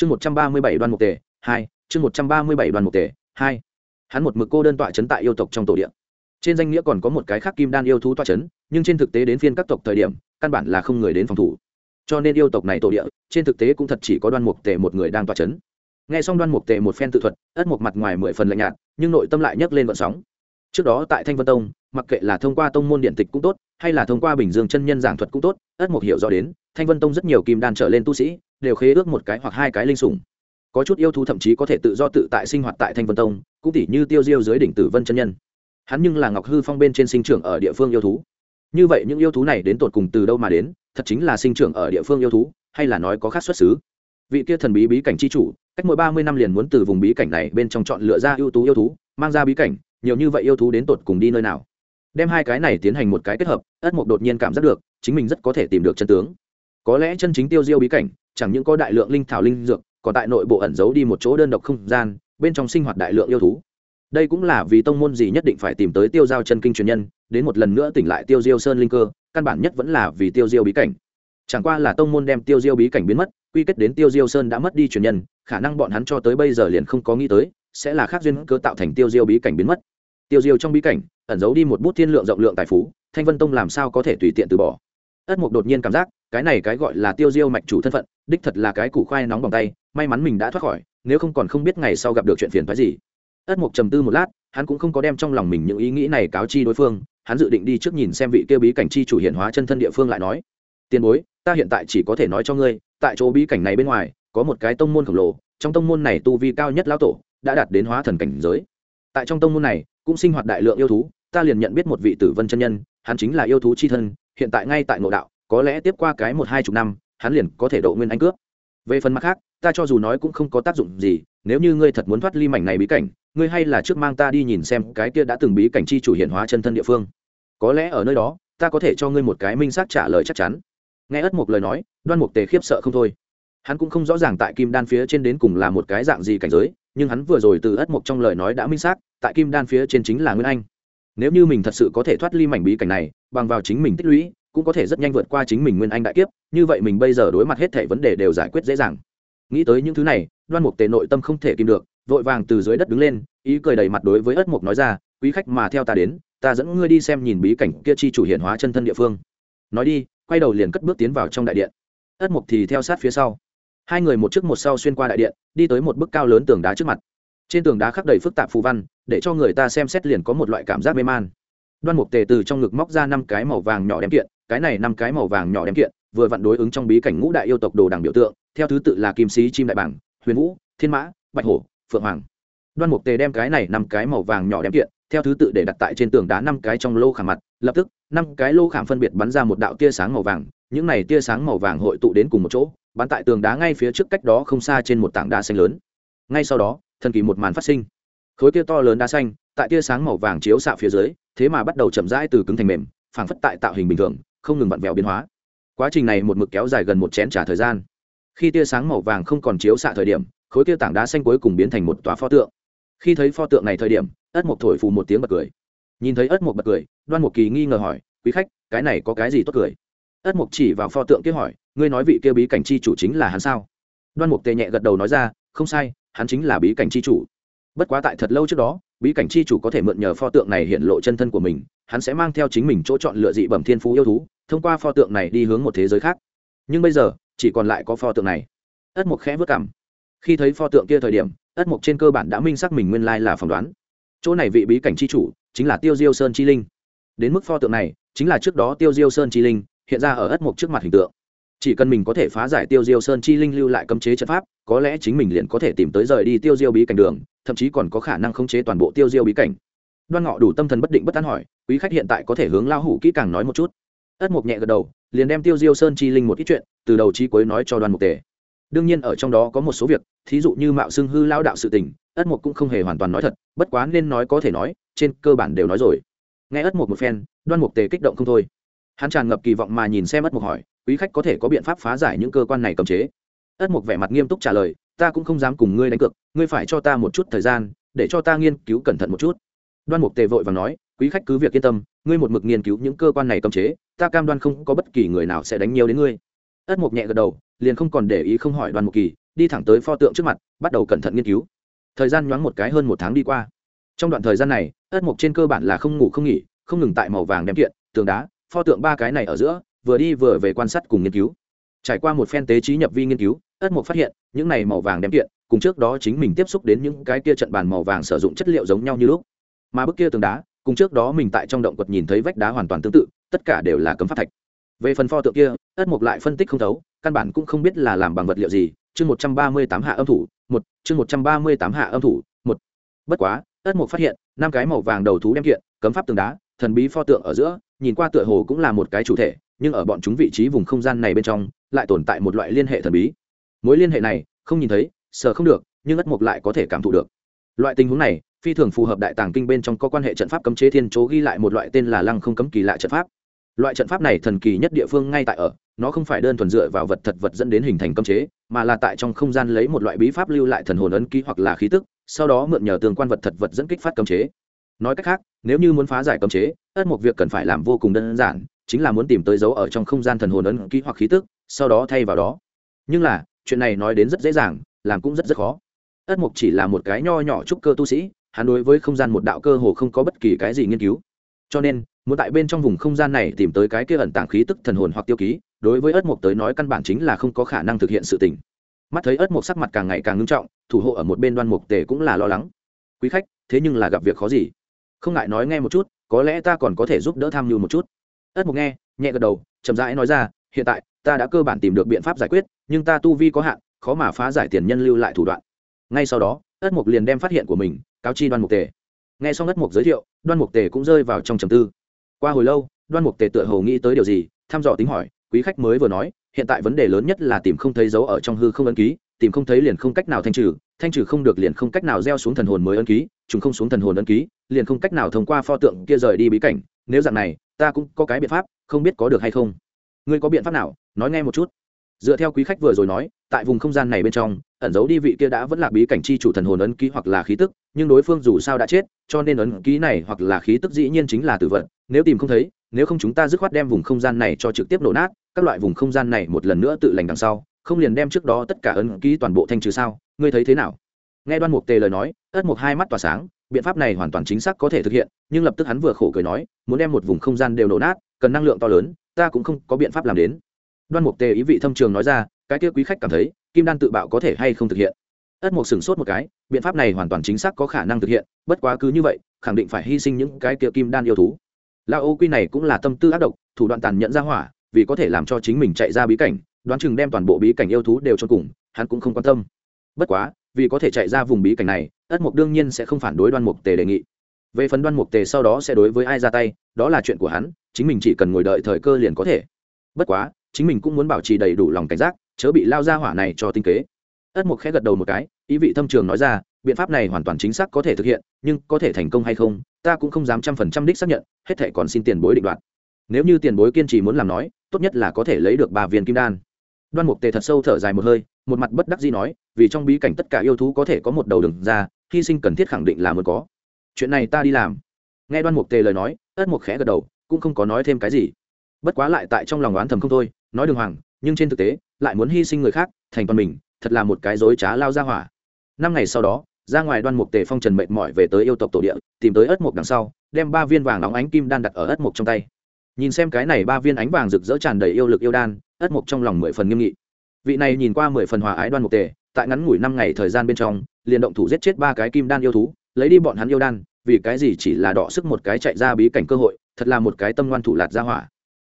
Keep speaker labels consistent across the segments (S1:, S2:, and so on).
S1: chương một trăm ba mươi bảy đoan mục tề, hai. Chương một trăm ba mươi bảy đoan mục tề, hai. Hắn một mực cô đơn tọa chấn tại yêu tộc trong tổ điện trên danh nghĩa còn có một cái khác kim đan yêu thú tọa chấn, nhưng trên thực tế đến phiên các tộc thời điểm, căn bản là không người đến phòng thủ. Cho nên yêu tộc này tổ địa, trên thực tế cũng thật chỉ có đoan mục tề một người đang tọa chấn. Nghe xong đoan mục tề một phen tự thuật, ất một mặt ngoài mười phần lạnh nhạt, nhưng nội tâm lại nhấc lên vận sóng. Trước đó tại thanh vân tông, mặc kệ là thông qua tông môn điện tịch cũng tốt, hay là thông qua bình dương chân nhân giảng thuật cũng tốt, ất một hiểu rõ đến, thanh vân tông rất nhiều kim đan trở lên tu sĩ đều khế ước một cái hoặc hai cái linh sủng. Có chút yêu thú thậm chí có thể tự do tự tại sinh hoạt tại thanh vân tông, cũng tỷ như tiêu diêu dưới đỉnh tử vân chân nhân. Hắn nhưng là ngọc hư phong bên trên sinh trưởng ở địa phương yêu thú. Như vậy những yêu thú này đến tột cùng từ đâu mà đến, thật chính là sinh trưởng ở địa phương yêu thú, hay là nói có khác xuất xứ? Vị kia thần bí bí cảnh chi chủ, cách mỗi ba mươi năm liền muốn từ vùng bí cảnh này bên trong chọn lựa ra ưu tú yêu thú, mang ra bí cảnh, nhiều như vậy yêu thú đến tột cùng đi nơi nào? Đem hai cái này tiến hành một cái kết hợp, ất mục đột nhiên cảm giác được, chính mình rất có thể tìm được chân tướng. Có lẽ chân chính tiêu diêu bí cảnh chẳng những có đại lượng linh thảo linh dược, còn tại nội bộ ẩn giấu đi một chỗ đơn độc không gian, bên trong sinh hoạt đại lượng yêu thú. Đây cũng là vì tông môn gì nhất định phải tìm tới tiêu giao chân kinh truyền nhân, đến một lần nữa tỉnh lại tiêu diêu sơn linh cơ, căn bản nhất vẫn là vì tiêu diêu bí cảnh. Chẳng qua là tông môn đem tiêu diêu bí cảnh biến mất, quy kết đến tiêu diêu sơn đã mất đi truyền nhân, khả năng bọn hắn cho tới bây giờ liền không có nghĩ tới, sẽ là khác duyên cơ tạo thành tiêu diêu bí cảnh biến mất. Tiêu diêu trong bí cảnh, ẩn giấu đi một bút thiên lượng rộng lượng tài phú, thanh vân tông làm sao có thể tùy tiện từ bỏ? Ất mục đột nhiên cảm giác cái này cái gọi là tiêu diêu mạch chủ thân phận, đích thật là cái củ khoai nóng bằng tay, may mắn mình đã thoát khỏi, nếu không còn không biết ngày sau gặp được chuyện phiền phái gì. Ất mục trầm tư một lát, hắn cũng không có đem trong lòng mình những ý nghĩ này cáo chi đối phương, hắn dự định đi trước nhìn xem vị kia bí cảnh chi chủ hiện hóa chân thân địa phương lại nói. Tiền bối, ta hiện tại chỉ có thể nói cho ngươi, tại chỗ bí cảnh này bên ngoài, có một cái tông môn khổng lồ, trong tông môn này tu vi cao nhất lão tổ, đã đạt đến hóa thần cảnh giới. Tại trong tông môn này, cũng sinh hoạt đại lượng yêu thú, ta liền nhận biết một vị tử vân chân nhân, hắn chính là yêu thú chi thân, hiện tại ngay tại ngộ đạo có lẽ tiếp qua cái một hai chục năm, hắn liền có thể độ nguyên anh cướp. Về phần mặt khác, ta cho dù nói cũng không có tác dụng gì, nếu như ngươi thật muốn thoát ly mảnh này bí cảnh, ngươi hay là trước mang ta đi nhìn xem cái kia đã từng bí cảnh chi chủ hiện hóa chân thân địa phương. Có lẽ ở nơi đó, ta có thể cho ngươi một cái minh xác trả lời chắc chắn. Nghe ất một lời nói, đoan mục tề khiếp sợ không thôi. Hắn cũng không rõ ràng tại kim đan phía trên đến cùng là một cái dạng gì cảnh giới, nhưng hắn vừa rồi từ ất mộc trong lời nói đã minh xác, tại kim đan phía trên chính là nguyên anh. Nếu như mình thật sự có thể thoát ly mảnh bí cảnh này, bằng vào chính mình tích lũy cũng có thể rất nhanh vượt qua chính mình nguyên anh đại kiếp, như vậy mình bây giờ đối mặt hết thể vấn đề đều giải quyết dễ dàng. Nghĩ tới những thứ này, đoan mục tề nội tâm không thể kìm được, vội vàng từ dưới đất đứng lên, ý cười đầy mặt đối với ất mục nói ra, quý khách mà theo ta đến, ta dẫn ngươi đi xem nhìn bí cảnh kia chi chủ hiện hóa chân thân địa phương. Nói đi, quay đầu liền cất bước tiến vào trong đại điện. Ất mục thì theo sát phía sau. Hai người một trước một sau xuyên qua đại điện, đi tới một bức cao lớn tường đá trước mặt. Trên tường đá khắc đầy phức tạp phù văn, để cho người ta xem xét liền có một loại cảm giác mê man đoan mục tề từ trong ngực móc ra năm cái màu vàng nhỏ đem kiện, cái này năm cái màu vàng nhỏ đem kiện, vừa vặn đối ứng trong bí cảnh ngũ đại yêu tộc đồ đằng biểu tượng, theo thứ tự là kim sĩ chim đại bảng huyền vũ, thiên mã, bạch hổ, phượng hoàng. Đoan mục tề đem cái này năm cái màu vàng nhỏ đem kiện, theo thứ tự để đặt tại trên tường đá năm cái trong lô khảm mặt, lập tức, năm cái lô khảm phân biệt bắn ra một đạo tia sáng màu vàng, những này tia sáng màu vàng hội tụ đến cùng một chỗ, bắn tại tường đá ngay phía trước cách đó không xa trên một tảng đá xanh lớn. Ngay sau đó, thần kỳ một màn phát sinh. Khối tia to lớn đá xanh tại tia sáng màu vàng chiếu xạ phía dưới, thế mà bắt đầu chậm rãi từ cứng thành mềm, phảng phất tại tạo hình bình thường, không ngừng vặn vẹo biến hóa. Quá trình này một mực kéo dài gần một chén trả thời gian. Khi tia sáng màu vàng không còn chiếu xạ thời điểm, khối tia tảng đá xanh cuối cùng biến thành một tòa pho tượng. Khi thấy pho tượng này thời điểm, ất mộc thổi phù một tiếng bật cười. Nhìn thấy ất mộc bật cười, đoan mục kỳ nghi ngờ hỏi, quý khách, cái này có cái gì tốt cười? Ất mộc chỉ vào pho tượng kia hỏi, ngươi nói vị kia bí cảnh chi chủ chính là hắn sao? Đoan mục tề nhẹ gật đầu nói ra, không sai, hắn chính là bí cảnh chi chủ. Bất quá tại thật lâu trước đó bí cảnh chi chủ có thể mượn nhờ pho tượng này hiện lộ chân thân của mình, hắn sẽ mang theo chính mình chỗ chọn lựa dị bẩm thiên phú yêu thú, thông qua pho tượng này đi hướng một thế giới khác. Nhưng bây giờ, chỉ còn lại có pho tượng này. Ất mộc khẽ vất cảm khi thấy pho tượng kia thời điểm, ất mộc trên cơ bản đã minh xác mình nguyên lai là phỏng đoán. Chỗ này vị bí cảnh chi chủ chính là tiêu diêu sơn chi linh. Đến mức pho tượng này chính là trước đó tiêu diêu sơn chi linh hiện ra ở ất mộc trước mặt hình tượng chỉ cần mình có thể phá giải tiêu diêu sơn chi linh lưu lại cấm chế trận pháp, có lẽ chính mình liền có thể tìm tới rời đi tiêu diêu bí cảnh đường, thậm chí còn có khả năng khống chế toàn bộ tiêu diêu bí cảnh. Đoan ngọ đủ tâm thần bất định bất tán hỏi, quý khách hiện tại có thể hướng lao hủ kỹ càng nói một chút. Ất mục nhẹ gật đầu, liền đem tiêu diêu sơn chi linh một ít chuyện, từ đầu chi cuối nói cho đoan mục tề. Đương nhiên ở trong đó có một số việc, thí dụ như mạo xưng hư lao đạo sự tình, ất mục cũng không hề hoàn toàn nói thật, bất quá nên nói có thể nói, trên cơ bản đều nói rồi. Nghe ất mục một phen, đoan mục tề kích động không thôi. Hắn tràn ngập kỳ vọng mà nhìn xem ất mục hỏi quý khách có thể có biện pháp phá giải những cơ quan này cầm chế. Ất mục vẻ mặt nghiêm túc trả lời, ta cũng không dám cùng ngươi đánh cược, ngươi phải cho ta một chút thời gian, để cho ta nghiên cứu cẩn thận một chút. Đoan mục tề vội và nói, quý khách cứ việc yên tâm, ngươi một mực nghiên cứu những cơ quan này cầm chế, ta cam đoan không có bất kỳ người nào sẽ đánh nhiều đến ngươi. Ất mục nhẹ gật đầu, liền không còn để ý không hỏi đoan mục kỳ, đi thẳng tới pho tượng trước mặt, bắt đầu cẩn thận nghiên cứu. Thời gian nhoáng một cái hơn một tháng đi qua. Trong đoạn thời gian này, ất Mục trên cơ bản là không ngủ không nghỉ, không ngừng tại màu vàng đem kiện, tường đá, pho tượng ba cái này ở giữa vừa đi vừa về quan sát cùng nghiên cứu. Trải qua một phen tế trí nhập vi nghiên cứu, ất mục phát hiện, những này màu vàng đem kiện, cùng trước đó chính mình tiếp xúc đến những cái kia trận bàn màu vàng sử dụng chất liệu giống nhau như lúc. Mà bức kia tường đá, cùng trước đó mình tại trong động quật nhìn thấy vách đá hoàn toàn tương tự, tất cả đều là cấm pháp thạch. Về phần pho tượng kia, ất mục lại phân tích không thấu, căn bản cũng không biết là làm bằng vật liệu gì. Chương một trăm ba mươi tám hạ âm thủ, một, chương một trăm ba mươi tám hạ âm thủ, một. Bất quá, ất mục phát hiện, năm cái màu vàng đầu thú đem kiện, cấm pháp tường đá, thần bí pho tượng ở giữa, nhìn qua tựa hồ cũng là một cái chủ thể nhưng ở bọn chúng vị trí vùng không gian này bên trong, lại tồn tại một loại liên hệ thần bí. Mối liên hệ này, không nhìn thấy, sờ không được, nhưng ất mục lại có thể cảm thụ được. Loại tình huống này, phi thường phù hợp đại tàng kinh bên trong có quan hệ trận pháp cấm chế thiên chố ghi lại một loại tên là lăng không cấm kỳ lạ trận pháp. Loại trận pháp này thần kỳ nhất địa phương ngay tại ở, nó không phải đơn thuần dựa vào vật thật vật dẫn đến hình thành cấm chế, mà là tại trong không gian lấy một loại bí pháp lưu lại thần hồn ấn ký hoặc là khí tức, sau đó mượn nhờ tương quan vật thật vật dẫn kích phát cấm chế. Nói cách khác, nếu như muốn phá giải cấm chế, ất một việc cần phải làm vô cùng đơn giản chính là muốn tìm tới dấu ở trong không gian thần hồn ấn ký hoặc khí tức, sau đó thay vào đó. Nhưng là, chuyện này nói đến rất dễ dàng, làm cũng rất rất khó. Ất mục chỉ là một cái nho nhỏ trúc cơ tu sĩ, hắn đối với không gian một đạo cơ hồ không có bất kỳ cái gì nghiên cứu. Cho nên, muốn tại bên trong vùng không gian này tìm tới cái kia ẩn tàng khí tức thần hồn hoặc tiêu ký, đối với ất mục tới nói căn bản chính là không có khả năng thực hiện sự tình. Mắt thấy ất mục sắc mặt càng ngày càng ngưng trọng, thủ hộ ở một bên đoan mục tề cũng là lo lắng. Quý khách, thế nhưng là gặp việc khó gì? Không ngại nói nghe một chút, có lẽ ta còn có thể giúp đỡ tham mưu một chút ất mục nghe, nhẹ gật đầu, chậm rãi nói ra, hiện tại, ta đã cơ bản tìm được biện pháp giải quyết, nhưng ta tu vi có hạn, khó mà phá giải tiền nhân lưu lại thủ đoạn. Ngay sau đó, ất mục liền đem phát hiện của mình cáo chi đoan mục tề. Nghe xong ất mục giới thiệu, đoan mục tề cũng rơi vào trong trầm tư. Qua hồi lâu, đoan mục tề tựa hồ nghĩ tới điều gì, thăm dò tính hỏi, quý khách mới vừa nói, hiện tại vấn đề lớn nhất là tìm không thấy dấu ở trong hư không ấn ký, tìm không thấy liền không cách nào thanh trừ thanh trừ không được liền không cách nào gieo xuống thần hồn mới ấn ký chúng không xuống thần hồn ấn ký, liền không cách nào thông qua pho tượng kia rời đi bí cảnh, nếu dạng này ta cũng có cái biện pháp, không biết có được hay không. Ngươi có biện pháp nào? Nói nghe một chút. Dựa theo quý khách vừa rồi nói, tại vùng không gian này bên trong, ẩn giấu đi vị kia đã vẫn là bí cảnh chi chủ thần hồn ấn ký hoặc là khí tức, nhưng đối phương dù sao đã chết, cho nên ấn ký này hoặc là khí tức dĩ nhiên chính là tử vận nếu tìm không thấy, nếu không chúng ta dứt khoát đem vùng không gian này cho trực tiếp nổ nát, các loại vùng không gian này một lần nữa tự lành đằng sau, không liền đem trước đó tất cả ấn ký toàn bộ thanh trừ sao? Ngươi thấy thế nào? Nghe đoan mục tề lời nói ất mục hai mắt tỏa sáng biện pháp này hoàn toàn chính xác có thể thực hiện, nhưng lập tức hắn vừa khổ cười nói, muốn đem một vùng không gian đều nổ nát, cần năng lượng to lớn, ta cũng không có biện pháp làm đến. Đoan mục tề ý vị thâm trường nói ra, cái kia quý khách cảm thấy, kim đan tự bạo có thể hay không thực hiện? Ất mục sửng sốt một cái, biện pháp này hoàn toàn chính xác có khả năng thực hiện, bất quá cứ như vậy, khẳng định phải hy sinh những cái kia kim đan yêu thú. Lao ô quy này cũng là tâm tư ác độc, thủ đoạn tàn nhẫn ra hỏa, vì có thể làm cho chính mình chạy ra bí cảnh, đoán chừng đem toàn bộ bí cảnh yêu thú đều cho cùng, hắn cũng không quan tâm. Bất quá vì có thể chạy ra vùng bí cảnh này, ất mục đương nhiên sẽ không phản đối đoan mục tề đề nghị. Về phần đoan mục tề sau đó sẽ đối với ai ra tay, đó là chuyện của hắn, chính mình chỉ cần ngồi đợi thời cơ liền có thể. Bất quá, chính mình cũng muốn bảo trì đầy đủ lòng cảnh giác, chớ bị lao ra hỏa này cho tinh kế. Ất mục khẽ gật đầu một cái, ý vị thâm trường nói ra, biện pháp này hoàn toàn chính xác có thể thực hiện, nhưng có thể thành công hay không, ta cũng không dám trăm phần trăm đích xác nhận, hết thể còn xin tiền bối định đoạt. Nếu như tiền bối kiên trì muốn làm nói, tốt nhất là có thể lấy được ba viên kim đan. Đoan mục tề thật sâu thở dài một hơi một mặt bất đắc dĩ nói, vì trong bí cảnh tất cả yêu thú có thể có một đầu đường ra, hy sinh cần thiết khẳng định là muốn có. Chuyện này ta đi làm. Nghe đoan mục tề lời nói, ất mục khẽ gật đầu, cũng không có nói thêm cái gì. Bất quá lại tại trong lòng oán thầm không thôi, nói đường hoàng, nhưng trên thực tế, lại muốn hy sinh người khác, thành toàn mình, thật là một cái dối trá lao ra hỏa. Năm ngày sau đó, ra ngoài đoan mục tề phong trần mệt mỏi về tới yêu tộc tổ địa, tìm tới ất mục đằng sau, đem ba viên vàng óng ánh kim đan đặt ở ất mục trong tay. Nhìn xem cái này ba viên ánh vàng rực rỡ tràn đầy yêu lực yêu đan, ất mục trong lòng mười phần nghiêm nghị vị này nhìn qua mười phần hòa ái đoan mục tề, tại ngắn ngủi năm ngày thời gian bên trong, liền động thủ giết chết ba cái kim đan yêu thú, lấy đi bọn hắn yêu đan, vì cái gì chỉ là đọ sức một cái chạy ra bí cảnh cơ hội, thật là một cái tâm ngoan thủ lạt ra hỏa.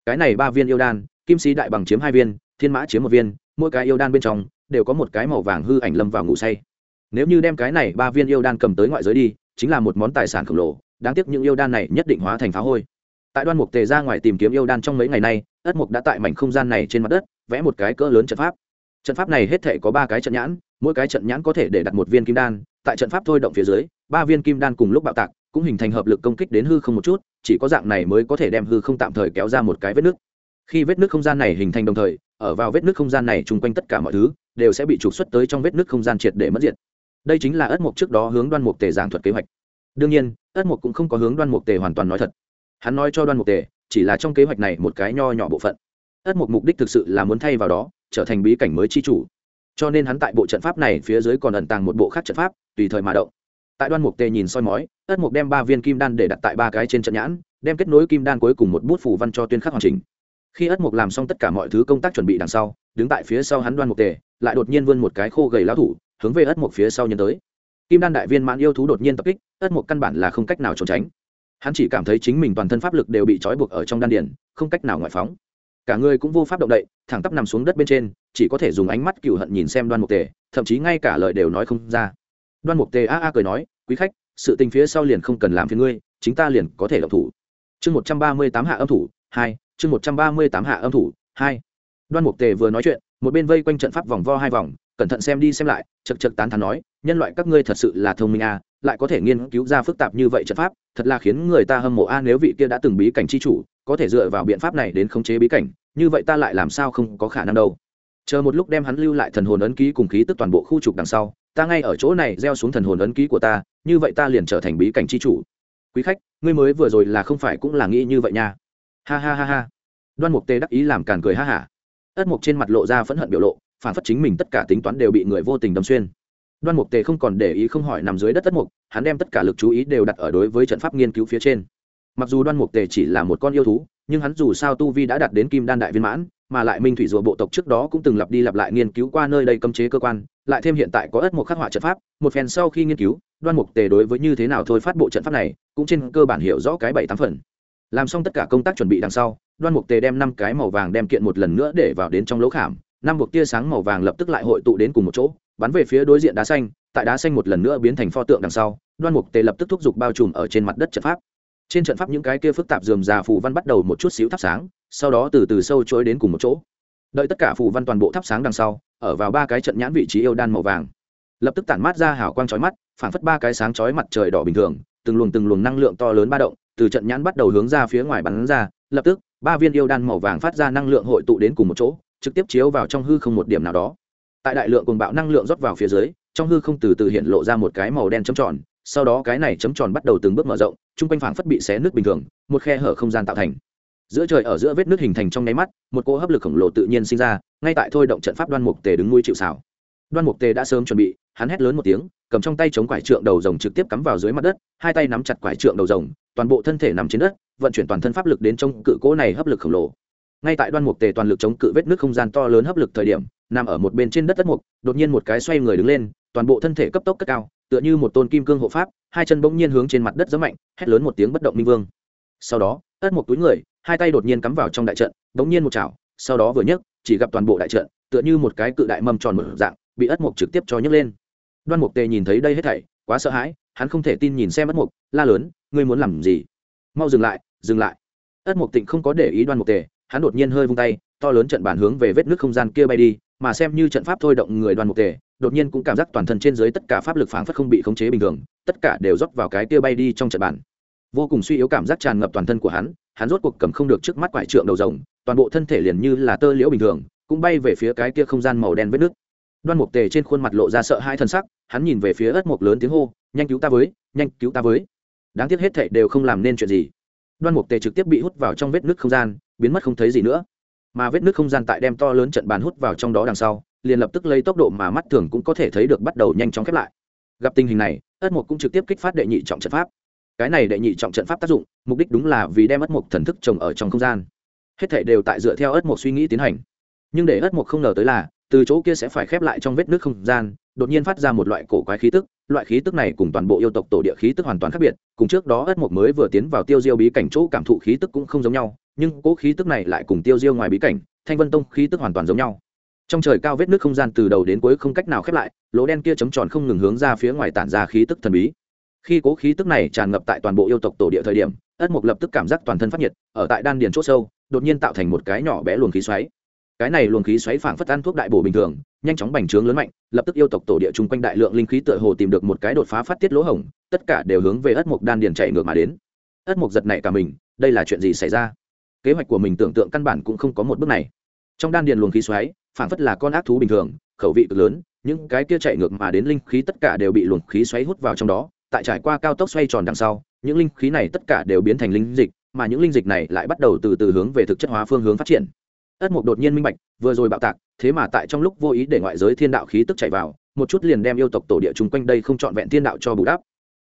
S1: Cái này ba viên yêu đan, kim sĩ đại bằng chiếm hai viên, thiên mã chiếm một viên, mỗi cái yêu đan bên trong, đều có một cái màu vàng hư ảnh lâm vào ngủ say. Nếu như đem cái này ba viên yêu đan cầm tới ngoại giới đi, chính là một món tài sản khổng lồ, đáng tiếc những yêu đan này nhất định hóa thành phá hôi. Tại đoan mục tề ra ngoài tìm kiếm yêu đan trong mấy ngày nay, ất mục đã tại mảnh không gian này trên mặt đất, vẽ một cái cỡ lớn trận pháp trận pháp này hết thể có ba cái trận nhãn, mỗi cái trận nhãn có thể để đặt một viên kim đan, tại trận pháp thôi động phía dưới, ba viên kim đan cùng lúc bạo tạc, cũng hình thành hợp lực công kích đến hư không một chút, chỉ có dạng này mới có thể đem hư không tạm thời kéo ra một cái vết nước khi vết nước không gian này hình thành đồng thời, ở vào vết nước không gian này chung quanh tất cả mọi thứ, đều sẽ bị trục xuất tới trong vết nước không gian triệt để mất diệt. Đây chính là ất mục trước đó hướng đoan mục tề giảng thuật kế hoạch. Đương nhiên, ất mục cũng không có hướng đoan mục tề hoàn toàn nói thật. Hắn nói cho đoan mục tề, chỉ là trong kế hoạch này một cái nho nhỏ bộ phận. Ất mục mục đích thực sự là muốn thay vào đó trở thành bí cảnh mới chi chủ. Cho nên hắn tại bộ trận pháp này phía dưới còn ẩn tàng một bộ khác trận pháp, tùy thời mà động. Tại đoan mục tề nhìn soi mói, ất mục đem ba viên kim đan để đặt tại ba cái trên trận nhãn, đem kết nối kim đan cuối cùng một bút phủ văn cho tuyên khắc hoàn chỉnh. Khi ất mục làm xong tất cả mọi thứ công tác chuẩn bị đằng sau, đứng tại phía sau hắn đoan mục tề, lại đột nhiên vươn một cái khô gầy lão thủ, hướng về ất mục phía sau nhân tới. Kim đan đại viên mãn yêu thú đột nhiên tập kích, ất mục căn bản là không cách nào trốn tránh. Hắn chỉ cảm thấy chính mình toàn thân pháp lực đều bị trói buộc ở trong đan điền, không cách nào ngoại phóng cả người cũng vô pháp động đậy, thẳng tắp nằm xuống đất bên trên, chỉ có thể dùng ánh mắt cựu hận nhìn xem đoan mục tề, thậm chí ngay cả lời đều nói không ra. Đoan mục tề a a cười nói, quý khách, sự tình phía sau liền không cần làm phiền ngươi, chính ta liền có thể động thủ. Chương một trăm ba mươi tám hạ âm thủ, hai, chương một trăm ba mươi tám hạ âm thủ, hai. Đoan mục tề vừa nói chuyện, một bên vây quanh trận pháp vòng vo hai vòng, cẩn thận xem đi xem lại, chật chật tán thán nói, nhân loại các ngươi thật sự là thông minh a, lại có thể nghiên cứu ra phức tạp như vậy trận pháp, thật là khiến người ta hâm mộ a nếu vị kia đã từng bí cảnh chi chủ có thể dựa vào biện pháp này đến khống chế bí cảnh, như vậy ta lại làm sao không có khả năng đâu. Chờ một lúc đem hắn lưu lại thần hồn ấn ký cùng khí tức toàn bộ khu trục đằng sau, ta ngay ở chỗ này gieo xuống thần hồn ấn ký của ta, như vậy ta liền trở thành bí cảnh chi chủ. Quý khách, ngươi mới vừa rồi là không phải cũng là nghĩ như vậy nha. Ha ha ha ha. Đoan mục tê đắc ý làm càn cười ha hả ất mục trên mặt lộ ra phẫn hận biểu lộ, phản phất chính mình tất cả tính toán đều bị người vô tình đâm xuyên. Đoan mục tề không còn để ý không hỏi nằm dưới đất ất mục, hắn đem tất cả lực chú ý đều đặt ở đối với trận pháp nghiên cứu phía trên mặc dù đoan mục tề chỉ là một con yêu thú, nhưng hắn dù sao tu vi đã đạt đến kim đan đại viên mãn, mà lại minh thủy rùa bộ tộc trước đó cũng từng lặp đi lặp lại nghiên cứu qua nơi đây cấm chế cơ quan, lại thêm hiện tại có ất một khắc họa trận pháp, một phen sau khi nghiên cứu, đoan mục tề đối với như thế nào thôi phát bộ trận pháp này, cũng trên cơ bản hiểu rõ cái bảy tám phần. Làm xong tất cả công tác chuẩn bị đằng sau, đoan mục tề đem năm cái màu vàng đem kiện một lần nữa để vào đến trong lỗ khảm, năm buộc tia sáng màu vàng lập tức lại hội tụ đến cùng một chỗ, bắn về phía đối diện đá xanh, tại đá xanh một lần nữa biến thành pho tượng đằng sau, đoan mục tề lập tức thúc giục bao trùm ở trên mặt đất trận pháp trên trận pháp những cái kia phức tạp dườm già phù văn bắt đầu một chút xíu thắp sáng, sau đó từ từ sâu chối đến cùng một chỗ. Đợi tất cả phù văn toàn bộ thắp sáng đằng sau, ở vào ba cái trận nhãn vị trí yêu đan màu vàng. Lập tức tản mát ra hào quang chói mắt, phảng phất ba cái sáng chói mặt trời đỏ bình thường, từng luồng từng luồng năng lượng to lớn ba động, từ trận nhãn bắt đầu hướng ra phía ngoài bắn ra, lập tức, ba viên yêu đan màu vàng phát ra năng lượng hội tụ đến cùng một chỗ, trực tiếp chiếu vào trong hư không một điểm nào đó. Tại đại lượng cuồng bạo năng lượng rót vào phía dưới, trong hư không từ từ hiện lộ ra một cái màu đen chấm tròn sau đó cái này chấm tròn bắt đầu từng bước mở rộng, chung quanh phảng phất bị xé nước bình thường, một khe hở không gian tạo thành. Giữa trời ở giữa vết nước hình thành trong nháy mắt, một cỗ hấp lực khổng lồ tự nhiên sinh ra, ngay tại thôi động trận pháp đoan mục tề đứng nuôi chịu xảo đoan mục tề đã sớm chuẩn bị, hắn hét lớn một tiếng, cầm trong tay chống quải trượng đầu rồng trực tiếp cắm vào dưới mặt đất, hai tay nắm chặt quải trượng đầu rồng, toàn bộ thân thể nằm trên đất, vận chuyển toàn thân pháp lực đến trong cự cỗ này hấp lực khổng lồ. Ngay tại đoan mục tề toàn lực chống cự vết nước không gian to lớn hấp lực thời điểm, nằm ở một bên trên đất đất mục, đột nhiên một cái xoay người đứng lên toàn bộ thân thể cấp tốc cất cao, tựa như một tôn kim cương hộ pháp, hai chân bỗng nhiên hướng trên mặt đất rất mạnh, hét lớn một tiếng bất động minh vương. Sau đó ất một túi người, hai tay đột nhiên cắm vào trong đại trận, bỗng nhiên một chảo, sau đó vừa nhấc, chỉ gặp toàn bộ đại trận, tựa như một cái cự đại mâm tròn mở dạng, bị ất mục trực tiếp cho nhấc lên. Đoan mục tề nhìn thấy đây hết thảy, quá sợ hãi, hắn không thể tin nhìn xem ất mục, la lớn, ngươi muốn làm gì? Mau dừng lại dừng lại. Ất mục tịnh không có để ý đoan mục tề, hắn đột nhiên hơi vung tay, to lớn trận bản hướng về vết nước không gian kia bay đi, mà xem như trận pháp thôi động người đoan mục tề đột nhiên cũng cảm giác toàn thân trên dưới tất cả pháp lực phảng phất không bị khống chế bình thường, tất cả đều rót vào cái kia bay đi trong trận bản vô cùng suy yếu cảm giác tràn ngập toàn thân của hắn hắn rốt cuộc cầm không được trước mắt quải trượng đầu rồng, toàn bộ thân thể liền như là tơ liễu bình thường, cũng bay về phía cái kia không gian màu đen vết nước đoan mục tề trên khuôn mặt lộ ra sợ hai thân sắc, hắn nhìn về phía ớt mục lớn tiếng hô, nhanh cứu ta với, nhanh cứu ta với. Đáng tiếc hết thảy đều không làm nên chuyện gì. Đoan mục tề trực tiếp bị hút vào trong vết nước không gian, biến mất không thấy gì nữa. Mà vết nước không gian tại đem to lớn trận bàn hút vào trong đó đằng sau liền lập tức lấy tốc độ mà mắt thường cũng có thể thấy được bắt đầu nhanh chóng khép lại. Gặp tình hình này, ất mục cũng trực tiếp kích phát đệ nhị trọng trận pháp. Cái này đệ nhị trọng trận pháp tác dụng, mục đích đúng là vì đem ất mục thần thức trồng ở trong không gian. Hết thể đều tại dựa theo ất mục suy nghĩ tiến hành. Nhưng để ất mục không ngờ tới là, từ chỗ kia sẽ phải khép lại trong vết nước không gian, đột nhiên phát ra một loại cổ quái khí tức, loại khí tức này cùng toàn bộ yêu tộc tổ địa khí tức hoàn toàn khác biệt, cùng trước đó ất mục mới vừa tiến vào tiêu diêu bí cảnh chỗ cảm thụ khí tức cũng không giống nhau, nhưng cỗ khí tức này lại cùng tiêu diêu ngoài bí cảnh, thanh vân tông khí tức hoàn toàn giống nhau trong trời cao vết nước không gian từ đầu đến cuối không cách nào khép lại, lỗ đen kia chấm tròn không ngừng hướng ra phía ngoài tản ra khí tức thần bí. Khi cố khí tức này tràn ngập tại toàn bộ yêu tộc tổ địa thời điểm, ất mục lập tức cảm giác toàn thân phát nhiệt, ở tại đan điền c h ỗ sâu, đột nhiên tạo thành một cái nhỏ bé luồng khí xoáy. Cái này luồng khí xoáy phảng phất ăn thuốc đại bổ bình thường, nhanh chóng bành trướng lớn mạnh, lập tức yêu tộc tổ địa chung quanh đại lượng linh khí tựa hồ tìm được một cái đột phá phát tiết lỗ hổng, tất cả đều hướng về ất mục đan điền chạy ngược mà đến. Ất mục giật nảy cả mình, đây là chuyện gì xảy ra? Kế hoạch của mình tưởng tượng căn bản cũng không có một bước này. Trong đan điền luồng khí xoáy phảng phất là con ác thú bình thường, khẩu vị cực lớn, những cái kia chạy ngược mà đến linh khí tất cả đều bị luồng khí xoáy hút vào trong đó, tại trải qua cao tốc xoay tròn đằng sau, những linh khí này tất cả đều biến thành linh dịch, mà những linh dịch này lại bắt đầu từ từ hướng về thực chất hóa phương hướng phát triển. Ất mục đột nhiên minh bạch, vừa rồi bạo tạc, thế mà tại trong lúc vô ý để ngoại giới thiên đạo khí tức chạy vào, một chút liền đem yêu tộc tổ địa chung quanh đây không trọn vẹn thiên đạo cho bù đắp.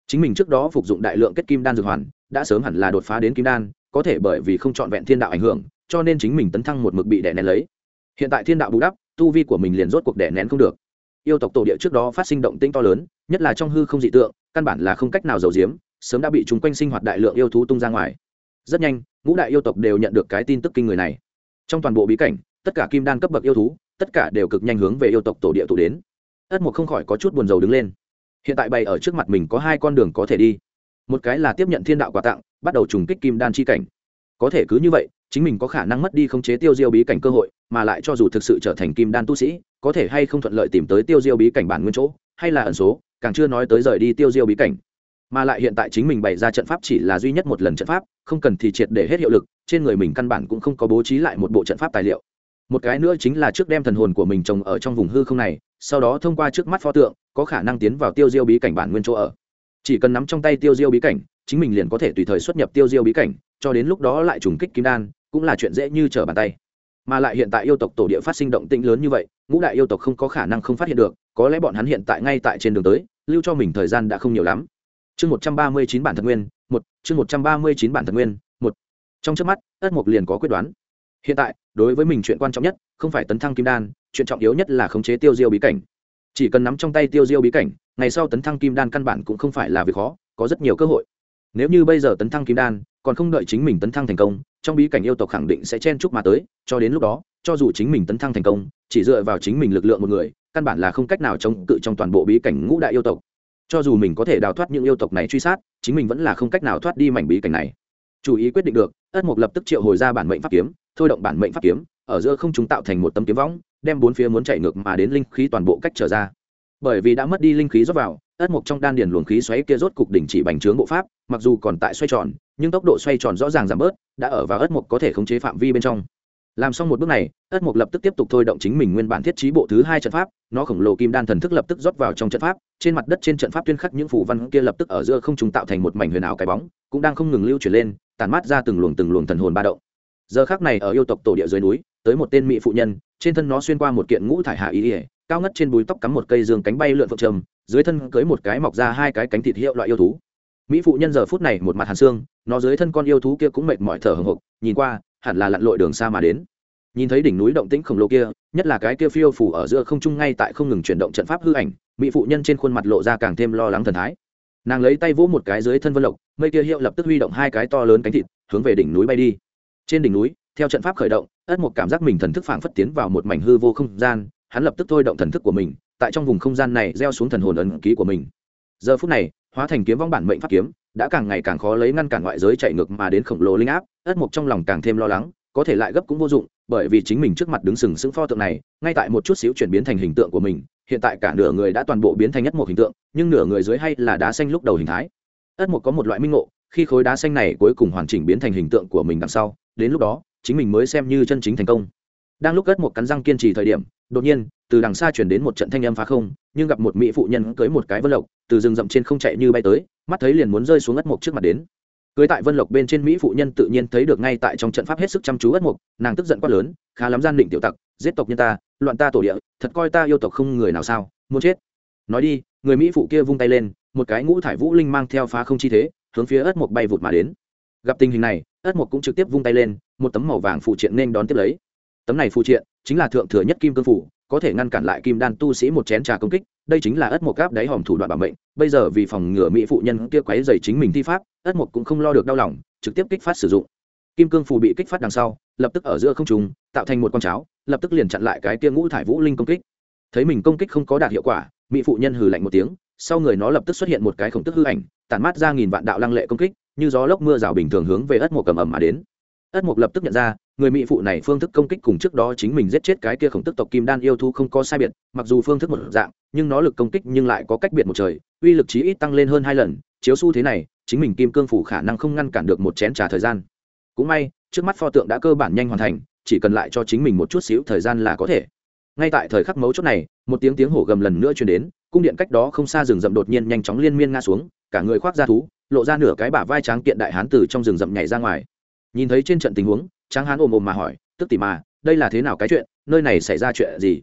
S1: Chính mình trước đó phục dụng đại lượng kết kim đan dược hoàn, đã sớm hẳn là đột phá đến kim đan, có thể bởi vì không trọn vẹn thiên đạo ảnh hưởng, cho nên chính mình tấn thăng một mực bị đè nén lấy hiện tại thiên đạo bù đắp, tu vi của mình liền rốt cuộc đè nén không được. Yêu tộc tổ địa trước đó phát sinh động tĩnh to lớn, nhất là trong hư không dị tượng, căn bản là không cách nào giấu giếm, sớm đã bị chúng quanh sinh hoạt đại lượng yêu thú tung ra ngoài. Rất nhanh, ngũ đại yêu tộc đều nhận được cái tin tức kinh người này. Trong toàn bộ bí cảnh, tất cả kim đan cấp bậc yêu thú, tất cả đều cực nhanh hướng về yêu tộc tổ địa tụ đến. Ất mục không khỏi có chút buồn rầu đứng lên. Hiện tại bày ở trước mặt mình có hai con đường có thể đi. Một cái là tiếp nhận thiên đạo quà tặng, bắt đầu trùng kích kim đan chi cảnh. Có thể cứ như vậy chính mình có khả năng mất đi khống chế tiêu diêu bí cảnh cơ hội, mà lại cho dù thực sự trở thành kim đan tu sĩ, có thể hay không thuận lợi tìm tới tiêu diêu bí cảnh bản nguyên chỗ, hay là ẩn số, càng chưa nói tới rời đi tiêu diêu bí cảnh. Mà lại hiện tại chính mình bày ra trận pháp chỉ là duy nhất một lần trận pháp, không cần thì triệt để hết hiệu lực, trên người mình căn bản cũng không có bố trí lại một bộ trận pháp tài liệu. Một cái nữa chính là trước đem thần hồn của mình trồng ở trong vùng hư không này, sau đó thông qua trước mắt pho tượng, có khả năng tiến vào tiêu diêu bí cảnh bản nguyên chỗ ở. Chỉ cần nắm trong tay tiêu diêu bí cảnh, chính mình liền có thể tùy thời xuất nhập tiêu diêu bí cảnh, cho đến lúc đó lại trùng kích kim đan cũng là chuyện dễ như trở bàn tay. Mà lại hiện tại yêu tộc tổ địa phát sinh động tĩnh lớn như vậy, ngũ đại yêu tộc không có khả năng không phát hiện được, có lẽ bọn hắn hiện tại ngay tại trên đường tới, lưu cho mình thời gian đã không nhiều lắm. Chương một trăm ba mươi chín bản thật nguyên, một, chương một trăm ba mươi chín bản thật nguyên, một. Trong trước mắt, ất mục liền có quyết đoán. Hiện tại, đối với mình chuyện quan trọng nhất, không phải tấn thăng kim đan, chuyện trọng yếu nhất là khống chế tiêu diêu bí cảnh. Chỉ cần nắm trong tay tiêu diêu bí cảnh, ngày sau tấn thăng kim đan căn bản cũng không phải là việc khó, có rất nhiều cơ hội. Nếu như bây giờ tấn thăng kim đan, còn không đợi chính mình tấn thăng thành công trong bí cảnh yêu tộc khẳng định sẽ chen chúc mà tới, cho đến lúc đó, cho dù chính mình tấn thăng thành công, chỉ dựa vào chính mình lực lượng một người, căn bản là không cách nào chống cự trong toàn bộ bí cảnh ngũ đại yêu tộc. Cho dù mình có thể đào thoát những yêu tộc này truy sát, chính mình vẫn là không cách nào thoát đi mảnh bí cảnh này. Chủ ý quyết định được, ất mục lập tức triệu hồi ra bản mệnh pháp kiếm, thôi động bản mệnh pháp kiếm, ở giữa không chúng tạo thành một tấm kiếm võng, đem bốn phía muốn chạy ngược mà đến linh khí toàn bộ cách trở ra bởi vì đã mất đi linh khí rót vào, ất mục trong đan điền luồng khí xoáy kia rốt cục đỉnh chỉ bành trướng bộ pháp, mặc dù còn tại xoay tròn, nhưng tốc độ xoay tròn rõ ràng giảm bớt, đã ở vào ất mục có thể khống chế phạm vi bên trong. Làm xong một bước này, ất mục lập tức tiếp tục thôi động chính mình nguyên bản thiết trí bộ thứ hai trận pháp, nó khổng lồ kim đan thần thức lập tức rót vào trong trận pháp, trên mặt đất trên trận pháp tuyên khắc những phủ văn kia lập tức ở giữa không trùng tạo thành một mảnh huyền ảo cái bóng, cũng đang không ngừng lưu chuyển lên tàn mát ra từng luồng từng luồng thần hồn ba động. Giờ khác này ở yêu tộc tổ địa dưới núi, tới một tên mỹ phụ nhân, trên thân nó xuyên qua một kiện ngũ thải hạ ý ỉa cao ngất trên búi tóc cắm một cây dương cánh bay lượn phượng trầm, dưới thân cưới một cái mọc ra hai cái cánh thịt hiệu loại yêu thú. Mỹ phụ nhân giờ phút này một mặt hàn xương, nó dưới thân con yêu thú kia cũng mệt mỏi thở hồng hộc, nhìn qua, hẳn là lặn lội đường xa mà đến. Nhìn thấy đỉnh núi động tĩnh khổng lồ kia, nhất là cái kia phiêu phủ ở giữa không trung ngay tại không ngừng chuyển động trận pháp hư ảnh, mỹ phụ nhân trên khuôn mặt lộ ra càng thêm lo lắng thần thái. Nàng lấy tay vỗ một cái dưới thân vân lộc, mây kia hiệu lập tức huy động hai cái to lớn cánh thịt, hướng về đỉnh núi bay đi. Trên đỉnh núi, theo trận pháp khởi động, ất một cảm giác mình thần thức phảng phất tiến vào một mảnh hư vô không gian hắn lập tức thôi động thần thức của mình, tại trong vùng không gian này gieo xuống thần hồn ấn ký của mình. Giờ phút này, hóa thành kiếm vong bản mệnh pháp kiếm, đã càng ngày càng khó lấy ngăn cản ngoại giới chạy ngược mà đến khổng lồ linh áp, ất mục trong lòng càng thêm lo lắng, có thể lại gấp cũng vô dụng, bởi vì chính mình trước mặt đứng sừng sững pho tượng này, ngay tại một chút xíu chuyển biến thành hình tượng của mình, hiện tại cả nửa người đã toàn bộ biến thành nhất một hình tượng, nhưng nửa người dưới hay là đá xanh lúc đầu hình thái. Ất mục có một loại minh ngộ, khi khối đá xanh này cuối cùng hoàn chỉnh biến thành hình tượng của mình đằng sau, đến lúc đó, chính mình mới xem như chân chính thành công đang lúc ất một cắn răng kiên trì thời điểm, đột nhiên, từ đằng xa chuyển đến một trận thanh âm phá không, nhưng gặp một mỹ phụ nhân cưới một cái vân lộc, từ rừng rậm trên không chạy như bay tới, mắt thấy liền muốn rơi xuống ất mộc trước mặt đến. Cưới tại vân lộc bên trên mỹ phụ nhân tự nhiên thấy được ngay tại trong trận pháp hết sức chăm chú ất mộc, nàng tức giận quát lớn, khá lắm gian định tiểu tặc, giết tộc nhân ta, loạn ta tổ địa, thật coi ta yêu tộc không người nào sao, muốn chết. Nói đi, người mỹ phụ kia vung tay lên, một cái ngũ thải vũ linh mang theo phá không chi thế, hướng phía ất mộc bay vụt mà đến. Gặp tình hình này, ất mộc cũng trực tiếp vung tay lên, một tấm màu vàng phụ triện nên đón tiếp lấy tấm này phụ triện chính là thượng thừa nhất kim cương phủ, có thể ngăn cản lại kim đan tu sĩ một chén trà công kích, đây chính là ất mộc gáp đáy hòm thủ đoạn bảo mệnh, bây giờ vì phòng ngừa mỹ phụ nhân kia quấy dày chính mình thi pháp, ất mộc cũng không lo được đau lòng, trực tiếp kích phát sử dụng. Kim cương phù bị kích phát đằng sau, lập tức ở giữa không trùng tạo thành một con cháo, lập tức liền chặn lại cái kia ngũ thải vũ linh công kích. Thấy mình công kích không có đạt hiệu quả, mỹ phụ nhân hừ lạnh một tiếng, sau người nó lập tức xuất hiện một cái khổng tức hư ảnh, tản mát ra nghìn vạn đạo lăng lệ công kích, như gió lốc mưa rào bình thường hướng về ất mộc cầm ẩm mà đến ất mục lập tức nhận ra, người mỹ phụ này phương thức công kích cùng trước đó chính mình giết chết cái kia khổng tức tộc kim đan yêu thú không có sai biệt, mặc dù phương thức một dạng, nhưng nó lực công kích nhưng lại có cách biệt một trời, uy lực chí ít tăng lên hơn hai lần, chiếu xu thế này, chính mình kim cương phủ khả năng không ngăn cản được một chén trà thời gian. Cũng may, trước mắt pho tượng đã cơ bản nhanh hoàn thành, chỉ cần lại cho chính mình một chút xíu thời gian là có thể. Ngay tại thời khắc mấu chốt này, một tiếng tiếng hổ gầm lần nữa truyền đến, cung điện cách đó không xa rừng rậm đột nhiên nhanh chóng liên miên ngã xuống, cả người khoác ra thú, lộ ra nửa cái bả vai tráng kiện đại hán từ trong rừng rậm nhảy ra ngoài nhìn thấy trên trận tình huống, tráng hán ồm ồm mà hỏi, tức tỉ mà, đây là thế nào cái chuyện? Nơi này xảy ra chuyện gì?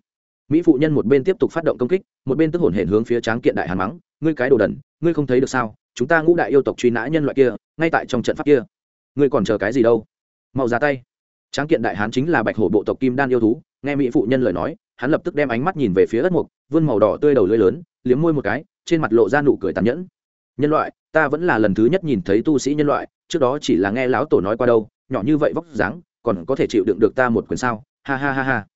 S1: Mỹ phụ nhân một bên tiếp tục phát động công kích, một bên tức hổn hển hướng phía tráng kiện đại hàn mắng, ngươi cái đồ đần, ngươi không thấy được sao? Chúng ta ngũ đại yêu tộc truy nã nhân loại kia, ngay tại trong trận pháp kia. Ngươi còn chờ cái gì đâu? Mau ra tay. Tráng kiện đại hán chính là bạch hổ bộ tộc kim đan yêu thú, nghe mỹ phụ nhân lời nói, hắn lập tức đem ánh mắt nhìn về phía ất mục, vươn màu đỏ tươi đầu lưỡi lớn, liếm môi một cái, trên mặt lộ ra nụ cười tàn nhẫn nhân loại, ta vẫn là lần thứ nhất nhìn thấy tu sĩ nhân loại, trước đó chỉ là nghe lão tổ nói qua đâu, nhỏ như vậy vóc dáng, còn có thể chịu đựng được ta một quyền sao? Ha ha ha ha.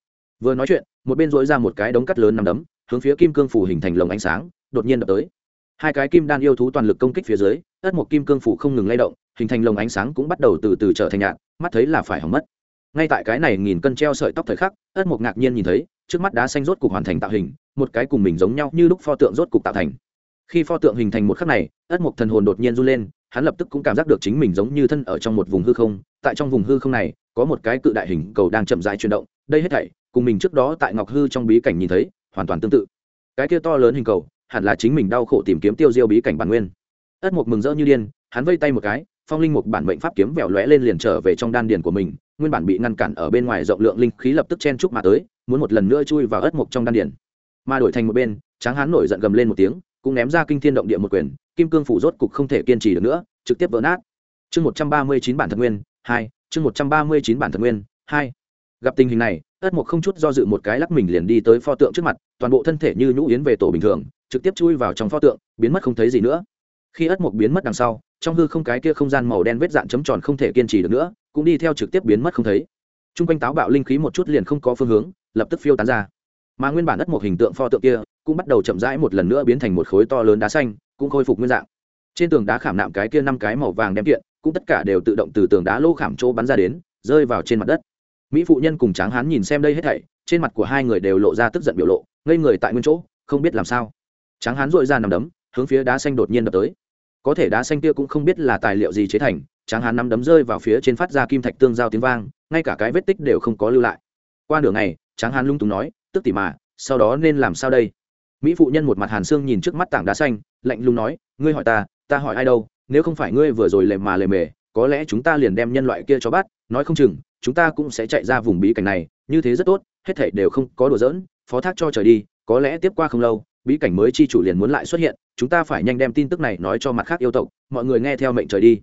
S1: Vừa nói chuyện, một bên dối ra một cái đống cắt lớn nằm đấm, hướng phía kim cương phủ hình thành lồng ánh sáng, đột nhiên đập tới. Hai cái kim đan yêu thú toàn lực công kích phía dưới, ất một kim cương phủ không ngừng lay động, hình thành lồng ánh sáng cũng bắt đầu từ từ trở thành nhạt, mắt thấy là phải hỏng mất. Ngay tại cái này nghìn cân treo sợi tóc thời khắc, ất một ngạc nhiên nhìn thấy, trước mắt đá xanh rốt cục hoàn thành tạo hình, một cái cùng mình giống nhau như lúc pho tượng rốt cục tạo thành khi pho tượng hình thành một khắc này, ất mộc thần hồn đột nhiên run lên, hắn lập tức cũng cảm giác được chính mình giống như thân ở trong một vùng hư không. Tại trong vùng hư không này, có một cái cự đại hình cầu đang chậm rãi chuyển động, đây hết thảy, cùng mình trước đó tại ngọc hư trong bí cảnh nhìn thấy, hoàn toàn tương tự. Cái kia to lớn hình cầu, hẳn là chính mình đau khổ tìm kiếm tiêu diêu bí cảnh bản nguyên. Ất mộc mừng rỡ như điên, hắn vây tay một cái, phong linh một bản mệnh pháp kiếm vẹo lóe lên liền trở về trong đan điền của mình, nguyên bản bị ngăn cản ở bên ngoài rộng lượng linh khí lập tức chen chúc mà tới, muốn một lần nữa chui vào ất mộc trong đan điền. Mà đổi thành một bên, tráng hán nổi giận gầm lên một tiếng cũng ném ra kinh thiên động địa một quyền, kim cương phủ rốt cục không thể kiên trì được nữa, trực tiếp vỡ nát. Chương một trăm ba mươi chín bản thật nguyên, hai, chương một trăm ba mươi chín bản thật nguyên, hai. Gặp tình hình này, ất mộc không chút do dự một cái lắc mình liền đi tới pho tượng trước mặt, toàn bộ thân thể như nhũ yến về tổ bình thường, trực tiếp chui vào trong pho tượng, biến mất không thấy gì nữa. Khi ất mộc biến mất đằng sau, trong hư không cái kia không gian màu đen vết dạn chấm tròn không thể kiên trì được nữa, cũng đi theo trực tiếp biến mất không thấy. T r u n g quanh táo bạo linh khí một chút liền không có phương hướng, lập tức phiêu tán ra. Mà nguyên bản đất một hình tượng pho tượng kia cũng bắt đầu chậm rãi một lần nữa biến thành một khối to lớn đá xanh, cũng khôi phục nguyên dạng. Trên tường đá khảm nạm cái kia năm cái màu vàng đem kiện, cũng tất cả đều tự động từ tường đá lô khảm chỗ bắn ra đến, rơi vào trên mặt đất. Mỹ phụ nhân cùng tráng hán nhìn xem đây hết thảy, trên mặt của hai người đều lộ ra tức giận biểu lộ, ngây người tại nguyên chỗ, không biết làm sao. Tráng hán dội ra nằm đấm, hướng phía đá xanh đột nhiên đập tới. Có thể đá xanh kia cũng không biết là tài liệu gì chế thành, tráng hán nằm đấm rơi vào phía trên phát ra kim thạch tương giao tiếng vang, ngay cả cái vết tích đều không có lưu lại. Qua nửa ngày, tráng hán lung túng nói, tức tỉ mà, sau đó nên làm sao đây? Mỹ phụ nhân một mặt hàn xương nhìn trước mắt tảng đá xanh, lạnh lùng nói, ngươi hỏi ta ta hỏi ai đâu? Nếu không phải ngươi vừa rồi lề mà lề mề, có lẽ chúng ta liền đem nhân loại kia cho bắt. Nói không chừng, chúng ta cũng sẽ chạy ra vùng bí cảnh này. Như thế rất tốt, hết thảy đều không có đùa giỡn. Phó thác cho trời đi, có lẽ tiếp qua không lâu, bí cảnh mới chi chủ liền muốn lại xuất hiện. Chúng ta phải nhanh đem tin tức này nói cho mặt khác yêu tộc. Mọi người nghe theo mệnh trời đi.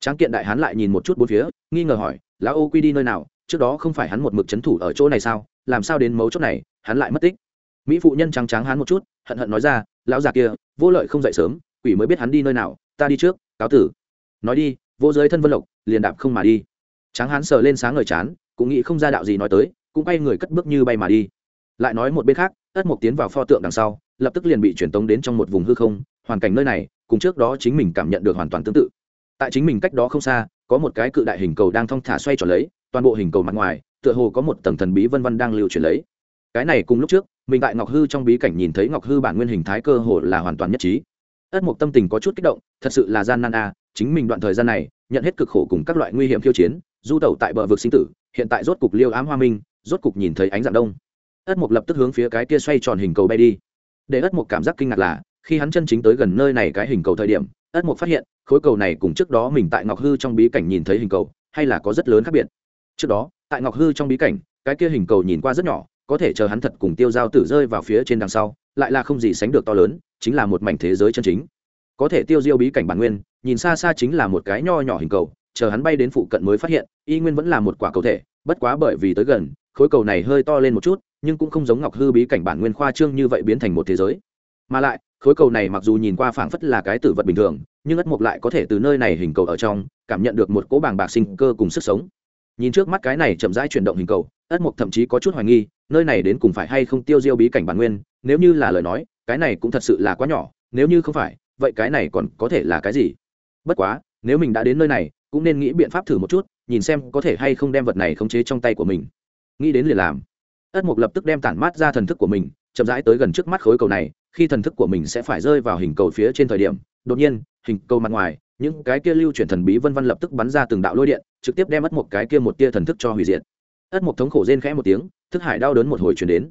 S1: Tráng kiện đại hán lại nhìn một chút bốn phía, nghi ngờ hỏi, lão ô quy đi nơi nào? Trước đó không phải hắn một mực c h ấ n thủ ở chỗ này sao? Làm sao đến mấu chốt này? Hắn lại mất tích mỹ phụ nhân trắng trắng hắn một chút, hận hận nói ra, lão già kia, vô lợi không dậy sớm, quỷ mới biết hắn đi nơi nào, ta đi trước, cáo tử. Nói đi, vô giới thân vân lộc, liền đạp không mà đi. Tráng hắn sờ lên sáng ngời chán, cũng nghĩ không ra đạo gì nói tới, cũng bay người cất bước như bay mà đi. Lại nói một bên khác, ất mục tiến vào pho tượng đằng sau, lập tức liền bị truyền tống đến trong một vùng hư không, hoàn cảnh nơi này, cùng trước đó chính mình cảm nhận được hoàn toàn tương tự. Tại chính mình cách đó không xa, có một cái cự đại hình cầu đang thong thả xoay tròn lấy, toàn bộ hình cầu mặt ngoài, tựa hồ có một tầng thần bí vân vân đang lưu truyền lấy. Cái này cùng lúc trước mình tại ngọc hư trong bí cảnh nhìn thấy ngọc hư bản nguyên hình thái cơ hồ là hoàn toàn nhất trí. Ất mộc tâm tình có chút kích động, thật sự là gian nan a, chính mình đoạn thời gian này, nhận hết cực khổ cùng các loại nguy hiểm khiêu chiến, du tẩu tại bờ vực sinh tử, hiện tại rốt cục liêu ám hoa minh, rốt cục nhìn thấy ánh dạng đông. Ất mộc lập tức hướng phía cái kia xoay tròn hình cầu bay đi. Để ất mộc cảm giác kinh ngạc là, khi hắn chân chính tới gần nơi này cái hình cầu thời điểm, ất mộc phát hiện, khối cầu này cùng trước đó mình tại ngọc hư trong bí cảnh nhìn thấy hình cầu, hay là có rất lớn khác biệt. Trước đó, tại ngọc hư trong bí cảnh, cái kia hình cầu nhìn qua rất nhỏ có thể chờ hắn thật cùng tiêu giao tử rơi vào phía trên đằng sau, lại là không gì sánh được to lớn, chính là một mảnh thế giới chân chính. Có thể tiêu diêu bí cảnh bản nguyên, nhìn xa xa chính là một cái nho nhỏ hình cầu, chờ hắn bay đến phụ cận mới phát hiện, y nguyên vẫn là một quả cầu thể, bất quá bởi vì tới gần, khối cầu này hơi to lên một chút, nhưng cũng không giống ngọc hư bí cảnh bản nguyên khoa trương như vậy biến thành một thế giới. Mà lại, khối cầu này mặc dù nhìn qua phảng phất là cái tử vật bình thường, nhưng ất mục lại có thể từ nơi này hình cầu ở trong, cảm nhận được một cỗ bàng bạc sinh cơ cùng sức sống nhìn trước mắt cái này chậm rãi chuyển động hình cầu, ất mục thậm chí có chút hoài nghi, nơi này đến cùng phải hay không tiêu diêu bí cảnh bản nguyên, nếu như là lời nói, cái này cũng thật sự là quá nhỏ, nếu như không phải, vậy cái này còn có thể là cái gì? Bất quá, nếu mình đã đến nơi này, cũng nên nghĩ biện pháp thử một chút, nhìn xem có thể hay không đem vật này khống chế trong tay của mình. Nghĩ đến liền làm. Ất mục lập tức đem tản mát ra thần thức của mình, chậm rãi tới gần trước mắt khối cầu này, khi thần thức của mình sẽ phải rơi vào hình cầu phía trên thời điểm, đột nhiên, hình cầu mặt ngoài, những cái kia lưu chuyển thần bí vân vân lập tức bắn ra từng đạo lôi điện trực tiếp đem ất một cái kia một tia thần thức cho hủy diệt. Ất một thống khổ rên khẽ một tiếng, thức hải đau đớn một hồi chuyển đến.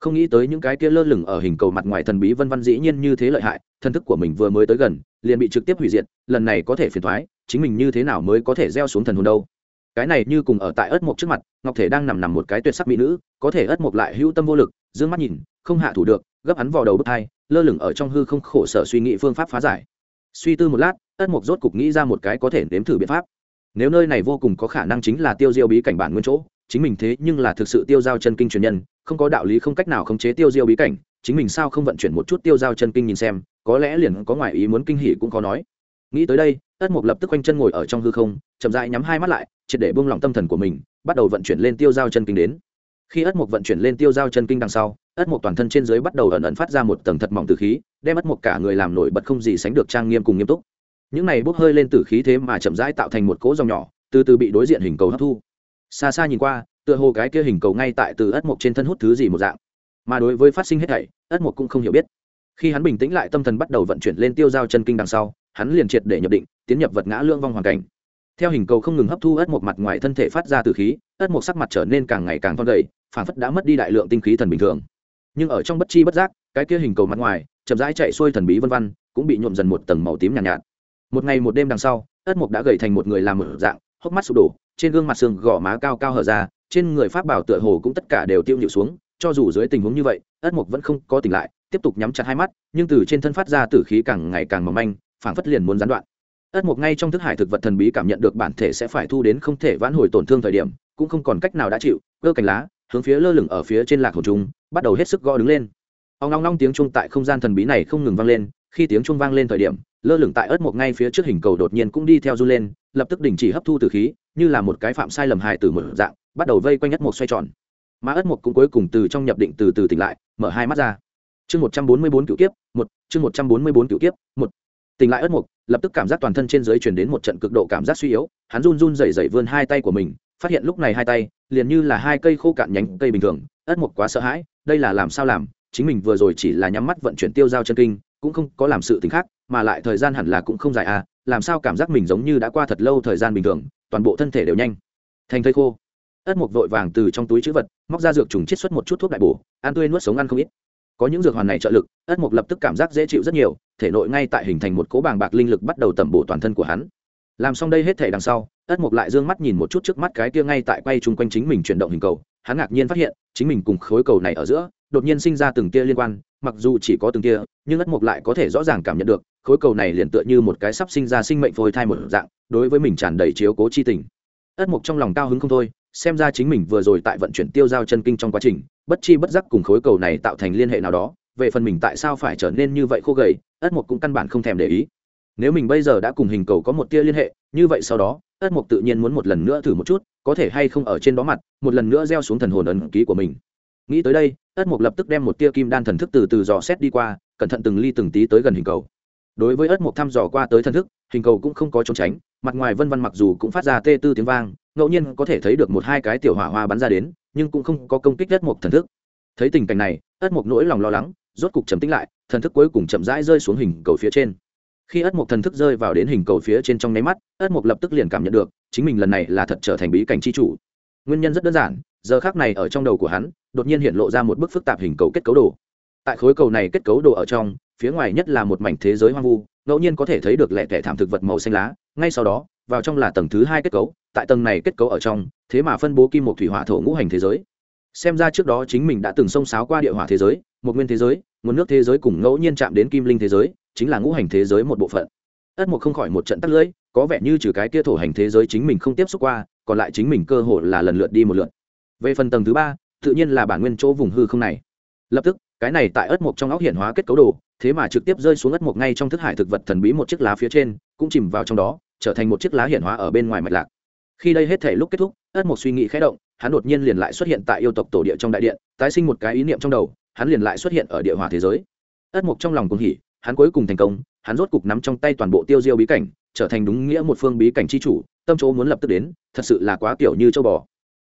S1: Không nghĩ tới những cái kia lơ lửng ở hình cầu mặt ngoài thần bí vân vân dĩ nhiên như thế lợi hại, thần thức của mình vừa mới tới gần, liền bị trực tiếp hủy diệt, lần này có thể phiền thoái chính mình như thế nào mới có thể gieo xuống thần hồn đâu. Cái này như cùng ở tại ớt mộc trước mặt, ngọc thể đang nằm nằm một cái tuyệt sắc mỹ nữ, có thể ớt mộc lại hữu tâm vô lực d ư ơ n g mắt nhìn, không hạ thủ được, gấp hắn vào đầu bức thai lơ lửng ở trong hư không khổ sở suy nghĩ phương pháp phá giải. Suy tư một lát ớt mộc rốt cục nghĩ ra một cái có thể nếm thử biện pháp nếu nơi này vô cùng có khả năng chính là tiêu diêu bí cảnh bản nguyên chỗ, chính mình thế nhưng là thực sự tiêu giao chân kinh truyền nhân, không có đạo lý không cách nào khống chế tiêu diêu bí cảnh, chính mình sao không vận chuyển một chút tiêu giao chân kinh nhìn xem, có lẽ liền có ngoại ý muốn kinh hỉ cũng có nói. Nghĩ tới đây ất mục lập tức quanh chân ngồi ở trong hư không, chậm rãi nhắm hai mắt lại, triệt để buông lỏng tâm thần của mình, bắt đầu vận chuyển lên tiêu giao chân kinh đến. Khi ất mục vận chuyển lên tiêu giao chân kinh đằng sau ất mục toàn thân trên dưới bắt đầu ẩn ẩn phát ra một tầng thật mỏng từ khí, đem ất mục cả người làm nổi bật không gì sánh được trang nghiêm cùng nghiêm túc những này bốc hơi lên từ khí thế mà chậm rãi tạo thành một cỗ dòng nhỏ từ từ bị đối diện hình cầu hấp thu. Xa xa nhìn qua tựa hồ cái kia hình cầu ngay tại từ ất mục trên thân hút thứ gì một dạng. Mà đối với phát sinh hết thảy ất mục cũng không hiểu biết. Khi hắn bình tĩnh lại tâm thần bắt đầu vận chuyển lên tiêu giao chân kinh đằng sau hắn liền triệt để nhập định tiến nhập vật ngã lương vong hoàn cảnh. Theo hình cầu không ngừng hấp thu ất mộc mặt ngoài thân thể phát ra từ khí ất mộc sắc mặt trở nên càng ngày càng thon gầy phản phất đã mất đi đại lượng tinh khí thần bình thường. Nhưng ở trong bất chi bất giác cái kia hình cầu mặt ngoài chậm rãi chạy xuôi thần bí vân văn cũng bị nhuộm dần một tầng màu tím nhàn nhạt, nhạt một ngày một đêm đằng sau, ất mục đã gầy thành một người làm mở dạng, hốc mắt sụp đổ, trên gương mặt xương gò má cao cao hở ra, trên người pháp bảo tựa hồ cũng tất cả đều tiêu nhịu xuống, cho dù dưới tình huống như vậy, ất mục vẫn không có tỉnh lại, tiếp tục nhắm chặt hai mắt, nhưng từ trên thân phát ra tử khí càng ngày càng mỏng manh, phảng phất liền muốn gián đoạn. Ất mục ngay trong thức hải thực vật thần bí cảm nhận được bản thể sẽ phải thu đến không thể vãn hồi tổn thương thời điểm, cũng không còn cách nào đã chịu, cơ cành lá, hướng phía lơ lửng ở phía trên lạc hồn trung, bắt đầu hết sức gõ đứng lên. Ông long long tiếng trung tại không gian thần bí này không ngừng vang lên khi tiếng chuông vang lên thời điểm lơ lửng tại ớt một ngay phía trước hình cầu đột nhiên cũng đi theo du lên lập tức đình chỉ hấp thu từ khí như là một cái phạm sai lầm hài từ một dạng bắt đầu vây quanh ớt một xoay tròn. Mà ớt một cũng cuối cùng từ trong nhập định từ từ tỉnh lại mở hai mắt ra. Chương một trăm bốn mươi bốn cựu kiếp một chương một trăm bốn mươi bốn cựu kiếp một. Tỉnh lại ớt một, lập tức cảm giác toàn thân trên dưới chuyển đến một trận cực độ cảm giác suy yếu hắn run run rẩy rẩy vươn hai tay của mình phát hiện lúc này hai tay liền như là hai cây khô cạn nhánh cây bình thường ớt một quá sợ hãi đây là làm sao làm chính mình vừa rồi chỉ là nhắm mắt vận chuyển tiêu giao chân kinh cũng không có làm sự t khác, mà lại thời gian hẳn là cũng không dài à làm sao cảm giác mình giống như đã qua thật lâu thời gian bình thường, toàn bộ thân thể đều nhanh. Thành thây khô. Ất mục vội vàng từ trong túi chữ vật, móc ra dược trùng chiết xuất một chút thuốc đại bổ, ăn tươi nuốt sống ăn không ít. Có những dược hoàn này trợ lực, ất mục lập tức cảm giác dễ chịu rất nhiều, thể nội ngay tại hình thành một cố bàng bạc linh lực bắt đầu tẩm bổ toàn thân của hắn. Làm xong đây hết thể đằng sau, ất mục lại d ư ơ n g mắt nhìn một chút trước mắt cái kia ngay tại quay chung quanh chính mình chuyển động hình cầu. Hắn ngạc nhiên phát hiện, chính mình cùng khối cầu này ở giữa, đột nhiên sinh ra từng tia liên quan mặc dù chỉ có từng tia nhưng ất mục lại có thể rõ ràng cảm nhận được, khối cầu này liền tựa như một cái sắp sinh ra sinh mệnh phôi thai một dạng, đối với mình tràn đầy chiếu cố chi tình. Ất mục trong lòng cao hứng không thôi, xem ra chính mình vừa rồi tại vận chuyển tiêu giao chân kinh trong quá trình, bất chi bất giác cùng khối cầu này tạo thành liên hệ nào đó, về phần mình tại sao phải trở nên như vậy khô gầy, ất mục cũng căn bản không thèm để ý. Nếu mình bây giờ đã cùng hình cầu có một tia liên hệ, như vậy sau đó, ất mục tự nhiên muốn một lần nữa thử một chút, có thể hay không ở trên đó mặt, một lần nữa gieo xuống thần hồn ấn ký của mình nghĩ tới đây, ất mục lập tức đem một tia kim đan thần thức từ từ dò xét đi qua, cẩn thận từng ly từng tí tới gần hình cầu. Đối với ất mục thăm dò qua tới thần thức, hình cầu cũng không có trốn tránh, mặt ngoài vân văn mặc dù cũng phát ra tê tư tiếng vang, ngẫu nhiên có thể thấy được một hai cái tiểu hỏa hoa bắn ra đến, nhưng cũng không có công kích ất mục thần thức. Thấy tình cảnh này, ất mục nỗi lòng lo lắng, rốt cục chấm tính lại, thần thức cuối cùng chậm rãi rơi xuống hình cầu phía trên. Khi ất mục thần thức rơi vào đến hình cầu phía trên trong nháy mắt, ất mục lập tức liền cảm nhận được, chính mình lần này là thật trở thành bí cảnh chi chủ. Nguyên nhân rất đơn giản giờ khác này ở trong đầu của hắn, đột nhiên hiện lộ ra một bức phức tạp hình cầu kết cấu đồ. Tại khối cầu này kết cấu đồ ở trong, phía ngoài nhất là một mảnh thế giới hoang vu, ngẫu nhiên có thể thấy được lẻ tẻ thảm thực vật màu xanh lá, ngay sau đó, vào trong là tầng thứ hai kết cấu, tại tầng này kết cấu ở trong, thế mà phân bố kim một thủy hỏa thổ ngũ hành thế giới. Xem ra trước đó chính mình đã từng xông xáo qua địa hỏa thế giới, một nguyên thế giới nguồn nước thế giới cùng ngẫu nhiên chạm đến kim linh thế giới, chính là ngũ hành thế giới một bộ phận. Ất một không khỏi một trận tắt lưỡi, có vẻ như trừ cái kia thổ hành thế giới chính mình không tiếp xúc qua, còn lại chính mình cơ hội là lần lượt đi một lượt về phần tầng thứ ba, tự nhiên là bản nguyên chỗ vùng hư không này. Lập tức, cái này tại ớt mộc trong óc hiện hóa kết cấu đồ, thế mà trực tiếp rơi xuống ớt mộc ngay trong thức hải thực vật thần bí một chiếc lá phía trên, cũng chìm vào trong đó, trở thành một chiếc lá hiện hóa ở bên ngoài mạch lạc. Khi đây hết thể lúc kết thúc, ớt mộc suy nghĩ khẽ động, hắn đột nhiên liền lại xuất hiện tại yêu tộc tổ địa trong đại điện, tái sinh một cái ý niệm trong đầu, hắn liền lại xuất hiện ở địa hòa thế giới. Ất mục trong lòng cùng hỉ, hắn cuối cùng thành công, hắn rốt cục nắm trong tay toàn bộ tiêu diêu bí cảnh, trở thành đúng nghĩa một phương bí cảnh chi chủ, tâm chỗ muốn lập tức đến, thật sự là quá kiểu như châu bò.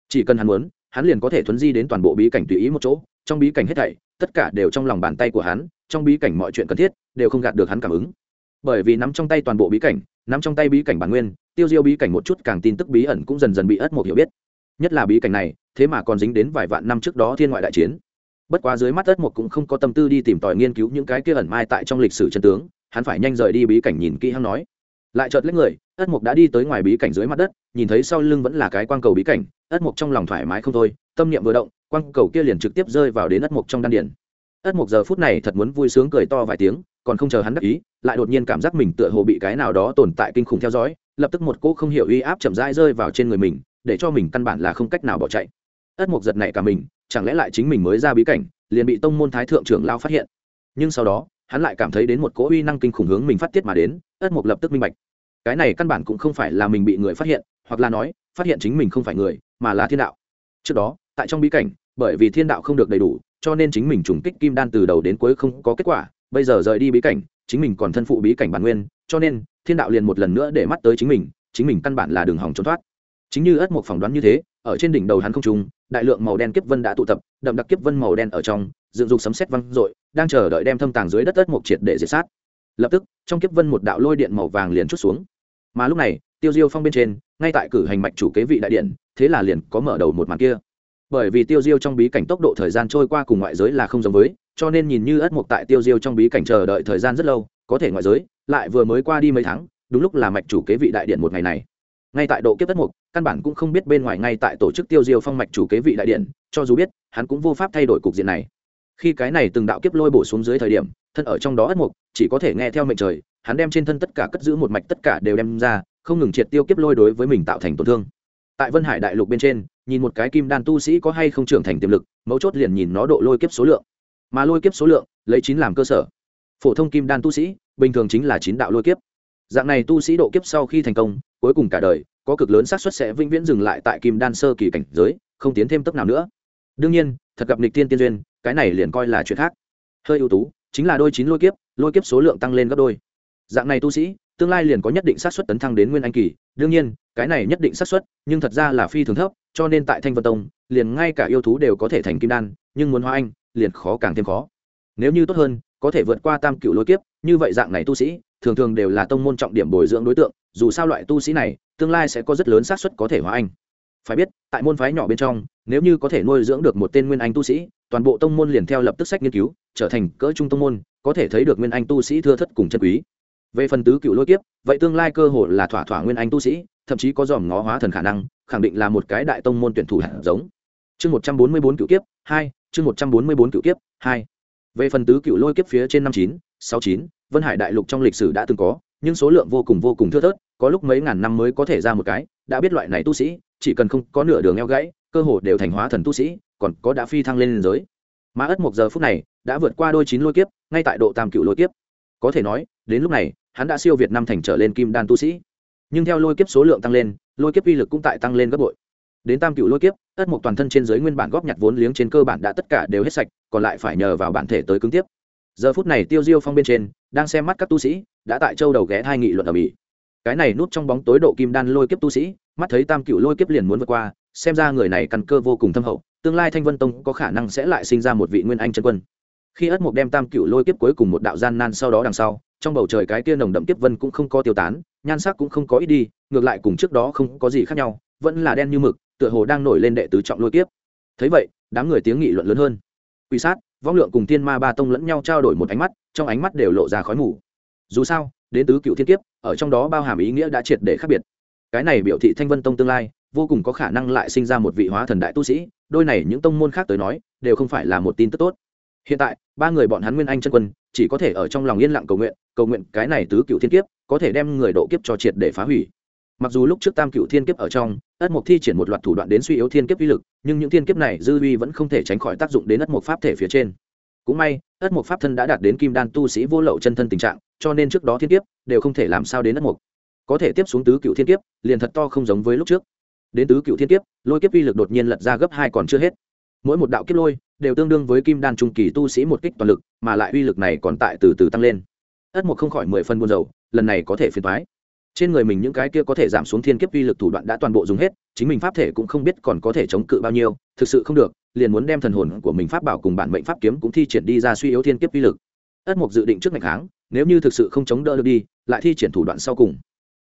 S1: Chỉ cần hắn muốn hắn liền có thể thuấn di đến toàn bộ bí cảnh tùy ý một chỗ, trong bí cảnh hết thảy, tất cả đều trong lòng bàn tay của hắn, trong bí cảnh mọi chuyện cần thiết đều không gạt được hắn cảm ứng. Bởi vì nắm trong tay toàn bộ bí cảnh, nắm trong tay bí cảnh bản nguyên, tiêu diêu bí cảnh một chút càng tin tức bí ẩn cũng dần dần bị ất một hiểu biết. Nhất là bí cảnh này, thế mà còn dính đến vài vạn năm trước đó thiên ngoại đại chiến. Bất quá dưới mắt ất một cũng không có tâm tư đi tìm tòi nghiên cứu những cái kia ẩn mai tại trong lịch sử chân tướng, hắn phải nhanh rời đi bí cảnh nhìn kỹ hắn nói. Lại chợt lấy người ất mục đã đi tới ngoài bí cảnh dưới mặt đất, nhìn thấy sau lưng vẫn là cái quang cầu bí cảnh, ất mục trong lòng thoải mái không thôi, tâm niệm vừa động, quang cầu kia liền trực tiếp rơi vào đến ất mục trong đan điển ất mục giờ phút này thật muốn vui sướng cười to vài tiếng, còn không chờ hắn đắc ý, lại đột nhiên cảm giác mình tựa hồ bị cái nào đó tồn tại kinh khủng theo dõi, lập tức một cỗ không hiểu uy áp chậm rãi rơi vào trên người mình, để cho mình căn bản là không cách nào bỏ chạy. ất mục giật này cả mình, chẳng lẽ lại chính mình mới ra bí cảnh, liền bị tông môn thái thượng trưởng lao phát hiện. nhưng sau đó, hắn lại cảm thấy đến một cỗ uy năng kinh khủng hướng mình phát tiết mà đến, ất mục lập tức minh bạch cái này căn bản cũng không phải là mình bị người phát hiện, hoặc là nói, phát hiện chính mình không phải người, mà là thiên đạo. Trước đó, tại trong bí cảnh, bởi vì thiên đạo không được đầy đủ, cho nên chính mình trùng kích kim đan từ đầu đến cuối không có kết quả, bây giờ rời đi bí cảnh, chính mình còn thân phụ bí cảnh bản nguyên, cho nên, thiên đạo liền một lần nữa để mắt tới chính mình chính mình căn bản là đường hỏng trốn thoát. Chính như ất một phỏng đoán như thế, ở trên đỉnh đầu hắn không trung, đại lượng màu đen kiếp vân đã tụ tập, đậm đặc kiếp vân màu đen ở trong, dựng dục sấm sét văng r đang chờ đợi đem thâm tàng dưới đất ất một triệt để diệt sát. Lập tức, trong kiếp vân một đạo lôi điện màu vàng liền chút xuống mà lúc này, tiêu diêu phong bên trên, ngay tại cử hành mạch chủ kế vị đại điện, thế là liền có mở đầu một màn kia. Bởi vì tiêu diêu trong bí cảnh tốc độ thời gian trôi qua cùng ngoại giới là không giống với, cho nên nhìn như ất mục tại tiêu diêu trong bí cảnh chờ đợi thời gian rất lâu, có thể ngoại giới lại vừa mới qua đi mấy tháng, đúng lúc là mạch chủ kế vị đại điện một ngày này. Ngay tại độ kiếp ất mục, căn bản cũng không biết bên ngoài ngay tại tổ chức tiêu diêu phong mạch chủ kế vị đại điện, cho dù biết, hắn cũng vô pháp thay đổi cục diện này. Khi cái này từng đạo kiếp lôi bổ xuống dưới thời điểm, thân ở trong đó ất mục, chỉ có thể nghe theo mệnh trời hắn đem trên thân tất cả cất giữ một mạch tất cả đều đem ra, không ngừng triệt tiêu kiếp lôi đối với mình tạo thành tổn thương. Tại vân hải đại lục bên trên, nhìn một cái kim đan tu sĩ có hay không trưởng thành tiềm lực, mấu chốt liền nhìn nó độ lôi kiếp số lượng. Mà lôi kiếp số lượng, lấy chín làm cơ sở. Phổ thông kim đan tu sĩ, bình thường chính là chín đạo lôi kiếp. Dạng này tu sĩ độ kiếp sau khi thành công, cuối cùng cả đời, có cực lớn xác suất sẽ vĩnh viễn dừng lại tại kim đan sơ kỳ cảnh giới, không tiến thêm tốc nào nữa. Đương nhiên, thật gặp nịch tiên tiên duyên, cái này liền coi là chuyện khác. Hơi ưu tú, chính là đôi chín lôi kiếp lôi kiếp số lượng tăng lên gấp đôi dạng này tu sĩ, tương lai liền có nhất định xác suất tấn thăng đến nguyên anh kỳ. Đương nhiên, cái này nhất định xác suất, nhưng thật ra là phi thường thấp, cho nên tại thanh vân tông, liền ngay cả yêu thú đều có thể thành kim đan, nhưng muốn hóa anh, liền khó càng thêm khó. Nếu như tốt hơn, có thể vượt qua tam cựu lối kiếp, như vậy dạng này tu sĩ, thường thường đều là tông môn trọng điểm bồi dưỡng đối tượng, dù sao loại tu sĩ này, tương lai sẽ có rất lớn xác suất có thể hóa anh. Phải biết, tại môn phái nhỏ bên trong, nếu như có thể nuôi dưỡng được một tên nguyên anh tu sĩ, toàn bộ tông môn liền theo lập tức sách nghiên cứu, trở thành cỡ trung tông môn, có thể thấy được nguyên anh tu sĩ thưa thất cùng chân quý về phần tứ cựu lôi kiếp, vậy tương lai cơ hội là thỏa thỏa nguyên anh tu sĩ, thậm chí có dòm ngó hóa thần khả năng, khẳng định là một cái đại tông môn tuyển thủ hạt giống. Chương một trăm bốn mươi bốn cựu kiếp, hai, chương một trăm bốn mươi bốn cựu kiếp, hai. Về phần tứ cựu lôi kiếp phía trên năm chín, sáu chín, vân hải đại lục trong lịch sử đã từng có, nhưng số lượng vô cùng vô cùng thưa thớt, có lúc mấy ngàn năm mới có thể ra một cái, đã biết loại này tu sĩ, chỉ cần không có nửa đường eo gãy, cơ hồ đều thành hóa thần tu sĩ, còn có đã phi thăng lên liên giới. Mà ất một giờ phút này, đã vượt qua đôi chín lôi kiếp, ngay tại độ tam cựu lôi kiếp. Có thể nói, đến lúc này hắn đã siêu việt năm thành trở lên kim đan tu sĩ. Nhưng theo lôi kiếp số lượng tăng lên, lôi kiếp uy lực cũng tại tăng lên gấp bội. Đến tam cựu lôi kiếp, tất một toàn thân trên giới nguyên bản góp nhặt vốn liếng trên cơ bản đã tất cả đều hết sạch, còn lại phải nhờ vào bản thể tới cứng tiếp. Giờ phút này tiêu diêu phong bên trên, đang xem mắt các tu sĩ, đã tại châu đầu ghé hai nghị luận ở mỹ. Cái này núp trong bóng tối độ kim đan lôi kiếp tu sĩ, mắt thấy tam cựu lôi kiếp liền muốn vượt qua, xem ra người này căn cơ vô cùng thâm hậu, tương lai thanh vân tông có khả năng sẽ lại sinh ra một vị nguyên anh chân quân. Khi ất mục đem tam cựu lôi kiếp cuối cùng một đạo gian nan sau đó đằng sau trong bầu trời cái kia nồng đậm kiếp vân cũng không có tiêu tán, nhan sắc cũng không có ít đi, ngược lại cùng trước đó không có gì khác nhau, vẫn là đen như mực, tựa hồ đang nổi lên đệ tứ trọng lôi kiếp. Thấy vậy, đám người tiếng nghị luận lớn hơn. Quỷ sát, vong lượng cùng tiên ma ba tông lẫn nhau trao đổi một ánh mắt, trong ánh mắt đều lộ ra khói mù. Dù sao, đến tứ cựu thiên kiếp, ở trong đó bao hàm ý nghĩa đã triệt để khác biệt. Cái này biểu thị thanh vân tông tương lai, vô cùng có khả năng lại sinh ra một vị hóa thần đại tu sĩ, đôi này những tông môn khác tới nói, đều không phải là một tin tức tốt. Hiện tại, ba người bọn hắn nguyên anh chân quân chỉ có thể ở trong lòng yên lặng cầu nguyện cầu nguyện cái này tứ cựu thiên kiếp có thể đem người độ kiếp cho triệt để phá hủy. Mặc dù lúc trước tam cựu thiên kiếp ở trong, ất mộc thi triển một loạt thủ đoạn đến suy yếu thiên kiếp uy lực, nhưng những thiên kiếp này dư uy vẫn không thể tránh khỏi tác dụng đến ất mộc pháp thể phía trên. Cũng may, ất mộc pháp thân đã đạt đến kim đan tu sĩ vô lậu chân thân tình trạng, cho nên trước đó thiên kiếp đều không thể làm sao đến ất mộc. Có thể tiếp xuống tứ cựu thiên kiếp, liền thật to không giống với lúc trước. Đến tứ cựu thiên kiếp, lôi kiếp uy lực đột nhiên lật ra gấp hai còn chưa hết mỗi một đạo kiếp lôi đều tương đương với kim đan trung kỳ tu sĩ một kích toàn lực, mà lại uy lực này còn tại từ từ tăng lên. Ất một không khỏi mười phân buôn dầu lần này có thể phiền thoái trên người mình những cái kia có thể giảm xuống thiên kiếp uy lực thủ đoạn đã toàn bộ dùng hết, chính mình pháp thể cũng không biết còn có thể chống cự bao nhiêu, thực sự không được, liền muốn đem thần hồn của mình pháp bảo cùng bản mệnh pháp kiếm cũng thi triển đi ra suy yếu thiên kiếp uy lực. Ất một dự định trước ngày kháng, nếu như thực sự không chống đỡ được đi, lại thi triển thủ đoạn sau cùng.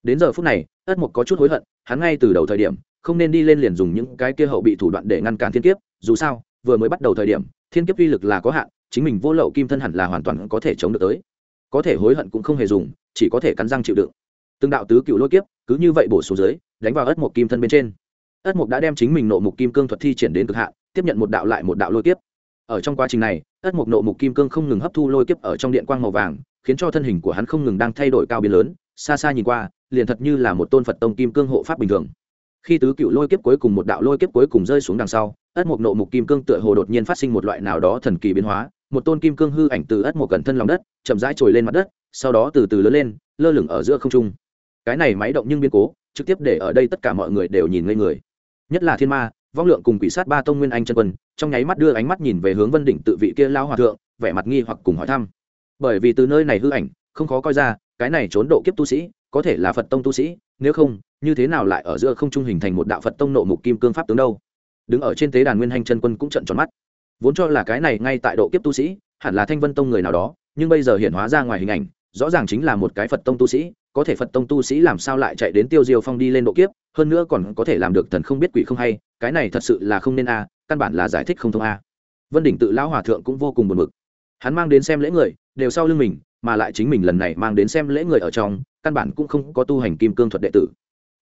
S1: Đến giờ phút này, ất một có chút hối hận, hắn ngay từ đầu thời điểm, không nên đi lên liền dùng những cái kia hậu bị thủ đoạn để ngăn cản thiên kiếp dù sao, vừa mới bắt đầu thời điểm, thiên kiếp uy lực là có hạn, chính mình vô lậu kim thân hẳn là hoàn toàn có thể chống được tới. Có thể hối hận cũng không hề dùng, chỉ có thể cắn răng chịu đựng. Từng đạo tứ cựu lôi kiếp, cứ như vậy bổ xuống dưới, đánh vào ất mộc kim thân bên trên. Ất mộc đã đem chính mình nộ mục kim cương thuật thi triển đến cực hạn, tiếp nhận một đạo lại một đạo lôi kiếp. Ở trong quá trình này, ất mộc nộ mục kim cương không ngừng hấp thu lôi kiếp ở trong điện quang màu vàng, khiến cho thân hình của hắn không ngừng đang thay đổi cao biến lớn, xa xa nhìn qua, liền thật như là một tôn phật tông kim cương hộ pháp bình thường. Khi tứ cựu lôi kiếp cuối cùng một đạo lôi kiếp cuối cùng rơi xuống đằng sau ất mộc nộ mục kim cương tựa hồ đột nhiên phát sinh một loại nào đó thần kỳ biến hóa, một tôn kim cương hư ảnh từ ất mộc gần thân lòng đất, chậm rãi trồi lên mặt đất, sau đó từ từ lớn lên, lơ lửng ở giữa không trung. Cái này máy động nhưng biến cố, trực tiếp để ở đây tất cả mọi người đều nhìn ngây người. Nhất là thiên ma, vong lượng cùng quỷ sát ba tông nguyên anh chân quân, trong nháy mắt đưa ánh mắt nhìn về hướng vân đỉnh tự vị kia lao hòa thượng, vẻ mặt nghi hoặc cùng hỏi thăm. Bởi vì từ nơi này hư ảnh, không khó coi ra, cái này trốn độ kiếp tu sĩ, có thể là phật tông tu sĩ, nếu không, như thế nào lại ở giữa không trung hình thành một đạo phật tông nộ mục kim cương pháp tướng đâu? Đứng ở trên tế đàn nguyên hành chân quân cũng trận tròn mắt. Vốn cho là cái này ngay tại độ kiếp tu sĩ, hẳn là thanh vân tông người nào đó, nhưng bây giờ hiện hóa ra ngoài hình ảnh, rõ ràng chính là một cái phật tông tu sĩ, có thể phật tông tu sĩ làm sao lại chạy đến tiêu diêu phong đi lên độ kiếp, hơn nữa còn có thể làm được thần không biết quỷ không hay, cái này thật sự là không nên a, căn bản là giải thích không thông a. Vân đỉnh tự lão hòa thượng cũng vô cùng buồn bực. Hắn mang đến xem lễ người, đều sau lưng mình, mà lại chính mình lần này mang đến xem lễ người ở trong, căn bản cũng không có tu hành kim cương thuật đệ tử.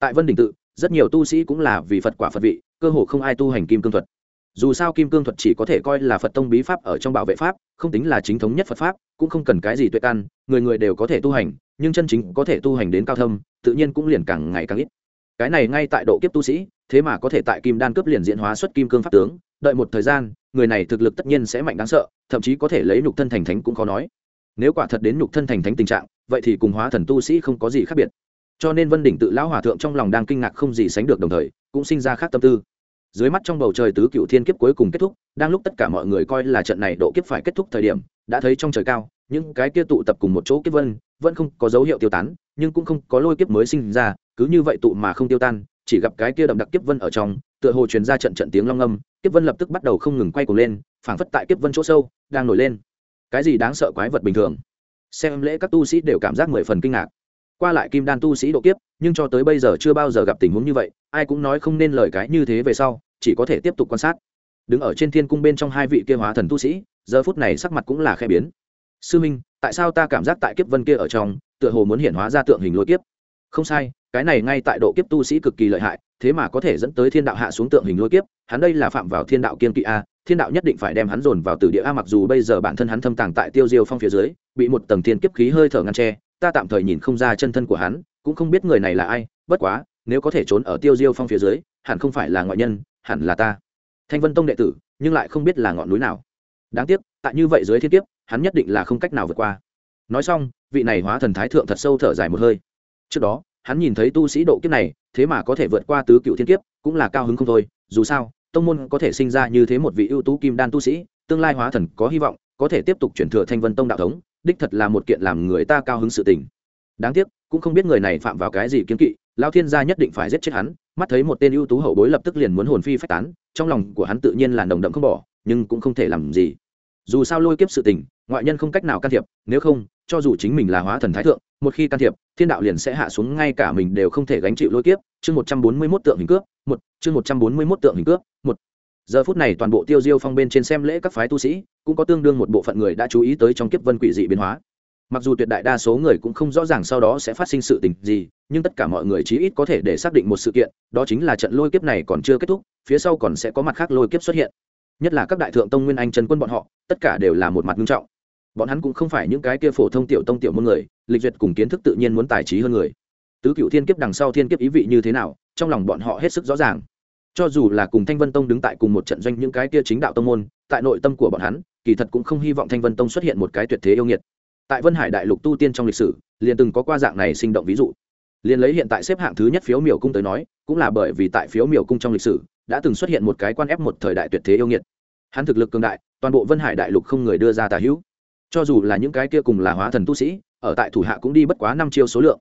S1: Tại vân đỉnh tự, rất nhiều tu sĩ cũng là vì phật quả phật vị cơ hồ không ai tu hành kim cương thuật. Dù sao kim cương thuật chỉ có thể coi là phật tông bí pháp ở trong bảo vệ pháp, không tính là chính thống nhất phật pháp, cũng không cần cái gì tuệ căn, người người đều có thể tu hành, nhưng chân chính có thể tu hành đến cao thâm, tự nhiên cũng liền càng ngày càng ít. Cái này ngay tại độ kiếp tu sĩ, thế mà có thể tại kim đan cấp liền diễn hóa xuất kim cương pháp tướng, đợi một thời gian, người này thực lực tất nhiên sẽ mạnh đáng sợ, thậm chí có thể lấy nhục thân thành thánh cũng khó nói. Nếu quả thật đến nhục thân thành thánh tình trạng, vậy thì cùng hóa thần tu sĩ không có gì khác biệt cho nên vân đỉnh tự lão hòa thượng trong lòng đang kinh ngạc không gì sánh được đồng thời, cũng sinh ra khác tâm tư. Dưới mắt trong bầu trời tứ cựu thiên kiếp cuối cùng kết thúc, đang lúc tất cả mọi người coi là trận này độ kiếp phải kết thúc thời điểm, đã thấy trong trời cao, những cái kia tụ tập cùng một chỗ kiếp vân, vẫn không có dấu hiệu tiêu tán, nhưng cũng không có lôi kiếp mới sinh ra, cứ như vậy tụ mà không tiêu tan, chỉ gặp cái kia đậm đặc kiếp vân ở trong, tựa hồ truyền ra trận trận tiếng long âm, kiếp vân lập tức bắt đầu không ngừng quay cuồng lên, phảng phất tại kiếp vân chỗ sâu, đang nổi lên. Cái gì đáng sợ quái vật bình thường? Xem lễ các tu sĩ đều cảm giác mười phần kinh ngạc qua lại kim đan tu sĩ độ kiếp, nhưng cho tới bây giờ chưa bao giờ gặp tình huống như vậy, ai cũng nói không nên lời cái như thế về sau, chỉ có thể tiếp tục quan sát. Đứng ở trên thiên cung bên trong hai vị kia hóa thần tu sĩ, giờ phút này sắc mặt cũng là khe biến. Sư minh, tại sao ta cảm giác tại kiếp vân kia ở trong, tựa hồ muốn hiện hóa ra tượng hình lôi kiếp? Không sai, cái này ngay tại độ kiếp tu sĩ cực kỳ lợi hại thế mà có thể dẫn tới thiên đạo hạ xuống tượng hình lôi kiếp, hắn đây là phạm vào thiên đạo kiên kỵ a, thiên đạo nhất định phải đem hắn dồn vào tử địa a, mặc dù bây giờ bản thân hắn thâm tàng tại tiêu diêu phong phía dưới, bị một tầng thiên kiếp khí hơi thở ngăn tre ta tạm thời nhìn không ra chân thân của hắn, cũng không biết người này là ai, bất quá, nếu có thể trốn ở tiêu diêu phong phía dưới, hẳn không phải là ngoại nhân, hẳn là ta. Thanh vân tông đệ tử, nhưng lại không biết là ngọn núi nào. Đáng tiếc, tại như vậy dưới thiên kiếp, hắn nhất định là không cách nào vượt qua. Nói xong, vị này hóa thần thái thượng thật sâu thở dài một hơi. Trước đó hắn nhìn thấy tu sĩ độ kiếp này, thế mà có thể vượt qua tứ cựu thiên kiếp, cũng là cao hứng không thôi. Dù sao, tông môn có thể sinh ra như thế một vị ưu tú kim đan tu sĩ, tương lai hóa thần có hy vọng, có thể tiếp tục chuyển thừa thanh vân tông đạo thống, đích thật là một kiện làm người ta cao hứng sự tình. Đáng tiếc, cũng không biết người này phạm vào cái gì kiếm kỵ lao thiên gia nhất định phải giết chết hắn, mắt thấy một tên ưu tú hậu bối lập tức liền muốn hồn phi phách tán, trong lòng của hắn tự nhiên là nồng đậm không bỏ, nhưng cũng không thể làm gì. Dù sao lôi kiếp sự tình, ngoại nhân không cách nào can thiệp, nếu không, cho dù chính mình là hóa thần thái thượng, một khi can thiệp thiên đạo liền sẽ hạ xuống, ngay cả mình đều không thể gánh chịu lôi kiếp. Chương một trăm bốn mươi mốt tượng hình cướp, một, chương một trăm bốn mươi mốt tượng hình cướp, một. Giờ phút này toàn bộ tiêu diêu phong bên trên xem lễ các phái tu sĩ, cũng có tương đương một bộ phận người đã chú ý tới trong kiếp vân quỷ dị biến hóa. Mặc dù tuyệt đại đa số người cũng không rõ ràng sau đó sẽ phát sinh sự tình gì, nhưng tất cả mọi người chí ít có thể để xác định một sự kiện, đó chính là trận lôi kiếp này còn chưa kết thúc, phía sau còn sẽ có mặt khác lôi kiếp xuất hiện. Nhất là các đại thượng tông nguyên anh trần quân bọn họ, tất cả đều là một mặt nghiêm trọng bọn hắn cũng không phải những cái kia phổ thông tiểu tông tiểu môn người, lịch duyệt cùng kiến thức tự nhiên muốn tài trí hơn người. Tứ cựu thiên kiếp đằng sau thiên kiếp ý vị như thế nào, trong lòng bọn họ hết sức rõ ràng. Cho dù là cùng thanh vân tông đứng tại cùng một trận doanh những cái kia chính đạo tông môn, tại nội tâm của bọn hắn, kỳ thật cũng không hy vọng thanh vân tông xuất hiện một cái tuyệt thế yêu nghiệt. Tại vân hải đại lục tu tiên trong lịch sử, liền từng có qua dạng này sinh động ví dụ. Liền lấy hiện tại xếp hạng thứ nhất phiếu miểu cung tới nói, cũng là bởi vì tại phiếu miểu cung trong lịch sử, đã từng xuất hiện một cái quan ép một thời đại tuyệt thế yêu nghiệt. Hắn thực lực cường đại, toàn bộ vân hải đại lục không người đưa ra tà hữu cho dù là những cái kia cùng là hóa thần tu sĩ, ở tại thủ hạ cũng đi bất quá năm chiêu số lượng.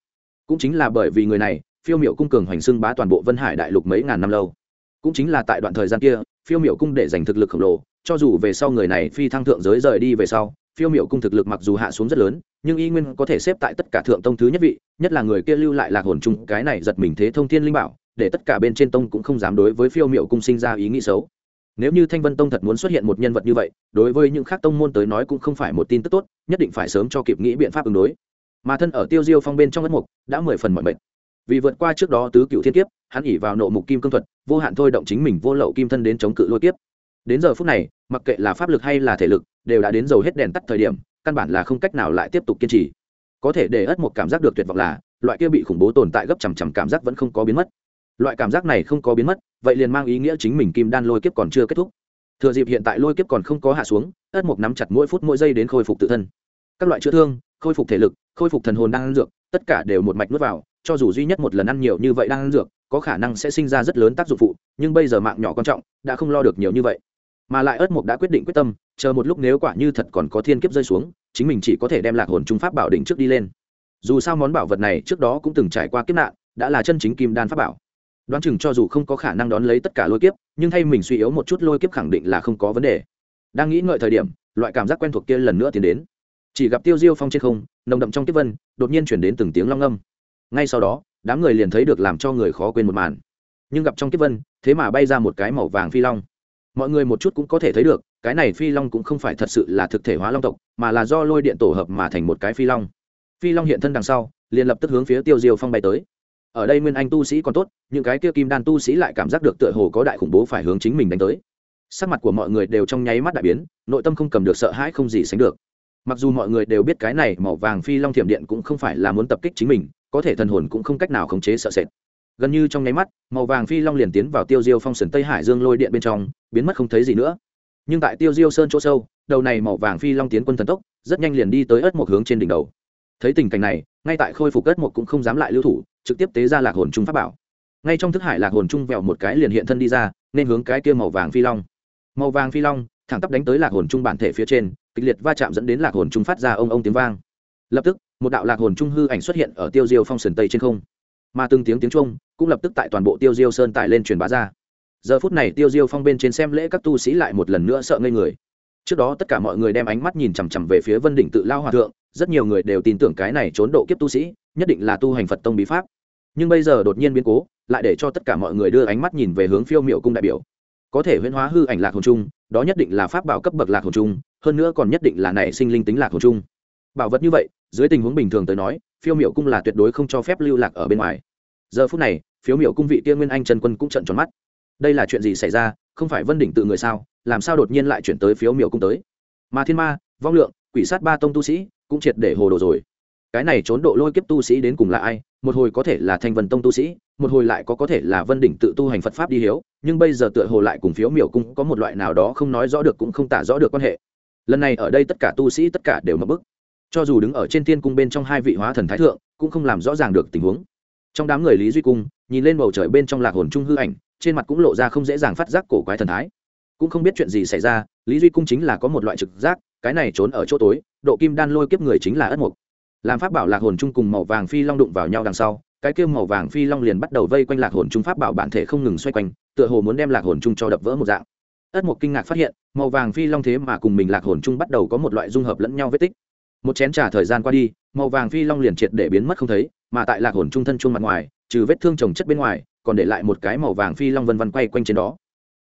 S1: Cũng chính là bởi vì người này, phiêu miệu cung cường hoành xưng bá toàn bộ vân hải đại lục mấy ngàn năm lâu. Cũng chính là tại đoạn thời gian kia, phiêu miệu cung để giành thực lực khổng lồ, cho dù về sau người này phi thăng thượng giới rời đi về sau, phiêu miệu cung thực lực mặc dù hạ xuống rất lớn, nhưng y nguyên có thể xếp tại tất cả thượng tông thứ nhất vị, nhất là người kia lưu lại lạc hồn chung, cái này giật mình thế thông thiên linh bảo, để tất cả bên trên tông cũng không dám đối với phiêu miệu cung sinh ra ý nghĩ xấu nếu như thanh vân tông thật muốn xuất hiện một nhân vật như vậy, đối với những khác tông môn tới nói cũng không phải một tin tức tốt, nhất định phải sớm cho kịp nghĩ biện pháp ứng đối. Mà thân ở tiêu diêu phong bên trong ất mục, đã mười phần mọi mệt. Vì vượt qua trước đó tứ cựu thiên kiếp, hắn ỉ vào nộ mục kim cương thuật, vô hạn thôi động chính mình vô lậu kim thân đến chống cự lôi kiếp. Đến giờ phút này, mặc kệ là pháp lực hay là thể lực, đều đã đến dầu hết đèn tắt thời điểm, căn bản là không cách nào lại tiếp tục kiên trì. Có thể để ất một cảm giác được tuyệt vọng là, loại kia bị khủng bố tồn tại gấp chằm chằm cảm giác vẫn không có biến mất. Loại cảm giác này không có biến mất vậy liền mang ý nghĩa chính mình kim đan lôi kiếp còn chưa kết thúc. Thừa dịp hiện tại lôi kiếp còn không có hạ xuống, ất mục nắm chặt mỗi phút mỗi giây đến khôi phục tự thân. Các loại chữa thương, khôi phục thể lực, khôi phục thần hồn đang ăn dược, tất cả đều một mạch nuốt vào, cho dù duy nhất một lần ăn nhiều như vậy đang ăn dược, có khả năng sẽ sinh ra rất lớn tác dụng phụ, nhưng bây giờ mạng nhỏ quan trọng, đã không lo được nhiều như vậy. Mà lại ất mục đã quyết định quyết tâm, chờ một lúc nếu quả như thật còn có thiên kiếp rơi xuống, chính mình chỉ có thể đem lạc hồn trung pháp bảo đỉnh trước đi lên. Dù sao món bảo vật này trước đó cũng từng trải qua kiếp nạn, đã là chân chính kim đan pháp bảo đoán chừng cho dù không có khả năng đón lấy tất cả lôi kiếp, nhưng thay mình suy yếu một chút lôi kiếp khẳng định là không có vấn đề. Đang nghĩ ngợi thời điểm, loại cảm giác quen thuộc kia lần nữa tiến đến. Chỉ gặp tiêu diêu phong trên không, nồng đậm trong kiếp vân, đột nhiên chuyển đến từng tiếng long âm. Ngay sau đó, đám người liền thấy được làm cho người khó quên một màn. Nhưng gặp trong kiếp vân, thế mà bay ra một cái màu vàng phi long. Mọi người một chút cũng có thể thấy được, cái này phi long cũng không phải thật sự là thực thể hóa long tộc, mà là do lôi điện tổ hợp mà thành một cái phi long. Phi long hiện thân đằng sau, liền lập tức hướng phía tiêu diêu phong bay tới ở đây nguyên anh tu sĩ còn tốt, những cái kia kim đan tu sĩ lại cảm giác được tựa hồ có đại khủng bố phải hướng chính mình đánh tới. Sắc mặt của mọi người đều trong nháy mắt đại biến, nội tâm không cầm được sợ hãi không gì sánh được. Mặc dù mọi người đều biết cái này màu vàng phi long thiểm điện cũng không phải là muốn tập kích chính mình, có thể thần hồn cũng không cách nào khống chế sợ sệt. Gần như trong nháy mắt, màu vàng phi long liền tiến vào tiêu diêu phong sườn tây hải dương lôi điện bên trong, biến mất không thấy gì nữa. Nhưng tại tiêu diêu sơn chỗ sâu, đầu này màu vàng phi long tiến quân thần tốc, rất nhanh liền đi tới ớt một hướng trên đỉnh đầu. Thấy tình cảnh này, ngay tại khôi phục ớt một cũng không dám lại lưu thủ trực tiếp tế ra lạc hồn trung pháp bảo. Ngay trong thức hải lạc hồn trung vẹo một cái liền hiện thân đi ra, nên hướng cái kia màu vàng phi long. Màu vàng phi long, thẳng tắp đánh tới lạc hồn trung bản thể phía trên, kịch liệt va chạm dẫn đến lạc hồn trung phát ra ông ông tiếng vang. Lập tức, một đạo lạc hồn trung hư ảnh xuất hiện ở tiêu diêu phong sườn tây trên không. Mà từng tiếng tiếng trung cũng lập tức tại toàn bộ tiêu diêu sơn tải lên truyền bá ra. Giờ phút này tiêu diêu phong bên trên xem lễ các tu sĩ lại một lần nữa sợ ngây người. Trước đó tất cả mọi người đem ánh mắt nhìn chằm chằm về phía vân đỉnh tự lao hòa thượng, rất nhiều người đều tin tưởng cái này trốn độ kiếp tu sĩ, nhất định là tu hành phật tông bí pháp nhưng bây giờ đột nhiên biến cố, lại để cho tất cả mọi người đưa ánh mắt nhìn về hướng phiêu miệu cung đại biểu. Có thể huyễn hóa hư ảnh lạc hồn trung, đó nhất định là pháp bảo cấp bậc lạc hồn trung, hơn nữa còn nhất định là nảy sinh linh tính lạc hồn trung. Bảo vật như vậy, dưới tình huống bình thường tới nói, phiêu miệu cung là tuyệt đối không cho phép lưu lạc ở bên ngoài. Giờ phút này phiếu miệu cung vị tiên nguyên anh trần quân cũng trận tròn mắt. Đây là chuyện gì xảy ra, không phải vân đỉnh tự người sao, làm sao đột nhiên lại chuyển tới phiếu miệu cung tới? Mà thiên ma, vong lượng, quỷ sát ba tông tu sĩ, cũng triệt để hồ đồ rồi cái này trốn độ lôi kiếp tu sĩ đến cùng là ai, một hồi có thể là thanh vân tông tu sĩ, một hồi lại có có thể là vân đỉnh tự tu hành phật pháp đi hiếu, nhưng bây giờ tựa hồ lại cùng phiếu miểu cung có một loại nào đó không nói rõ được cũng không tả rõ được quan hệ. Lần này ở đây tất cả tu sĩ tất cả đều mập bức. Cho dù đứng ở trên thiên cung bên trong hai vị hóa thần thái thượng, cũng không làm rõ ràng được tình huống. Trong đám người lý duy cung, nhìn lên bầu trời bên trong lạc hồn trung hư ảnh, trên mặt cũng lộ ra không dễ dàng phát giác cổ quái thần thái. Cũng không biết chuyện gì xảy ra, lý duy cung chính là có một loại trực giác, cái này trốn ở chỗ tối, độ kim đan lôi kiếp người chính là ất mục làm pháp bảo lạc hồn chung cùng màu vàng phi long đụng vào nhau đằng sau, cái kia màu vàng phi long liền bắt đầu vây quanh lạc hồn chung pháp bảo bản thể không ngừng xoay quanh, tựa hồ muốn đem lạc hồn chung cho đập vỡ một dạng. Ất mục kinh ngạc phát hiện, màu vàng phi long thế mà cùng mình lạc hồn chung bắt đầu có một loại dung hợp lẫn nhau vết tích. Một chén trà thời gian qua đi, màu vàng phi long liền triệt để biến mất không thấy, mà tại lạc hồn trung thân chung mặt ngoài, trừ vết thương trồng chất bên ngoài, còn để lại một cái màu vàng phi long vân vân quay quanh trên đó.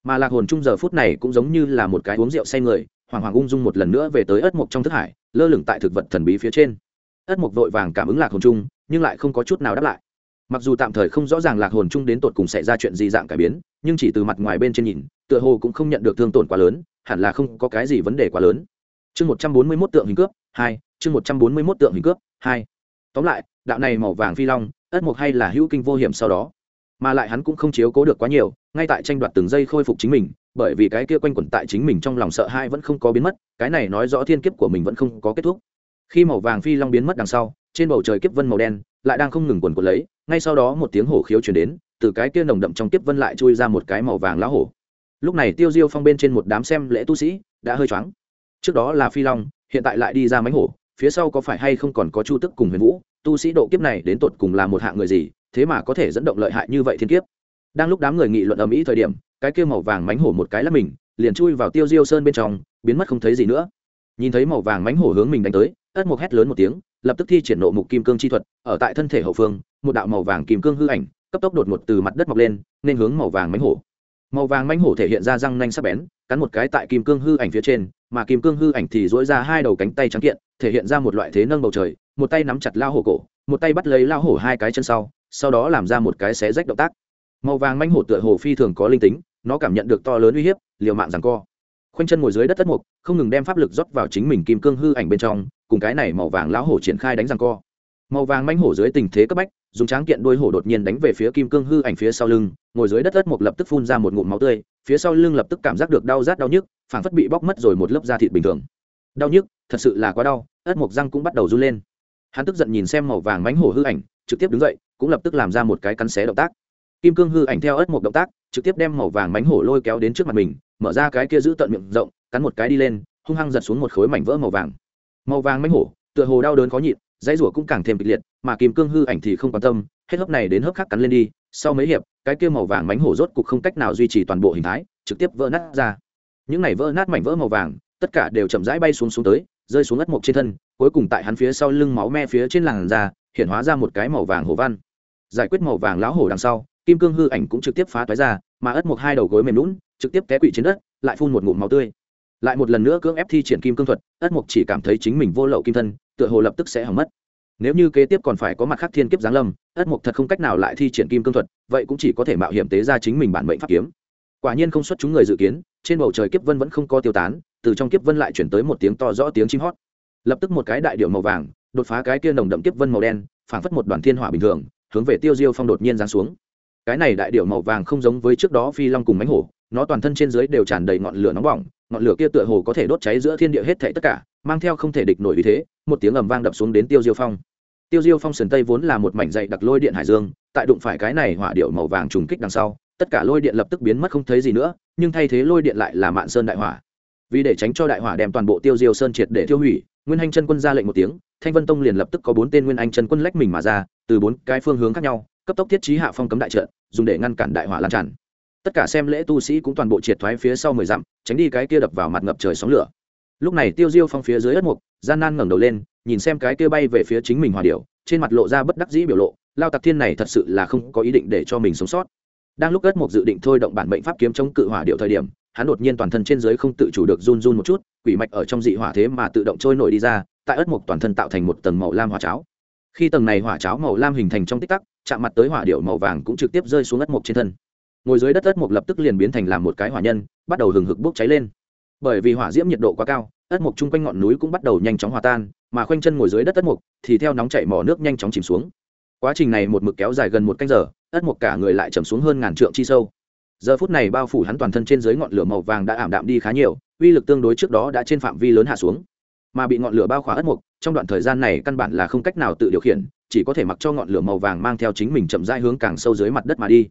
S1: Mà lạc hồn chung giờ phút này cũng giống như là một cái uống rượu say người hoàng hoàng ung dung một lần nữa về tới ớt mộc trong thức hải, lơ lửng tại thực vật thần bí phía trên ất mục vội vàng cảm ứng lạc hồn chung, nhưng lại không có chút nào đáp lại. Mặc dù tạm thời không rõ ràng lạc hồn chung đến tột cùng xảy ra chuyện gì dạng cải biến, nhưng chỉ từ mặt ngoài bên trên nhìn, tựa hồ cũng không nhận được thương tổn quá lớn, hẳn là không có cái gì vấn đề quá lớn. Chương một trăm bốn mươi mốt tượng hình cướp, hai, chương một trăm bốn mươi mốt tượng hình cướp, hai. Tóm lại, đạo này màu vàng phi long, ất mục hay là hữu kinh vô hiểm sau đó. Mà lại hắn cũng không chiếu cố được quá nhiều, ngay tại tranh đoạt từng giây khôi phục chính mình, bởi vì cái kia quanh quẩn tại chính mình trong lòng sợ hãi vẫn không có biến mất, cái này nói rõ thiên kiếp của mình vẫn không có kết thúc khi màu vàng phi long biến mất đằng sau, trên bầu trời kiếp vân màu đen lại đang không ngừng quần quần lấy, ngay sau đó một tiếng hổ khiếu chuyển đến, từ cái kia nồng đậm trong kiếp vân lại chui ra một cái màu vàng lá hổ. Lúc này tiêu diêu phong bên trên một đám xem lễ tu sĩ đã hơi choáng. Trước đó là phi long, hiện tại lại đi ra mánh hổ, phía sau có phải hay không còn có chu tức cùng huyền vũ? Tu sĩ độ kiếp này đến tột cùng là một hạng người gì, thế mà có thể dẫn động lợi hại như vậy thiên kiếp? Đang lúc đám người nghị luận ầm ĩ thời điểm, cái kia màu vàng mánh hổ một cái là mình, liền chui vào tiêu diêu sơn bên trong, biến mất không thấy gì nữa. Nhìn thấy màu vàng mánh hổ hướng mình đánh tới ất mục hét lớn một tiếng, lập tức thi triển nộ mục kim cương chi thuật, ở tại thân thể hậu phương, một đạo màu vàng kim cương hư ảnh, cấp tốc đột ngột từ mặt đất mọc lên, nên hướng màu vàng mánh hổ. Màu vàng mánh hổ thể hiện ra răng nanh sắc bén, cắn một cái tại kim cương hư ảnh phía trên, mà kim cương hư ảnh thì dỗi ra hai đầu cánh tay trắng kiện, thể hiện ra một loại thế nâng bầu trời, một tay nắm chặt lao hổ cổ, một tay bắt lấy lao hổ hai cái chân sau sau đó làm ra một cái xé rách động tác. Màu vàng manh hổ tựa hồ phi thường có linh tính, nó cảm nhận được to lớn uy hiếp, liều mạng rằng co khoanh chân ngồi dưới đất tất mục, không ngừng đem pháp lực rót vào chính mình kim cương hư ảnh bên trong, cùng cái này màu vàng lão hổ triển khai đánh răng co. Màu vàng manh hổ dưới tình thế cấp bách, dùng tráng kiện đuôi hổ đột nhiên đánh về phía kim cương hư ảnh phía sau lưng, ngồi dưới đất tất mục lập tức phun ra một ngụm máu tươi, phía sau lưng lập tức cảm giác được đau rát đau nhức, phảng phất bị bóc mất rồi một lớp da thịt bình thường. Đau nhức, thật sự là quá đau ất mục răng cũng bắt đầu run lên. Hắn tức giận nhìn xem màu vàng mánh hổ hư ảnh, trực tiếp đứng dậy, cũng lập tức làm ra một cái cắn xé động tác. Kim cương hư ảnh theo ớt một động tác, trực tiếp đem màu vàng mánh hổ lôi kéo đến trước mặt mình mở ra cái kia giữ tận miệng rộng, cắn một cái đi lên, hung hăng giật xuống một khối mảnh vỡ màu vàng. Màu vàng mánh hổ, tựa hồ đau đớn khó nhịn, dãy rủa cũng càng thêm kịch liệt, mà kim cương hư ảnh thì không quan tâm, hết hớp này đến hớp khác cắn lên đi, sau mấy hiệp, cái kia màu vàng mánh hổ rốt cục không cách nào duy trì toàn bộ hình thái, trực tiếp vỡ nát ra. Những này vỡ nát mảnh vỡ màu vàng, tất cả đều chậm rãi bay xuống xuống tới, rơi xuống ất mộc trên thân, cuối cùng tại hắn phía sau lưng máu me phía trên làn da, hiện hóa ra một cái màu vàng hổ văn. Giải quyết màu vàng lão hổ đằng sau, kim cương hư ảnh cũng trực tiếp phá toái ra mà ất mục hai đầu gối mềm lún, trực tiếp té quỵ trên đất, lại phun một ngụm máu tươi. Lại một lần nữa cưỡng ép thi triển kim cương thuật ất mục chỉ cảm thấy chính mình vô lậu kim thân, tựa hồ lập tức sẽ hỏng mất. Nếu như kế tiếp còn phải có mặt khác thiên kiếp giáng lâm ất mục thật không cách nào lại thi triển kim cương thuật, vậy cũng chỉ có thể mạo hiểm tế ra chính mình bản mệnh pháp kiếm. Quả nhiên không xuất chúng người dự kiến, trên bầu trời kiếp vân vẫn không có tiêu tán, từ trong kiếp vân lại chuyển tới một tiếng to rõ tiếng chim hót. Lập tức một cái đại điệu màu vàng, đột phá cái kia nồng đậm kiếp vân màu đen, phảng phất một đoàn thiên hỏa bình thường, hướng về tiêu diêu phong đột nhiên giáng xuống cái này đại điểu màu vàng không giống với trước đó phi long cùng mánh hổ, nó toàn thân trên dưới đều tràn đầy ngọn lửa nóng bỏng, ngọn lửa kia tựa hồ có thể đốt cháy giữa thiên địa hết thảy tất cả, mang theo không thể địch nổi vì thế, một tiếng ầm vang đập xuống đến tiêu diêu phong. Tiêu diêu phong sườn tây vốn là một mảnh dày đặc lôi điện hải dương, tại đụng phải cái này hỏa điệu màu vàng trùng kích đằng sau, tất cả lôi điện lập tức biến mất không thấy gì nữa, nhưng thay thế lôi điện lại là mạn sơn đại hỏa. Vì để tránh cho đại hỏa đem toàn bộ tiêu diêu sơn triệt để tiêu hủy, nguyên anh chân quân ra lệnh một tiếng, thanh vân tông liền lập tức có bốn tên nguyên anh chân quân lách mình mà ra, từ bốn cái phương hướng khác nhau cấp tốc thiết trí hạ phong cấm đại trận, dùng để ngăn cản đại hỏa lan tràn. Tất cả xem lễ tu sĩ cũng toàn bộ triệt thoái phía sau mười dặm, tránh đi cái kia đập vào mặt ngập trời sóng lửa. Lúc này tiêu diêu phong phía dưới ất mục, gian nan ngẩng đầu lên, nhìn xem cái kia bay về phía chính mình hòa điệu trên mặt lộ ra bất đắc dĩ biểu lộ, lao tặc thiên này thật sự là không có ý định để cho mình sống sót. Đang lúc ất mục dự định thôi động bản mệnh pháp kiếm chống cự hỏa điệu thời điểm, hắn đột nhiên toàn thân trên dưới không tự chủ được run run một chút, quỷ mạch ở trong dị hỏa thế mà tự động trôi nổi đi ra, tại ất mục toàn thân tạo thành một tầng màu lam hỏa cháo. Khi tầng này hỏa cháo màu lam hình thành trong tích tắc chạm mặt tới hỏa điệu màu vàng cũng trực tiếp rơi xuống ất mục trên thân. Ngồi dưới đất ất mục lập tức liền biến thành làm một cái hỏa nhân, bắt đầu hừng hực bốc cháy lên. Bởi vì hỏa diễm nhiệt độ quá cao, ất mục chung quanh ngọn núi cũng bắt đầu nhanh chóng hòa tan, mà khoanh chân ngồi dưới đất ất mục thì theo nóng chảy mỏ nước nhanh chóng chìm xuống. Quá trình này một mực kéo dài gần một canh giờ, ất mục cả người lại chầm xuống hơn ngàn trượng chi sâu. Giờ phút này bao phủ hắn toàn thân trên dưới ngọn lửa màu vàng đã ảm đạm đi khá nhiều, uy lực tương đối trước đó đã trên phạm vi lớn hạ xuống. Mà bị ngọn lửa bao khỏa ất mục trong đoạn thời gian này căn bản là không cách nào tự điều khiển chỉ có thể mặc cho ngọn lửa màu vàng mang theo chính mình chậm rãi hướng càng sâu dưới mặt đất mà đi.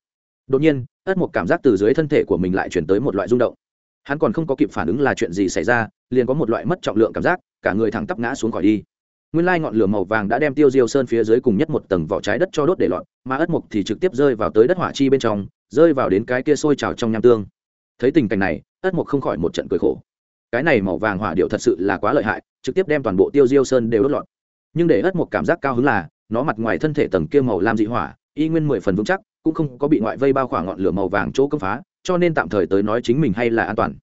S1: Đột nhiên, ất mục cảm giác từ dưới thân thể của mình lại chuyển tới một loại rung động. Hắn còn không có kịp phản ứng là chuyện gì xảy ra, liền có một loại mất trọng lượng cảm giác, cả người thẳng tắp ngã xuống khỏi đi. Nguyên lai ngọn lửa màu vàng đã đem tiêu diêu sơn phía dưới cùng nhất một tầng vỏ trái đất cho đốt để lọt, mà ất mục thì trực tiếp rơi vào tới đất hỏa chi bên trong, rơi vào đến cái kia sôi trào trong nham tương. Thấy tình cảnh này, ất mục không khỏi một trận cười khổ. Cái này màu vàng hỏa điệu thật sự là quá lợi hại, trực tiếp đem toàn bộ tiêu diêu sơn đều đốt lọt. Nhưng để ất mục cảm giác cao hứng là nó mặt ngoài thân thể tầng kia màu lam dị hỏa, y nguyên mười phần vững chắc, cũng không có bị ngoại vây bao khỏa ngọn lửa màu vàng chỗ cấm phá, cho nên tạm thời tới nói chính mình hay là an toàn.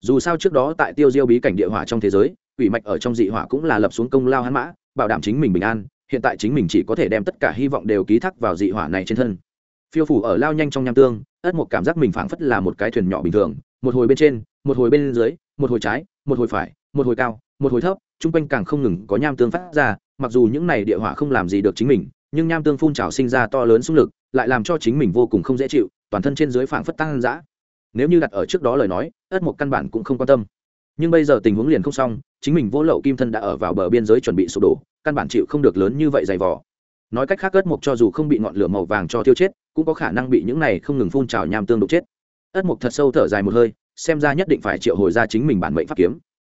S1: Dù sao trước đó tại tiêu diêu bí cảnh địa hỏa trong thế giới, quỷ mạch ở trong dị hỏa cũng là lập xuống công lao hắn mã, bảo đảm chính mình bình an, hiện tại chính mình chỉ có thể đem tất cả hy vọng đều ký thác vào dị hỏa này trên thân. Phiêu phủ ở lao nhanh trong nham tương, ất một cảm giác mình phảng phất là một cái thuyền nhỏ bình thường, một hồi bên trên, một hồi bên dưới, một hồi trái, một hồi phải, một hồi cao, một hồi thấp, chung quanh càng không ngừng có nham tương phát ra mặc dù những này địa hỏa không làm gì được chính mình, nhưng nham tương phun trào sinh ra to lớn xung lực, lại làm cho chính mình vô cùng không dễ chịu, toàn thân trên dưới phảng phất tăng dã nếu như đặt ở trước đó lời nói, ất một căn bản cũng không quan tâm. Nhưng bây giờ tình huống liền không xong, chính mình vô lậu kim thân đã ở vào bờ biên giới chuẩn bị sụp đổ, căn bản chịu không được lớn như vậy dày vỏ nói cách khác, ất mục cho dù không bị ngọn lửa màu vàng cho tiêu chết, cũng có khả năng bị những này không ngừng phun trào nham tương đục chết. Ất mục thật sâu thở dài một hơi, xem ra nhất định phải triệu hồi ra chính mình bản mệnh pháp kiếm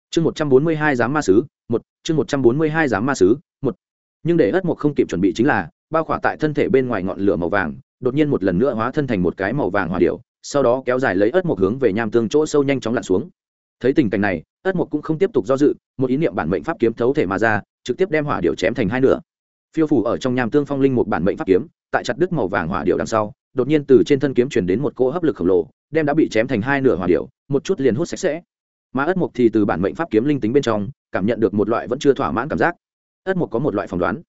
S1: chương một trăm bốn mươi hai giám ma sứ, một, chương một trăm bốn mươi hai giám ma sứ, một. Nhưng để ất mục không kịp chuẩn bị chính là, bao khỏa tại thân thể bên ngoài ngọn lửa màu vàng, đột nhiên một lần nữa hóa thân thành một cái màu vàng hòa điệu sau đó kéo dài lấy ất mục hướng về nham tương chỗ sâu nhanh chóng lặn xuống. Thấy tình cảnh này ất mục cũng không tiếp tục do dự, một ý niệm bản mệnh pháp kiếm thấu thể mà ra, trực tiếp đem hỏa điệu chém thành hai nửa. Phiêu phủ ở trong nham tương phong linh một bản mệnh pháp kiếm, tại chặt đứt màu vàng hỏa điệu đằng sau, đột nhiên từ trên thân kiếm chuyển đến một cỗ hấp lực khổng lồ, đem đã bị chém thành hai nửa hỏa điệu một chút liền hút sạch sẽ mà ất mục thì từ bản mệnh pháp kiếm linh tính bên trong, cảm nhận được một loại vẫn chưa thỏa mãn cảm giác. Ất mục có một loại phỏng đoán.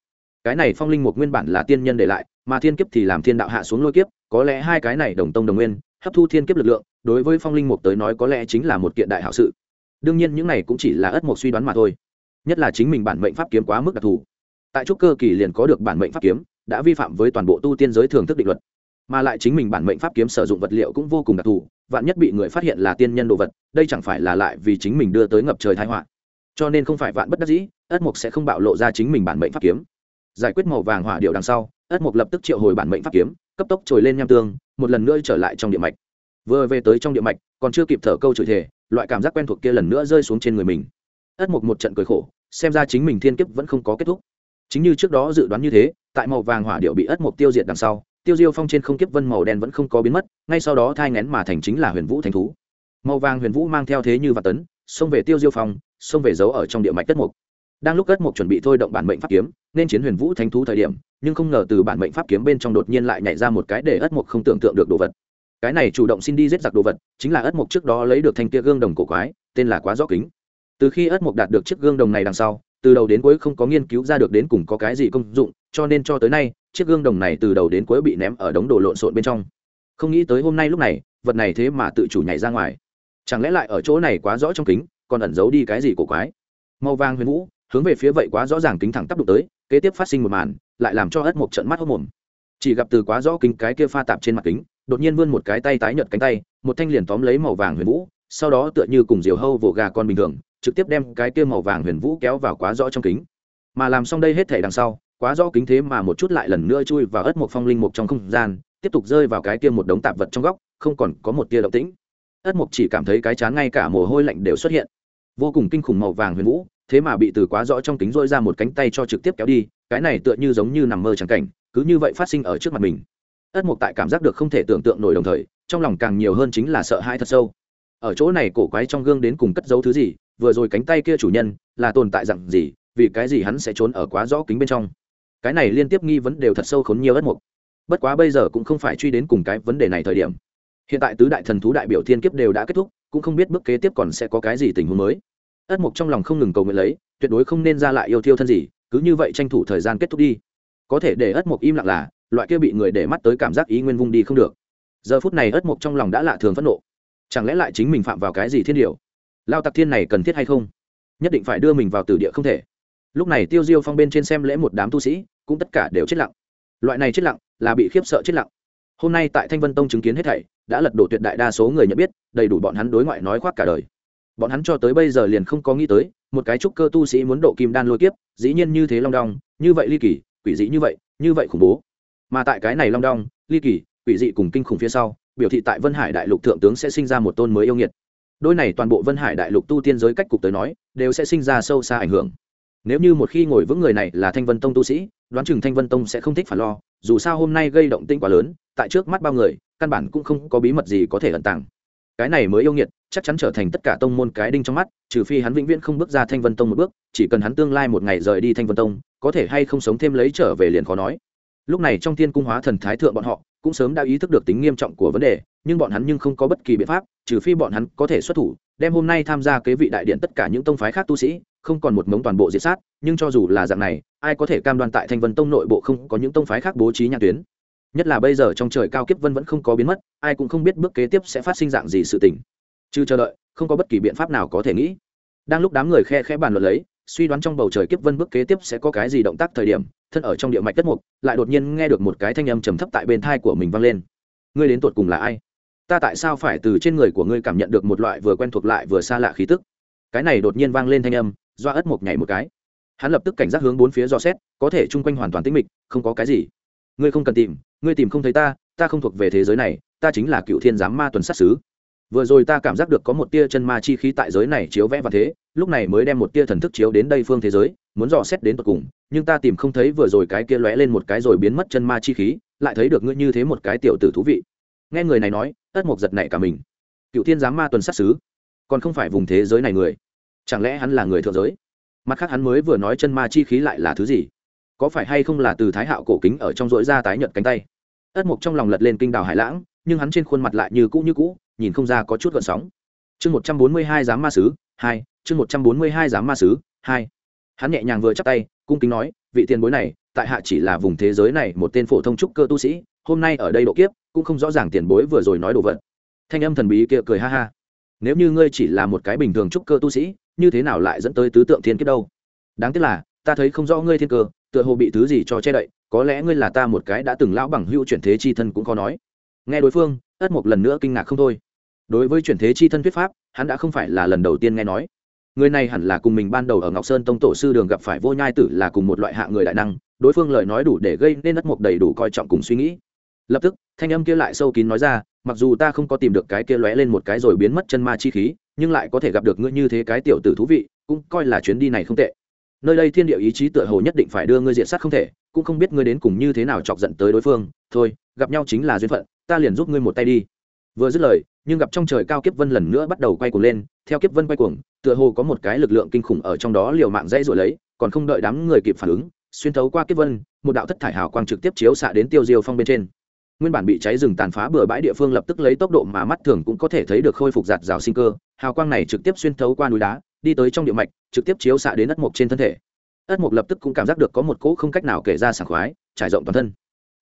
S1: Cái này phong linh mục nguyên bản là tiên nhân để lại, mà thiên kiếp thì làm thiên đạo hạ xuống lôi kiếp, có lẽ hai cái này đồng tông đồng nguyên, hấp thu thiên kiếp lực lượng, đối với phong linh mục tới nói có lẽ chính là một kiện đại hảo sự. Đương nhiên những này cũng chỉ là ất mục suy đoán mà thôi. Nhất là chính mình bản mệnh pháp kiếm quá mức đặc thù. Tại trúc cơ kỳ liền có được bản mệnh pháp kiếm, đã vi phạm với toàn bộ tu tiên giới thường thức định luật. Mà lại chính mình bản mệnh pháp kiếm sử dụng vật liệu cũng vô cùng đặc thù vạn nhất bị người phát hiện là tiên nhân đồ vật, đây chẳng phải là lại vì chính mình đưa tới ngập trời thái họa. Cho nên không phải vạn bất đắc dĩ, ất mục sẽ không bạo lộ ra chính mình bản mệnh pháp kiếm. Giải quyết màu vàng hỏa điệu đằng sau, ất mục lập tức triệu hồi bản mệnh pháp kiếm, cấp tốc trồi lên nham tương, một lần nữa trở lại trong địa mạch. Vừa về tới trong địa mạch, còn chưa kịp thở câu chửi thể loại cảm giác quen thuộc kia lần nữa rơi xuống trên người mình. Ất mục một trận cười khổ, xem ra chính mình thiên kiếp vẫn không có kết thúc. Chính như trước đó dự đoán như thế, tại màu vàng hỏa điệu bị ất mục tiêu diệt đằng sau tiêu diêu phong trên không kiếp vân màu đen vẫn không có biến mất, ngay sau đó thai ngén mà thành chính là huyền vũ thành thú. Màu vàng huyền vũ mang theo thế như và tấn, xông về tiêu diêu phong, xông về giấu ở trong địa mạch đất mục. Đang lúc đất mục chuẩn bị thôi động bản mệnh pháp kiếm, nên chiến huyền vũ thánh thú thời điểm, nhưng không ngờ từ bản mệnh pháp kiếm bên trong đột nhiên lại nhảy ra một cái để ất mục không tưởng tượng được đồ vật. Cái này chủ động xin đi giết giặc đồ vật, chính là ất mục trước đó lấy được thanh kia gương đồng cổ quái, tên là quá rõ kính. Từ khi ất mục đạt được chiếc gương đồng này đằng sau, từ đầu đến cuối không có nghiên cứu ra được đến cùng có cái gì công dụng, cho nên cho tới nay chiếc gương đồng này từ đầu đến cuối bị ném ở đống đồ lộn xộn bên trong. Không nghĩ tới hôm nay lúc này, vật này thế mà tự chủ nhảy ra ngoài. Chẳng lẽ lại ở chỗ này quá rõ trong kính, còn ẩn giấu đi cái gì cổ quái? Màu vàng huyền vũ, hướng về phía vậy quá rõ ràng kính thẳng tắp đụng tới, kế tiếp phát sinh một màn, lại làm cho ất mộc trận mắt hốc mồm. Chỉ gặp từ quá rõ kính cái kia pha tạp trên mặt kính, đột nhiên vươn một cái tay tái nhợt cánh tay, một thanh liền tóm lấy màu vàng huyền vũ, sau đó tựa như cùng diều hâu vỗ gà con bình thường, trực tiếp đem cái kia màu vàng huyền vũ kéo vào quá rõ trong kính. Mà làm xong đây hết thể đằng sau quá rõ kính thế mà một chút lại lần nữa chui vào ớt một phong linh mục trong không gian, tiếp tục rơi vào cái kia một đống tạp vật trong góc, không còn có một tia động tĩnh. Ớt mục chỉ cảm thấy cái chán ngay cả mồ hôi lạnh đều xuất hiện. Vô cùng kinh khủng màu vàng huyền vũ, thế mà bị từ quá rõ trong kính rôi ra một cánh tay cho trực tiếp kéo đi, cái này tựa như giống như nằm mơ trắng cảnh, cứ như vậy phát sinh ở trước mặt mình. Ất mục tại cảm giác được không thể tưởng tượng nổi đồng thời, trong lòng càng nhiều hơn chính là sợ hãi thật sâu. Ở chỗ này cổ quái trong gương đến cùng cất giấu thứ gì, vừa rồi cánh tay kia chủ nhân là tồn tại dặn gì, vì cái gì hắn sẽ trốn ở quá rõ kính bên trong? Cái này liên tiếp nghi vấn đều thật sâu khốn nhiều ất mục. Bất quá bây giờ cũng không phải truy đến cùng cái vấn đề này thời điểm. Hiện tại tứ đại thần thú đại biểu thiên kiếp đều đã kết thúc, cũng không biết bước kế tiếp còn sẽ có cái gì tình huống mới. Ất mục trong lòng không ngừng cầu nguyện lấy, tuyệt đối không nên ra lại yêu thiêu thân gì, cứ như vậy tranh thủ thời gian kết thúc đi. Có thể để ất mục im lặng là, loại kia bị người để mắt tới cảm giác ý nguyên vung đi không được. Giờ phút này ất mục trong lòng đã lạ thường phẫn nộ. Chẳng lẽ lại chính mình phạm vào cái gì thiên điều? Lao tặc thiên này cần thiết hay không? Nhất định phải đưa mình vào tử địa không thể lúc này tiêu diêu phong bên trên xem lễ một đám tu sĩ, cũng tất cả đều chết lặng. Loại này chết lặng là bị khiếp sợ chết lặng. Hôm nay tại thanh vân tông chứng kiến hết thảy, đã lật đổ tuyệt đại đa số người nhận biết, đầy đủ bọn hắn đối ngoại nói khoác cả đời. Bọn hắn cho tới bây giờ liền không có nghĩ tới, một cái trúc cơ tu sĩ muốn độ kim đan lôi kiếp, dĩ nhiên như thế long đong, như vậy ly kỳ, quỷ dị như vậy như vậy khủng bố. Mà tại cái này long đong, ly kỳ, quỷ dị cùng kinh khủng phía sau, biểu thị tại vân hải đại lục thượng tướng sẽ sinh ra một tôn mới yêu nghiệt. Đôi này toàn bộ vân hải đại lục tu tiên giới cách cục tới nói, đều sẽ sinh ra sâu xa ảnh hưởng nếu như một khi ngồi vững người này là thanh vân tông tu sĩ, đoán chừng thanh vân tông sẽ không thích phản lo, dù sao hôm nay gây động tinh quá lớn, tại trước mắt bao người, căn bản cũng không có bí mật gì có thể ẩn tàng. Cái này mới yêu nghiệt, chắc chắn trở thành tất cả tông môn cái đinh trong mắt, trừ phi hắn vĩnh viễn không bước ra thanh vân tông một bước, chỉ cần hắn tương lai một ngày rời đi thanh vân tông, có thể hay không sống thêm lấy trở về liền khó nói. Lúc này trong thiên cung hóa thần thái thượng bọn họ, cũng sớm đã ý thức được tính nghiêm trọng của vấn đề, nhưng bọn hắn nhưng không có bất kỳ biện pháp, trừ phi bọn hắn có thể xuất thủ, đem hôm nay tham gia kế vị đại điện tất cả những tông phái khác tu sĩ không còn một mống toàn bộ diệt sát, nhưng cho dù là dạng này, ai có thể cam đoan tại thanh vân tông nội bộ không có những tông phái khác bố trí nhãn tuyến? Nhất là bây giờ trong trời cao kiếp vân vẫn không có biến mất, ai cũng không biết bước kế tiếp sẽ phát sinh dạng gì sự tình. Chứ chờ đợi, không có bất kỳ biện pháp nào có thể nghĩ. Đang lúc đám người khe khẽ bàn luận lấy, suy đoán trong bầu trời kiếp vân bước kế tiếp sẽ có cái gì động tác thời điểm, thân ở trong địa mạch đất mục, lại đột nhiên nghe được một cái thanh âm trầm thấp tại bên thai của mình vang lên. Ngươi đến tột cùng là ai? Ta tại sao phải từ trên người của ngươi cảm nhận được một loại vừa quen thuộc lại vừa xa lạ khí tức? Cái này đột nhiên vang lên thanh âm doa ất mộc nhảy một cái. Hắn lập tức cảnh giác hướng bốn phía dò xét, có thể chung quanh hoàn toàn tĩnh mịch, không có cái gì. Ngươi không cần tìm, ngươi tìm không thấy ta ta không thuộc về thế giới này, ta chính là cựu thiên giám ma tuần sát xứ vừa rồi ta cảm giác được có một tia chân ma chi khí tại giới này chiếu vẽ và thế, lúc này mới đem một tia thần thức chiếu đến đây phương thế giới, muốn dò xét đến tột cùng, nhưng ta tìm không thấy vừa rồi cái kia lóe lên một cái rồi biến mất chân ma chi khí, lại thấy được ngươi như thế một cái tiểu tử thú vị. Nghe người này nói, ất mộc giật nảy cả mình. Cựu thiên giám ma tuần sát xứ còn không phải vùng thế giới này người chẳng lẽ hắn là người thượng giới? Mặt khác hắn mới vừa nói chân ma chi khí lại là thứ gì? Có phải hay không là từ thái hạo cổ kính ở trong rỗi ra tái nhợt cánh tay? Ất mục trong lòng lật lên kinh đào hải lãng, nhưng hắn trên khuôn mặt lại như cũ như cũ, nhìn không ra có chút gợn sóng. Chương một trăm bốn mươi hai giám ma sứ, hai, chương một trăm bốn mươi hai giám ma sứ, hai. Hắn nhẹ nhàng vừa chắp tay, cung kính nói, vị tiền bối này, tại hạ chỉ là vùng thế giới này một tên phổ thông trúc cơ tu sĩ, hôm nay ở đây độ kiếp, cũng không rõ ràng tiền bối vừa rồi nói đồ vật. Thanh âm thần bí kia cười ha ha. Nếu như ngươi chỉ là một cái bình thường trúc cơ tu sĩ như thế nào lại dẫn tới tứ tượng thiên kiếp đâu? Đáng tiếc là, ta thấy không rõ ngươi thiên cơ, tựa hồ bị thứ gì cho che đậy, có lẽ ngươi là ta một cái đã từng lão bằng hữu chuyển thế chi thân cũng có nói. Nghe đối phương, ất một lần nữa kinh ngạc không thôi. Đối với chuyển thế chi thân thuyết pháp, hắn đã không phải là lần đầu tiên nghe nói. Người này hẳn là cùng mình ban đầu ở ngọc sơn tông tổ sư đường gặp phải vô nhai tử là cùng một loại hạ người đại năng, đối phương lời nói đủ để gây nên ất mục đầy đủ coi trọng cùng suy nghĩ. Lập tức, thanh âm kia lại sâu kín nói ra, mặc dù ta không có tìm được cái kia lóe lên một cái rồi biến mất chân ma chi khí nhưng lại có thể gặp được ngươi như thế cái tiểu tử thú vị, cũng coi là chuyến đi này không tệ. Nơi đây thiên địa ý chí tựa hồ nhất định phải đưa ngươi diện sát không thể, cũng không biết ngươi đến cùng như thế nào chọc giận tới đối phương, thôi, gặp nhau chính là duyên phận, ta liền giúp ngươi một tay đi. Vừa dứt lời, nhưng gặp trong trời cao kiếp vân lần nữa bắt đầu quay cuồng lên, theo kiếp vân quay cuồng, tựa hồ có một cái lực lượng kinh khủng ở trong đó liều mạng dãy rồi lấy, còn không đợi đám người kịp phản ứng, xuyên thấu qua kiếp vân, một đạo thất thải hào quang trực tiếp chiếu xạ đến tiêu diêu phong bên trên nguyên bản bị cháy rừng tàn phá bừa bãi địa phương lập tức lấy tốc độ mà mắt thường cũng có thể thấy được khôi phục giạt rào sinh cơ, hào quang này trực tiếp xuyên thấu qua núi đá, đi tới trong địa mạch, trực tiếp chiếu xạ đến ất mộc trên thân thể. ất mộc lập tức cũng cảm giác được có một cỗ không cách nào kể ra sảng khoái, trải rộng toàn thân.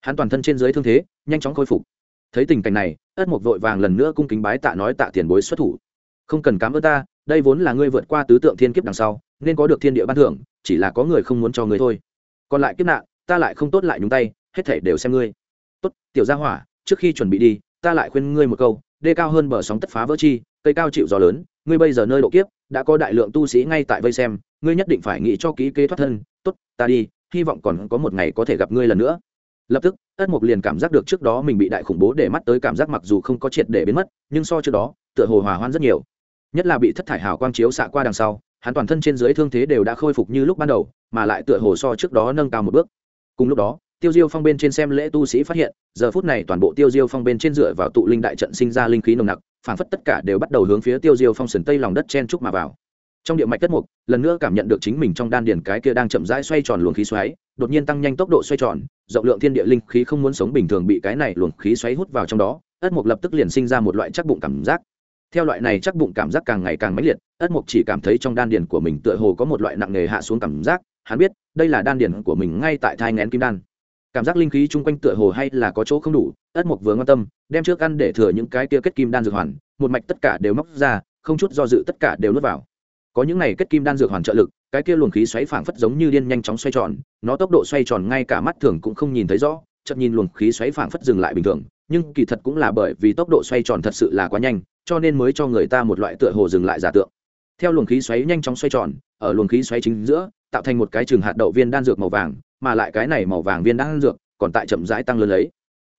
S1: Hắn toàn thân trên dưới thương thế, nhanh chóng khôi phục. Thấy tình cảnh này, ất mộc vội vàng lần nữa cung kính bái tạ nói tạ tiền bối xuất thủ. Không cần cám ơn ta, đây vốn là ngươi vượt qua tứ tượng thiên kiếp đằng sau, nên có được thiên địa ban thưởng, chỉ là có người không muốn cho ngươi thôi. Còn lại kiếp nạn, ta lại không tốt lại nhúng tay, hết thể đều xem ngươi tốt, tiểu gia hỏa, trước khi chuẩn bị đi, ta lại khuyên ngươi một câu, đê cao hơn bờ sóng tất phá vỡ chi, cây cao chịu gió lớn, ngươi bây giờ nơi độ kiếp, đã có đại lượng tu sĩ ngay tại vây xem, ngươi nhất định phải nghĩ cho kỹ kế thoát thân. Tốt, ta đi, hy vọng còn có một ngày có thể gặp ngươi lần nữa. Lập tức, ất mục liền cảm giác được trước đó mình bị đại khủng bố để mắt tới cảm giác mặc dù không có triệt để biến mất, nhưng so trước đó, tựa hồ hòa hoan rất nhiều. Nhất là bị thất thải hào quang chiếu xạ qua đằng sau, hắn toàn thân trên dưới thương thế đều đã khôi phục như lúc ban đầu, mà lại tựa hồ so trước đó nâng cao một bước. Cùng lúc đó tiêu diêu phong bên trên xem lễ tu sĩ phát hiện, giờ phút này toàn bộ tiêu diêu phong bên trên dựa vào tụ linh đại trận sinh ra linh khí nồng nặc, phảng phất tất cả đều bắt đầu hướng phía tiêu diêu phong sườn tây lòng đất chen trúc mà vào. Trong địa mạch đất mục, lần nữa cảm nhận được chính mình trong đan điền cái kia đang chậm rãi xoay tròn luồng khí xoáy, đột nhiên tăng nhanh tốc độ xoay tròn, rộng lượng thiên địa linh khí không muốn sống bình thường bị cái này luồng khí xoáy hút vào trong đó ất mục lập tức liền sinh ra một loại chắc bụng cảm giác. Theo loại này chắc bụng cảm giác càng ngày càng mãnh liệt ất mục chỉ cảm thấy trong đan điền của mình tựa hồ có một loại nặng nề hạ xuống cảm giác, hắn biết, đây là đan điền của mình ngay tại thai ngén kim đan cảm giác linh khí chung quanh tựa hồ hay là có chỗ không đủ, ất mục vừa quan tâm, đem trước ăn để thừa những cái kia kết kim đan dược hoàn, một mạch tất cả đều móc ra, không chút do dự tất cả đều nuốt vào. Có những này kết kim đan dược hoàn trợ lực, cái kia luồng khí xoáy phảng phất giống như điên nhanh chóng xoay tròn, nó tốc độ xoay tròn ngay cả mắt thường cũng không nhìn thấy rõ chậm nhìn luồng khí xoáy phảng phất dừng lại bình thường, nhưng kỳ thật cũng là bởi vì tốc độ xoay tròn thật sự là quá nhanh, cho nên mới cho người ta một loại tựa hồ dừng lại giả tượng. Theo luồng khí xoáy nhanh chóng xoay tròn, ở luồng khí xoáy chính giữa, tạo thành một cái trường hạt đậu viên đan dược màu vàng mà lại cái này màu vàng viên đan dược còn tại chậm rãi tăng lớn lấy.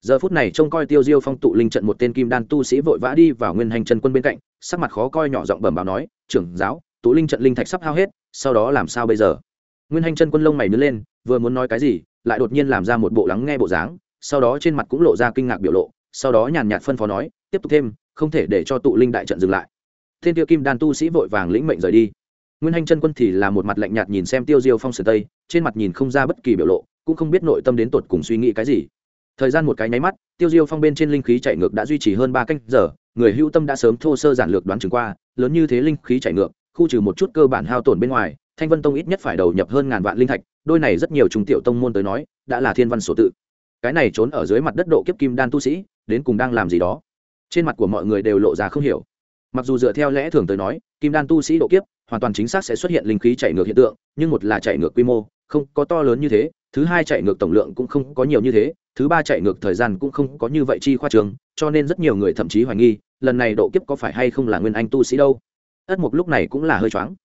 S1: Giờ phút này trông coi tiêu diêu phong tụ linh trận một tên kim đan tu sĩ vội vã đi vào nguyên hành chân quân bên cạnh, sắc mặt khó coi nhỏ giọng bẩm báo nói, trưởng giáo, tụ linh trận linh thạch sắp hao hết, sau đó làm sao bây giờ? Nguyên hành chân quân lông mày nứt lên, vừa muốn nói cái gì, lại đột nhiên làm ra một bộ lắng nghe bộ dáng, sau đó trên mặt cũng lộ ra kinh ngạc biểu lộ, sau đó nhàn nhạt phân phó nói, tiếp tục thêm, không thể để cho tụ linh đại trận dừng lại. Thiên tiêu kim đan tu sĩ vội vàng lĩnh mệnh rời đi nguyên hành chân quân thì là một mặt lạnh nhạt nhìn xem tiêu diêu phong sườn tây, trên mặt nhìn không ra bất kỳ biểu lộ, cũng không biết nội tâm đến tột cùng suy nghĩ cái gì. Thời gian một cái nháy mắt, tiêu diêu phong bên trên linh khí chạy ngược đã duy trì hơn ba canh giờ, người hưu tâm đã sớm thô sơ giản lược đoán chừng qua, lớn như thế linh khí chạy ngược, khu trừ một chút cơ bản hao tổn bên ngoài, thanh vân tông ít nhất phải đầu nhập hơn ngàn vạn linh thạch, đôi này rất nhiều trung tiểu tông môn tới nói, đã là thiên văn sổ tự. Cái này trốn ở dưới mặt đất độ kiếp kim đan tu sĩ, đến cùng đang làm gì đó? Trên mặt của mọi người đều lộ ra không hiểu mặc dù dựa theo lẽ thường tới nói, kim đan tu sĩ độ kiếp hoàn toàn chính xác sẽ xuất hiện linh khí chạy ngược hiện tượng, nhưng một là chạy ngược quy mô, không có to lớn như thế, thứ hai chạy ngược tổng lượng cũng không có nhiều như thế, thứ ba chạy ngược thời gian cũng không có như vậy chi khoa trường, cho nên rất nhiều người thậm chí hoài nghi, lần này độ kiếp có phải hay không là nguyên anh tu sĩ đâu. Ất mục lúc này cũng là hơi choáng.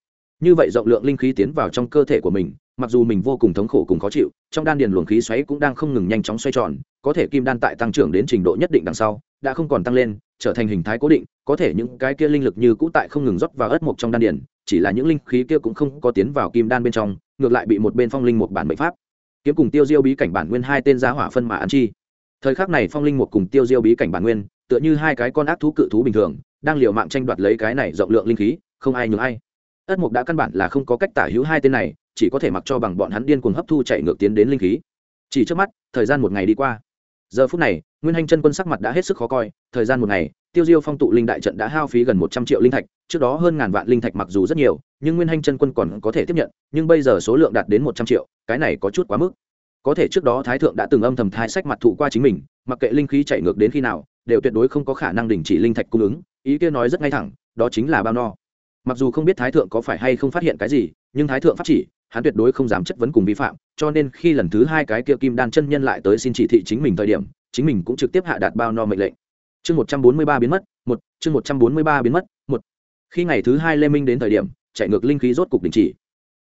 S1: Như vậy rộng lượng linh khí tiến vào trong cơ thể của mình, mặc dù mình vô cùng thống khổ cùng khó chịu, trong đan điền luồng khí xoáy cũng đang không ngừng nhanh chóng xoay tròn, có thể kim đan tại tăng trưởng đến trình độ nhất định đằng sau đã không còn tăng lên, trở thành hình thái cố định, có thể những cái kia linh lực như cũ tại không ngừng rót vào ất mục trong đan điển chỉ là những linh khí kia cũng không có tiến vào kim đan bên trong, ngược lại bị một bên phong linh một bản bệnh pháp. Kiếm cùng tiêu diêu bí cảnh bản nguyên hai tên giá hỏa phân mà ăn chi. Thời khắc này phong linh một cùng tiêu diêu bí cảnh bản nguyên, tựa như hai cái con ác thú cự thú bình thường, đang liều mạng tranh đoạt lấy cái này rộng lượng linh khí, không ai nhường ai. Ất mục đã căn bản là không có cách tả hữu hai tên này, chỉ có thể mặc cho bằng bọn hắn điên cuồng hấp thu chạy ngược tiến đến linh khí. Chỉ trước mắt, thời gian một ngày đi qua giờ phút này, nguyên hanh chân quân sắc mặt đã hết sức khó coi, thời gian một ngày, tiêu diêu phong tụ linh đại trận đã hao phí gần một trăm triệu linh thạch, trước đó hơn ngàn vạn linh thạch mặc dù rất nhiều, nhưng nguyên hanh chân quân còn có thể tiếp nhận, nhưng bây giờ số lượng đạt đến một trăm triệu, cái này có chút quá mức. Có thể trước đó thái thượng đã từng âm thầm thái sách mặt thụ qua chính mình, mặc kệ linh khí chạy ngược đến khi nào, đều tuyệt đối không có khả năng đình chỉ linh thạch cung ứng, ý kia nói rất ngay thẳng, đó chính là bao no. Mặc dù không biết thái thượng có phải hay không phát hiện cái gì nhưng thái thượng pháp chỉ, hắn tuyệt đối không dám chất vấn cùng vi phạm, cho nên khi lần thứ hai cái kia kim đan chân nhân lại tới xin chỉ thị chính mình thời điểm, chính mình cũng trực tiếp hạ đạt bao no mệnh lệnh. Chương một trăm bốn mươi ba biến mất, một, chương một trăm bốn mươi ba biến mất, một. Khi ngày thứ hai lê minh đến thời điểm, chạy ngược linh khí rốt cục đình chỉ.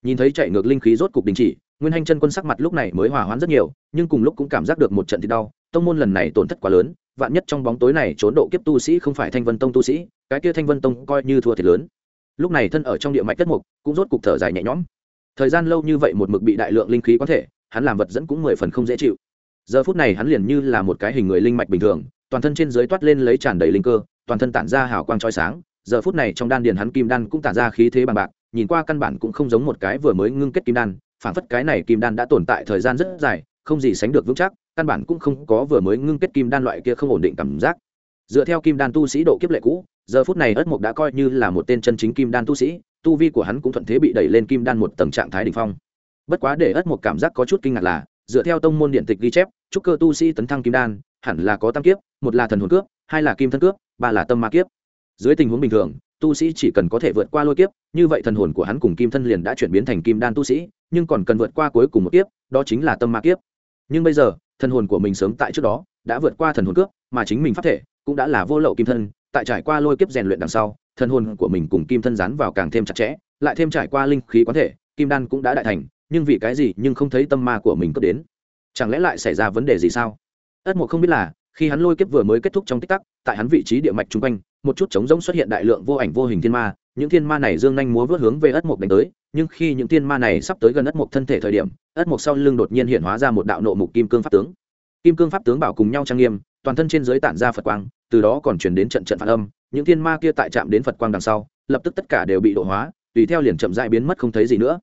S1: Nhìn thấy chạy ngược linh khí rốt cục đình chỉ, nguyên hành chân quân sắc mặt lúc này mới hòa hoãn rất nhiều, nhưng cùng lúc cũng cảm giác được một trận thì đau, tông môn lần này tổn thất quá lớn, vạn nhất trong bóng tối này trốn độ kiếp tu sĩ không phải thanh vân tông tu sĩ, cái kia thanh vân tông coi như thua thiệt lớn lúc này thân ở trong địa mạch tất mục, cũng rốt cục thở dài nhẹ nhõm. Thời gian lâu như vậy một mực bị đại lượng linh khí có thể, hắn làm vật dẫn cũng mười phần không dễ chịu. Giờ phút này hắn liền như là một cái hình người linh mạch bình thường, toàn thân trên dưới toát lên lấy tràn đầy linh cơ, toàn thân tản ra hào quang trói sáng. Giờ phút này trong đan điền hắn kim đan cũng tản ra khí thế bằng bạc, nhìn qua căn bản cũng không giống một cái vừa mới ngưng kết kim đan phản phất cái này kim đan đã tồn tại thời gian rất dài, không gì sánh được vững chắc, căn bản cũng không có vừa mới ngưng kết kim đan loại kia không ổn định cảm giác dựa theo kim đan tu sĩ độ kiếp lệ cũ, giờ phút này ất mục đã coi như là một tên chân chính kim đan tu sĩ, tu vi của hắn cũng thuận thế bị đẩy lên kim đan một tầng trạng thái đ ỉ n h phong. Bất quá để ất mục cảm giác có chút kinh ngạc là, dựa theo tông môn điện tịch ghi chép chúc cơ tu sĩ tấn thăng kim đan, hẳn là có tam kiếp, một là thần hồn cướp hai là kim thân cướp ba là tâm ma kiếp. Dưới tình huống bình thường, tu sĩ chỉ cần có thể vượt qua lôi kiếp, như vậy thần hồn của hắn cùng kim thân liền đã chuyển biến thành kim đan tu sĩ, nhưng còn cần vượt qua cuối cùng một kiếp, đó chính là tâm ma kiếp. Nhưng bây giờ, thần hồn của mình sớm tại trước đó, đã vượt qua thần hồn cướp mà chính mình phát thể cũng đã là vô lậu kim thân, tại trải qua lôi kiếp rèn luyện đằng sau thân hồn của mình cùng kim thân rán vào càng thêm chặt chẽ, lại thêm trải qua linh khí quán thể, kim đan cũng đã đại thành, nhưng vì cái gì nhưng không thấy tâm ma của mình cướp đến? Chẳng lẽ lại xảy ra vấn đề gì sao? Ất mộ không biết là, khi hắn lôi kiếp vừa mới kết thúc trong tích tắc, tại hắn vị trí địa mạch chung quanh, một chút trống rỗng xuất hiện đại lượng vô ảnh vô hình thiên ma, những thiên ma này dương nhanh múa vớt hướng về ất mộc đánh tới, nhưng khi những thiên ma này sắp tới gần ất mộc thân thể thời điểm, ất mộc sau lưng đột nhiên hiện hóa ra một đạo nộ mục kim cương pháp tướng. Kim cương pháp tướng bảo cùng nhau trang nghiêm toàn thân trên dưới tản ra phật quang, từ đó còn chuyển đến trận trận phản âm, những thiên ma kia tại chạm đến phật quang đằng sau, lập tức tất cả đều bị độ hóa, tùy theo liền chậm dại biến mất không thấy gì nữa.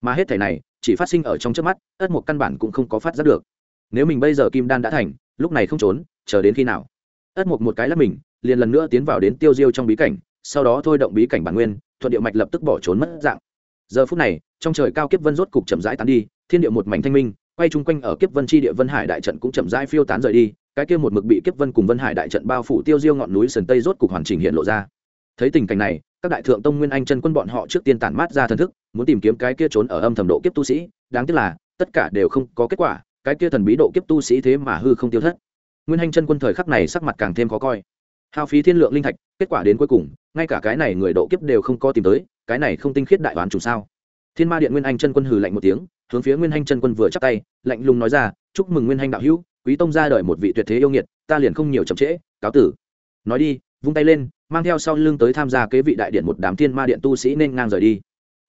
S1: Mà hết thảy này, chỉ phát sinh ở trong trước mắt, ất một căn bản cũng không có phát giác được. Nếu mình bây giờ kim đan đã thành, lúc này không trốn, chờ đến khi nào? Ất một một cái là mình, liền lần nữa tiến vào đến tiêu diêu trong bí cảnh, sau đó thôi động bí cảnh bản nguyên, thuận điệu mạch lập tức bỏ trốn mất dạng. Giờ phút này, trong trời cao kiếp vân rốt cục chậm rãi tán đi, thiên địa một mảnh thanh minh, quay chung quanh ở kiếp vân chi địa vân hải đại trận cũng chậm rãi phiêu tán rời đi cái kia một mực bị kiếp vân cùng vân hải đại trận bao phủ tiêu diêu ngọn núi sườn tây rốt cục hoàn chỉnh hiện lộ ra. Thấy tình cảnh này, các đại thượng tông nguyên anh chân quân bọn họ trước tiên tản mát ra thần thức, muốn tìm kiếm cái kia trốn ở âm thầm độ kiếp tu sĩ, đáng tiếc là, tất cả đều không có kết quả, cái kia thần bí độ kiếp tu sĩ thế mà hư không tiêu thất. Nguyên anh chân quân thời khắc này sắc mặt càng thêm khó coi. Hao phí thiên lượng linh thạch, kết quả đến cuối cùng, ngay cả cái này người độ kiếp đều không có tìm tới, cái này không tinh khiết đại đoán chủ sao? Thiên ma điện nguyên anh chân quân hừ lạnh một tiếng, hướng phía nguyên anh chân quân vừa chắp tay, lạnh lùng nói ra, chúc mừng nguyên anh đạo hữu quý tông ra đời một vị tuyệt thế yêu nghiệt, ta liền không nhiều chậm trễ, cáo tử. Nói đi, vung tay lên, mang theo sau lưng tới tham gia kế vị đại điện một đám thiên ma điện tu sĩ nên ngang rời đi.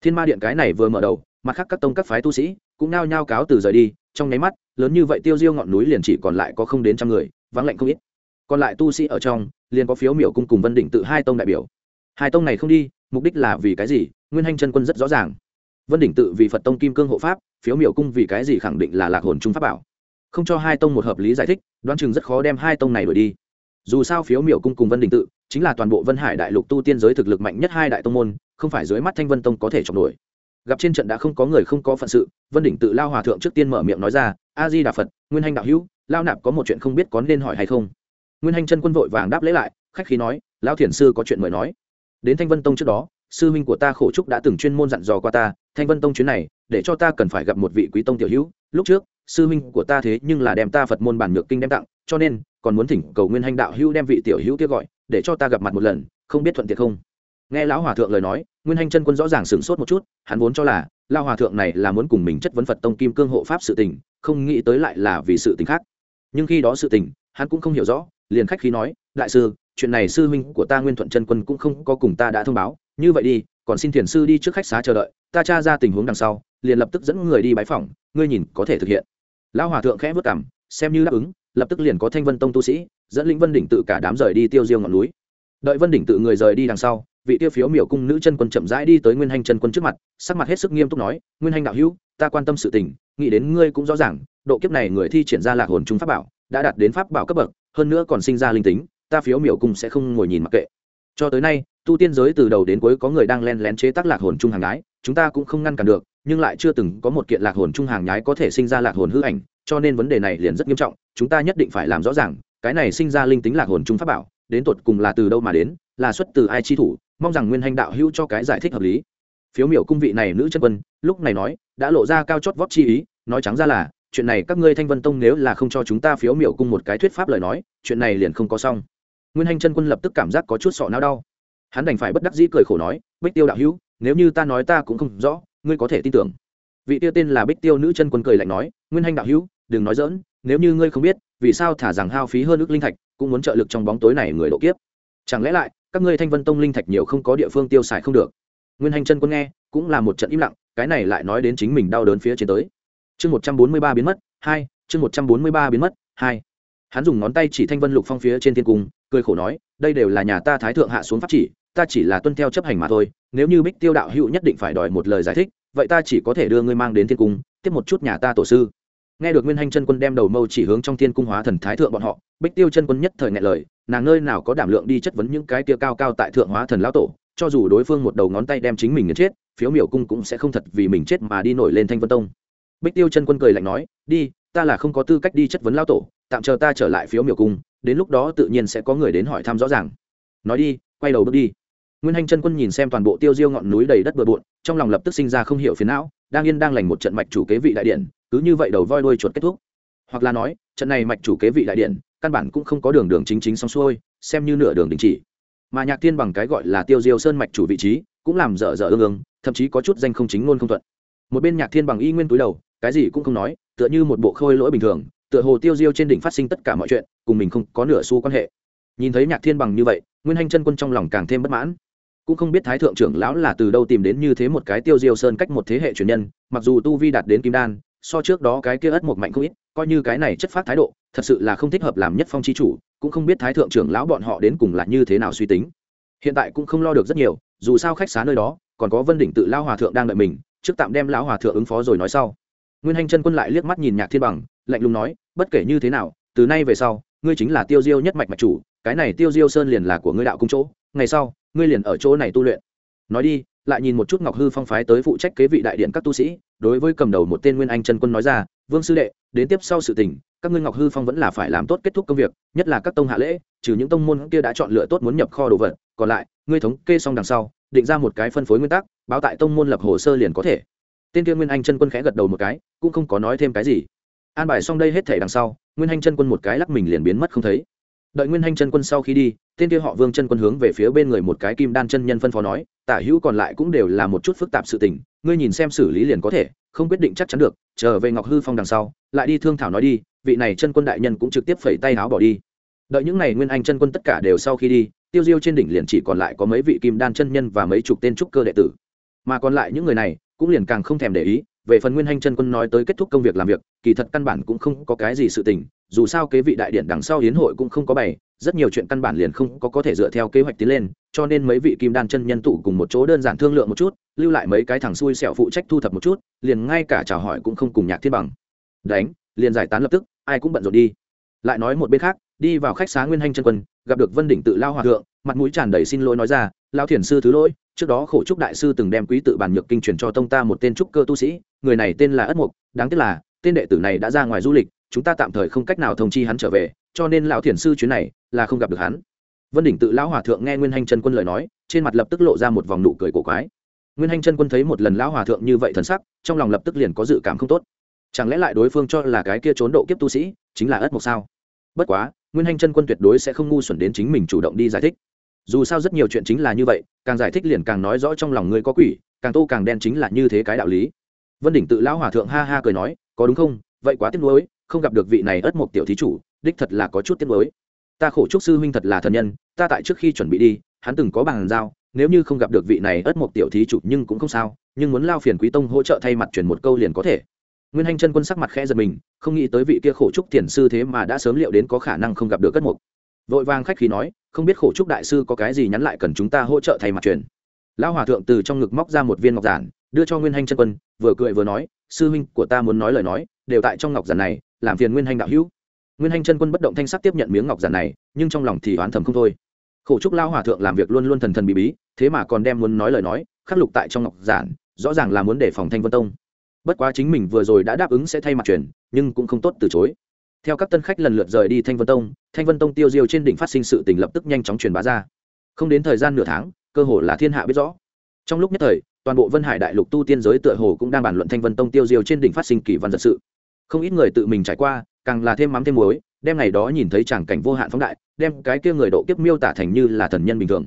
S1: Thiên ma điện cái này vừa mở đầu, mặt khác các tông các phái tu sĩ cũng nao nhao cáo từ rời đi, trong nháy mắt, lớn như vậy tiêu diêu ngọn núi liền chỉ còn lại có không đến trăm người, vắng lạnh không ít. Còn lại tu sĩ ở trong, liền có phiếu miểu cung cùng vân đỉnh tự hai tông đại biểu. Hai tông này không đi, mục đích là vì cái gì? Nguyên hanh chân quân rất rõ ràng. Vân đỉnh tự vì phật tông kim cương hộ pháp, phiếu miểu cung vì cái gì khẳng định là lạc hồn trung pháp bảo không cho hai tông một hợp lý giải thích, đoán chừng rất khó đem hai tông này đổi đi. Dù sao phiếu miểu cung cùng vân đình tự, chính là toàn bộ vân hải đại lục tu tiên giới thực lực mạnh nhất hai đại tông môn, không phải dưới mắt thanh vân tông có thể chọc nổi. Gặp trên trận đã không có người không có phận sự, vân đỉnh tự lao hòa thượng trước tiên mở miệng nói ra, a di đà phật, nguyên hành đạo hữu, lao nạp có một chuyện không biết có nên hỏi hay không? Nguyên hành chân quân vội vàng đáp lễ lại, khách khí nói lao thiền sư có chuyện mời nói. Đến thanh vân tông trước đó, sư huynh của ta khổ trúc đã từng chuyên môn dặn dò qua ta, thanh vân tông chuyến này, để cho ta cần phải gặp một vị quý tông tiểu hữu lúc trước, sư huynh của ta thế nhưng là đem ta phật môn bản nhược kinh đem tặng, cho nên, còn muốn thỉnh cầu nguyên hành đạo hữu đem vị tiểu hữu kia gọi, để cho ta gặp mặt một lần, không biết thuận tiện không? Nghe lão hòa thượng lời nói, nguyên hành chân quân rõ ràng sửng sốt một chút, hắn vốn cho là, lão hòa thượng này là muốn cùng mình chất vấn phật tông kim cương hộ pháp sự tình, không nghĩ tới lại là vì sự tình khác. Nhưng khi đó sự tình, hắn cũng không hiểu rõ, liền khách khí nói, đại sư, chuyện này sư huynh của ta nguyên thuận chân quân cũng không có cùng ta đã thông báo, như vậy đi, còn xin thiền sư đi trước khách xá chờ đợi, ta tra ra tình huống đằng sau liền lập tức dẫn người đi bái phỏng ngươi nhìn có thể thực hiện. Lão hòa thượng khẽ vất cảm xem như đáp ứng lập tức liền có thanh vân tông tu sĩ dẫn lĩnh vân đỉnh tự cả đám rời đi tiêu diêu ngọn núi. Đợi vân đỉnh tự người rời đi đằng sau vị tiêu phiếu miểu cung nữ chân quân chậm rãi đi tới nguyên hành chân quân trước mặt sắc mặt hết sức nghiêm túc nói nguyên hành đạo hữu ta quan tâm sự tình nghĩ đến ngươi cũng rõ ràng độ kiếp này người thi triển ra lạc hồn trung pháp bảo đã đạt đến pháp bảo cấp bậc hơn nữa còn sinh ra linh tính ta phiếu miểu cung sẽ không ngồi nhìn mặc kệ. Cho tới nay tu tiên giới từ đầu đến cuối có người đang len lén chế tác lạc hồn chung hàng gái, chúng ta cũng không ngăn cản được nhưng lại chưa từng có một kiện lạc hồn trung hàng nhái có thể sinh ra lạc hồn hư ảnh, cho nên vấn đề này liền rất nghiêm trọng, chúng ta nhất định phải làm rõ ràng, cái này sinh ra linh tính lạc hồn trung pháp bảo, đến tột cùng là từ đâu mà đến, là xuất từ ai chi thủ, mong rằng nguyên hành đạo hữu cho cái giải thích hợp lý. Phiếu miểu cung vị này nữ chân quân, lúc này nói, đã lộ ra cao chót vót chi ý, nói trắng ra là, chuyện này các ngươi thanh vân tông nếu là không cho chúng ta phiếu miểu cung một cái thuyết pháp lời nói, chuyện này liền không có xong. Nguyên hành chân quân lập tức cảm giác có chút sọ não đau. Hắn đành phải bất đắc dĩ cười khổ nói, bích tiêu đạo hữu, nếu như ta nói ta cũng không rõ ngươi có thể tin tưởng. Vị tiêu tên là bích tiêu nữ chân quân cười lạnh nói, nguyên hành đạo hữu, đừng nói dỡn nếu như ngươi không biết, vì sao thả rằng hao phí hơn ước linh thạch, cũng muốn trợ lực trong bóng tối này người độ kiếp? Chẳng lẽ lại, các ngươi thanh vân tông linh thạch nhiều không có địa phương tiêu xài không được? Nguyên hành chân quân nghe, cũng là một trận im lặng, cái này lại nói đến chính mình đau đớn phía trên tới. Chương một trăm bốn mươi ba biến mất, hai, chương một trăm bốn mươi ba biến mất, hai. Hắn dùng ngón tay chỉ thanh vân lục phong phía trên thiên cung, cười khổ nói, đây đều là nhà ta thái thượng hạ xuống pháp chỉ ta chỉ là tuân theo chấp hành mà thôi, nếu như bích tiêu đạo hữu nhất định phải đòi một lời giải thích, vậy ta chỉ có thể đưa ngươi mang đến thiên cung, tiếp một chút nhà ta tổ sư. Nghe được nguyên hành chân quân đem đầu mâu chỉ hướng trong thiên cung hóa thần thái thượng bọn họ, bích tiêu chân quân nhất thời ngại lời, nàng nơi nào có đảm lượng đi chất vấn những cái tia cao cao tại thượng hóa thần lão tổ, cho dù đối phương một đầu ngón tay đem chính mình nghiền chết, phiếu miểu cung cũng sẽ không thật vì mình chết mà đi nổi lên thanh vân tông. Bích tiêu chân quân cười lạnh nói, đi, ta là không có tư cách đi chất vấn lão tổ, tạm chờ ta trở lại phiếu miểu cung, đến lúc đó tự nhiên sẽ có người đến hỏi thăm rõ ràng. Nói đi, quay đầu bước đi nguyên hành chân quân nhìn xem toàn bộ tiêu diêu ngọn núi đầy đất bừa bộn, trong lòng lập tức sinh ra không hiểu phiền não, đang yên đang lành một trận mạch chủ kế vị đại điện, cứ như vậy đầu voi đuôi chuột kết thúc. Hoặc là nói, trận này mạch chủ kế vị đại điện, căn bản cũng không có đường đường chính chính xong xuôi, xem như nửa đường đình chỉ. Mà nhạc thiên bằng cái gọi là tiêu diêu sơn mạch chủ vị trí, cũng làm dở dở ương ương, thậm chí có chút danh không chính ngôn không thuận. Một bên nhạc thiên bằng y nguyên túi đầu, cái gì cũng không nói, tựa như một bộ khôi lỗi bình thường, tựa hồ tiêu diêu trên đỉnh phát sinh tất cả mọi chuyện, cùng mình không có nửa xu quan hệ. Nhìn thấy nhạc thiên bằng như vậy, nguyên hành chân quân trong lòng càng thêm bất mãn cũng không biết thái thượng trưởng lão là từ đâu tìm đến như thế một cái tiêu diêu sơn cách một thế hệ truyền nhân, mặc dù tu vi đạt đến kim đan, so trước đó cái kia ất một mạnh không ít, coi như cái này chất phát thái độ, thật sự là không thích hợp làm nhất phong chi chủ, cũng không biết thái thượng trưởng lão bọn họ đến cùng là như thế nào suy tính. Hiện tại cũng không lo được rất nhiều, dù sao khách xá nơi đó, còn có vân đỉnh tự lao hòa thượng đang đợi mình, trước tạm đem lão hòa thượng ứng phó rồi nói sau. Nguyên hành chân quân lại liếc mắt nhìn nhạc thiên bằng, lạnh lùng nói, bất kể như thế nào, từ nay về sau, ngươi chính là tiêu diêu nhất mạch mạch chủ, cái này tiêu diêu sơn liền là của ngươi đạo cung chỗ, ngày sau ngươi liền ở chỗ này tu luyện. Nói đi, lại nhìn một chút ngọc hư phong phái tới phụ trách kế vị đại điện các tu sĩ, đối với cầm đầu một tên nguyên anh chân quân nói ra, vương sư đệ, đến tiếp sau sự tình, các ngươi ngọc hư phong vẫn là phải làm tốt kết thúc công việc, nhất là các tông hạ lễ, trừ những tông môn kia đã chọn lựa tốt muốn nhập kho đồ vật, còn lại, ngươi thống kê xong đằng sau, định ra một cái phân phối nguyên tắc, báo tại tông môn lập hồ sơ liền có thể. Tên kia nguyên anh chân quân khẽ gật đầu một cái, cũng không có nói thêm cái gì. An bài xong đây hết thể đằng sau, nguyên anh chân quân một cái lắc mình liền biến mất không thấy đợi nguyên hành chân quân sau khi đi, tên kia họ vương chân quân hướng về phía bên người một cái kim đan chân nhân phân phó nói, tả hữu còn lại cũng đều là một chút phức tạp sự tình, ngươi nhìn xem xử lý liền có thể, không quyết định chắc chắn được trở về ngọc hư phong đằng sau, lại đi thương thảo nói đi, vị này chân quân đại nhân cũng trực tiếp phẩy tay áo bỏ đi. Đợi những n à y nguyên anh chân quân tất cả đều sau khi đi, tiêu diêu trên đỉnh liền chỉ còn lại có mấy vị kim đan chân nhân và mấy chục tên trúc cơ đệ tử. Mà còn lại những người này, cũng liền càng không thèm để ý, về phần nguyên hành chân quân nói tới kết thúc công việc làm việc, kỳ thật căn bản cũng không có cái gì sự tình dù sao kế vị đại điện đằng sau hiến hội cũng không có bày, rất nhiều chuyện căn bản liền không có có thể dựa theo kế hoạch tiến lên, cho nên mấy vị kim đan chân nhân tụ cùng một chỗ đơn giản thương lượng một chút, lưu lại mấy cái thằng xui xẻo phụ trách thu thập một chút, liền ngay cả chào hỏi cũng không cùng nhạc thiên bằng. Đánh, liền giải tán lập tức, ai cũng bận rộn đi. Lại nói một bên khác, đi vào khách xá nguyên hanh chân quân, gặp được vân đỉnh tự lao hòa thượng, mặt mũi tràn đầy xin lỗi nói ra lao thiền sư thứ lỗi, trước đó khổ trúc đại sư từng đem quý tự bản nhược kinh truyền cho tông ta một tên trúc cơ tu sĩ, người này tên là ất mục, đáng tiếc là, tên đệ tử này đã ra ngoài du lịch chúng ta tạm thời không cách nào thông chi hắn trở về, cho nên lão thiền sư chuyến này là không gặp được hắn. Vân đỉnh tự lão hòa thượng nghe nguyên hành chân quân lời nói, trên mặt lập tức lộ ra một vòng nụ cười cổ quái. Nguyên hành chân quân thấy một lần lão hòa thượng như vậy thần sắc, trong lòng lập tức liền có dự cảm không tốt. Chẳng lẽ lại đối phương cho là cái kia trốn độ kiếp tu sĩ chính là ất mộc sao? Bất quá, nguyên hành chân quân tuyệt đối sẽ không ngu xuẩn đến chính mình chủ động đi giải thích. Dù sao rất nhiều chuyện chính là như vậy, càng giải thích liền càng nói rõ trong lòng ngươi có quỷ, càng tô càng đen chính là như thế cái đạo lý. Vân đỉnh tự lão hòa thượng ha ha cười nói, có đúng không? Vậy quá tiếc nuối không gặp được vị này ất mục tiểu thí chủ, đích thật là có chút tiếc nuối. Ta khổ chúc sư huynh thật là thần nhân, ta tại trước khi chuẩn bị đi, hắn từng có bằng giao, nếu như không gặp được vị này ất mục tiểu thí chủ nhưng cũng không sao, nhưng muốn lao phiền quý tông hỗ trợ thay mặt truyền một câu liền có thể. Nguyên hành chân quân sắc mặt khẽ giật mình, không nghĩ tới vị kia khổ trúc tiền sư thế mà đã sớm liệu đến có khả năng không gặp được ất mục. vội vàng khách khí nói, không biết khổ trúc đại sư có cái gì nhắn lại cần chúng ta hỗ trợ thay mặt truyền. Lão hòa thượng từ trong ngực móc ra một viên ngọc giản, đưa cho nguyên hành chân quân, vừa cười vừa nói, sư huynh của ta muốn nói lời nói, đều tại trong ngọc giản này làm phiền nguyên hành đạo hữu. Nguyên hành chân quân bất động thanh sắc tiếp nhận miếng ngọc giản này, nhưng trong lòng thì oán thầm không thôi. Khổ trúc lao hòa thượng làm việc luôn luôn thần thần bí bí, thế mà còn đem muốn nói lời nói, khắc lục tại trong ngọc giản, rõ ràng là muốn đề phòng thanh vân tông. Bất quá chính mình vừa rồi đã đáp ứng sẽ thay mặt truyền, nhưng cũng không tốt từ chối. Theo các tân khách lần lượt rời đi thanh vân tông, thanh vân tông tiêu diêu trên đỉnh phát sinh sự tình lập tức nhanh chóng truyền bá ra. Không đến thời gian nửa tháng, cơ hồ là thiên hạ biết rõ. Trong lúc nhất thời, toàn bộ vân hải đại lục tu tiên giới tựa hồ cũng đang bàn luận thanh vân tông tiêu diêu trên đỉnh phát sinh kỳ văn giật sự không ít người tự mình trải qua, càng là thêm mắm thêm muối, đem ngày đó nhìn thấy tràng cảnh vô hạn phóng đại, đem cái kia người độ kiếp miêu tả thành như là thần nhân bình thường.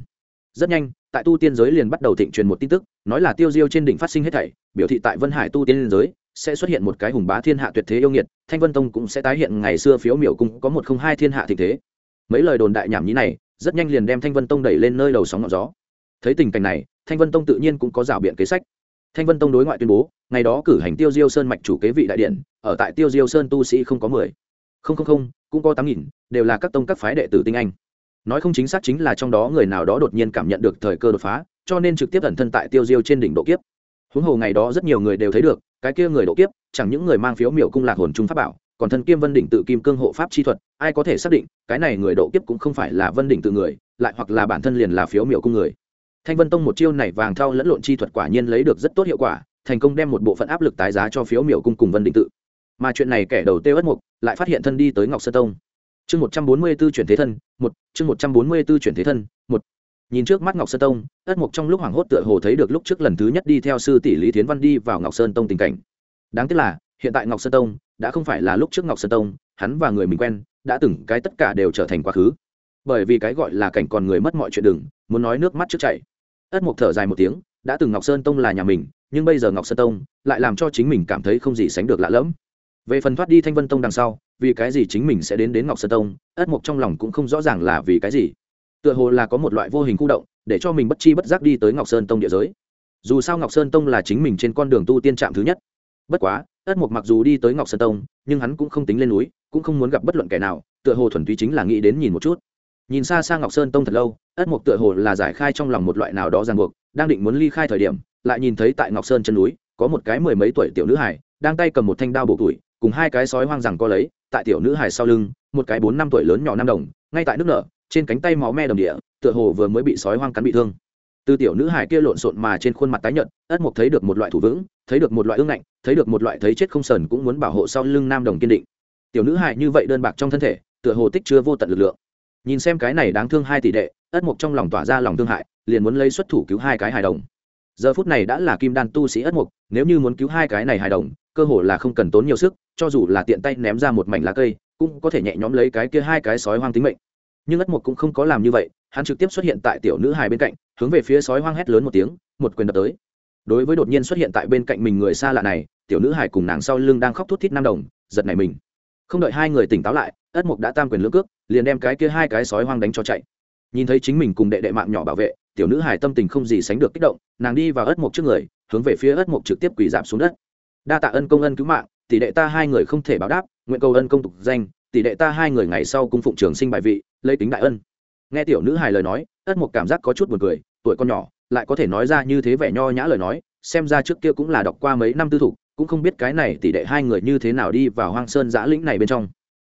S1: Rất nhanh, tại tu tiên giới liền bắt đầu thịnh truyền một tin tức, nói là tiêu diêu trên đỉnh phát sinh hết thảy, biểu thị tại vân hải tu tiên giới sẽ xuất hiện một cái hùng bá thiên hạ tuyệt thế yêu nghiệt, thanh vân tông cũng sẽ tái hiện ngày xưa phiếu miểu cung có một không hai thiên hạ thịnh thế. Mấy lời đồn đại nhảm nhí này, rất nhanh liền đem thanh vân tông đẩy lên nơi đầu sóng ngọn gió. Thấy tình cảnh này, thanh vân tông tự nhiên cũng có rào biện kế sách thanh vân tông đối ngoại tuyên bố, ngày đó cử hành tiêu diêu sơn mạch chủ kế vị đại điện, ở tại tiêu diêu sơn tu sĩ không có mười. Không không không, cũng có tám nghìn, đều là các tông các phái đệ tử tinh anh. Nói không chính xác chính là trong đó người nào đó đột nhiên cảm nhận được thời cơ đột phá, cho nên trực tiếp ẩn thân tại tiêu diêu trên đỉnh độ kiếp. Huống hồ ngày đó rất nhiều người đều thấy được, cái kia người độ kiếp, chẳng những người mang phiếu miểu cung lạc hồn trung pháp bảo, còn thân kiêm vân đỉnh tự kim cương hộ pháp chi thuật, ai có thể xác định, cái này người độ kiếp cũng không phải là vân đỉnh tự người, lại hoặc là bản thân liền là phiếu miểu cung người thanh vân tông một chiêu này vàng thao lẫn lộn chi thuật quả nhiên lấy được rất tốt hiệu quả, thành công đem một bộ phận áp lực tái giá cho phiếu miểu cung cùng vân đỉnh tự. Mà chuyện này kẻ đầu têu ất mục lại phát hiện thân đi tới ngọc sơn tông. Chương một trăm bốn mươi b ố chuyển thế thân, một, chương một trăm bốn mươi b ố chuyển thế thân, một. Nhìn trước mắt ngọc sơn tông ất mục trong lúc hoảng hốt tựa hồ thấy được lúc trước lần thứ nhất đi theo sư tỷ lý thiến văn đi vào ngọc sơn tông tình cảnh. Đáng tiếc là, hiện tại ngọc sơn tông đã không phải là lúc trước ngọc sơn tông, hắn và người mình quen, đã từng cái tất cả đều trở thành quá khứ. Bởi vì cái gọi là cảnh còn người mất mọi chuyện đừng, muốn nói nước mắt trước chảy ất mục thở dài một tiếng, đã từng ngọc sơn tông là nhà mình, nhưng bây giờ ngọc sơn tông lại làm cho chính mình cảm thấy không gì sánh được lạ lẫm. Về phần thoát đi thanh vân tông đằng sau, vì cái gì chính mình sẽ đến đến ngọc sơn tông, ất mục trong lòng cũng không rõ ràng là vì cái gì. Tựa hồ là có một loại vô hình khu động, để cho mình bất chi bất giác đi tới ngọc sơn tông địa giới. Dù sao ngọc sơn tông là chính mình trên con đường tu tiên trạm thứ nhất. Bất quá, ất mục mặc dù đi tới ngọc sơn tông, nhưng hắn cũng không tính lên núi, cũng không muốn gặp bất luận kẻ nào, tựa hồ thuần túy chính là nghĩ đến nhìn một chút nhìn xa xa ngọc sơn tông thật lâu, ất mục tựa hồ là giải khai trong lòng một loại nào đó ràng buộc, đang định muốn ly khai thời điểm, lại nhìn thấy tại ngọc sơn chân núi, có một cái mười mấy tuổi tiểu nữ hải đang tay cầm một thanh đao bổ tuổi, cùng hai cái sói hoang rằng co lấy, tại tiểu nữ hải sau lưng, một cái bốn năm tuổi lớn nhỏ nam đồng, ngay tại nước nở, trên cánh tay máu me đầm địa, tựa hồ vừa mới bị sói hoang cắn bị thương. Từ tiểu nữ hải kia lộn xộn mà trên khuôn mặt tái nhợt, ất mục thấy được một loại thủ vững, thấy được một loại ương ngạnh, thấy được một loại thấy chết không sờn cũng muốn bảo hộ sau lưng nam đồng kiên định. Tiểu nữ hải như vậy đơn bạc trong thân thể, tựa hồ tích chưa vô tận lực lượng nhìn xem cái này đáng thương hai tỷ đệ, ất mục trong lòng tỏa ra lòng thương hại, liền muốn lấy xuất thủ cứu hai cái hài đồng. Giờ phút này đã là kim đan tu sĩ ất mục nếu như muốn cứu hai cái này hài đồng, cơ hồ là không cần tốn nhiều sức, cho dù là tiện tay ném ra một mảnh lá cây, cũng có thể nhẹ nhõm lấy cái kia hai cái sói hoang tính mệnh. Nhưng ất mục cũng không có làm như vậy, hắn trực tiếp xuất hiện tại tiểu nữ hài bên cạnh, hướng về phía sói hoang hét lớn một tiếng, một quyền đập tới. Đối với đột nhiên xuất hiện tại bên cạnh mình người xa lạ này, tiểu nữ hài cùng nàng sau lưng đang khóc thút thít nam đồng, giật này mình không đợi hai người tỉnh táo lại, ất mục đã tam quyền lưỡng cước, liền đem cái kia hai cái sói hoang đánh cho chạy. Nhìn thấy chính mình cùng đệ đệ mạng nhỏ bảo vệ, tiểu nữ hài tâm tình không gì sánh được kích động, nàng đi vào ất mục trước người, hướng về phía ất mục trực tiếp quỳ giảm xuống đất. Đa tạ ân công ân cứu mạng, tỷ đệ ta hai người không thể báo đáp, nguyện cầu ân công tục danh, tỷ đệ ta hai người ngày sau cung phụng trường sinh bài vị, lấy tính đại ân. Nghe tiểu nữ hài lời nói, ất mục cảm giác có chút buồn cười, tuổi con nhỏ, lại có thể nói ra như thế vẻ nho nhã lời nói, xem ra trước kia cũng là đọc qua mấy năm tư thục cũng không biết cái này tỷ đệ hai người như thế nào đi vào hoang sơn giã lĩnh này bên trong.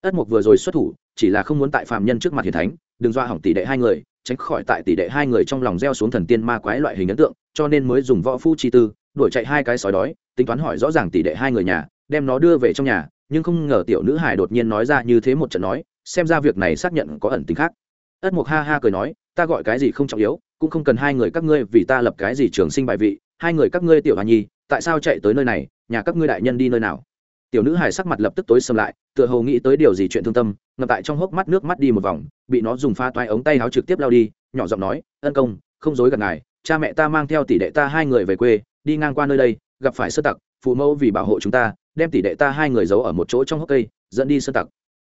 S1: Ất mục vừa rồi xuất thủ, chỉ là không muốn tại phạm nhân trước mặt hiền thánh, đừng dọa hỏng tỷ đệ hai người, tránh khỏi tại tỷ đệ hai người trong lòng gieo xuống thần tiên ma quái loại hình ấn tượng, cho nên mới dùng võ phu chi tư, đuổi chạy hai cái sói đói, tính toán hỏi rõ ràng tỷ đệ hai người nhà, đem nó đưa về trong nhà, nhưng không ngờ tiểu nữ hải đột nhiên nói ra như thế một trận nói, xem ra việc này xác nhận có ẩn tính khác. Ất mục ha ha cười nói, ta gọi cái gì không trọng yếu, cũng không cần hai người các ngươi vì ta lập cái gì trường sinh bại vị, hai người các ngươi tiểu hoa nhi tại sao chạy tới nơi này, nhà các ngươi đại nhân đi nơi nào? Tiểu nữ hài sắc mặt lập tức tối xâm lại, tựa hồ nghĩ tới điều gì chuyện thương tâm ngập tại trong hốc mắt nước mắt đi một vòng, bị nó dùng pha toai ống tay áo trực tiếp lao đi, nhỏ giọng nói, ân công, không dối gạt ngài, cha mẹ ta mang theo tỷ đệ ta hai người về quê, đi ngang qua nơi đây, gặp phải sơ tặc, phụ mẫu vì bảo hộ chúng ta, đem tỷ đệ ta hai người giấu ở một chỗ trong hốc cây, dẫn đi sơ tặc.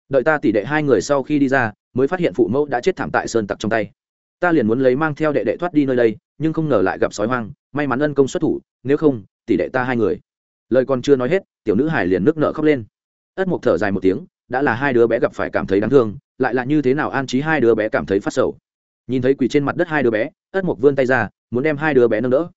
S1: Đợi ta tỷ đệ hai người sau khi đi ra, mới phát hiện phụ mẫu đã chết thảm tại sơn tặc trong tay. Ta liền muốn lấy mang theo đệ đệ thoát đi nơi đây, nhưng không ngờ lại gặp sói hoang, may mắn ân công xuất thủ, nếu không tỷ đệ ta hai người. Lời còn chưa nói hết, tiểu nữ hải liền nước nợ khóc lên. Ất mục thở dài một tiếng, đã là hai đứa bé gặp phải cảm thấy đáng thương, lại là như thế nào an trí hai đứa bé cảm thấy phát sầu. Nhìn thấy quỳ trên mặt đất hai đứa bé, ất mục vươn tay ra, muốn đem hai đứa bé nâng đỡ.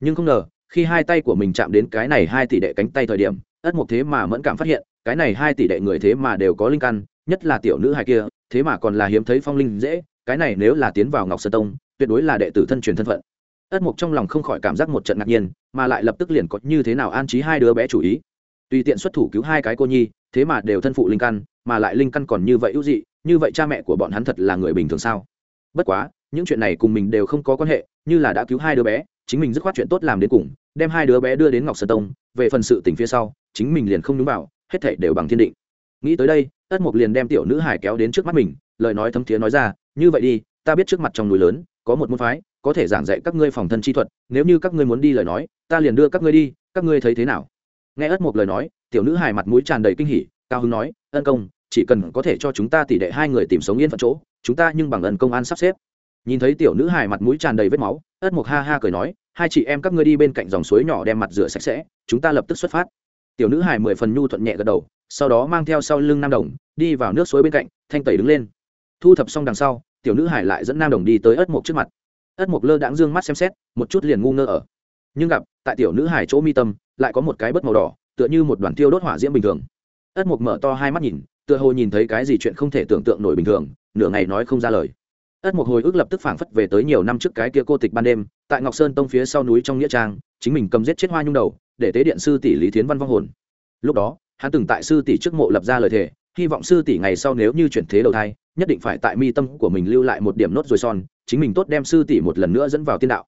S1: Nhưng không ngờ, khi hai tay của mình chạm đến cái này hai tỷ đệ cánh tay thời điểm, ất mục thế mà mẫn cảm phát hiện, cái này hai tỷ đệ người thế mà đều có linh căn, nhất là tiểu nữ hài kia, thế mà còn là hiếm thấy phong linh dễ, cái này nếu là tiến vào ngọc sơn tông, tuyệt đối là đệ tử thân truyền thân phận ất mục trong lòng không khỏi cảm giác một trận ngạc nhiên, mà lại lập tức liền có như thế nào an trí hai đứa bé chủ ý. Tùy tiện xuất thủ cứu hai cái cô nhi, thế mà đều thân phụ linh căn, mà lại linh căn còn như vậy ưu dị, như vậy cha mẹ của bọn hắn thật là người bình thường sao? Bất quá, những chuyện này cùng mình đều không có quan hệ, như là đã cứu hai đứa bé, chính mình dứt khoát chuyện tốt làm đến cùng, đem hai đứa bé đưa đến ngọc sơn tông, về phần sự tình phía sau, chính mình liền không đúng vào, hết thảy đều bằng thiên định. Nghĩ tới đây, ất mục liền đem tiểu nữ hải kéo đến trước mắt mình, lời nói thấm thiế nói ra, như vậy đi, ta biết trước mặt trong núi lớn có một môn phái có thể giảng dạy các ngươi phòng thân chi thuật, nếu như các ngươi muốn đi lời nói, ta liền đưa các ngươi đi, các ngươi thấy thế nào? Nghe ất mục lời nói, tiểu nữ hài mặt mũi tràn đầy kinh hỉ, cao hưng nói, ân công, chỉ cần có thể cho chúng ta tỷ đệ hai người tìm sống yên phận chỗ, chúng ta nhưng bằng ân công an sắp xếp. Nhìn thấy tiểu nữ hài mặt mũi tràn đầy vết máu, ất mục ha ha cười nói, hai chị em các ngươi đi bên cạnh dòng suối nhỏ đem mặt rửa sạch sẽ, chúng ta lập tức xuất phát. Tiểu nữ hài mười phần nhu thuận nhẹ gật đầu, sau đó mang theo sau lưng nam đồng, đi vào nước suối bên cạnh, thanh tẩy đứng lên. Thu thập xong đằng sau, tiểu nữ hải lại dẫn nam đồng đi tới ất mục trước mặt ất mục lơ đãng dương mắt xem xét, một chút liền ngu ngơ ở. Nhưng gặp, tại tiểu nữ hải chỗ mi tâm, lại có một cái bớt màu đỏ, tựa như một đoàn tiêu đốt hỏa diễm bình thường. Ất mục mở to hai mắt nhìn, tựa hồ nhìn thấy cái gì chuyện không thể tưởng tượng nổi bình thường, nửa ngày nói không ra lời. Ất mục hồi ức lập tức phảng phất về tới nhiều năm trước cái kia cô tịch ban đêm, tại ngọc sơn tông phía sau núi trong nghĩa trang, chính mình cầm giết chết hoa nhung đầu, để tế điện sư tỷ lý thiến văn vong hồn. Lúc đó, hắn từng tại sư tỷ trước mộ lập ra lời thề hy vọng sư tỷ ngày sau nếu như chuyển thế đầu thai, nhất định phải tại mi tâm của mình lưu lại một điểm nốt rồi son, chính mình tốt đem sư tỷ một lần nữa dẫn vào tiên đạo.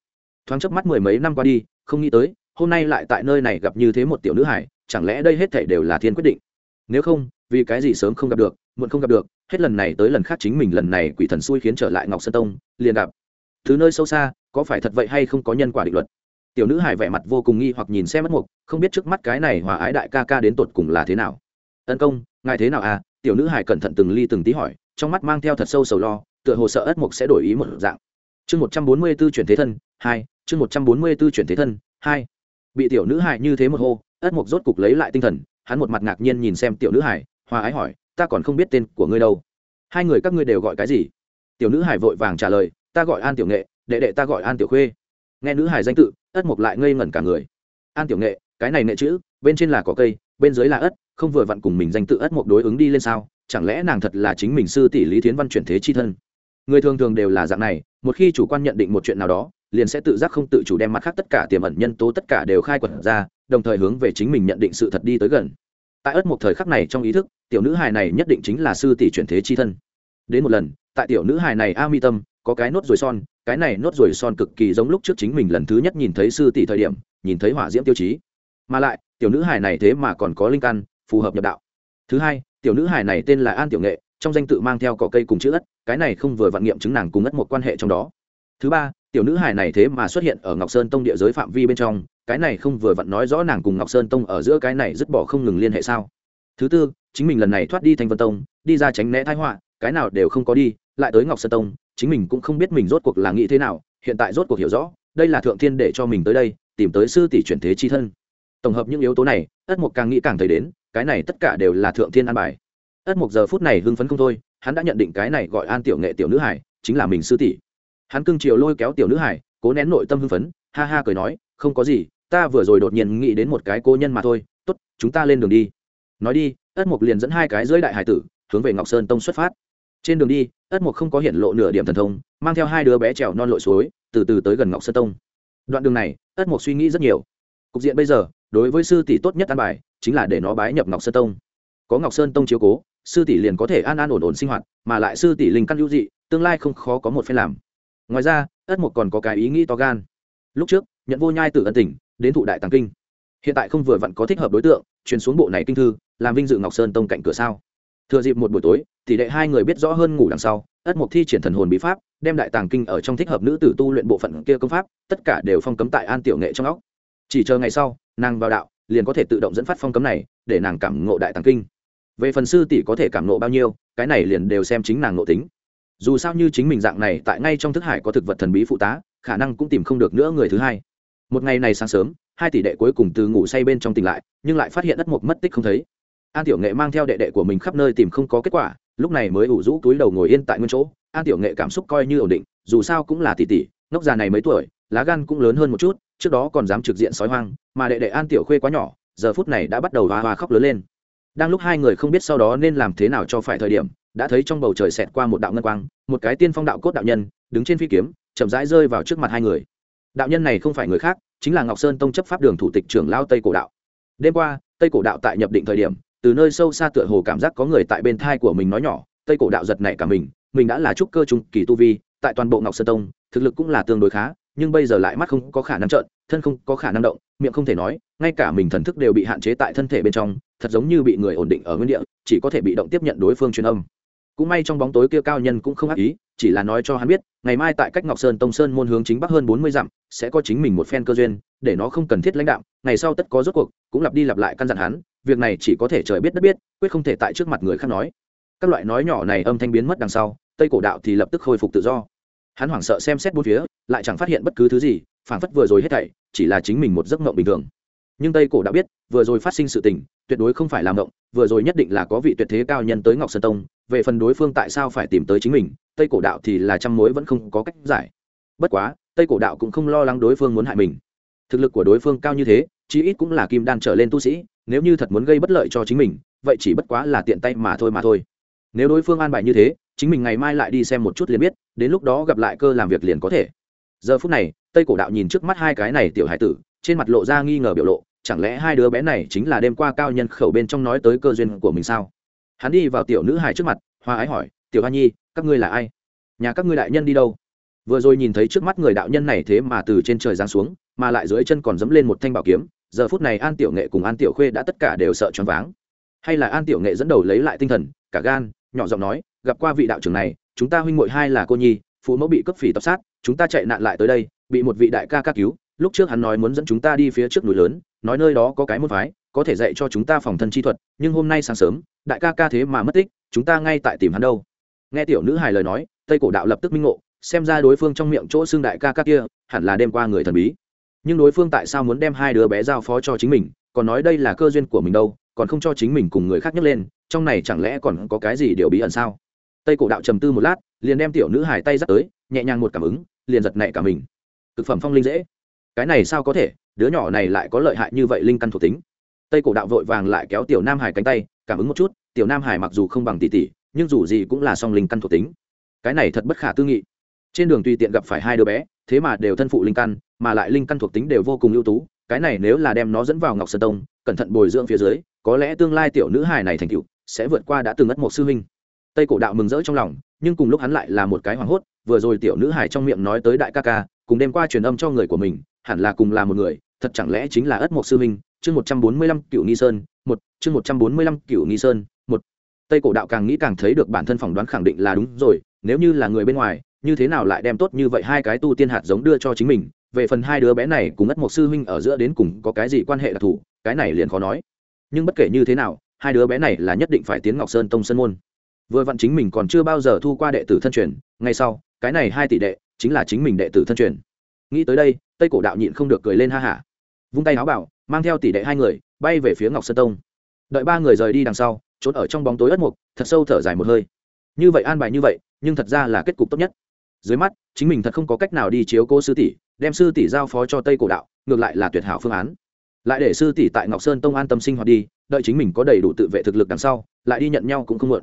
S1: Thoáng chớp mắt mười mấy năm qua đi, không nghĩ tới, hôm nay lại tại nơi này gặp như thế một tiểu nữ hải chẳng lẽ đây hết thảy đều là thiên quyết định? Nếu không, vì cái gì sớm không gặp được, muộn không gặp được, hết lần này tới lần khác chính mình lần này quỷ thần xui khiến trở lại ngọc sơn tông, liền gặp. Thứ nơi sâu xa, có phải thật vậy hay không có nhân quả định luật? Tiểu nữ hải vẻ mặt vô cùng nghi hoặc nhìn xem mất mục, không biết trước mắt cái này hòa ái đại ca ca đến tột cùng là thế nào tấn công, ngài thế nào à? Tiểu nữ hải cẩn thận từng ly từng tí hỏi, trong mắt mang theo thật sâu sầu lo, tựa hồ sợ ất mục sẽ đổi ý một dạng. Chương một trăm bốn mươi b ố chuyển thế thân, hai, chương một trăm bốn mươi b ố chuyển thế thân, hai. Bị tiểu nữ hải như thế một hô, ất mục rốt cục lấy lại tinh thần, hắn một mặt ngạc nhiên nhìn xem tiểu nữ hải hòa ái hỏi, ta còn không biết tên của ngươi đâu. Hai người các ngươi đều gọi cái gì? Tiểu nữ hải vội vàng trả lời, ta gọi an tiểu nghệ, đệ đệ ta gọi an tiểu khuê. Nghe nữ hải danh tự, ất mục lại ngây ngẩn cả người. An tiểu nghệ, cái này nghệ chữ, bên trên là cỏ cây, bên dưới là ất không vừa vặn cùng mình danh tự ất mục đối ứng đi lên sao? Chẳng lẽ nàng thật là chính mình sư tỷ lý thiến văn chuyển thế chi thân? Người thường thường đều là dạng này, một khi chủ quan nhận định một chuyện nào đó, liền sẽ tự giác không tự chủ đem mặt khác tất cả tiềm ẩn nhân tố tất cả đều khai quật ra, đồng thời hướng về chính mình nhận định sự thật đi tới gần. Tại ất một thời khắc này trong ý thức, tiểu nữ hài này nhất định chính là sư tỷ chuyển thế chi thân. Đến một lần, tại tiểu nữ hài này a mi tâm, có cái nốt ruồi son, cái này nốt ruồi son cực kỳ giống lúc trước chính mình lần thứ nhất nhìn thấy sư tỷ thời điểm, nhìn thấy hỏa diễm tiêu chí. Mà lại, tiểu nữ hài này thế mà còn có linh căn phù hợp nhập đạo. Thứ hai, tiểu nữ hài này tên là an tiểu nghệ, trong danh tự mang theo cỏ cây cùng chữ ất, cái này không vừa vạn nghiệm chứng nàng cùng ất một quan hệ trong đó. Thứ ba, tiểu nữ hài này thế mà xuất hiện ở ngọc sơn tông địa giới phạm vi bên trong, cái này không vừa vặn nói rõ nàng cùng ngọc sơn tông ở giữa cái này dứt bỏ không ngừng liên hệ sao. Thứ tư, chính mình lần này thoát đi thanh vân tông, đi ra tránh né thái họa, cái nào đều không có đi, lại tới ngọc sơn tông, chính mình cũng không biết mình rốt cuộc là nghĩ thế nào, hiện tại rốt cuộc hiểu rõ, đây là thượng thiên để cho mình tới đây, tìm tới sư tỷ chuyển thế chi thân. Tổng hợp những yếu tố này, ất mục càng nghĩ càng thấy đến cái này tất cả đều là thượng thiên an bài. Ất một giờ phút này hưng phấn không thôi, hắn đã nhận định cái này gọi an tiểu nghệ tiểu nữ hải chính là mình sư tỷ. Hắn cưng chiều lôi kéo tiểu nữ hải, cố nén nội tâm hưng phấn, ha ha cười nói, không có gì, ta vừa rồi đột nhiên nghĩ đến một cái cô nhân mà thôi, tốt, chúng ta lên đường đi. Nói đi, ất mục liền dẫn hai cái dưới đại hải tử hướng về ngọc sơn tông xuất phát. Trên đường đi, ất mục không có hiện lộ nửa điểm thần thông, mang theo hai đứa bé trèo non lội suối, từ từ tới gần ngọc sơn tông. Đoạn đường này, ất mục suy nghĩ rất nhiều. Cục diện bây giờ đối với sư tỷ tốt nhất an bài, chính là để nó bái nhập ngọc sơn tông. Có ngọc sơn tông chiếu cố, sư tỷ liền có thể an an ổn ổn sinh hoạt, mà lại sư tỷ linh căn hữu dị, tương lai không khó có một phen làm. Ngoài ra, ất mục còn có cái ý nghĩ to gan. Lúc trước nhận vô nhai tử ân tình, đến thụ đại tàng kinh. Hiện tại không vừa vặn có thích hợp đối tượng truyền xuống bộ này kinh thư, làm vinh dự ngọc sơn tông cạnh cửa sao. Thừa dịp một buổi tối, tỷ đệ hai người biết rõ hơn ngủ đằng sau, ất mục thi triển thần hồn bí pháp, đem đại tàng kinh ở trong thích hợp nữ tử tu luyện bộ phận kia công pháp, tất cả đều phong cấm tại an tiểu nghệ trong óc chỉ chờ ngày sau, nàng vào đạo, liền có thể tự động dẫn phát phong cấm này, để nàng cảm ngộ đại tàng kinh. Về phần sư tỷ có thể cảm ngộ bao nhiêu, cái này liền đều xem chính nàng ngộ tính. Dù sao như chính mình dạng này, tại ngay trong thức hải có thực vật thần bí phụ tá, khả năng cũng tìm không được nữa người thứ hai. Một ngày này sáng sớm, hai tỷ đệ cuối cùng từ ngủ say bên trong tỉnh lại, nhưng lại phát hiện đất mục mất tích không thấy. An tiểu nghệ mang theo đệ đệ của mình khắp nơi tìm không có kết quả, lúc này mới ủ rũ túi đầu ngồi yên tại nguyên chỗ. An tiểu nghệ cảm xúc coi như ổn định, dù sao cũng là tỷ tỷ nóc già này mấy tuổi, lá gan cũng lớn hơn một chút trước đó còn dám trực diện sói hoang, mà đệ đệ an tiểu khuê quá nhỏ, giờ phút này đã bắt đầu hoa hoa khóc lớn lên. Đang lúc hai người không biết sau đó nên làm thế nào cho phải thời điểm, đã thấy trong bầu trời xẹt qua một đạo ngân quang, một cái tiên phong đạo cốt đạo nhân, đứng trên phi kiếm, chậm rãi rơi vào trước mặt hai người. Đạo nhân này không phải người khác, chính là ngọc sơn tông chấp pháp đường thủ tịch trưởng lao tây cổ đạo. Đêm qua, tây cổ đạo tại nhập định thời điểm, từ nơi sâu xa tựa hồ cảm giác có người tại bên thai của mình nói nhỏ, tây cổ đạo giật nảy cả mình mình đã là trúc cơ trung kỳ tu vi, tại toàn bộ ngọc sơn tông, thực lực cũng là tương đối khá nhưng bây giờ lại mắt không có khả năng trợn, thân không có khả năng động, miệng không thể nói, ngay cả mình thần thức đều bị hạn chế tại thân thể bên trong, thật giống như bị người ổn định ở nguyên địa, chỉ có thể bị động tiếp nhận đối phương truyền âm. Cũng may trong bóng tối kia cao nhân cũng không ác ý, chỉ là nói cho hắn biết, ngày mai tại cách ngọc sơn tông sơn môn hướng chính bắc hơn bốn mươi dặm, sẽ có chính mình một phen cơ duyên, để nó không cần thiết lãnh đạo ngày sau tất có rốt cuộc, cũng lặp đi lặp lại căn dặn hắn, việc này chỉ có thể trời biết đất biết, quyết không thể tại trước mặt người khác nói. Các loại nói nhỏ này âm thanh biến mất đằng sau, tây cổ đạo thì lập tức khôi phục tự do hắn hoảng sợ xem xét bốn phía, lại chẳng phát hiện bất cứ thứ gì, phảng phất vừa rồi hết thảy chỉ là chính mình một giấc mộng bình thường. Nhưng tây cổ đã biết, vừa rồi phát sinh sự tình, tuyệt đối không phải làm mộng, vừa rồi nhất định là có vị tuyệt thế cao nhân tới ngọc sơn tông, về phần đối phương tại sao phải tìm tới chính mình, tây cổ đạo thì là trăm mối vẫn không có cách giải. Bất quá, tây cổ đạo cũng không lo lắng đối phương muốn hại mình. Thực lực của đối phương cao như thế, chí ít cũng là kim đan trở lên tu sĩ, nếu như thật muốn gây bất lợi cho chính mình, vậy chỉ bất quá là tiện tay mà thôi mà thôi. Nếu đối phương an bài như thế chính mình ngày mai lại đi xem một chút liền biết, đến lúc đó gặp lại cơ làm việc liền có thể. Giờ phút này, tây cổ đạo nhìn trước mắt hai cái này tiểu hải tử, trên mặt lộ ra nghi ngờ biểu lộ, chẳng lẽ hai đứa bé này chính là đêm qua cao nhân khẩu bên trong nói tới cơ duyên của mình sao? Hắn đi vào tiểu nữ hải trước mặt hoa ái hỏi, tiểu hoa nhi, các ngươi là ai? Nhà các ngươi đại nhân đi đâu? Vừa rồi nhìn thấy trước mắt người đạo nhân này thế mà từ trên trời giáng xuống, mà lại dưới chân còn dẫm lên một thanh bảo kiếm, giờ phút này an tiểu nghệ cùng an tiểu khuê đã tất cả đều sợ choáng váng. Hay là an tiểu nghệ dẫn đầu lấy lại tinh thần, cả gan, nhỏ giọng nói gặp qua vị đạo trưởng này, chúng ta huynh muội hai là cô nhi, phụ mẫu bị cấp phỉ tập sát, chúng ta chạy nạn lại tới đây, bị một vị đại ca ca cứu, lúc trước hắn nói muốn dẫn chúng ta đi phía trước núi lớn, nói nơi đó có cái môn phái, có thể dạy cho chúng ta phòng thân chi thuật, nhưng hôm nay sáng sớm, đại ca ca thế mà mất tích, chúng ta ngay tại tìm hắn đâu. Nghe tiểu nữ hài lời nói, tây cổ đạo lập tức minh ngộ, xem ra đối phương trong miệng chỗ xương đại ca ca kia, hẳn là đêm qua người thần bí. Nhưng đối phương tại sao muốn đem hai đứa bé giao phó cho chính mình, còn nói đây là cơ duyên của mình đâu, còn không cho chính mình cùng người khác nhấc lên, trong này chẳng lẽ còn có cái gì điều bí ẩn sao? Tây cổ đạo trầm tư một lát, liền đem tiểu nữ hải tay dắt tới, nhẹ nhàng một cảm ứng, liền giật nảy cả mình. Thực phẩm phong linh dễ. Cái này sao có thể, đứa nhỏ này lại có lợi hại như vậy linh căn thuộc tính. Tây cổ đạo vội vàng lại kéo tiểu nam hải cánh tay, cảm ứng một chút, tiểu nam hải mặc dù không bằng tỷ tỷ, nhưng dù gì cũng là song linh căn thuộc tính. Cái này thật bất khả tư nghị. Trên đường tùy tiện gặp phải hai đứa bé, thế mà đều thân phụ linh căn, mà lại linh căn thuộc tính đều vô cùng ưu tú, cái này nếu là đem nó dẫn vào ngọc sơn tông, cẩn thận bồi dưỡng phía dưới, có lẽ tương lai tiểu nữ hài này thành tựu sẽ vượt qua đã từng ất một sư huynh tây cổ đạo mừng rỡ trong lòng, nhưng cùng lúc hắn lại là một cái hoảng hốt, vừa rồi tiểu nữ hải trong miệng nói tới đại ca ca, cùng đêm qua truyền âm cho người của mình, hẳn là cùng là một người, thật chẳng lẽ chính là ất một sư huynh? Chương một trăm bốn mươi lăm cựu nghi sơn, một, chương một trăm bốn mươi lăm cựu nghi sơn, một. Tây cổ đạo càng nghĩ càng thấy được bản thân phỏng đoán khẳng định là đúng rồi, nếu như là người bên ngoài, như thế nào lại đem tốt như vậy hai cái tu tiên hạt giống đưa cho chính mình? Về phần hai đứa bé này cùng ất một sư huynh ở giữa đến cùng có cái gì quan hệ đặc thù, cái này liền khó nói. Nhưng bất kể như thế nào, hai đứa bé này là nhất định phải tiến ngọc sơn tông sơn môn vừa vặn chính mình còn chưa bao giờ thu qua đệ tử thân truyền, ngay sau, cái này hai tỷ đệ chính là chính mình đệ tử thân truyền. Nghĩ tới đây, tây cổ đạo nhịn không được cười lên ha hả. Vung tay áo bảo, mang theo tỷ đệ hai người, bay về phía ngọc sơn tông. Đợi ba người rời đi đằng sau trốn ở trong bóng tối ất mục, thật sâu thở dài một hơi. Như vậy an bài như vậy, nhưng thật ra là kết cục tốt nhất. Dưới mắt, chính mình thật không có cách nào đi chiếu cô sư tỷ, đem sư tỷ giao phó cho tây cổ đạo, ngược lại là tuyệt hảo phương án. Lại để sư tỷ tại ngọc sơn tông an tâm sinh hoạt đi, đợi chính mình có đầy đủ tự vệ thực lực đằng sau, lại đi nhận nhau cũng không muộn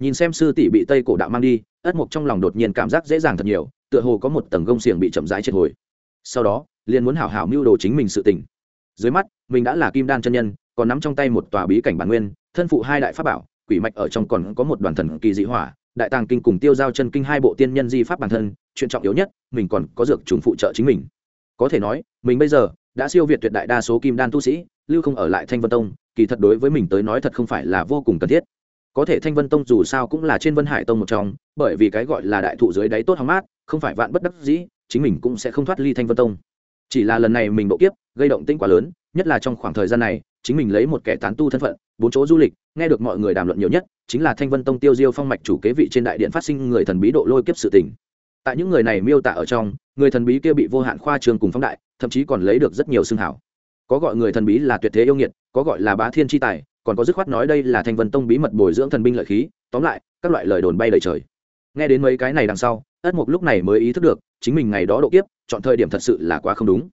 S1: nhìn xem sư tỷ bị tây cổ đạo mang đi, ất mục trong lòng đột nhiên cảm giác dễ dàng thật nhiều, tựa hồ có một tầng gông xiềng bị chậm rãi triệt hồi. Sau đó, liền muốn hảo hảo mưu đồ chính mình sự tỉnh dưới mắt, mình đã là kim đan chân nhân, còn nắm trong tay một tòa bí cảnh bản nguyên, thân phụ hai đại pháp bảo, quỷ mạch ở trong còn có một đoàn thần kỳ dị hỏa, đại tàng kinh cùng tiêu giao chân kinh hai bộ tiên nhân di pháp bản thân, chuyện trọng yếu nhất, mình còn có dược trùng phụ trợ chính mình. Có thể nói, mình bây giờ đã siêu việt tuyệt đại đa số kim đan tu sĩ, lưu không ở lại thanh vân tông, kỳ thật đối với mình tới nói thật không phải là vô cùng cần thiết có thể thanh vân tông dù sao cũng là trên vân hải tông một trong, bởi vì cái gọi là đại thụ dưới đáy tốt hóng mát, không phải vạn bất đắc dĩ, chính mình cũng sẽ không thoát ly thanh vân tông. Chỉ là lần này mình độ kiếp, gây động tĩnh quá lớn, nhất là trong khoảng thời gian này, chính mình lấy một kẻ tán tu thân phận, bốn chỗ du lịch, nghe được mọi người đàm luận nhiều nhất, chính là thanh vân tông tiêu diêu phong mạch chủ kế vị trên đại điện phát sinh người thần bí độ lôi kiếp sự tình. Tại những người này miêu tả ở trong, người thần bí kia bị vô hạn khoa trường cùng phóng đại, thậm chí còn lấy được rất nhiều xương hảo. Có gọi người thần bí là tuyệt thế yêu nghiệt, có gọi là bá thiên tri tài còn có dứt khoát nói đây là thanh vân tông bí mật bồi dưỡng thần binh lợi khí, tóm lại, các loại lời đồn bay lời trời. Nghe đến mấy cái này đằng sau, ất mục lúc này mới ý thức được, chính mình ngày đó độ kiếp, chọn thời điểm thật sự là quá không đúng.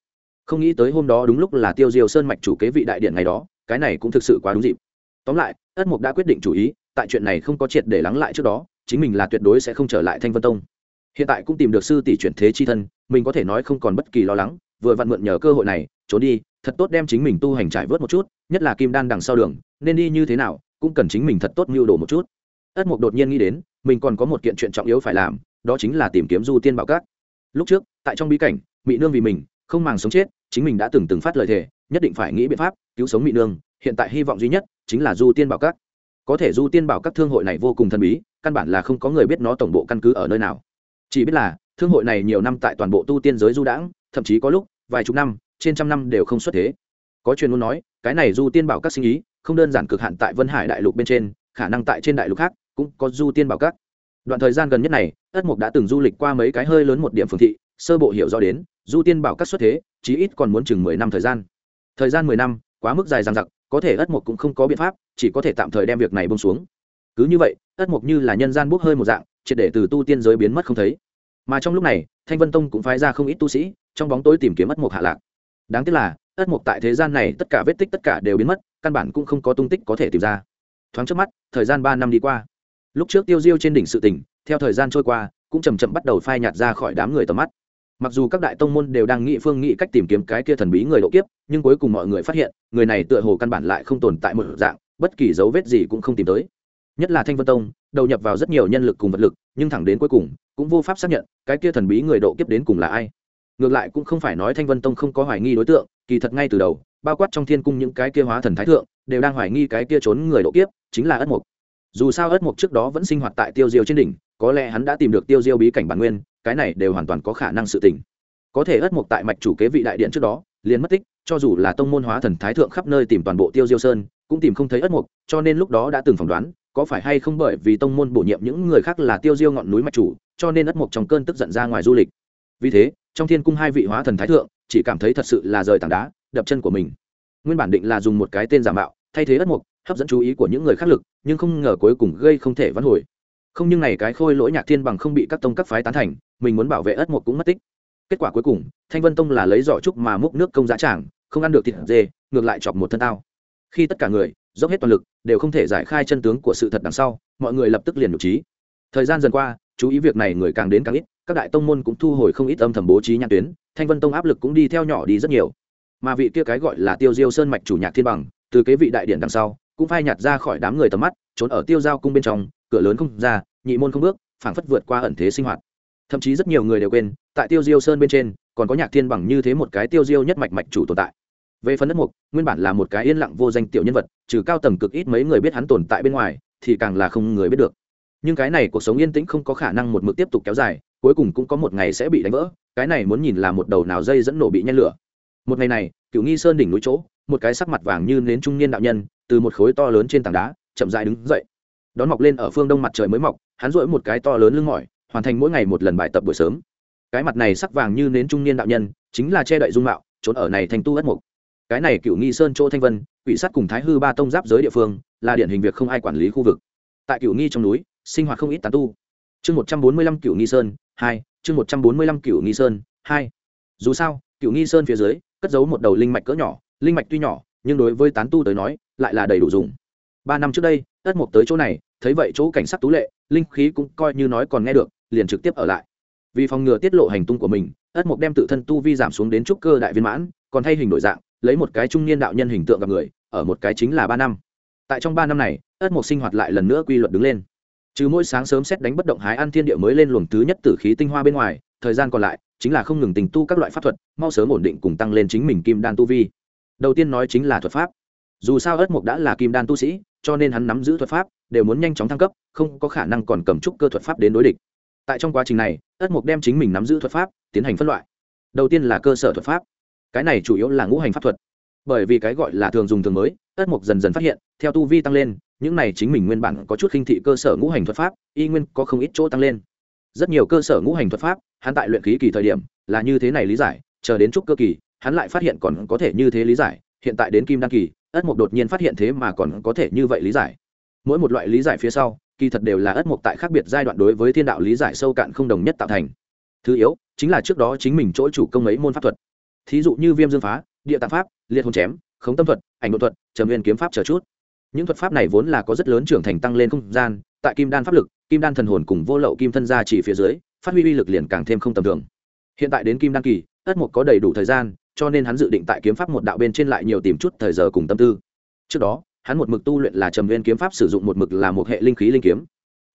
S1: Không nghĩ tới hôm đó đúng lúc là tiêu diêu sơn mạch chủ kế vị đại điện ngày đó, cái này cũng thực sự quá đúng dịp. Tóm lại, ất mục đã quyết định chủ ý, tại chuyện này không có triệt để lắng lại trước đó, chính mình là tuyệt đối sẽ không trở lại thanh vân tông. Hiện tại cũng tìm được sư tỷ chuyển thế chi thân, mình có thể nói không còn bất kỳ lo lắng, vừa vặn mượn nhờ cơ hội này trốn đi, thật tốt đem chính mình tu hành trải vớt một chút, nhất là kim đan đằng sau đường, nên đi như thế nào, cũng cần chính mình thật tốt mưu đồ một chút. Ất mục đột nhiên nghĩ đến, mình còn có một kiện chuyện trọng yếu phải làm, đó chính là tìm kiếm du tiên bảo cát. Lúc trước, tại trong bí cảnh mỹ nương vì mình, không màng sống chết, chính mình đã từng từng phát lời thề, nhất định phải nghĩ biện pháp cứu sống mỹ nương, hiện tại hy vọng duy nhất chính là du tiên bảo cát. Có thể du tiên bảo các thương hội này vô cùng thần bí, căn bản là không có người biết nó tổng bộ căn cứ ở nơi nào. Chỉ biết là, thương hội này nhiều năm tại toàn bộ tu tiên giới du đãng, thậm chí có lúc, vài chục năm trên trăm năm đều không xuất thế. Có truyền muốn nói, cái này du tiên bảo các sinh ý, không đơn giản cực hạn tại vân hải đại lục bên trên, khả năng tại trên đại lục khác cũng có du tiên bảo các. Đoạn thời gian gần nhất này, ất mục đã từng du lịch qua mấy cái hơi lớn một điểm phương thị, sơ bộ hiểu rõ đến, du tiên bảo các xuất thế, chí ít còn muốn chừng mười năm thời gian. Thời gian mười năm, quá mức dài dằng dặc, có thể ất mục cũng không có biện pháp, chỉ có thể tạm thời đem việc này bông xuống. Cứ như vậy, ất mục như là nhân gian bốc hơi một dạng, triệt để từ tu tiên giới biến mất không thấy. Mà trong lúc này, thanh vân tông cũng phái ra không ít tu sĩ, trong bóng tối tìm kiếm ất mục hạ lạc đáng tiếc là, ất mục tại thế gian này tất cả vết tích tất cả đều biến mất, căn bản cũng không có tung tích có thể tìm ra. Thoáng trước mắt, thời gian ba năm đi qua. Lúc trước tiêu diêu trên đỉnh sự tỉnh theo thời gian trôi qua, cũng chầm chậm bắt đầu phai nhạt ra khỏi đám người tầm mắt. Mặc dù các đại tông môn đều đang nghị phương nghị cách tìm kiếm cái kia thần bí người độ kiếp, nhưng cuối cùng mọi người phát hiện, người này tựa hồ căn bản lại không tồn tại một dạng, bất kỳ dấu vết gì cũng không tìm tới. Nhất là thanh vân tông, đầu nhập vào rất nhiều nhân lực cùng vật lực, nhưng thẳng đến cuối cùng, cũng vô pháp xác nhận, cái kia thần bí người độ kiếp đến cùng là ai ngược lại cũng không phải nói thanh vân tông không có hoài nghi đối tượng, kỳ thật ngay từ đầu, bao quát trong thiên cung những cái kia hóa thần thái thượng, đều đang hoài nghi cái kia trốn người độ kiếp, chính là ất mục. Dù sao ất mục trước đó vẫn sinh hoạt tại tiêu diêu trên đỉnh, có lẽ hắn đã tìm được tiêu diêu bí cảnh bản nguyên, cái này đều hoàn toàn có khả năng sự tình. Có thể ất mục tại mạch chủ kế vị đại điện trước đó, liền mất tích, cho dù là tông môn hóa thần thái thượng khắp nơi tìm toàn bộ tiêu diêu sơn, cũng tìm không thấy ất mục, cho nên lúc đó đã từng phỏng đoán, có phải hay không bởi vì tông môn bổ nhiệm những người khác là tiêu diêu ngọn núi mạch chủ, cho nên ất mục trong cơn tức giận ra ngoài du lịch. Vì thế trong thiên cung hai vị hóa thần thái thượng, chỉ cảm thấy thật sự là rời tảng đá, đập chân của mình. Nguyên bản định là dùng một cái tên giả mạo, thay thế ất mục, hấp dẫn chú ý của những người khác lực, nhưng không ngờ cuối cùng gây không thể vãn hồi. Không nhưng này cái khôi lỗi nhạc thiên bằng không bị các tông các phái tán thành, mình muốn bảo vệ ất mục cũng mất tích. Kết quả cuối cùng, thanh vân tông là lấy giỏ trúc mà múc nước công giá trảng không ăn được thịt dê, ngược lại chọc một thân tao. Khi tất cả người, dốc hết toàn lực, đều không thể giải khai chân tướng của sự thật đằng sau, mọi người lập tức liền nhục trí. Thời gian dần qua, chú ý việc này người càng đến càng ít các đại tông môn cũng thu hồi không ít âm thầm bố trí nhãn tuyến, thanh vân tông áp lực cũng đi theo nhỏ đi rất nhiều. Mà vị kia cái gọi là tiêu diêu sơn mạch chủ nhạc thiên bằng, từ kế vị đại điện đằng sau, cũng phai nhạt ra khỏi đám người tầm mắt, trốn ở tiêu giao cung bên trong, cửa lớn không ra, nhị môn không bước, phảng phất vượt qua ẩn thế sinh hoạt. Thậm chí rất nhiều người đều quên, tại tiêu diêu sơn bên trên, còn có nhạc thiên bằng như thế một cái tiêu diêu nhất mạch mạch chủ tồn tại. Về phần đất mục, nguyên bản là một cái yên lặng vô danh tiểu nhân vật, trừ cao tầng cực ít mấy người biết hắn tồn tại bên ngoài, thì càng là không người biết được. Nhưng cái này cuộc sống yên tĩnh không có khả năng một mực tiếp tục kéo dài cuối cùng cũng có một ngày sẽ bị đánh vỡ, cái này muốn nhìn là một đầu nào dây dẫn nổ bị nhen lửa. Một ngày này cựu nghi sơn đỉnh núi chỗ, một cái sắc mặt vàng như nến trung niên đạo nhân, từ một khối to lớn trên tảng đá, chậm dại đứng dậy. Đón mọc lên ở phương đông mặt trời mới mọc, hắn rỗi một cái to lớn lưng mỏi, hoàn thành mỗi ngày một lần bài tập buổi sớm. Cái mặt này sắc vàng như nến trung niên đạo nhân, chính là che đậy dung mạo, trốn ở này thành tu ất mục. Cái này cựu nghi sơn chỗ thanh vân, quỷ sắt cùng thái hư ba tông giáp giới địa phương, là điển hình việc không ai quản lý khu vực. Tại cựu nghi trong núi, sinh hoạt không ít tán tu. Chương một trăm bốn mươi lăm cựu nghi sơn hai, chương một trăm bốn mươi lăm cựu nghi sơn, hai. Dù sao cựu nghi sơn phía dưới, cất giấu một đầu linh mạch cỡ nhỏ, linh mạch tuy nhỏ, nhưng đối với tán tu tới nói, lại là đầy đủ dùng. Ba năm trước đây ất mục tới chỗ này, thấy vậy chỗ cảnh sắc tú lệ, linh khí cũng coi như nói còn nghe được, liền trực tiếp ở lại. Vì phòng ngừa tiết lộ hành tung của mình ất mục đem tự thân tu vi giảm xuống đến trúc cơ đại viên mãn, còn thay hình đổi dạng, lấy một cái trung niên đạo nhân hình tượng gặp người, ở một cái chính là ba năm. Tại trong ba năm này ất mục sinh hoạt lại lần nữa quy luật đứng lên trừ mỗi sáng sớm xét đánh bất động hái ăn thiên địa mới lên luồng thứ nhất tử khí tinh hoa bên ngoài, thời gian còn lại chính là không ngừng tình tu các loại pháp thuật, mau sớm ổn định cùng tăng lên chính mình kim đan tu vi. Đầu tiên nói chính là thuật pháp. Dù sao ất mục đã là kim đan tu sĩ, cho nên hắn nắm giữ thuật pháp, đều muốn nhanh chóng thăng cấp, không có khả năng còn cầm trúc cơ thuật pháp đến đối địch. Tại trong quá trình này ất mục đem chính mình nắm giữ thuật pháp, tiến hành phân loại. Đầu tiên là cơ sở thuật pháp. Cái này chủ yếu là ngũ hành pháp thuật. Bởi vì cái gọi là thường dùng thường mới ất mục dần dần phát hiện, theo tu vi tăng lên những này chính mình nguyên bản có chút khinh thị cơ sở ngũ hành thuật pháp, y nguyên có không ít chỗ tăng lên. Rất nhiều cơ sở ngũ hành thuật pháp, hắn tại luyện khí kỳ thời điểm, là như thế này lý giải, chờ đến trúc cơ kỳ, hắn lại phát hiện còn có thể như thế lý giải, hiện tại đến kim đan kỳ, ất mục đột nhiên phát hiện thế mà còn có thể như vậy lý giải. Mỗi một loại lý giải phía sau, kỳ thật đều là ất mục tại khác biệt giai đoạn đối với thiên đạo lý giải sâu cạn không đồng nhất tạo thành. Thứ yếu, chính là trước đó chính mình chỗ chủ công ấy môn pháp thuật. Thí dụ như viêm dương phá, địa tạng pháp, liệt hồn chém, khống tâm thuật, ảnh đột thuật, trầm viên kiếm pháp chờ chút những thuật pháp này vốn là có rất lớn trưởng thành tăng lên không gian, tại kim đan pháp lực, kim đan thần hồn cùng vô lậu kim thân gia chỉ phía dưới, phát huy uy lực liền càng thêm không tầm thường. Hiện tại đến kim đan kỳ, ất mục có đầy đủ thời gian, cho nên hắn dự định tại kiếm pháp một đạo bên trên lại nhiều tìm chút thời giờ cùng tâm tư. Trước đó, hắn một mực tu luyện là trầm viên kiếm pháp sử dụng một mực là một hệ linh khí linh kiếm.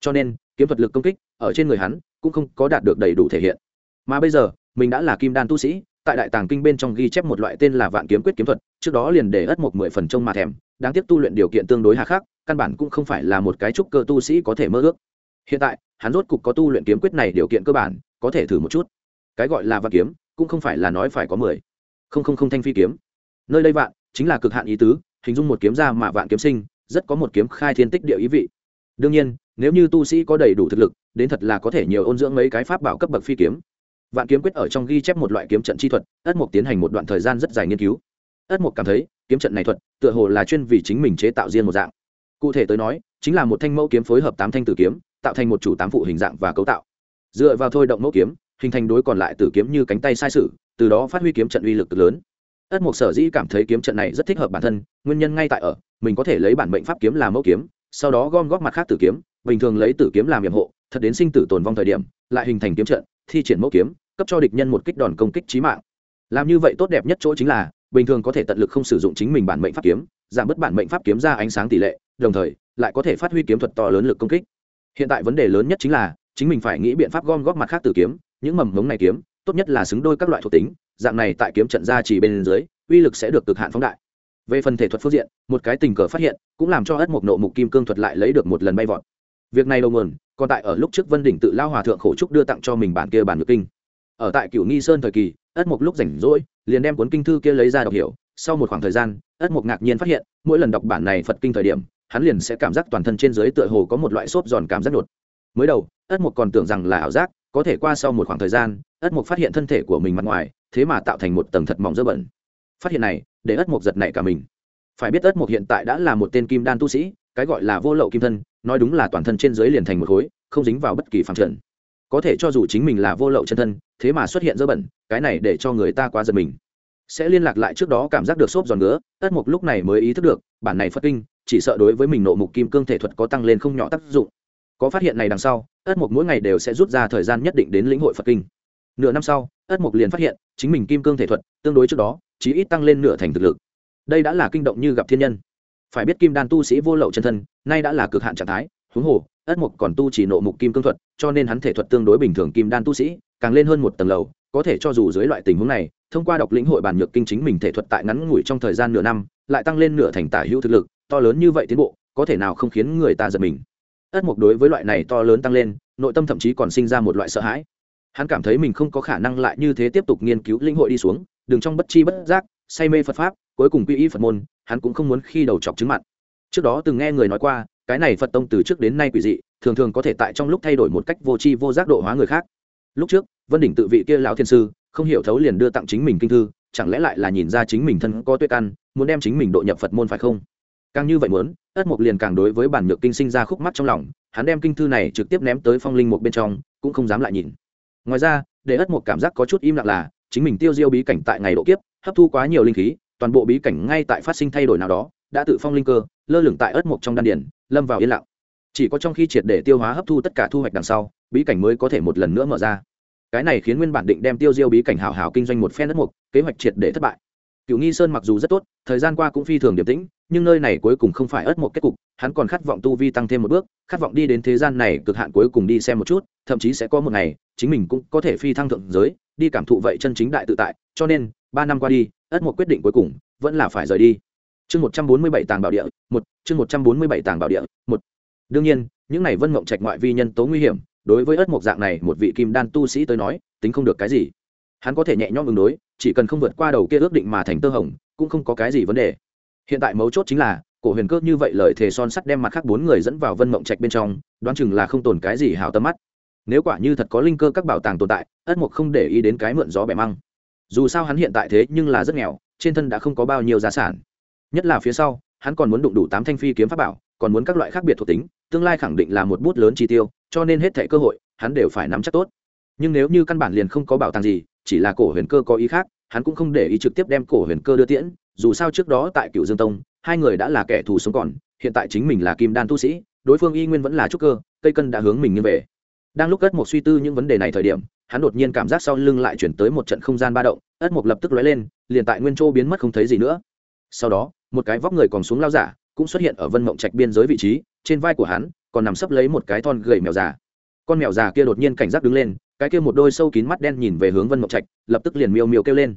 S1: Cho nên, kiếm thuật lực công kích ở trên người hắn cũng không có đạt được đầy đủ thể hiện. Mà bây giờ, mình đã là kim đan tu sĩ, tại đại tàng kinh bên trong ghi chép một loại tên là vạn kiếm quyết kiếm thuật, trước đó liền để ất một mười phần trông mà thèm đáng tiếc tu luyện điều kiện tương đối hà khắc, căn bản cũng không phải là một cái trúc cơ tu sĩ có thể mơ ước. Hiện tại, hắn rốt cục có tu luyện kiếm quyết này điều kiện cơ bản, có thể thử một chút. Cái gọi là vạn kiếm, cũng không phải là nói phải có mười. Không không không thanh phi kiếm. Nơi đây vạn, chính là cực hạn ý tứ, hình dung một kiếm ra mà vạn kiếm sinh, rất có một kiếm khai thiên tích địa ý vị. Đương nhiên, nếu như tu sĩ có đầy đủ thực lực, đến thật là có thể nhiều ôn dưỡng mấy cái pháp bảo cấp bậc phi kiếm. Vạn kiếm quyết ở trong ghi chép một loại kiếm trận chi thuật, ất mục tiến hành một đoạn thời gian rất dài nghiên cứu ất mục cảm thấy, kiếm trận này thuật, tựa hồ là chuyên vì chính mình chế tạo riêng một dạng. Cụ thể tới nói, chính là một thanh mẫu kiếm phối hợp tám thanh tử kiếm, tạo thành một chủ tám phụ hình dạng và cấu tạo. Dựa vào thôi động mẫu kiếm, hình thành đối còn lại tử kiếm như cánh tay sai sự, từ đó phát huy kiếm trận uy lực lớn. Ất mục sở dĩ cảm thấy kiếm trận này rất thích hợp bản thân, nguyên nhân ngay tại ở, mình có thể lấy bản mệnh pháp kiếm làm mẫu kiếm, sau đó gom góp mặt khác tử kiếm, bình thường lấy tử kiếm làm nhiệm hộ, thật đến sinh tử tồn vong thời điểm, lại hình thành kiếm trận, thi triển mẫu kiếm, cấp cho địch nhân một kích đòn công kích trí mạng. Làm như vậy tốt đẹp nhất chỗ chính là bình thường có thể tận lực không sử dụng chính mình bản mệnh pháp kiếm, giảm bớt bản mệnh pháp kiếm ra ánh sáng tỷ lệ, đồng thời, lại có thể phát huy kiếm thuật to lớn lực công kích. Hiện tại vấn đề lớn nhất chính là, chính mình phải nghĩ biện pháp gom góp mặt khác tử kiếm, những mầm mống này kiếm, tốt nhất là xứng đôi các loại thuộc tính, dạng này tại kiếm trận ra chỉ bên dưới, uy lực sẽ được cực hạn phóng đại. Về phần thể thuật phương diện, một cái tình cờ phát hiện, cũng làm cho ất mộc nộ mục kim cương thuật lại lấy được một lần bay vọt. Việc này đầu nguồn, còn tại ở lúc trước vân đỉnh tự lao hòa thượng khổ trúc đưa tặng cho mình bản kia bản ngược kinh. Ở tại cửu nghi sơn thời kỳ ất mục lúc rảnh rỗi, liền đem cuốn kinh thư kia lấy ra đọc hiểu. Sau một khoảng thời gian, ất mục ngạc nhiên phát hiện, mỗi lần đọc bản này phật kinh thời điểm, hắn liền sẽ cảm giác toàn thân trên dưới tựa hồ có một loại xốp giòn cảm giác đột. Mới đầu, ất mục còn tưởng rằng là ảo giác, có thể qua sau một khoảng thời gian, ất mục phát hiện thân thể của mình mặt ngoài, thế mà tạo thành một tầng thật mỏng dơ bẩn. Phát hiện này, để ất mục giật nảy cả mình. Phải biết ất mục hiện tại đã là một tên kim đan tu sĩ, cái gọi là vô lậu kim thân, nói đúng là toàn thân trên dưới liền thành một khối, không dính vào bất kỳ phạm trận có thể cho dù chính mình là vô lậu chân thân, thế mà xuất hiện dơ bẩn, cái này để cho người ta quá giật mình. Sẽ liên lạc lại trước đó cảm giác được xốp giòn ngứa, tất mục lúc này mới ý thức được, bản này phật kinh, chỉ sợ đối với mình nộ mục kim cương thể thuật có tăng lên không nhỏ tác dụng. Có phát hiện này đằng sau ất mục mỗi ngày đều sẽ rút ra thời gian nhất định đến lĩnh hội phật kinh. Nửa năm sau ất mục liền phát hiện, chính mình kim cương thể thuật, tương đối trước đó chỉ ít tăng lên nửa thành thực lực. Đây đã là kinh động như gặp thiên nhân. Phải biết kim đan tu sĩ vô lậu chân thân, nay đã là cực hạn trạng thái huống hồ, ất mục còn tu chỉ nộ mục kim cương thuật, cho nên hắn thể thuật tương đối bình thường kim đan tu sĩ, càng lên hơn một tầng lầu, có thể cho dù dưới loại tình huống này, thông qua đọc lĩnh hội bản nhược kinh chính mình thể thuật tại ngắn ngủi trong thời gian nửa năm, lại tăng lên nửa thành tả hữu thực lực, to lớn như vậy tiến bộ, có thể nào không khiến người ta giật mình. Ất mục đối với loại này to lớn tăng lên, nội tâm thậm chí còn sinh ra một loại sợ hãi. Hắn cảm thấy mình không có khả năng lại như thế tiếp tục nghiên cứu lĩnh hội đi xuống, đừng trong bất chi bất giác, say mê phật pháp, cuối cùng quy y phật môn, hắn cũng không muốn khi đầu chọc chứng mặn. Trước đó từng nghe người nói qua cái này phật tông từ trước đến nay quỷ dị, thường thường có thể tại trong lúc thay đổi một cách vô tri vô giác độ hóa người khác. Lúc trước, vân đỉnh tự vị kia lão thiên sư, không hiểu thấu liền đưa tặng chính mình kinh thư, chẳng lẽ lại là nhìn ra chính mình thân có tuyết căn, muốn đem chính mình độ nhập phật môn phải không? Càng như vậy muốn, ất mục liền càng đối với bản nhược kinh sinh ra khúc mắt trong lòng, hắn đem kinh thư này trực tiếp ném tới phong linh một bên trong, cũng không dám lại nhìn. Ngoài ra, để ất mục cảm giác có chút im lặng là, chính mình tiêu diêu bí cảnh tại ngày độ kiếp, hấp thu quá nhiều linh khí, toàn bộ bí cảnh ngay tại phát sinh thay đổi nào đó, đã tự phong linh cơ lơ lửng tại ất mộc trong đan điển lâm vào yên lặng. Chỉ có trong khi triệt để tiêu hóa hấp thu tất cả thu hoạch đằng sau, bí cảnh mới có thể một lần nữa mở ra. Cái này khiến nguyên bản định đem tiêu diêu bí cảnh hảo hảo kinh doanh một phen đất mục kế hoạch triệt để thất bại. Cựu nghi sơn mặc dù rất tốt, thời gian qua cũng phi thường điềm tĩnh, nhưng nơi này cuối cùng không phải ớt một kết cục, hắn còn khát vọng tu vi tăng thêm một bước, khát vọng đi đến thế gian này cực hạn cuối cùng đi xem một chút, thậm chí sẽ có một ngày, chính mình cũng có thể phi thăng thượng giới, đi cảm thụ vậy chân chính đại tự tại, cho nên, ba năm qua đi, ớt một quyết định cuối cùng, vẫn là phải rời đi chương một trăm bốn mươi bảy tàng bảo địa, một, chương một trăm bốn mươi bảy tàng bảo địa, một. Đương nhiên, những này vân mộng trạch ngoại vi nhân tố nguy hiểm, đối với ớt mộc dạng này một vị kim đan tu sĩ tới nói, tính không được cái gì. Hắn có thể nhẹ nhõm ứng đối, chỉ cần không vượt qua đầu kia ước định mà thành tơ hồng, cũng không có cái gì vấn đề. Hiện tại mấu chốt chính là, cổ huyền cơ như vậy lời thề son sắt đem mặt khác bốn người dẫn vào vân mộng trạch bên trong, đoán chừng là không tồn cái gì hào tâm mắt. Nếu quả như thật có linh cơ các bảo tàng tồn tại ất mục không để ý đến cái mượn gió bẻ măng. Dù sao hắn hiện tại thế nhưng là rất nghèo, trên thân đã không có bao nhiêu giá sản nhất là phía sau, hắn còn muốn đụng đủ tám thanh phi kiếm pháp bảo, còn muốn các loại khác biệt thuộc tính, tương lai khẳng định là một bút lớn chi tiêu, cho nên hết thẻ cơ hội, hắn đều phải nắm chắc tốt. Nhưng nếu như căn bản liền không có bảo tàng gì, chỉ là cổ huyền cơ có ý khác, hắn cũng không để ý trực tiếp đem cổ huyền cơ đưa tiễn, dù sao trước đó tại cựu dương tông, hai người đã là kẻ thù sống còn, hiện tại chính mình là kim đan tu sĩ, đối phương y nguyên vẫn là trúc cơ, cây cân đã hướng mình như về. Đang lúc ất mộc suy tư những vấn đề này thời điểm, hắn đột nhiên cảm giác sau lưng lại chuyển tới một trận không gian ba động, ất mộc lập tức lóe lên, liền tại nguyên châu biến mất không thấy gì nữa sau đó, một cái vóc người còn xuống lao giả cũng xuất hiện ở vân mộng trạch biên giới vị trí, trên vai của hắn còn nằm sấp lấy một cái thon gầy mèo già. Con mèo già kia đột nhiên cảnh giác đứng lên, cái kia một đôi sâu kín mắt đen nhìn về hướng vân mộng trạch, lập tức liền miêu miêu kêu lên.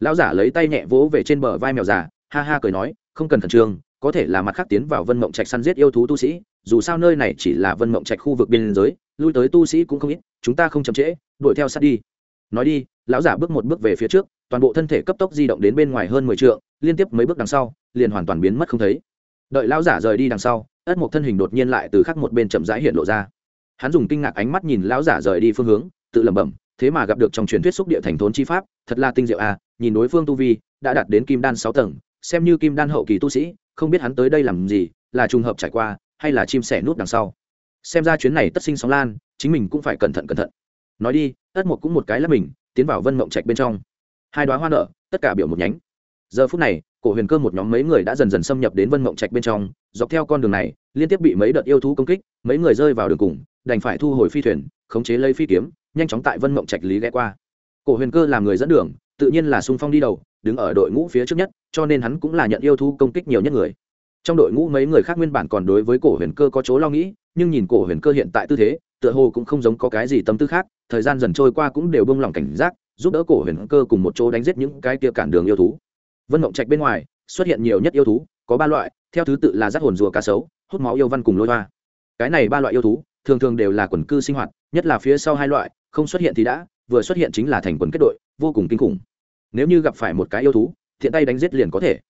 S1: Lão giả lấy tay nhẹ vỗ về trên bờ vai mèo già, ha ha cười nói, không cần khẩn trương, có thể là mặt khác tiến vào vân mộng trạch săn giết yêu thú tu sĩ, dù sao nơi này chỉ là vân mộng trạch khu vực biên giới, lui tới tu sĩ cũng không ít, chúng ta không chậm trễ, đuổi theo sát đi. Nói đi, lão giả bước một bước về phía trước toàn bộ thân thể cấp tốc di động đến bên ngoài hơn mười t liên tiếp mấy bước đằng sau, liền hoàn toàn biến mất không thấy. Đợi lão giả rời đi đằng sau, ất một thân hình đột nhiên lại từ khắc một bên chậm rãi hiện lộ ra. Hắn dùng kinh ngạc ánh mắt nhìn lão giả rời đi phương hướng, tự lẩm bẩm, thế mà gặp được trong truyền thuyết xúc địa thành thốn chi pháp, thật là tinh diệu a nhìn đối phương tu vi, đã đạt đến kim đan sáu tầng, xem như kim đan hậu kỳ tu sĩ, không biết hắn tới đây làm gì, là trùng hợp trải qua, hay là chim sẻ nút đằng sau. Xem ra chuyến này tất sinh sóng lan, chính mình cũng phải cẩn thận cẩn thận. Nói đi, ất một cũng một cái là mình, tiến vào vân mộng trạch bên trong hai đoá hoa nở, tất cả biểu một nhánh. Giờ phút này, cổ huyền cơ một nhóm mấy người đã dần dần xâm nhập đến vân mộng trạch bên trong, dọc theo con đường này, liên tiếp bị mấy đợt yêu thú công kích, mấy người rơi vào đường cùng, đành phải thu hồi phi thuyền, khống chế lấy phi kiếm, nhanh chóng tại vân mộng trạch lý ghé qua. Cổ huyền cơ làm người dẫn đường, tự nhiên là sung phong đi đầu, đứng ở đội ngũ phía trước nhất, cho nên hắn cũng là nhận yêu thú công kích nhiều nhất người. Trong đội ngũ mấy người khác nguyên bản còn đối với cổ huyền cơ có chỗ lo nghĩ, nhưng nhìn cổ huyền cơ hiện tại tư thế, tựa hồ cũng không giống có cái gì tâm tư khác, thời gian dần trôi qua cũng đều bông lỏng cảnh giác giúp đỡ cổ huyền cơ cùng một chỗ đánh giết những cái kia cản đường yêu thú. Vân mộng trạch bên ngoài, xuất hiện nhiều nhất yêu thú, có ba loại, theo thứ tự là rác hồn rùa cá sấu, hút máu yêu văn cùng lôi hoa. Cái này ba loại yêu thú, thường thường đều là quần cư sinh hoạt, nhất là phía sau hai loại, không xuất hiện thì đã, vừa xuất hiện chính là thành quần kết đội, vô cùng kinh khủng. Nếu như gặp phải một cái yêu thú, thiện tay đánh giết liền có thể.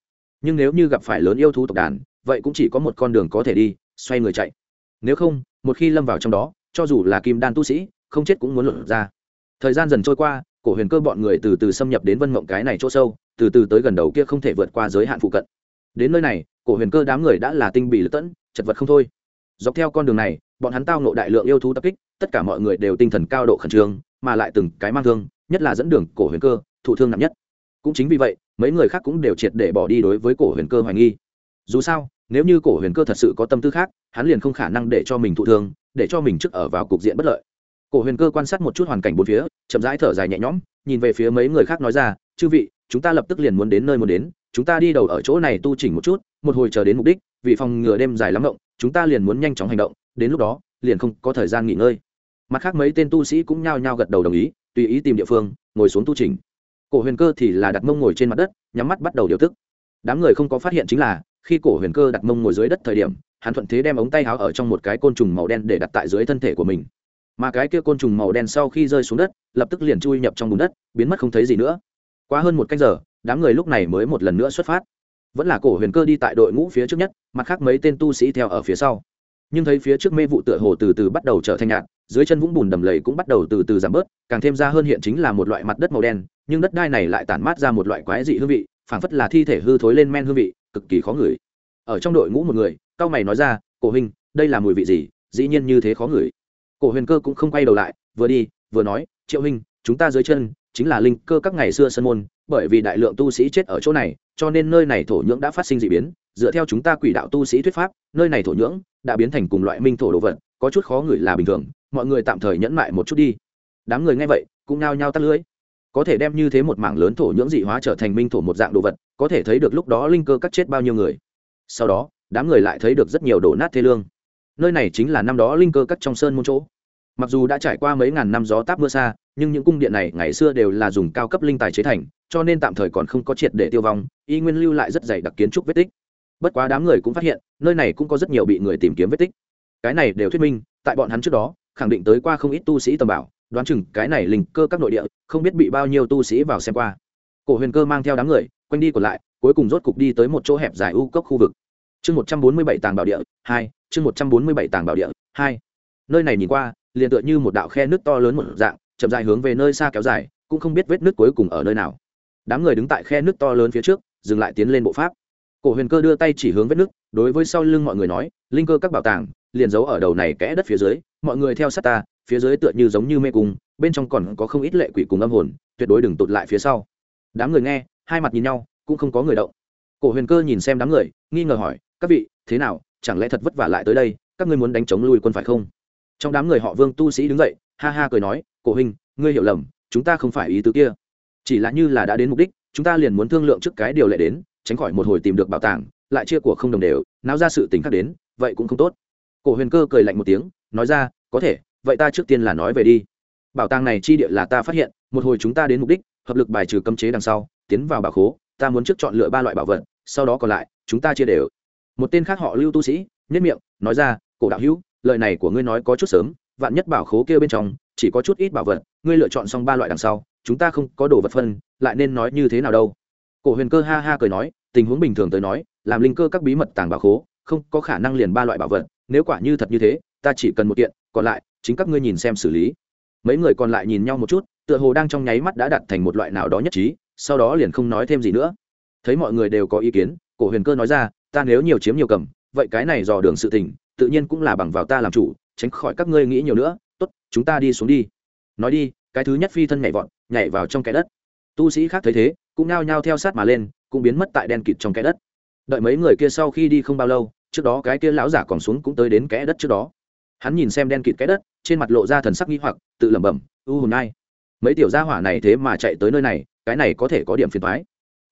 S1: Nhưng nếu như gặp phải lớn yêu thú tộc đàn, vậy cũng chỉ có một con đường có thể đi, xoay người chạy. Nếu không, một khi lâm vào trong đó, cho dù là kim đan tu sĩ, không chết cũng muốn luận ra. Thời gian dần trôi qua cổ huyền cơ bọn người từ từ xâm nhập đến vân mộng cái này chỗ sâu, từ từ tới gần đầu kia không thể vượt qua giới hạn phụ cận. Đến nơi này, cổ huyền cơ đám người đã là tinh bị lật tẫn, chật vật không thôi. Dọc theo con đường này, bọn hắn tao nộ đại lượng yêu thú tập kích, tất cả mọi người đều tinh thần cao độ khẩn trương, mà lại từng cái mang thương, nhất là dẫn đường cổ huyền cơ, thụ thương nặng nhất. Cũng chính vì vậy, mấy người khác cũng đều triệt để bỏ đi đối với cổ huyền cơ hoài nghi. Dù sao, nếu như cổ huyền cơ thật sự có tâm tư khác, hắn liền không khả năng để cho mình thụ thương, để cho mình trước ở vào cục diện bất lợi cổ huyền cơ quan sát một chút hoàn cảnh bốn phía, chậm rãi thở dài nhẹ nhõm, nhìn về phía mấy người khác nói ra, chư vị, chúng ta lập tức liền muốn đến nơi muốn đến, chúng ta đi đầu ở chỗ này tu chỉnh một chút, một hồi chờ đến mục đích, vì phòng ngừa đêm dài lắm động, chúng ta liền muốn nhanh chóng hành động, đến lúc đó, liền không có thời gian nghỉ ngơi. Mặt khác mấy tên tu sĩ cũng nhao nhao gật đầu đồng ý, tùy ý tìm địa phương, ngồi xuống tu chỉnh. Cổ huyền cơ thì là đặt mông ngồi trên mặt đất, nhắm mắt bắt đầu điều tức. Đám người không có phát hiện chính là, khi cổ huyền cơ đặt mông ngồi dưới đất thời điểm, hắn thuận thế đem ống tay áo ở trong một cái côn trùng màu đen để đặt tại dưới thân thể của mình mà cái kia côn trùng màu đen sau khi rơi xuống đất, lập tức liền chui nhập trong bùn đất, biến mất không thấy gì nữa. Qua hơn một canh giờ, đám người lúc này mới một lần nữa xuất phát. Vẫn là cổ huyền cơ đi tại đội ngũ phía trước nhất, mặt khác mấy tên tu sĩ theo ở phía sau. Nhưng thấy phía trước mê vụ tựa hồ từ từ bắt đầu trở thành nhạt, dưới chân vũng bùn đầm lầy cũng bắt đầu từ từ giảm bớt, càng thêm ra hơn hiện chính là một loại mặt đất màu đen, nhưng đất đai này lại tản mát ra một loại quái dị hương vị, phảng phất là thi thể hư thối lên men hương vị, cực kỳ khó ngửi. Ở trong đội ngũ một người, cao mày nói ra, cổ huynh, đây là mùi vị gì? Dĩ nhiên như thế khó ngửi cổ huyền cơ cũng không quay đầu lại, vừa đi, vừa nói, triệu huynh, chúng ta dưới chân chính là linh cơ các ngày xưa sân môn, bởi vì đại lượng tu sĩ chết ở chỗ này, cho nên nơi này thổ nhưỡng đã phát sinh d ị biến. Dựa theo chúng ta quỷ đạo tu sĩ thuyết pháp, nơi này thổ nhưỡng đã biến thành cùng loại minh thổ đồ vật, có chút khó ngửi là bình thường. Mọi người tạm thời nhẫn mại một chút đi. Đám người nghe vậy, cũng nao nhao tắt lưới có thể đem như thế một mảng lớn thổ nhưỡng dị hóa trở thành minh thổ một dạng đồ vật, có thể thấy được lúc đó linh cơ cắt chết bao nhiêu người. Sau đó, đám người lại thấy được rất nhiều đổ nát thê lương nơi này chính là năm đó linh cơ cắt trong sơn môn chỗ. Mặc dù đã trải qua mấy ngàn năm gió táp mưa xa, nhưng những cung điện này ngày xưa đều là dùng cao cấp linh tài chế thành, cho nên tạm thời còn không có triệt để tiêu vong, y nguyên lưu lại rất dày đặc kiến trúc vết tích. Bất quá đám người cũng phát hiện, nơi này cũng có rất nhiều bị người tìm kiếm vết tích. Cái này đều thuyết minh, tại bọn hắn trước đó, khẳng định tới qua không ít tu sĩ tầm bảo, đoán chừng cái này linh cơ các nội địa, không biết bị bao nhiêu tu sĩ vào xem qua. Cổ huyền cơ mang theo đám người, quanh đi còn lại, cuối cùng rốt cục đi tới một chỗ hẹp dài u cốc khu vực. Chương một trăm bốn mươi bảy tàng bảo địa, hai chương một trăm bốn mươi bảy tàng bảo địa, hai. Nơi này nhìn qua, liền tựa như một đạo khe nước to lớn một dạng, chậm dài hướng về nơi xa kéo dài, cũng không biết vết nước cuối cùng ở nơi nào. Đám người đứng tại khe nước to lớn phía trước, dừng lại tiến lên bộ pháp. Cổ huyền cơ đưa tay chỉ hướng vết nước, đối với sau lưng mọi người nói, linh cơ các bảo tàng, liền giấu ở đầu này kẽ đất phía dưới, mọi người theo sát ta, phía dưới tựa như giống như mê cung, bên trong còn có không ít lệ quỷ cùng âm hồn, tuyệt đối đừng tụt lại phía sau. Đám người nghe, hai mặt nhìn nhau, cũng không có người động. Cổ huyền cơ nhìn xem đám người, nghi ngờ hỏi, các vị, thế nào? Chẳng lẽ thật vất vả lại tới đây, các ngươi muốn đánh chống lui quân phải không? Trong đám người họ vương tu sĩ đứng dậy, ha ha cười nói, cổ huynh, ngươi hiểu lầm, chúng ta không phải ý tứ kia. Chỉ là như là đã đến mục đích, chúng ta liền muốn thương lượng trước cái điều lệ đến, tránh khỏi một hồi tìm được bảo tàng, lại chia của không đồng đều, náo ra sự tình khác đến, vậy cũng không tốt. Cổ huyền cơ cười lạnh một tiếng, nói ra, có thể, vậy ta trước tiên là nói về đi. Bảo tàng này chi địa là ta phát hiện, một hồi chúng ta đến mục đích, hợp lực bài trừ cấm chế đằng sau, tiến vào bảo khố, ta muốn trước chọn lựa ba loại bảo vật, sau đó còn lại, chúng ta chia đều một tên khác họ lưu tu sĩ nhất miệng, nói ra, cổ đạo hữu, lời này của ngươi nói có chút sớm, vạn nhất bảo khố kia bên trong chỉ có chút ít bảo vật, ngươi lựa chọn xong ba loại đằng sau, chúng ta không có đồ vật phân, lại nên nói như thế nào đâu? Cổ huyền cơ ha ha cười nói, tình huống bình thường tới nói, làm linh cơ các bí mật tàng bảo khố, không có khả năng liền ba loại bảo vật, nếu quả như thật như thế, ta chỉ cần một kiện, còn lại, chính các ngươi nhìn xem xử lý. Mấy người còn lại nhìn nhau một chút, tựa hồ đang trong nháy mắt đã đặt thành một loại nào đó nhất trí, sau đó liền không nói thêm gì nữa. Thấy mọi người đều có ý kiến, cổ huyền cơ nói ra ta nếu nhiều chiếm nhiều cầm, vậy cái này dò đường sự tình, tự nhiên cũng là bằng vào ta làm chủ, tránh khỏi các ngươi nghĩ nhiều nữa, tốt, chúng ta đi xuống đi. Nói đi, cái thứ nhất phi thân nhảy vọt, nhảy vào trong cái đất. Tu sĩ khác thấy thế, cũng nao nhao theo sát mà lên, cũng biến mất tại đen kịt trong cái đất. Đợi mấy người kia sau khi đi không bao lâu, trước đó cái kia lão giả còn xuống cũng tới đến kẽ đất trước đó. Hắn nhìn xem đen kịt cái đất, trên mặt lộ ra thần sắc nghi hoặc, tự lẩm bẩm, u hồn ai? Mấy tiểu gia hỏa này thế mà chạy tới nơi này, cái này có thể có điểm phiền thoái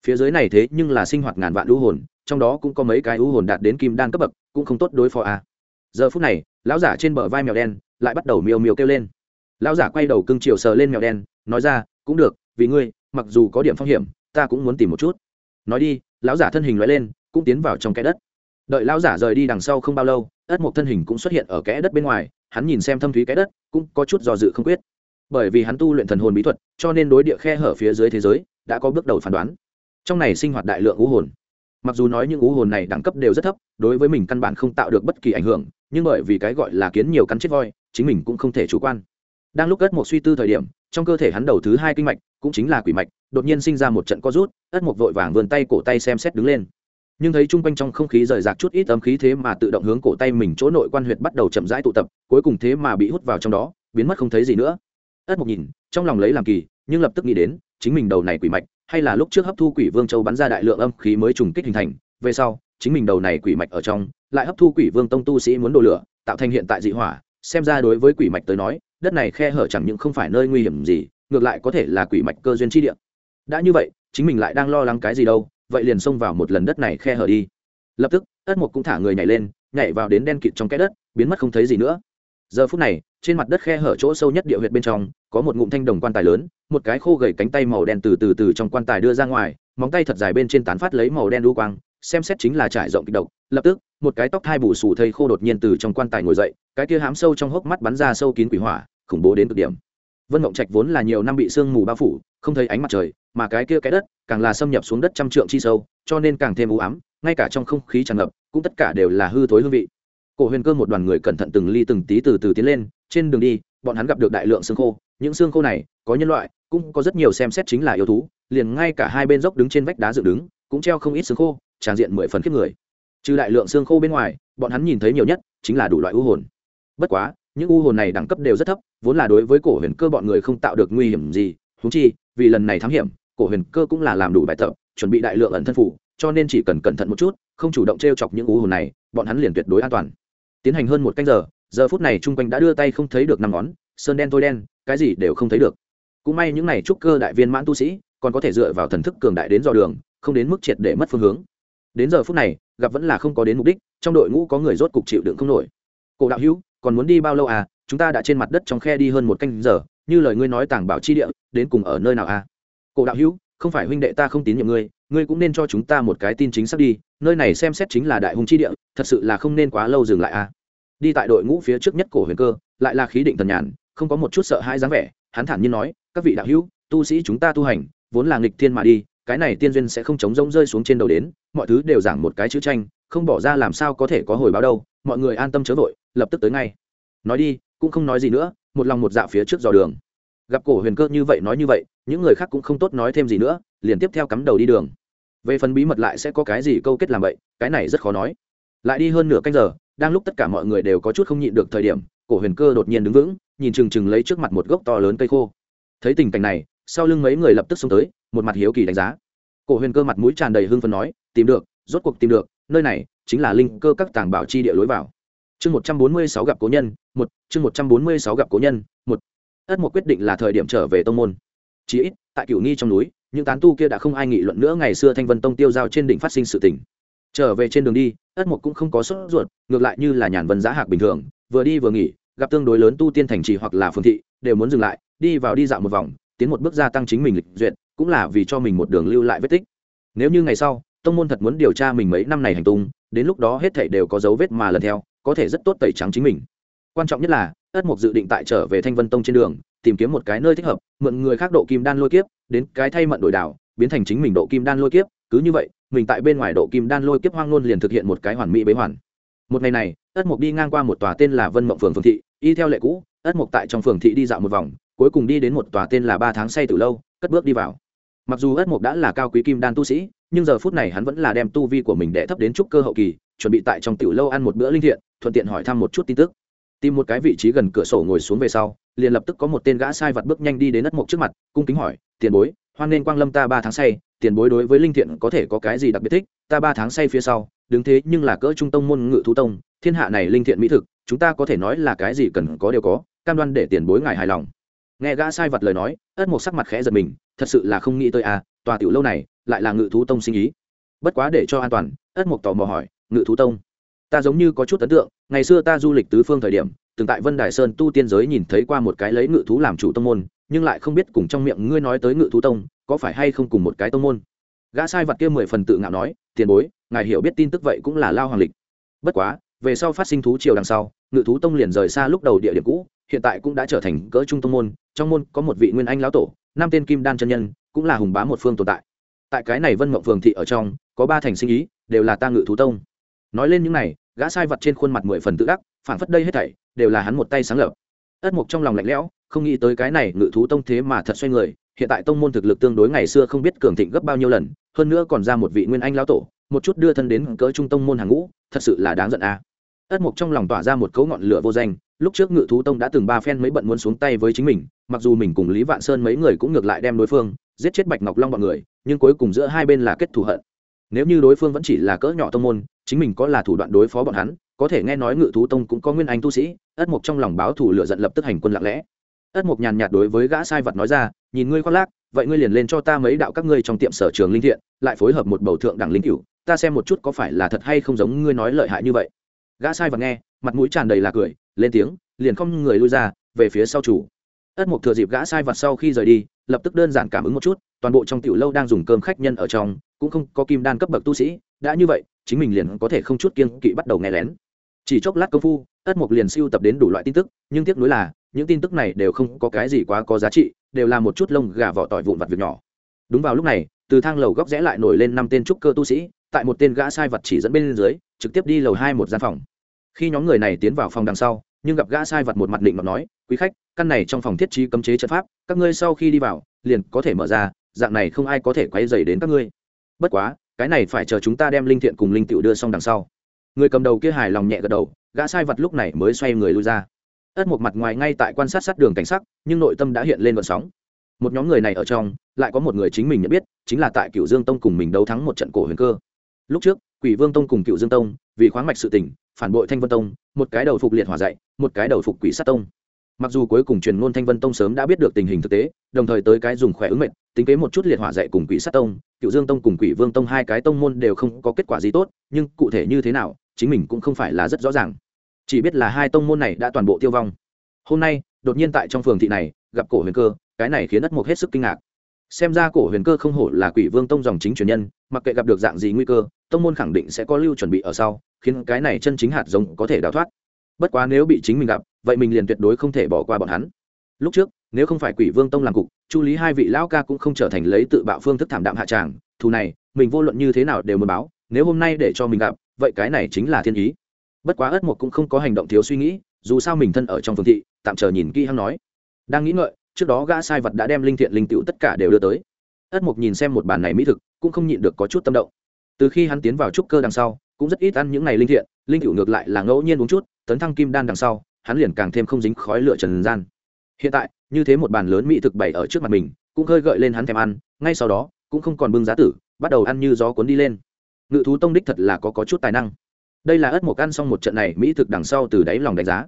S1: phía dưới này thế nhưng là sinh hoạt ngàn vạn u hồn trong đó cũng có mấy cái u hồn đạt đến kim đan cấp bậc, cũng không tốt đối phó a à. giờ phút này, lão giả trên bờ vai mèo đen lại bắt đầu miêu miêu kêu lên. Lão giả quay đầu cưng chiều sờ lên mèo đen, nói ra, cũng được, vì ngươi, mặc dù có điểm phong hiểm, ta cũng muốn tìm một chút. Nói đi, lão giả thân hình loại lên, cũng tiến vào trong kẽ đất. Đợi lão giả rời đi đằng sau không bao lâu, ất một thân hình cũng xuất hiện ở kẽ đất bên ngoài, hắn nhìn xem thâm thúy kẽ đất, cũng có chút dò dự không quyết. Bởi vì hắn tu luyện thần hồn bí thuật, cho nên đối địa khe hở phía dưới thế giới, đã có bước đầu phán đoán. Trong này sinh hoạt đại lượng ngũ hồn mặc dù nói những ngũ hồn này đẳng cấp đều rất thấp, đối với mình căn bản không tạo được bất kỳ ảnh hưởng, nhưng bởi vì cái gọi là kiến nhiều cắn chết voi, chính mình cũng không thể chủ quan. Đang lúc ất mộc suy tư thời điểm, trong cơ thể hắn đầu thứ hai kinh mạch, cũng chính là quỷ mạch, đột nhiên sinh ra một trận co rút, ất mộc vội vàng vươn tay cổ tay xem xét đứng lên. Nhưng thấy chung quanh trong không khí rời rạc chút ít âm khí thế mà tự động hướng cổ tay mình chỗ nội quan huyệt bắt đầu chậm rãi tụ tập, cuối cùng thế mà bị hút vào trong đó, biến mất không thấy gì nữa. Ất mộc nhìn, trong lòng lấy làm kỳ, nhưng lập tức nghĩ đến, chính mình đầu này quỷ mạch hay là lúc trước hấp thu quỷ vương châu bắn ra đại lượng âm khí mới trùng kích hình thành, về sau, chính mình đầu này quỷ mạch ở trong, lại hấp thu quỷ vương tông tu sĩ muốn đổ lửa, tạo thành hiện tại dị hỏa, xem ra đối với quỷ mạch tới nói, đất này khe hở chẳng những không phải nơi nguy hiểm gì, ngược lại có thể là quỷ mạch cơ duyên chi địa. Đã như vậy, chính mình lại đang lo lắng cái gì đâu, vậy liền xông vào một lần đất này khe hở đi. Lập tức ất mục cũng thả người nhảy lên, nhảy vào đến đen kịt trong cái đất, biến mất không thấy gì nữa. Giờ phút này trên mặt đất khe hở chỗ sâu nhất địa huyệt bên trong, có một ngụm thanh đồng quan tài lớn, một cái khô gầy cánh tay màu đen từ từ từ trong quan tài đưa ra ngoài, móng tay thật dài bên trên tán phát lấy màu đen đu quang, xem xét chính là trải rộng kịch độc. Lập tức, một cái tóc thai bù sù thây khô đột nhiên từ trong quan tài ngồi dậy, cái kia hám sâu trong hốc mắt bắn ra sâu kín quỷ hỏa, khủng bố đến cực điểm. Vân mộng trạch vốn là nhiều năm bị sương mù bao phủ, không thấy ánh mặt trời, mà cái kia cái đất càng là xâm nhập xuống đất trăm trượng chi sâu, cho nên càng thêm u ám, ngay cả trong không khí tràn ngập, cũng tất cả đều là hư thối hương vị cổ huyền cơ một đoàn người cẩn thận từng ly từng tí từ từ tiến lên, trên đường đi, bọn hắn gặp được đại lượng xương khô. Những xương khô này, có nhân loại, cũng có rất nhiều xem xét chính là yêu thú, liền ngay cả hai bên dốc đứng trên vách đá dựng đứng, cũng treo không ít xương khô, tràn diện mười phần khiếp người. Trừ đại lượng xương khô bên ngoài, bọn hắn nhìn thấy nhiều nhất chính là đủ loại u hồn. Bất quá, những u hồn này đẳng cấp đều rất thấp, vốn là đối với cổ huyền cơ bọn người không tạo được nguy hiểm gì. Húng chi, vì lần này thám hiểm, cổ huyền cơ cũng là làm đủ bài tập, chuẩn bị đại lượng ẩn thân phủ, cho nên chỉ cần cẩn thận một chút, không chủ động t r e o chọc những u hồn này, bọn hắn liền tuyệt đối an toàn tiến hành hơn một canh giờ giờ phút này chung quanh đã đưa tay không thấy được năm ngón, sơn đen thôi đen, cái gì đều không thấy được. Cũng may những n à y trúc cơ đại viên mãn tu sĩ, còn có thể dựa vào thần thức cường đại đến dò đường, không đến mức triệt để mất phương hướng. Đến giờ phút này, gặp vẫn là không có đến mục đích, trong đội ngũ có người rốt cục chịu đựng không nổi. Cổ đạo hữu, còn muốn đi bao lâu à? Chúng ta đã trên mặt đất trong khe đi hơn một canh giờ, như lời ngươi nói tàng bảo chi địa, đến cùng ở nơi nào à? Cổ đạo hữu không phải huynh đệ ta không tín nhiệm ngươi ngươi cũng nên cho chúng ta một cái tin chính xác đi, nơi này xem xét chính là đại hùng chi địa, thật sự là không nên quá lâu dừng lại a đi tại đội ngũ phía trước nhất cổ huyền cơ, lại là khí định thần nhàn, không có một chút sợ hãi dáng vẻ, hắn thản nhiên nói, các vị đạo hữu, tu sĩ chúng ta tu hành, vốn là nghịch thiên mà đi, cái này tiên duyên sẽ không chống rông rơi xuống trên đầu đến, mọi thứ đều giảng một cái chữ tranh, không bỏ ra làm sao có thể có hồi báo đâu, mọi người an tâm chớ vội, lập tức tới ngay. Nói đi, cũng không nói gì nữa, một lòng một dạ phía trước dò đường. Gặp cổ huyền cơ như vậy nói như vậy những người khác cũng không tốt nói thêm gì nữa, liền tiếp theo cắm đầu đi đường. Về phần bí mật lại sẽ có cái gì câu kết làm vậy, cái này rất khó nói. Lại đi hơn nửa canh giờ, đang lúc tất cả mọi người đều có chút không nhịn được thời điểm, cổ huyền cơ đột nhiên đứng vững, nhìn chừng chừng lấy trước mặt một gốc to lớn cây khô. Thấy tình cảnh này, sau lưng mấy người lập tức xông tới, một mặt hiếu kỳ đánh giá. Cổ huyền cơ mặt mũi tràn đầy hưng phần nói, tìm được, rốt cuộc tìm được, nơi này chính là linh cơ các tàng bảo chi địa lối vào. Chương một trăm bốn mươi sáu gặp cố nhân, một, chương một trăm bốn mươi sáu gặp cố nhân, một. Ất một quyết định là thời điểm trở về tông môn chí ít, tại cửu nghi trong núi, những tán tu kia đã không ai nghị luận nữa ngày xưa thanh vân tông tiêu giao trên đỉnh phát sinh sự tình. Trở về trên đường đi, ất mục cũng không có sốt ruột, ngược lại như là nhàn vân giá hạc bình thường, vừa đi vừa nghỉ, gặp tương đối lớn tu tiên thành trì hoặc là phương thị, đều muốn dừng lại, đi vào đi dạo một vòng, tiến một bước gia tăng chính mình lịch duyệt, cũng là vì cho mình một đường lưu lại vết tích. Nếu như ngày sau, tông môn thật muốn điều tra mình mấy năm này hành tung, đến lúc đó hết thảy đều có dấu vết mà lần theo, có thể rất tốt tẩy trắng chính mình. Quan trọng nhất là, ất mục dự định tại trở về thanh vân tông trên đường tìm kiếm một cái nơi thích hợp, mượn người khác độ kim đan lôi kiếp, đến cái thay mận đổi đảo, biến thành chính mình độ kim đan lôi kiếp, cứ như vậy, mình tại bên ngoài độ kim đan lôi kiếp hoang nôn liền thực hiện một cái hoàn mỹ bế hoàn. Một ngày này, ất mục đi ngang qua một tòa tên là vân mộng phường phường thị, y theo lệ cũ, ất mục tại trong phường thị đi dạo một vòng, cuối cùng đi đến một tòa tên là ba tháng say từ lâu, cất bước đi vào. Mặc dù ất mục đã là cao quý kim đan tu sĩ, nhưng giờ phút này hắn vẫn là đem tu vi của mình đệ thấp đến trúc cơ hậu kỳ, chuẩn bị tại trong tiểu lâu ăn một bữa linh thiện, thuận tiện hỏi thăm một chút tin tức tìm một cái vị trí gần cửa sổ ngồi xuống về sau, liền lập tức có một tên gã sai vật bước nhanh đi đến ất mộc trước mặt, cung kính hỏi, tiền bối, hoan nên quang lâm ta ba tháng say, tiền bối đối với linh thiện có thể có cái gì đặc biệt thích? Ta ba tháng say phía sau, đứng thế nhưng là cỡ trung tông môn ngự thú tông, thiên hạ này linh thiện mỹ thực, chúng ta có thể nói là cái gì cần có đều có, cam đoan để tiền bối ngài hài lòng. Nghe gã sai vật lời nói, ất mộc sắc mặt khẽ giật mình, thật sự là không nghĩ tới à tòa tiểu lâu này lại là ngự thú tông sinh ý. Bất quá để cho an toàn, ất mộc tò mò hỏi, ngự thú tông? Ta giống như có chút ấn tượng, ngày xưa ta du lịch tứ phương thời điểm, từng tại vân đài sơn tu tiên giới nhìn thấy qua một cái lấy ngự thú làm chủ tông môn, nhưng lại không biết cùng trong miệng ngươi nói tới ngự thú tông, có phải hay không cùng một cái tông môn? Gã sai vật kia mười phần tự ngạo nói, tiền bối, ngài hiểu biết tin tức vậy cũng là lao hoàng lịch. Bất quá, về sau phát sinh thú triều đằng sau, ngự thú tông liền rời xa lúc đầu địa điểm cũ, hiện tại cũng đã trở thành cỡ trung tông môn, trong môn có một vị nguyên anh lão tổ, năm tên kim đan chân nhân, cũng là hùng bá một phương tồn tại. Tại cái này vân mộng phường thị ở trong, có ba thành sinh ý, đều là ta ngự thú tông nói lên những này, gã sai vật trên khuôn mặt mười phần tự đắc phản phất đây hết thảy, đều là hắn một tay sáng lập. Ất mục trong lòng lạnh lẽo, không nghĩ tới cái này ngự thú tông thế mà thật xoay người, hiện tại tông môn thực lực tương đối ngày xưa không biết cường thịnh gấp bao nhiêu lần, hơn nữa còn ra một vị nguyên anh lão tổ, một chút đưa thân đến cỡ trung tông môn hàng ngũ, thật sự là đáng giận a. À. ất mục trong lòng tỏa ra một cấu ngọn lửa vô danh, lúc trước ngự thú tông đã từng ba phen mấy bận muốn xuống tay với chính mình, mặc dù mình cùng lý vạn sơn mấy người cũng ngược lại đem đối phương giết chết bạch ngọc long bọn người, nhưng cuối cùng giữa hai bên là kết thù hận. Nếu như đối phương vẫn chỉ là cỡ nhỏ tông môn chính mình có là thủ đoạn đối phó bọn hắn, có thể nghe nói ngự thú tông cũng có nguyên anh tu sĩ, ất mục trong lòng báo thủ lựa giận lập tức hành quân lặng lẽ. Ất mục nhàn nhạt đối với gã sai vật nói ra, nhìn ngươi khoác lác, vậy ngươi liền lên cho ta mấy đạo các ngươi trong tiệm sở trường linh thiện, lại phối hợp một bầu thượng đẳng linh cửu, ta xem một chút có phải là thật hay không giống ngươi nói lợi hại như vậy. Gã sai vật nghe, mặt mũi tràn đầy là cười, lên tiếng, liền không người lui ra, về phía sau chủ. Ất mục thừa dịp gã sai vật sau khi rời đi, lập tức đơn giản cảm ứng một chút, toàn bộ trong tiểu lâu đang dùng cơm khách nhân ở trong, cũng không có kim đan cấp bậc tu sĩ, đã như vậy chính mình liền có thể không chút kiêng kỵ bắt đầu nghe lén. Chỉ chốc lát công phu, ất mục liền siêu tập đến đủ loại tin tức, nhưng tiếc nuối là, những tin tức này đều không có cái gì quá có giá trị, đều là một chút lông gà vỏ tỏi vụn vặt việc nhỏ. Đúng vào lúc này, từ thang lầu góc rẽ lại nổi lên năm tên trúc cơ tu sĩ, tại một tên gã sai vật chỉ dẫn bên dưới, trực tiếp đi lầu hai một gian phòng. Khi nhóm người này tiến vào phòng đằng sau, nhưng gặp gã sai vật một mặt định mà nói, quý khách, căn này trong phòng thiết trí cấm chế trận pháp, các ngươi sau khi đi vào, liền có thể mở ra, dạng này không ai có thể quay dày đến các ngươi. Bất quá cái này phải chờ chúng ta đem linh thiện cùng linh tiểu đưa xong đằng sau. Người cầm đầu kia hài lòng nhẹ gật đầu, gã sai vật lúc này mới xoay người lui ra. Ất một mặt ngoài ngay tại quan sát sát đường cảnh sắc, nhưng nội tâm đã hiện lên vận sóng. Một nhóm người này ở trong, lại có một người chính mình nhận biết, chính là tại cựu dương tông cùng mình đấu thắng một trận cổ huyền cơ. Lúc trước, quỷ vương tông cùng cựu dương tông, vì khoáng mạch sự tỉnh phản bội thanh vân tông, một cái đầu phục liệt hỏa dạy, một cái đầu phục quỷ sát tông mặc dù cuối cùng truyền ngôn thanh vân tông sớm đã biết được tình hình thực tế, đồng thời tới cái dùng khỏe ứng mệnh, tính kế một chút liệt hỏa dạy cùng quỷ sát tông, cựu dương tông cùng quỷ vương tông hai cái tông môn đều không có kết quả gì tốt, nhưng cụ thể như thế nào, chính mình cũng không phải là rất rõ ràng. Chỉ biết là hai tông môn này đã toàn bộ tiêu vong. Hôm nay, đột nhiên tại trong phường thị này, gặp cổ huyền cơ, cái này khiến đất mục hết sức kinh ngạc. Xem ra cổ huyền cơ không hổ là quỷ vương tông dòng chính truyền nhân, mặc kệ gặp được dạng gì nguy cơ, tông môn khẳng định sẽ có lưu chuẩn bị ở sau, khiến cái này chân chính hạt giống có thể đào thoát bất quá nếu bị chính mình gặp, vậy mình liền tuyệt đối không thể bỏ qua bọn hắn. Lúc trước, nếu không phải quỷ vương tông làm cục, chu lý hai vị lão ca cũng không trở thành lấy tự bạo phương thức thảm đạm hạ tràng. Thù này, mình vô luận như thế nào đều muốn báo, nếu hôm nay để cho mình gặp, vậy cái này chính là thiên ý. Bất quá ất mục cũng không có hành động thiếu suy nghĩ, dù sao mình thân ở trong phương thị, tạm chờ nhìn kỹ hăng nói. Đang nghĩ ngợi, trước đó gã sai vật đã đem linh thiện linh tựu tất cả đều đưa tới. Ất mục nhìn xem một bàn này mỹ thực, cũng không nhịn được có chút tâm động. Từ khi hắn tiến vào trúc cơ đằng sau, cũng rất ít ăn những ngày linh thiện, linh cựu ngược lại là ngẫu nhiên uống chút tấn thăng kim đan đằng sau hắn liền càng thêm không dính khói lửa trần gian. Hiện tại như thế một bàn lớn mỹ thực bày ở trước mặt mình cũng hơi gợi lên hắn thèm ăn ngay sau đó cũng không còn bưng giá tử bắt đầu ăn như gió cuốn đi lên. Ngự thú tông đích thật là có, có chút tài năng. Đây là ất mộc ăn xong một trận này mỹ thực đằng sau từ đáy lòng đánh giá.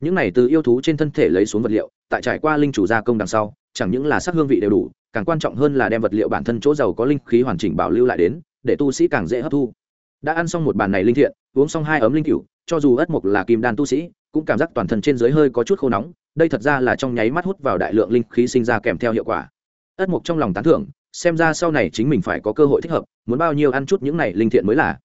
S1: Những này từ yêu thú trên thân thể lấy xuống vật liệu tại trải qua linh chủ gia công đằng sau chẳng những là sắc hương vị đều đủ càng quan trọng hơn là đem vật liệu bản thân chỗ giàu có linh khí hoàn chỉnh bảo lưu lại đến để tu sĩ càng dễ hấp thu. Đã ăn xong một bàn này linh thiện uống xong hai ấm linh cựu cho dù ất mục là kim đan tu sĩ, cũng cảm giác toàn thân trên dưới hơi có chút khô nóng, đây thật ra là trong nháy mắt hút vào đại lượng linh khí sinh ra kèm theo hiệu quả. ất mục trong lòng tán thưởng, xem ra sau này chính mình phải có cơ hội thích hợp, muốn bao nhiêu ăn chút những này linh thiện mới là.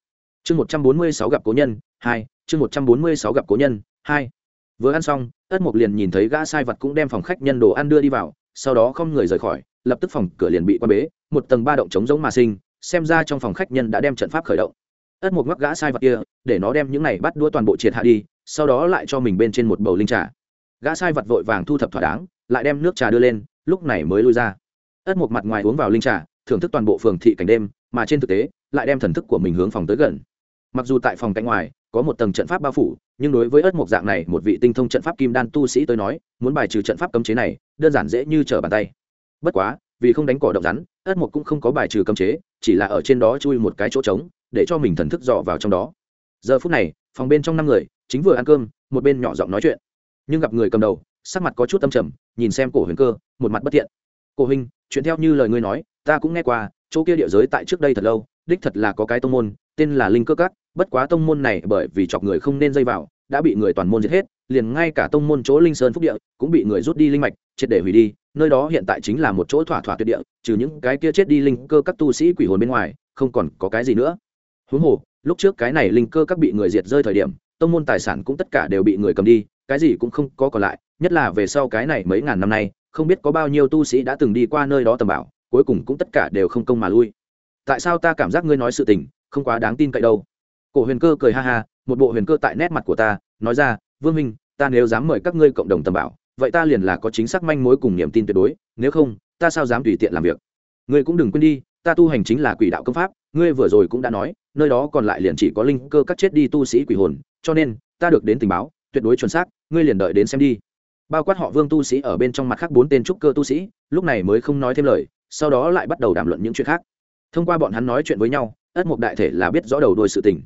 S1: Chương một trăm bốn mươi sáu gặp cố nhân, hai, chương một trăm bốn mươi sáu gặp cố nhân, hai. Vừa ăn xong, ất mục liền nhìn thấy gã sai vật cũng đem phòng khách nhân đồ ăn đưa đi vào, sau đó không người rời khỏi, lập tức phòng cửa liền bị quan bế, một tầng ba động trống giống mà sinh, xem ra trong phòng khách nhân đã đem trận pháp khởi động ất một ngắc gã sai vật kia, để nó đem những này bắt đua toàn bộ triệt hạ đi, sau đó lại cho mình bên trên một bầu linh trà. Gã sai vật vội vàng thu thập thỏa đáng, lại đem nước trà đưa lên, lúc này mới lui ra. Ất một mặt ngoài uống vào linh trà, thưởng thức toàn bộ phường thị cảnh đêm, mà trên thực tế, lại đem thần thức của mình hướng phòng tới gần. Mặc dù tại phòng cạnh ngoài, có một tầng trận pháp bao phủ, nhưng đối với ất mộc dạng này, một vị tinh thông trận pháp kim đan tu sĩ tới nói, muốn bài trừ trận pháp cấm chế này, đơn giản dễ như trở bàn tay. Bất quá, vì không đánh cỏ động rắn, ất mộc cũng không có bài trừ cấm chế, chỉ là ở trên đó chui một cái chỗ trống để cho mình thần thức dò vào trong đó. Giờ phút này, phòng bên trong năm người, chính vừa ăn cơm, một bên nhỏ giọng nói chuyện. Nhưng gặp người cầm đầu, sắc mặt có chút âm trầm, nhìn xem cổ huyền cơ, một mặt bất thiện. Cổ huynh, chuyện theo như lời ngươi nói, ta cũng nghe qua, chỗ kia địa giới tại trước đây thật lâu, đích thật là có cái tông môn, tên là linh cơ các, bất quá tông môn này bởi vì chọc người không nên dây vào, đã bị người toàn môn giết hết, liền ngay cả tông môn chỗ linh sơn phúc địa cũng bị người rút đi linh mạch, triệt để hủy đi, nơi đó hiện tại chính là một chỗ thỏa thỏa tuyệt địa, trừ những cái kia chết đi linh cơ các tu sĩ quỷ hồn bên ngoài, không còn có cái gì nữa huống hồ, lúc trước cái này linh cơ các bị người diệt rơi thời điểm, tông môn tài sản cũng tất cả đều bị người cầm đi, cái gì cũng không có còn lại, nhất là về sau cái này mấy ngàn năm nay, không biết có bao nhiêu tu sĩ đã từng đi qua nơi đó tầm bảo, cuối cùng cũng tất cả đều không công mà lui. Tại sao ta cảm giác ngươi nói sự tình, không quá đáng tin cậy đâu? Cổ huyền cơ cười ha ha, một bộ huyền cơ tại nét mặt của ta, nói ra, vương minh ta nếu dám mời các ngươi cộng đồng tầm bảo, vậy ta liền là có chính xác manh mối cùng niềm tin tuyệt đối, nếu không, ta sao dám tùy tiện làm việc? Ngươi cũng đừng quên đi, ta tu hành chính là quỷ đạo công pháp, ngươi vừa rồi cũng đã nói nơi đó còn lại liền chỉ có linh cơ các chết đi tu sĩ quỷ hồn, cho nên, ta được đến tình báo, tuyệt đối chuẩn xác, ngươi liền đợi đến xem đi. Bao quát họ vương tu sĩ ở bên trong mặt khác bốn tên trúc cơ tu sĩ, lúc này mới không nói thêm lời, sau đó lại bắt đầu đàm luận những chuyện khác. Thông qua bọn hắn nói chuyện với nhau, ất mục đại thể là biết rõ đầu đuôi sự tình.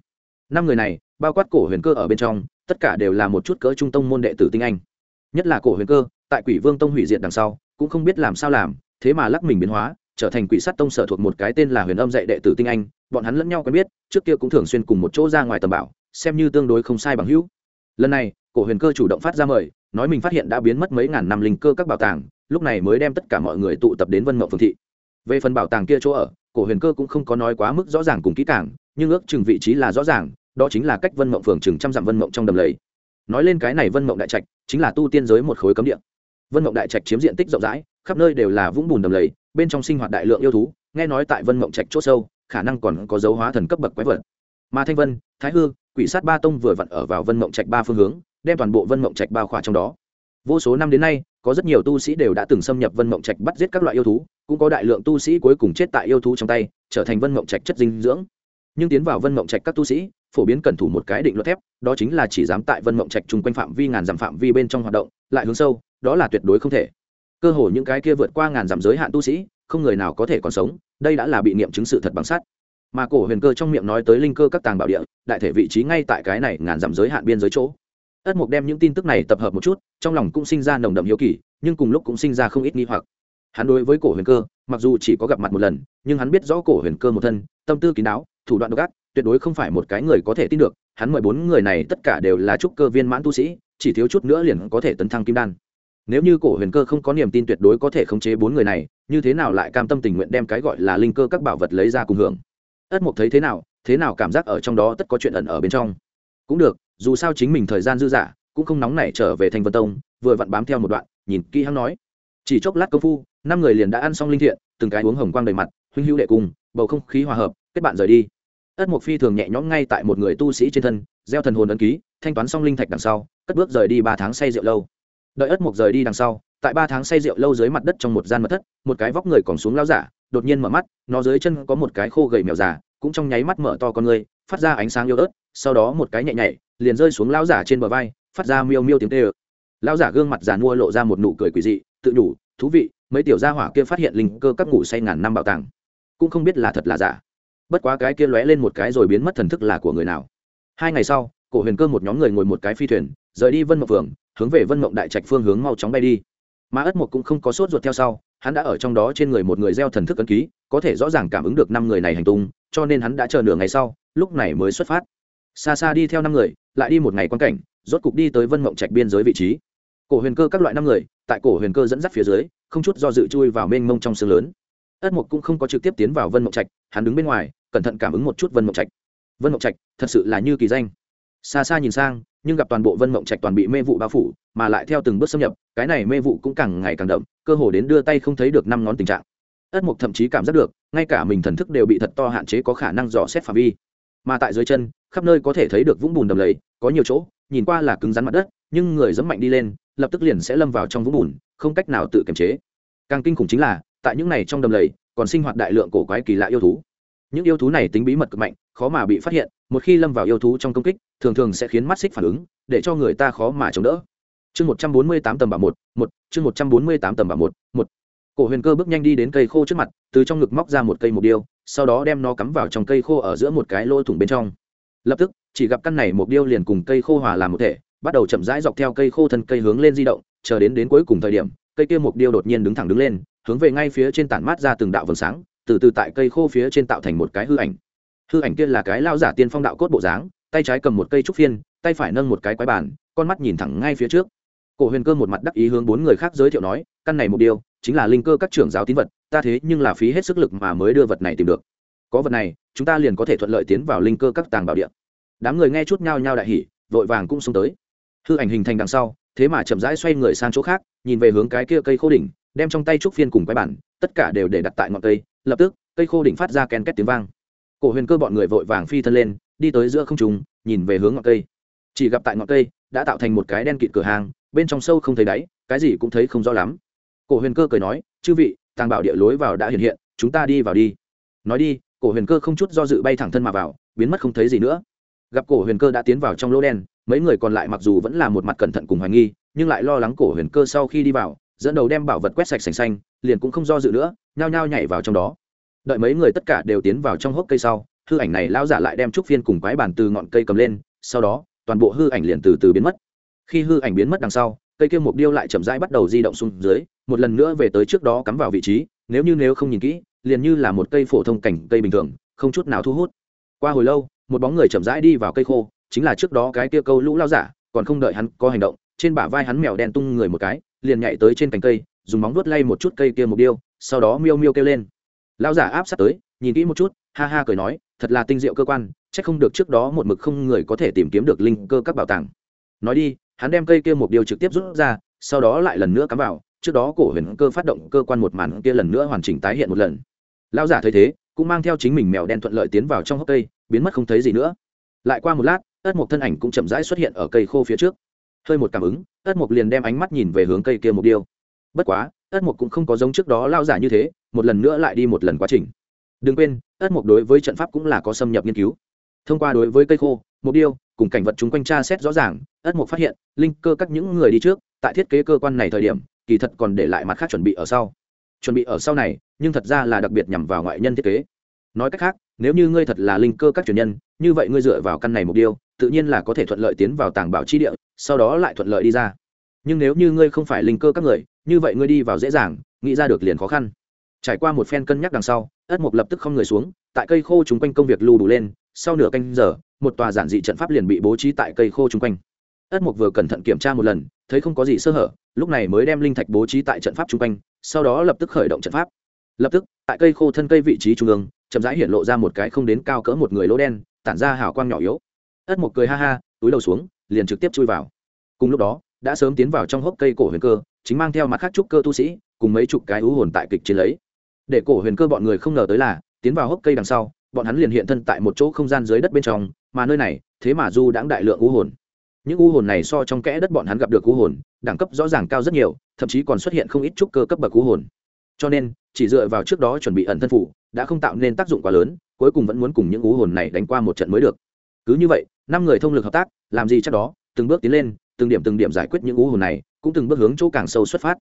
S1: Năm người này, bao quát cổ huyền cơ ở bên trong, tất cả đều là một chút cỡ trung tông môn đệ tử tinh anh. Nhất là cổ huyền cơ, tại quỷ vương tông hủy diệt đằng sau, cũng không biết làm sao làm, thế mà lắc mình biến hóa trở thành quỷ sát tông sở thuộc một cái tên là huyền âm dạy đệ tử tinh anh, bọn hắn lẫn nhau quen biết, trước kia cũng thường xuyên cùng một chỗ ra ngoài tầm bảo, xem như tương đối không sai bằng hữu. Lần này, cổ huyền cơ chủ động phát ra mời, nói mình phát hiện đã biến mất mấy ngàn năm linh cơ các bảo tàng, lúc này mới đem tất cả mọi người tụ tập đến vân mậu phương thị. Về phần bảo tàng kia chỗ ở, cổ huyền cơ cũng không có nói quá mức rõ ràng cùng kỹ càng, nhưng ước chừng vị trí là rõ ràng, đó chính là cách vân mộng phường chừng trăm dặm vân mộng trong đầm lầy. Nói lên cái này vân mộng đại trạch, chính là tu tiên giới một khối cấm địa. Vân mộng đại trạch chiếm diện tích rộng rãi, khắp nơi đều là vũng bùn đầm lầy bên trong sinh hoạt đại lượng yêu thú, nghe nói tại vân mộng trạch c h ỗ sâu, khả năng còn có dấu hóa thần cấp bậc quái vật. Mà thanh vân, thái hư, quỷ sát ba tông vừa vặn ở vào vân mộng trạch ba phương hướng, đem toàn bộ vân mộng trạch bao khỏa trong đó. Vô số năm đến nay, có rất nhiều tu sĩ đều đã từng xâm nhập vân mộng trạch bắt giết các loại yêu thú, cũng có đại lượng tu sĩ cuối cùng chết tại yêu thú trong tay, trở thành vân mộng trạch chất dinh dưỡng. Nhưng tiến vào vân mộng trạch các tu sĩ, phổ biến cẩn thủ một cái định luật thép, đó chính là chỉ dám tại vân mộng trạch chung quanh phạm vi ngàn dặm phạm vi bên trong hoạt động, lại hướng sâu, đó là tuyệt đối không thể cơ hồ những cái kia vượt qua ngàn dặm giới hạn tu sĩ, không người nào có thể còn sống, đây đã là bị nghiệm chứng sự thật bằng sắt. mà cổ huyền cơ trong miệng nói tới linh cơ các tàng bảo địa, đại thể vị trí ngay tại cái này ngàn dặm giới hạn biên giới chỗ. Ất mục đem những tin tức này tập hợp một chút, trong lòng cũng sinh ra nồng đậm hiếu kỳ, nhưng cùng lúc cũng sinh ra không ít nghi hoặc. Hắn đối với cổ huyền cơ, mặc dù chỉ có gặp mặt một lần, nhưng hắn biết rõ cổ huyền cơ một thân, tâm tư kín đáo, thủ đoạn độc ác, tuyệt đối không phải một cái người có thể tin được. Hắn mười bốn người này tất cả đều là trúc cơ viên mãn tu sĩ, chỉ thiếu chút nữa liền có thể tấn thăng kim đan nếu như cổ huyền cơ không có niềm tin tuyệt đối có thể khống chế bốn người này, như thế nào lại cam tâm tình nguyện đem cái gọi là linh cơ các bảo vật lấy ra cùng hưởng? Ất mục thấy thế nào thế nào cảm giác ở trong đó tất có chuyện ẩn ở bên trong? Cũng được, dù sao chính mình thời gian dư dả, cũng không nóng nảy trở về thành vân tông, vừa vặn bám theo một đoạn, nhìn kỹ hắn nói. Chỉ chốc lát công phu, năm người liền đã ăn xong linh thiện, từng cái uống hồng quang đầy mặt, huynh hữu đệ cùng, bầu không khí hòa hợp, kết bạn rời đi. Ất mục phi thường nhẹ nhõm ngay tại một người tu sĩ trên thân, gieo thần hồn ấn ký, thanh toán xong linh thạch đằng sau, cất bước rời đi ba tháng say rượu lâu đợi ất mục rời đi đằng sau, tại ba tháng say rượu lâu dưới mặt đất trong một gian mật thất, một cái vóc người còn xuống lao giả, đột nhiên mở mắt, nó dưới chân có một cái khô gầy mèo già, cũng trong nháy mắt mở to con người phát ra ánh sáng yêu ớt, sau đó một cái nhẹ nhảy, liền rơi xuống lao giả trên bờ vai, phát ra miêu miêu tiếng tê ơ. Lao giả gương mặt già mua lộ ra một nụ cười quỳ dị, tự nhủ, thú vị, mấy tiểu gia hỏa kia phát hiện linh cơ các ngủ say ngàn năm bảo tàng, cũng không biết là thật là giả. Bất quá cái kia lóe lên một cái rồi biến mất thần thức là của người nào. Hai ngày sau, cổ huyền cơ một nhóm người ngồi một cái phi thuyền, rời đi vân mộc phường hướng về vân mộng đại trạch phương hướng mau chóng bay đi. Mà ất mộc cũng không có sốt ruột theo sau, hắn đã ở trong đó trên người một người gieo thần thức ấn ký, có thể rõ ràng cảm ứng được năm người này hành tung, cho nên hắn đã chờ nửa ngày sau, lúc này mới xuất phát. Xa xa đi theo năm người, lại đi một ngày quan cảnh, rốt cục đi tới vân mộng trạch biên giới vị trí. Cổ huyền cơ các loại năm người, tại cổ huyền cơ dẫn dắt phía dưới, không chút do dự chui vào mênh mông trong sương lớn. Ất mộc cũng không có trực tiếp tiến vào vân mộng trạch, hắn đứng bên ngoài, cẩn thận cảm ứng một chút vân mộng trạch. Vân mộng trạch, thật sự là như kỳ danh xa xa nhìn sang, nhưng gặp toàn bộ vân mộng trạch toàn bị mê vụ bao phủ, mà lại theo từng bước xâm nhập, cái này mê vụ cũng càng ngày càng đậm, cơ hồ đến đưa tay không thấy được năm ngón tình trạng. Ất mục thậm chí cảm giác được, ngay cả mình thần thức đều bị thật to hạn chế có khả năng dò xét phạm vi. Mà tại dưới chân, khắp nơi có thể thấy được vũng bùn đầm lầy, có nhiều chỗ, nhìn qua là cứng rắn mặt đất, nhưng người dẫm mạnh đi lên, lập tức liền sẽ lâm vào trong vũng bùn, không cách nào tự kiềm chế. Càng kinh khủng chính là, tại những này trong đầm lầy, còn sinh hoạt đại lượng cổ quái kỳ lạ yêu thú. Những yêu thú này tính bí mật cực mạnh khó mà bị phát hiện, một khi lâm vào yêu thú trong công kích, thường thường sẽ khiến mắt xích phản ứng, để cho người ta khó mà chống đỡ. Chương một trăm bốn mươi tám tầm bảo một một, chương một trăm bốn mươi tám tầm bảo một một. Cổ huyền cơ bước nhanh đi đến cây khô trước mặt, từ trong ngực móc ra một cây mục điêu, sau đó đem nó cắm vào trong cây khô ở giữa một cái lỗ thủng bên trong. Lập tức, chỉ gặp căn này mục điêu liền cùng cây khô hòa làm một thể, bắt đầu chậm rãi dọc theo cây khô thân cây hướng lên di động, chờ đến đến cuối cùng thời điểm, cây kia mục điêu đột nhiên đứng thẳng đứng lên, hướng về ngay phía trên tản mát ra từng đạo vầng sáng, từ từ tại cây khô phía trên tạo thành một cái hư ảnh hư ảnh kia là cái lao giả tiên phong đạo cốt bộ dáng, tay trái cầm một cây trúc phiên, tay phải nâng một cái quái bàn, con mắt nhìn thẳng ngay phía trước. Cổ huyền cơ một mặt đắc ý hướng bốn người khác giới thiệu nói, căn này một điều chính là linh cơ các trưởng giáo tín vật, ta thế nhưng là phí hết sức lực mà mới đưa vật này tìm được. Có vật này, chúng ta liền có thể thuận lợi tiến vào linh cơ các tàng bảo địa. Đám người nghe chút nhao nhao đại hỉ, vội vàng cũng xuống tới. Hư ảnh hình thành đằng sau, thế mà chậm rãi xoay người sang chỗ khác, nhìn về hướng cái kia cây khô đỉnh, đem trong tay trúc phiên cùng quái bản tất cả đều để đặt tại ngọn cây. Lập tức, cây khô đỉnh phát ra ken két tiếng vang cổ huyền cơ bọn người vội vàng phi thân lên, đi tới giữa không trùng nhìn về hướng ngọn cây. Chỉ gặp tại ngọn cây, đã tạo thành một cái đen kịt cửa hàng, bên trong sâu không thấy đáy, cái gì cũng thấy không rõ lắm. Cổ huyền cơ cười nói, chư vị, tàng bảo địa lối vào đã hiện hiện, chúng ta đi vào đi. Nói đi, cổ huyền cơ không chút do dự bay thẳng thân mà vào, biến mất không thấy gì nữa. Gặp cổ huyền cơ đã tiến vào trong lỗ đen, mấy người còn lại mặc dù vẫn là một mặt cẩn thận cùng hoài nghi, nhưng lại lo lắng cổ huyền cơ sau khi đi vào, dẫn đầu đem bảo vật quét sạch sành xanh, liền cũng không do dự nữa, nhao nhao nhảy vào trong đó đợi mấy người tất cả đều tiến vào trong hốc cây sau, hư ảnh này lao giả lại đem trúc phiên cùng quái bàn từ ngọn cây cầm lên, sau đó, toàn bộ hư ảnh liền từ từ biến mất. Khi hư ảnh biến mất đằng sau, cây kia mục điêu lại chậm rãi bắt đầu di động xuống dưới, một lần nữa về tới trước đó cắm vào vị trí, nếu như nếu không nhìn kỹ, liền như là một cây phổ thông cảnh cây bình thường, không chút nào thu hút. Qua hồi lâu, một bóng người chậm rãi đi vào cây khô, chính là trước đó cái kia câu lũ lao giả, còn không đợi hắn có hành động, trên bả vai hắn mèo đen tung người một cái, liền nhảy tới trên cành cây, dùng móng vuốt lay một chút cây kia mục điêu, sau đó miêu miêu kêu lên. Lão giả áp sát tới, nhìn kỹ một chút, ha ha cười nói, thật là tinh diệu cơ quan c h ắ c không được trước đó một mực không người có thể tìm kiếm được linh cơ các bảo tàng. Nói đi, hắn đem cây kia một điều trực tiếp rút ra, sau đó lại lần nữa cắm vào, trước đó cổ huyền cơ phát động cơ quan một màn kia lần nữa hoàn chỉnh tái hiện một lần. Lão giả thấy thế, cũng mang theo chính mình mèo đen thuận lợi tiến vào trong hốc cây, biến mất không thấy gì nữa. Lại qua một lát, ất mộc thân ảnh cũng chậm rãi xuất hiện ở cây khô phía trước. Hơi một cảm ứng, ất mộc liền đem ánh mắt nhìn về hướng cây kia một điêu bất quá, ất mộc cũng không có giống trước đó lao giả như thế một lần nữa lại đi một lần quá trình. Đừng quên, ất mục đối với trận pháp cũng là có xâm nhập nghiên cứu. Thông qua đối với cây khô mục điêu, cùng cảnh vật chúng quanh tra xét rõ ràng, ất mục phát hiện, linh cơ các những người đi trước, tại thiết kế cơ quan này thời điểm, kỳ thật còn để lại mặt khác chuẩn bị ở sau. Chuẩn bị ở sau này, nhưng thật ra là đặc biệt nhằm vào ngoại nhân thiết kế. Nói cách khác, nếu như ngươi thật là linh cơ các truyền nhân, như vậy ngươi dựa vào căn này mục điêu, tự nhiên là có thể thuận lợi tiến vào tàng bảo chi địa, sau đó lại thuận lợi đi ra. Nhưng nếu như ngươi không phải linh cơ các người, như vậy ngươi đi vào dễ dàng, nghĩ ra được liền khó khăn trải qua một phen cân nhắc đằng sau, ất mục lập tức không người xuống, tại cây khô chung quanh công việc lưu đủ lên, sau nửa canh giờ, một tòa giản dị trận pháp liền bị bố trí tại cây khô chung quanh. Ất mục vừa cẩn thận kiểm tra một lần, thấy không có gì sơ hở, lúc này mới đem linh thạch bố trí tại trận pháp chung quanh, sau đó lập tức khởi động trận pháp. Lập tức, tại cây khô thân cây vị trí trung ương, chậm rãi hiện lộ ra một cái không đến cao cỡ một người lỗ đen, tản ra hào quang nhỏ yếu. Ất mục cười ha ha, túi đầu xuống, liền trực tiếp chui vào. Cùng lúc đó, đã sớm tiến vào trong hốc cây cổ huyền cơ, chính mang theo mặt khác trúc cơ tu sĩ, cùng mấy chục cái ú hồn tại kịch chiến lấy để cổ huyền cơ bọn người không ngờ tới là, tiến vào hốc cây đằng sau, bọn hắn liền hiện thân tại một chỗ không gian dưới đất bên trong, mà nơi này, thế mà du đãng đại lượng u hồn. Những u hồn này so trong kẽ đất bọn hắn gặp được u hồn, đẳng cấp rõ ràng cao rất nhiều, thậm chí còn xuất hiện không ít trúc cơ cấp bậc u hồn. Cho nên, chỉ dựa vào trước đó chuẩn bị ẩn thân phủ, đã không tạo nên tác dụng quá lớn, cuối cùng vẫn muốn cùng những u hồn này đánh qua một trận mới được. Cứ như vậy, năm người thông lực hợp tác, làm gì chắc đó, từng bước tiến lên, từng điểm từng điểm giải quyết những u hồn này, cũng từng bước hướng chỗ càng sâu xuất phát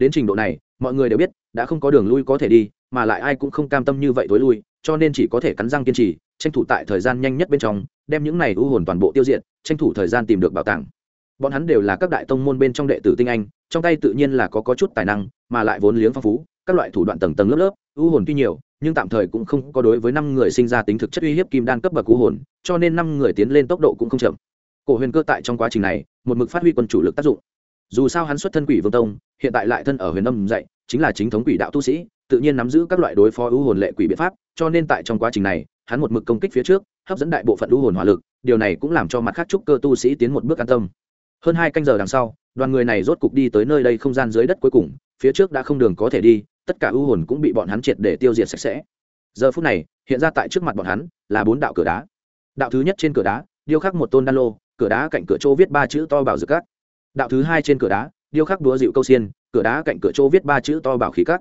S1: đến trình độ này, mọi người đều biết, đã không có đường lui có thể đi, mà lại ai cũng không cam tâm như vậy tối lui, cho nên chỉ có thể cắn răng kiên trì, tranh thủ tại thời gian nhanh nhất bên trong, đem những này u hồn toàn bộ tiêu diệt, tranh thủ thời gian tìm được bảo tàng. Bọn hắn đều là các đại tông môn bên trong đệ tử tinh anh, trong tay tự nhiên là có có chút tài năng, mà lại vốn liếng phong phú, các loại thủ đoạn tầng tầng lớp lớp u hồn tuy nhiều, nhưng tạm thời cũng không có đối với năm người sinh ra tính thực chất uy hiếp kim đan cấp bậc u hồn, cho nên năm người tiến lên tốc độ cũng không chậm. Cổ huyền cơ tại trong quá trình này, một mực phát huy quân chủ lực tác dụng dù sao hắn xuất thân quỷ vương tông, hiện tại lại thân ở huyền âm dạy, chính là chính thống quỷ đạo tu sĩ, tự nhiên nắm giữ các loại đối phó ưu hồn lệ quỷ biện pháp, cho nên tại trong quá trình này, hắn một mực công kích phía trước, hấp dẫn đại bộ phận ưu hồn hỏa lực, điều này cũng làm cho mặt khác trúc cơ tu sĩ tiến một bước an tâm. Hơn hai canh giờ đằng sau, đoàn người này rốt cục đi tới nơi đây không gian dưới đất cuối cùng, phía trước đã không đường có thể đi, tất cả ưu hồn cũng bị bọn hắn triệt để tiêu diệt sạch sẽ. Giờ phút này, hiện ra tại trước mặt bọn hắn, là bốn đạo cửa đá. Đạo thứ nhất trên cửa đá, điêu khắc một tôn đan lô, cửa đá cạnh cửa chỗ viết ba chữ to bảo dược cát đạo thứ hai trên cửa đá, điêu khắc đúa dịu câu xiên, cửa đá cạnh cửa chỗ viết ba chữ to bảo khí cát.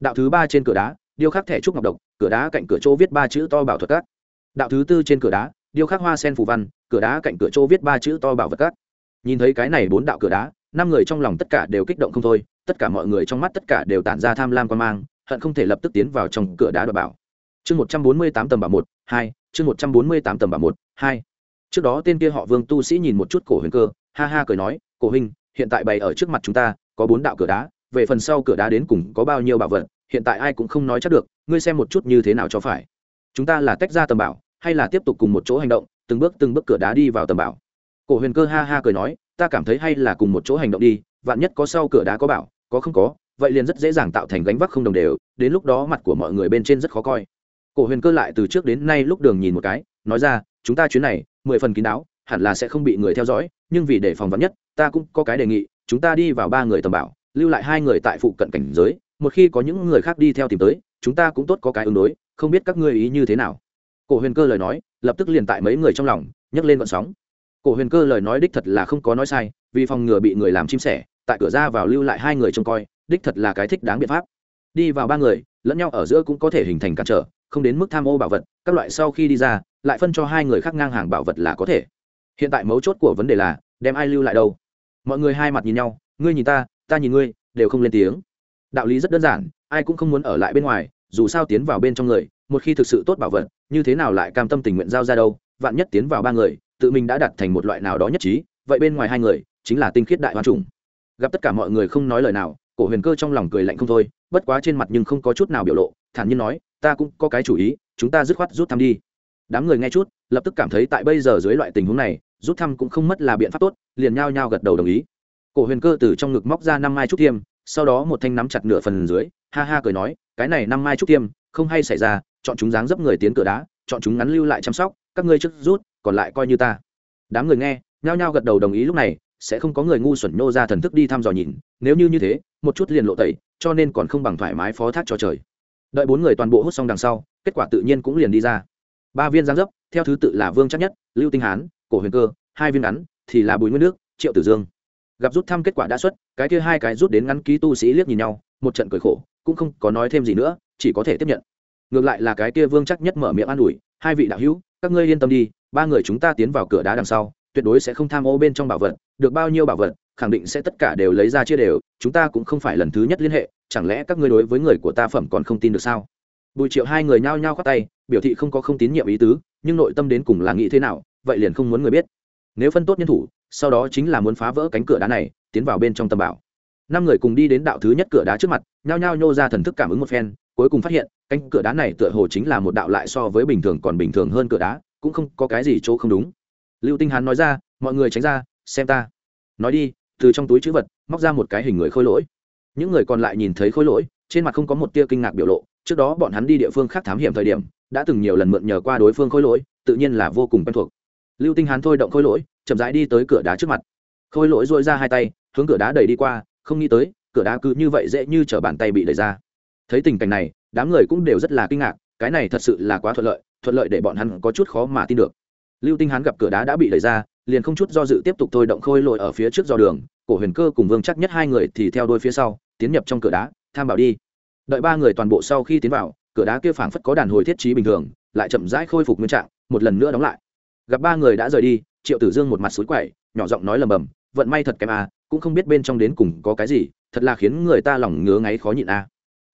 S1: Đạo thứ ba trên cửa đá, điêu khắc thẻ trúc ngọc độc, cửa đá cạnh cửa chỗ viết ba chữ to bảo thuật cát. Đạo thứ tư trên cửa đá, điêu khắc hoa sen phù văn, cửa đá cạnh cửa chỗ viết ba chữ to bảo vật cát. Nhìn thấy cái này bốn đạo cửa đá, năm người trong lòng tất cả đều kích động không thôi, tất cả mọi người trong mắt tất cả đều tản ra tham lam quan mang, hận không thể lập tức tiến vào trong cửa đá đ bảo. Chương một trăm bốn mươi tám tầm bảo một, hai, chương một trăm bốn mươi tám tầm bảo một, hai. Trước đó tên kia họ vương tu sĩ nhìn một chút cổ huyền cơ, ha ha cười nói cổ huynh, hiện tại bày ở trước mặt chúng ta, có bốn đạo cửa đá, về phần sau cửa đá đến cùng có bao nhiêu bảo vật, hiện tại ai cũng không nói chắc được, ngươi xem một chút như thế nào cho phải. Chúng ta là tách ra tầm bảo, hay là tiếp tục cùng một chỗ hành động, từng bước từng bước cửa đá đi vào tầm bảo. Cổ huyền cơ ha ha cười nói, ta cảm thấy hay là cùng một chỗ hành động đi, vạn nhất có sau cửa đá có bảo, có không có, vậy liền rất dễ dàng tạo thành gánh vác không đồng đều, đến lúc đó mặt của mọi người bên trên rất khó coi. Cổ huyền cơ lại từ trước đến nay lúc đường nhìn một cái, nói ra, chúng ta chuyến này, mười phần kín đáo, hẳn là sẽ không bị người theo dõi nhưng vì để phòng vắn nhất, ta cũng có cái đề nghị, chúng ta đi vào ba người tầm bảo, lưu lại hai người tại phụ cận cảnh giới, một khi có những người khác đi theo tìm tới, chúng ta cũng tốt có cái ứng đối, không biết các ngươi ý như thế nào. Cổ huyền cơ lời nói, lập tức liền tại mấy người trong lòng, nhấc lên vận sóng. Cổ huyền cơ lời nói đích thật là không có nói sai, vì phòng ngừa bị người làm chim sẻ, tại cửa ra vào lưu lại hai người trông coi, đích thật là cái thích đáng biện pháp. Đi vào ba người, lẫn nhau ở giữa cũng có thể hình thành cản trở, không đến mức tham ô bảo vật, các loại sau khi đi ra, lại phân cho hai người khác ngang hàng bảo vật là có thể hiện tại mấu chốt của vấn đề là, đem ai lưu lại đâu? Mọi người hai mặt nhìn nhau, ngươi nhìn ta ta nhìn ngươi, đều không lên tiếng. Đạo lý rất đơn giản, ai cũng không muốn ở lại bên ngoài, dù sao tiến vào bên trong người, một khi thực sự tốt bảo vật, như thế nào lại cam tâm tình nguyện giao ra đâu? Vạn nhất tiến vào ba người, tự mình đã đặt thành một loại nào đó nhất trí, vậy bên ngoài hai người, chính là tinh khiết đại hoa trùng gặp tất cả mọi người không nói lời nào, cổ huyền cơ trong lòng cười lạnh không thôi, bất quá trên mặt nhưng không có chút nào biểu lộ, thản nhiên nói, ta cũng có cái chủ ý, chúng ta dứt khoát rút thăm đi. Đám người nghe chút, lập tức cảm thấy tại bây giờ dưới loại tình huống này rút thăm cũng không mất là biện pháp tốt, liền nhao nhao gật đầu đồng ý. Cổ huyền cơ từ trong ngực móc ra năm mai trúc tiêm, sau đó một thanh nắm chặt nửa phần dưới, ha ha cười nói, cái này năm mai trúc tiêm, không hay xảy ra, chọn chúng dáng dấp người tiến cửa đá, chọn chúng ngắn lưu lại chăm sóc, các ngươi trước rút, còn lại coi như ta. Đám người nghe, nhao nhao gật đầu đồng ý lúc này, sẽ không có người ngu xuẩn nhô ra thần thức đi thăm dò nhìn, nếu như như thế, một chút liền lộ tẩy, cho nên còn không bằng thoải mái phó thác cho trời. Đợi bốn người toàn bộ hút xong đằng sau, kết quả tự nhiên cũng liền đi ra. Ba viên giáng dấp, theo thứ tự là vương chắc nhất, lưu tinh hán cổ huyền cơ, hai viên ngắn, thì là bùi nguyên nước, triệu tử dương. Gặp rút thăm kết quả đã xuất, cái kia hai cái rút đến ngắn ký tu sĩ liếc nhìn nhau, một trận cười khổ, cũng không có nói thêm gì nữa, chỉ có thể tiếp nhận. Ngược lại là cái kia vương chắc nhất mở miệng an ủi, hai vị đạo hữu, các ngươi yên tâm đi, ba người chúng ta tiến vào cửa đá đằng sau, tuyệt đối sẽ không tham ô bên trong bảo vật, được bao nhiêu bảo vật, khẳng định sẽ tất cả đều lấy ra chia đều, chúng ta cũng không phải lần thứ nhất liên hệ, chẳng lẽ các ngươi đối với người của ta phẩm còn không tin được sao? Bùi triệu hai người nhao nhao khoác tay, biểu thị không có không tín nhiệm ý tứ, nhưng nội tâm đến cùng là nghĩ thế nào vậy liền không muốn người biết. Nếu phân tốt nhân thủ, sau đó chính là muốn phá vỡ cánh cửa đá này, tiến vào bên trong tầm bảo. Năm người cùng đi đến đạo thứ nhất cửa đá trước mặt, nhao nhao nhô ra thần thức cảm ứng một phen, cuối cùng phát hiện, cánh cửa đá này tựa hồ chính là một đạo lại so với bình thường còn bình thường hơn cửa đá, cũng không có cái gì chỗ không đúng. Lưu tinh hán nói ra, mọi người tránh ra, xem ta. Nói đi, từ trong túi chữ vật, móc ra một cái hình người khôi lỗi. Những người còn lại nhìn thấy khôi lỗi, trên mặt không có một tia kinh ngạc biểu lộ. Trước đó bọn hắn đi địa phương khác thám hiểm thời điểm, đã từng nhiều lần mượn nhờ qua đối phương khôi lỗi, tự nhiên là vô cùng quen thuộc lưu tinh hán thôi động khôi lỗi, chậm rãi đi tới cửa đá trước mặt. Khôi lỗi dội ra hai tay, hướng cửa đá đẩy đi qua, không nghĩ tới, cửa đá cứ như vậy dễ như t bàn tay bị đẩy ra. Thấy tình cảnh này, đám người cũng đều rất là kinh ngạc, cái này thật sự là quá thuận lợi thuận lợi để bọn hắn có chút khó mà tin được. Lưu tinh hán gặp cửa đá đã bị đẩy ra, liền không chút do dự tiếp tục thôi động khôi lội ở phía trước do đường, cổ huyền cơ cùng vương chắc nhất hai người thì theo đôi phía sau, tiến nhập trong cửa đá, tham bảo đi. Đợi ba người toàn bộ sau khi tiến vào, cửa đá kia phảng phất có đàn hồi thiết trí bình thường, lại chậm rãi khôi phục nguyên trạng, một lần nữa đóng lại gặp ba người đã rời đi, triệu tử dương một mặt suối quậy, nhỏ giọng nói lầm bầm, vận may thật kém à cũng không biết bên trong đến cùng có cái gì, thật là khiến người ta lòng ngứa ngáy khó nhịn à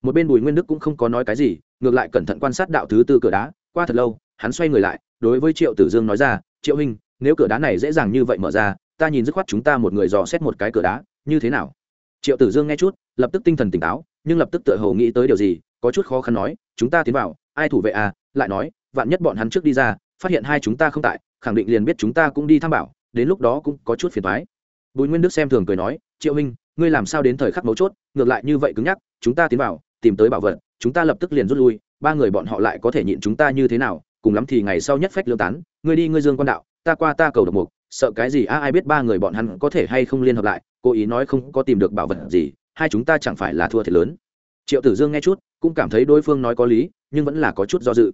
S1: một bên bùi nguyên đức cũng không có nói cái gì, ngược lại cẩn thận quan sát đạo thứ tư cửa đá, qua thật lâu, hắn xoay người lại, đối với triệu tử dương nói ra, triệu huynh, nếu cửa đá này dễ dàng như vậy mở ra, ta nhìn dứt khoát chúng ta một người dò xét một cái cửa đá, như thế nào? Triệu tử dương nghe chút, lập tức tinh thần tỉnh táo, nhưng lập tức tựa hồ nghĩ tới điều gì, có chút khó khăn nói, chúng ta tiến vào, ai thủ vệ à lại nói, vạn nhất bọn hắn trước đi ra phát hiện hai chúng ta không tại, khẳng định liền biết chúng ta cũng đi tham bảo, đến lúc đó cũng có chút phiền thoái bùi nguyên đức xem thường cười nói, triệu minh ngươi làm sao đến thời khắc mấu chốt, ngược lại như vậy cứng nhắc, chúng ta tiến vào, tìm tới bảo vật, chúng ta lập tức liền rút lui, ba người bọn họ lại có thể nhịn chúng ta như thế nào, cùng lắm thì ngày sau nhất phách lương tán, ngươi đi ngươi dương quan đạo, ta qua ta cầu độc mục, sợ cái gì, a, ai biết ba người bọn hắn có thể hay không liên hợp lại, cố ý nói không có tìm được bảo vật gì, hai chúng ta chẳng phải là thua thiệt lớn. Triệu tử dương nghe chút, cũng cảm thấy đối phương nói có lý, nhưng vẫn là có chút do dự.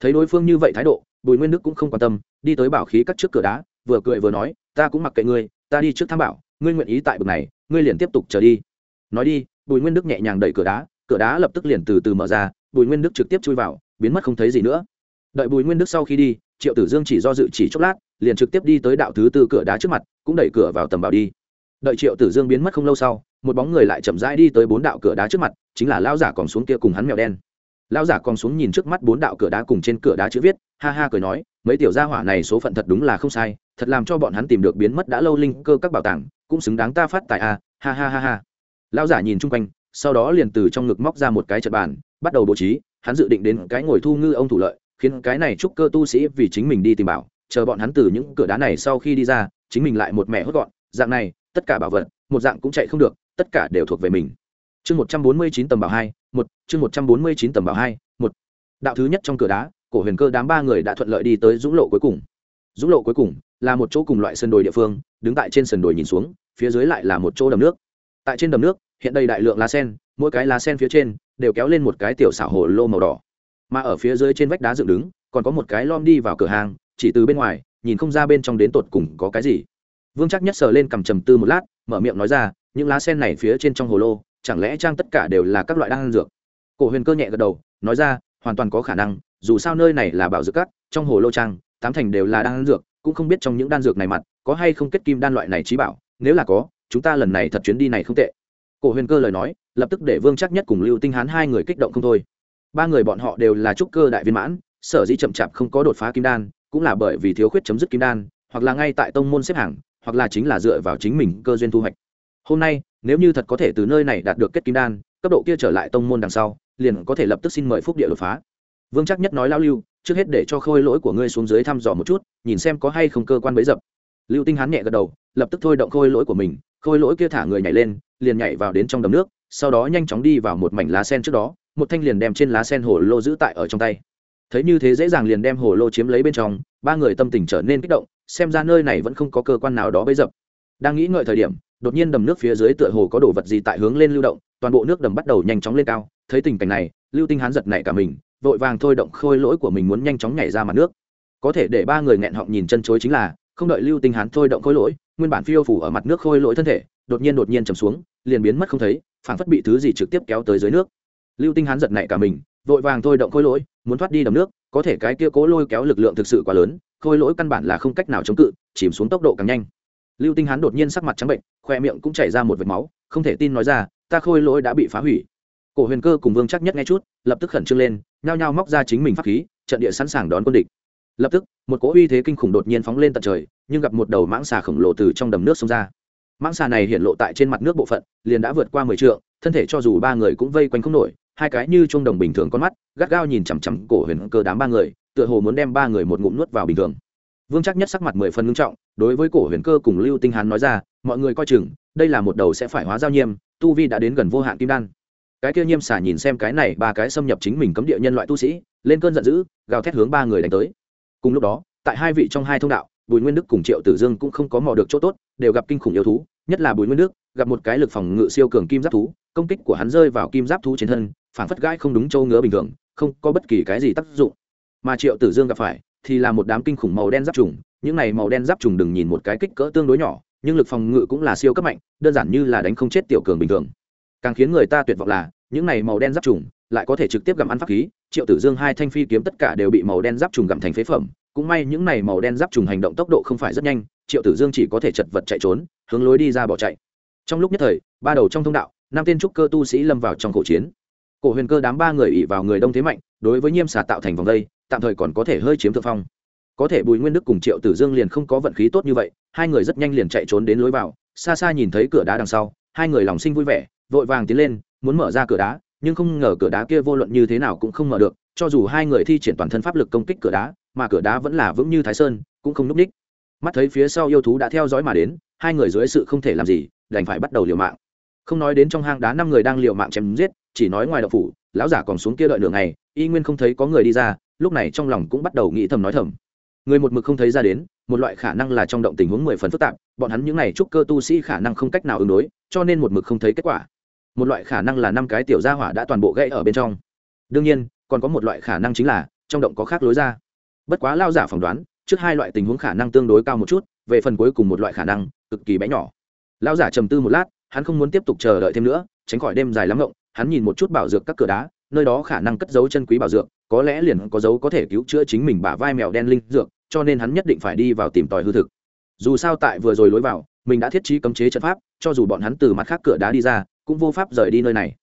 S1: Thấy đối phương như vậy thái độ bùi nguyên đức cũng không quan tâm, đi tới bảo khí cắt trước cửa đá, vừa cười vừa nói, ta cũng mặc kệ ngươi, ta đi trước tham bảo, ngươi nguyện ý tại bực này, ngươi liền tiếp tục trở đi. Nói đi, bùi nguyên đức nhẹ nhàng đẩy cửa đá cửa đá lập tức liền từ từ mở ra, bùi nguyên đức trực tiếp chui vào, biến mất không thấy gì nữa. Đợi bùi nguyên đức sau khi đi, triệu tử dương chỉ do dự chỉ chốc lát, liền trực tiếp đi tới đạo thứ tư cửa đá trước mặt, cũng đẩy cửa vào tầm bảo đi. Đợi triệu tử dương biến mất không lâu sau, một bóng người lại chậm rãi đi tới bốn đạo cửa đá trước mặt, chính là lão giả còn xuống kia cùng hắn mèo đen lão giả còn xuống nhìn trước mắt bốn đạo cửa đá cùng trên cửa đá chữ viết, ha ha cười nói, mấy tiểu gia hỏa này số phận thật đúng là không sai, thật làm cho bọn hắn tìm được biến mất đã lâu linh cơ các bảo tàng, cũng xứng đáng ta phát tài a ha ha ha ha. Lão giả nhìn chung quanh, sau đó liền từ trong ngực móc ra một cái trận bàn, bắt đầu bố trí, hắn dự định đến cái ngồi thu ngư ông thủ lợi, khiến cái này chúc cơ tu sĩ vì chính mình đi tìm bảo, chờ bọn hắn từ những cửa đá này sau khi đi ra, chính mình lại một mẹ hốt gọn, dạng này, tất cả bảo vật, một dạng cũng chạy không được, tất cả đều thuộc về mình chương một trăm bốn mươi chín tầm bảo hai, một, chương một trăm bốn mươi chín tầm bảo hai, một. Đạo thứ nhất trong cửa đá, cổ huyền cơ đám ba người đã thuận lợi đi tới dũng lộ cuối cùng. Dũng lộ cuối cùng là một chỗ cùng loại sân đồi địa phương, đứng tại trên sườn đồi nhìn xuống, phía dưới lại là một chỗ đầm nước. Tại trên đầm nước, hiện đây đại lượng lá sen, mỗi cái lá sen phía trên đều kéo lên một cái tiểu xảo hồ lô màu đỏ. Mà ở phía dưới trên vách đá dựng đứng, còn có một cái lom đi vào cửa hàng, chỉ từ bên ngoài, nhìn không ra bên trong đến tột cùng có cái gì. Vương chắc nhất sờ lên cầm trầm tư một lát, mở miệng nói ra, những lá sen này phía trên trong hồ lô chẳng lẽ trang tất cả đều là các loại đan dược? Cổ huyền cơ nhẹ gật đầu, nói ra, hoàn toàn có khả năng, dù sao nơi này là bảo dược cắt trong hồ lô trang, tám thành đều là đan dược, cũng không biết trong những đan dược này mặt, có hay không kết kim đan loại này trí bảo, nếu là có, chúng ta lần này thật chuyến đi này không tệ. Cổ huyền cơ lời nói, lập tức để vương chắc nhất cùng lưu tinh hán hai người kích động không thôi. Ba người bọn họ đều là trúc cơ đại viên mãn, sở dĩ chậm chạp không có đột phá kim đan, cũng là bởi vì thiếu khuyết chấm dứt kim đan, hoặc là ngay tại tông môn xếp hàng, hoặc là chính là dựa vào chính mình cơ duyên thu hoạch. Hôm nay nếu như thật có thể từ nơi này đạt được kết kim đan, cấp độ kia trở lại tông môn đằng sau, liền có thể lập tức xin mời phúc địa đột phá. Vương chắc nhất nói lao lưu, trước hết để cho khôi lỗi của ngươi xuống dưới thăm dò một chút, nhìn xem có hay không cơ quan bấy dập. Lưu tinh hắn nhẹ gật đầu, lập tức thôi động khôi lỗi của mình, khôi lỗi kia thả người nhảy lên, liền nhảy vào đến trong đầm nước, sau đó nhanh chóng đi vào một mảnh lá sen trước đó, một thanh liền đem trên lá sen hồ lô giữ tại ở trong tay. Thấy như thế dễ dàng liền đem hồ lô chiếm lấy bên trong, ba người tâm tình trở nên kích động, xem ra nơi này vẫn không có cơ quan nào đó bấy dập. Đang nghĩ ngợi thời điểm đột nhiên đầm nước phía dưới tựa hồ có đồ vật gì tại hướng lên lưu động, toàn bộ nước đầm bắt đầu nhanh chóng lên cao. Thấy tình cảnh này, lưu tinh hán giật nảy cả mình, vội vàng thôi động khôi lỗi của mình muốn nhanh chóng nhảy ra mặt nước. Có thể để ba người nghẹn họng nhìn chân chối chính là, không đợi lưu tinh hán thôi động khôi lỗi, nguyên bản phiêu phủ ở mặt nước khôi lỗi thân thể, đột nhiên đột nhiên chầm xuống, liền biến mất không thấy, phảng phất bị thứ gì trực tiếp kéo tới dưới nước. Lưu tinh hán giật nảy cả mình, vội vàng thôi động khôi lỗi, muốn thoát đi đầm nước, có thể cái kia cố lôi kéo lực lượng thực sự quá lớn, khôi lỗi căn bản là không cách nào chống cự, chìm xuống tốc độ càng nhanh lưu tinh hán đột nhiên sắc mặt trắng bệnh, khoe miệng cũng chảy ra một vệt máu, không thể tin nói ra, ta khôi lỗi đã bị phá hủy. Cổ huyền cơ cùng vương chắc nhất nghe chút, lập tức khẩn trương lên, nhao nhao móc ra chính mình pháp khí, trận địa sẵn sàng đón quân địch. Lập tức, một cỗ uy thế kinh khủng đột nhiên phóng lên tận trời, nhưng gặp một đầu mãng xà khổng lồ từ trong đầm nước xông ra. Mãng xà này hiện lộ tại trên mặt nước bộ phận, liền đã vượt qua mười trượng, thân thể cho dù ba người cũng vây quanh không nổi, hai cái như chuông đồng bình thường con mắt, gắt gao nhìn chằm chằm cổ huyền cơ đám ba người, tựa hồ muốn đem ba người một ngụm nuốt vào bình thường vương chắc nhất sắc mặt mười phần ngưng trọng, đối với cổ huyền cơ cùng lưu tinh hán nói ra, mọi người coi chừng, đây là một đầu sẽ phải hóa giao nhiêm tu vi đã đến gần vô hạn kim đan. Cái kia nhiêm xả nhìn xem cái này ba cái xâm nhập chính mình cấm địa nhân loại tu sĩ, lên cơn giận dữ, gào thét hướng ba người đánh tới. Cùng lúc đó, tại hai vị trong hai thông đạo, bùi nguyên đức cùng triệu tử dương cũng không có mò được chỗ tốt, đều gặp kinh khủng yêu thú, nhất là bùi nguyên đức, gặp một cái lực phòng ngự siêu cường kim giáp thú, công kích của hắn rơi vào kim giáp thú trên thân, phản phất gãi không đúng châu ngứa bình thường, không có bất kỳ cái gì tác dụng. Mà triệu tử dương gặp phải thì là một đám kinh khủng màu đen giáp trùng, những này màu đen giáp trùng đừng nhìn một cái kích cỡ tương đối nhỏ, nhưng lực phòng ngự cũng là siêu cấp mạnh, đơn giản như là đánh không chết tiểu cường bình thường. Càng khiến người ta tuyệt vọng là, những này màu đen giáp trùng lại có thể trực tiếp gặm ăn pháp khí, triệu tử dương hai thanh phi kiếm tất cả đều bị màu đen giáp trùng gặm thành phế phẩm, cũng may những này màu đen giáp trùng hành động tốc độ không phải rất nhanh, triệu tử dương chỉ có thể chật vật chạy trốn, hướng lối đi ra bỏ chạy. Trong lúc nhất thời, ba đầu trong thông đạo, năm tên trúc cơ tu sĩ lâm vào trong cổ chiến. Cổ huyền cơ đám ba người ỉ vào người đông thế mạnh, đối với nhiêm xà tạo thành vòng đây tạm thời còn có thể hơi chiếm thượng phong. Có thể bùi nguyên đức cùng triệu tử dương liền không có vận khí tốt như vậy, hai người rất nhanh liền chạy trốn đến lối vào, xa xa nhìn thấy cửa đá đằng sau, hai người lòng sinh vui vẻ, vội vàng tiến lên, muốn mở ra cửa đá, nhưng không ngờ cửa đá kia vô luận như thế nào cũng không mở được, cho dù hai người thi triển toàn thân pháp lực công kích cửa đá, mà cửa đá vẫn là vững như thái sơn, cũng không núp ních mắt thấy phía sau yêu thú đã theo dõi mà đến, hai người dưới sự không thể làm gì, đành phải bắt đầu liều mạng. Không nói đến trong hang đá năm người đang liều mạng chém giết, chỉ nói ngoài đậu phủ, lão giả còn xuống kia đợi nửa ngày, y nguyên không thấy có người đi ra lúc này trong lòng cũng bắt đầu nghĩ thầm nói thầm. Người một mực không thấy ra đến, một loại khả năng là trong động tình huống mười phần phức tạp, bọn hắn những n à y trúc cơ tu sĩ khả năng không cách nào ứng đối, cho nên một mực không thấy kết quả. Một loại khả năng là năm cái tiểu gia hỏa đã toàn bộ gãy ở bên trong. Đương nhiên, còn có một loại khả năng chính là, trong động có khác lối ra. Bất quá lao giả phỏng đoán, trước hai loại tình huống khả năng tương đối cao một chút, về phần cuối cùng một loại khả năng, cực kỳ bé nhỏ. Lao giả trầm tư một lát, hắn không muốn tiếp tục chờ đợi thêm nữa, tránh khỏi đêm dài lắm rộng hắn nhìn một chút bảo dược các cửa đá nơi đó khả năng cất giấu chân quý bảo dược, có lẽ liền có dấu có thể cứu chữa chính mình bả vai mèo đen linh dược, cho nên hắn nhất định phải đi vào tìm tòi hư thực. Dù sao tại vừa rồi lối vào, mình đã thiết trí cấm chế trận pháp, cho dù bọn hắn từ mặt khác cửa đá đi ra, cũng vô pháp rời đi nơi này.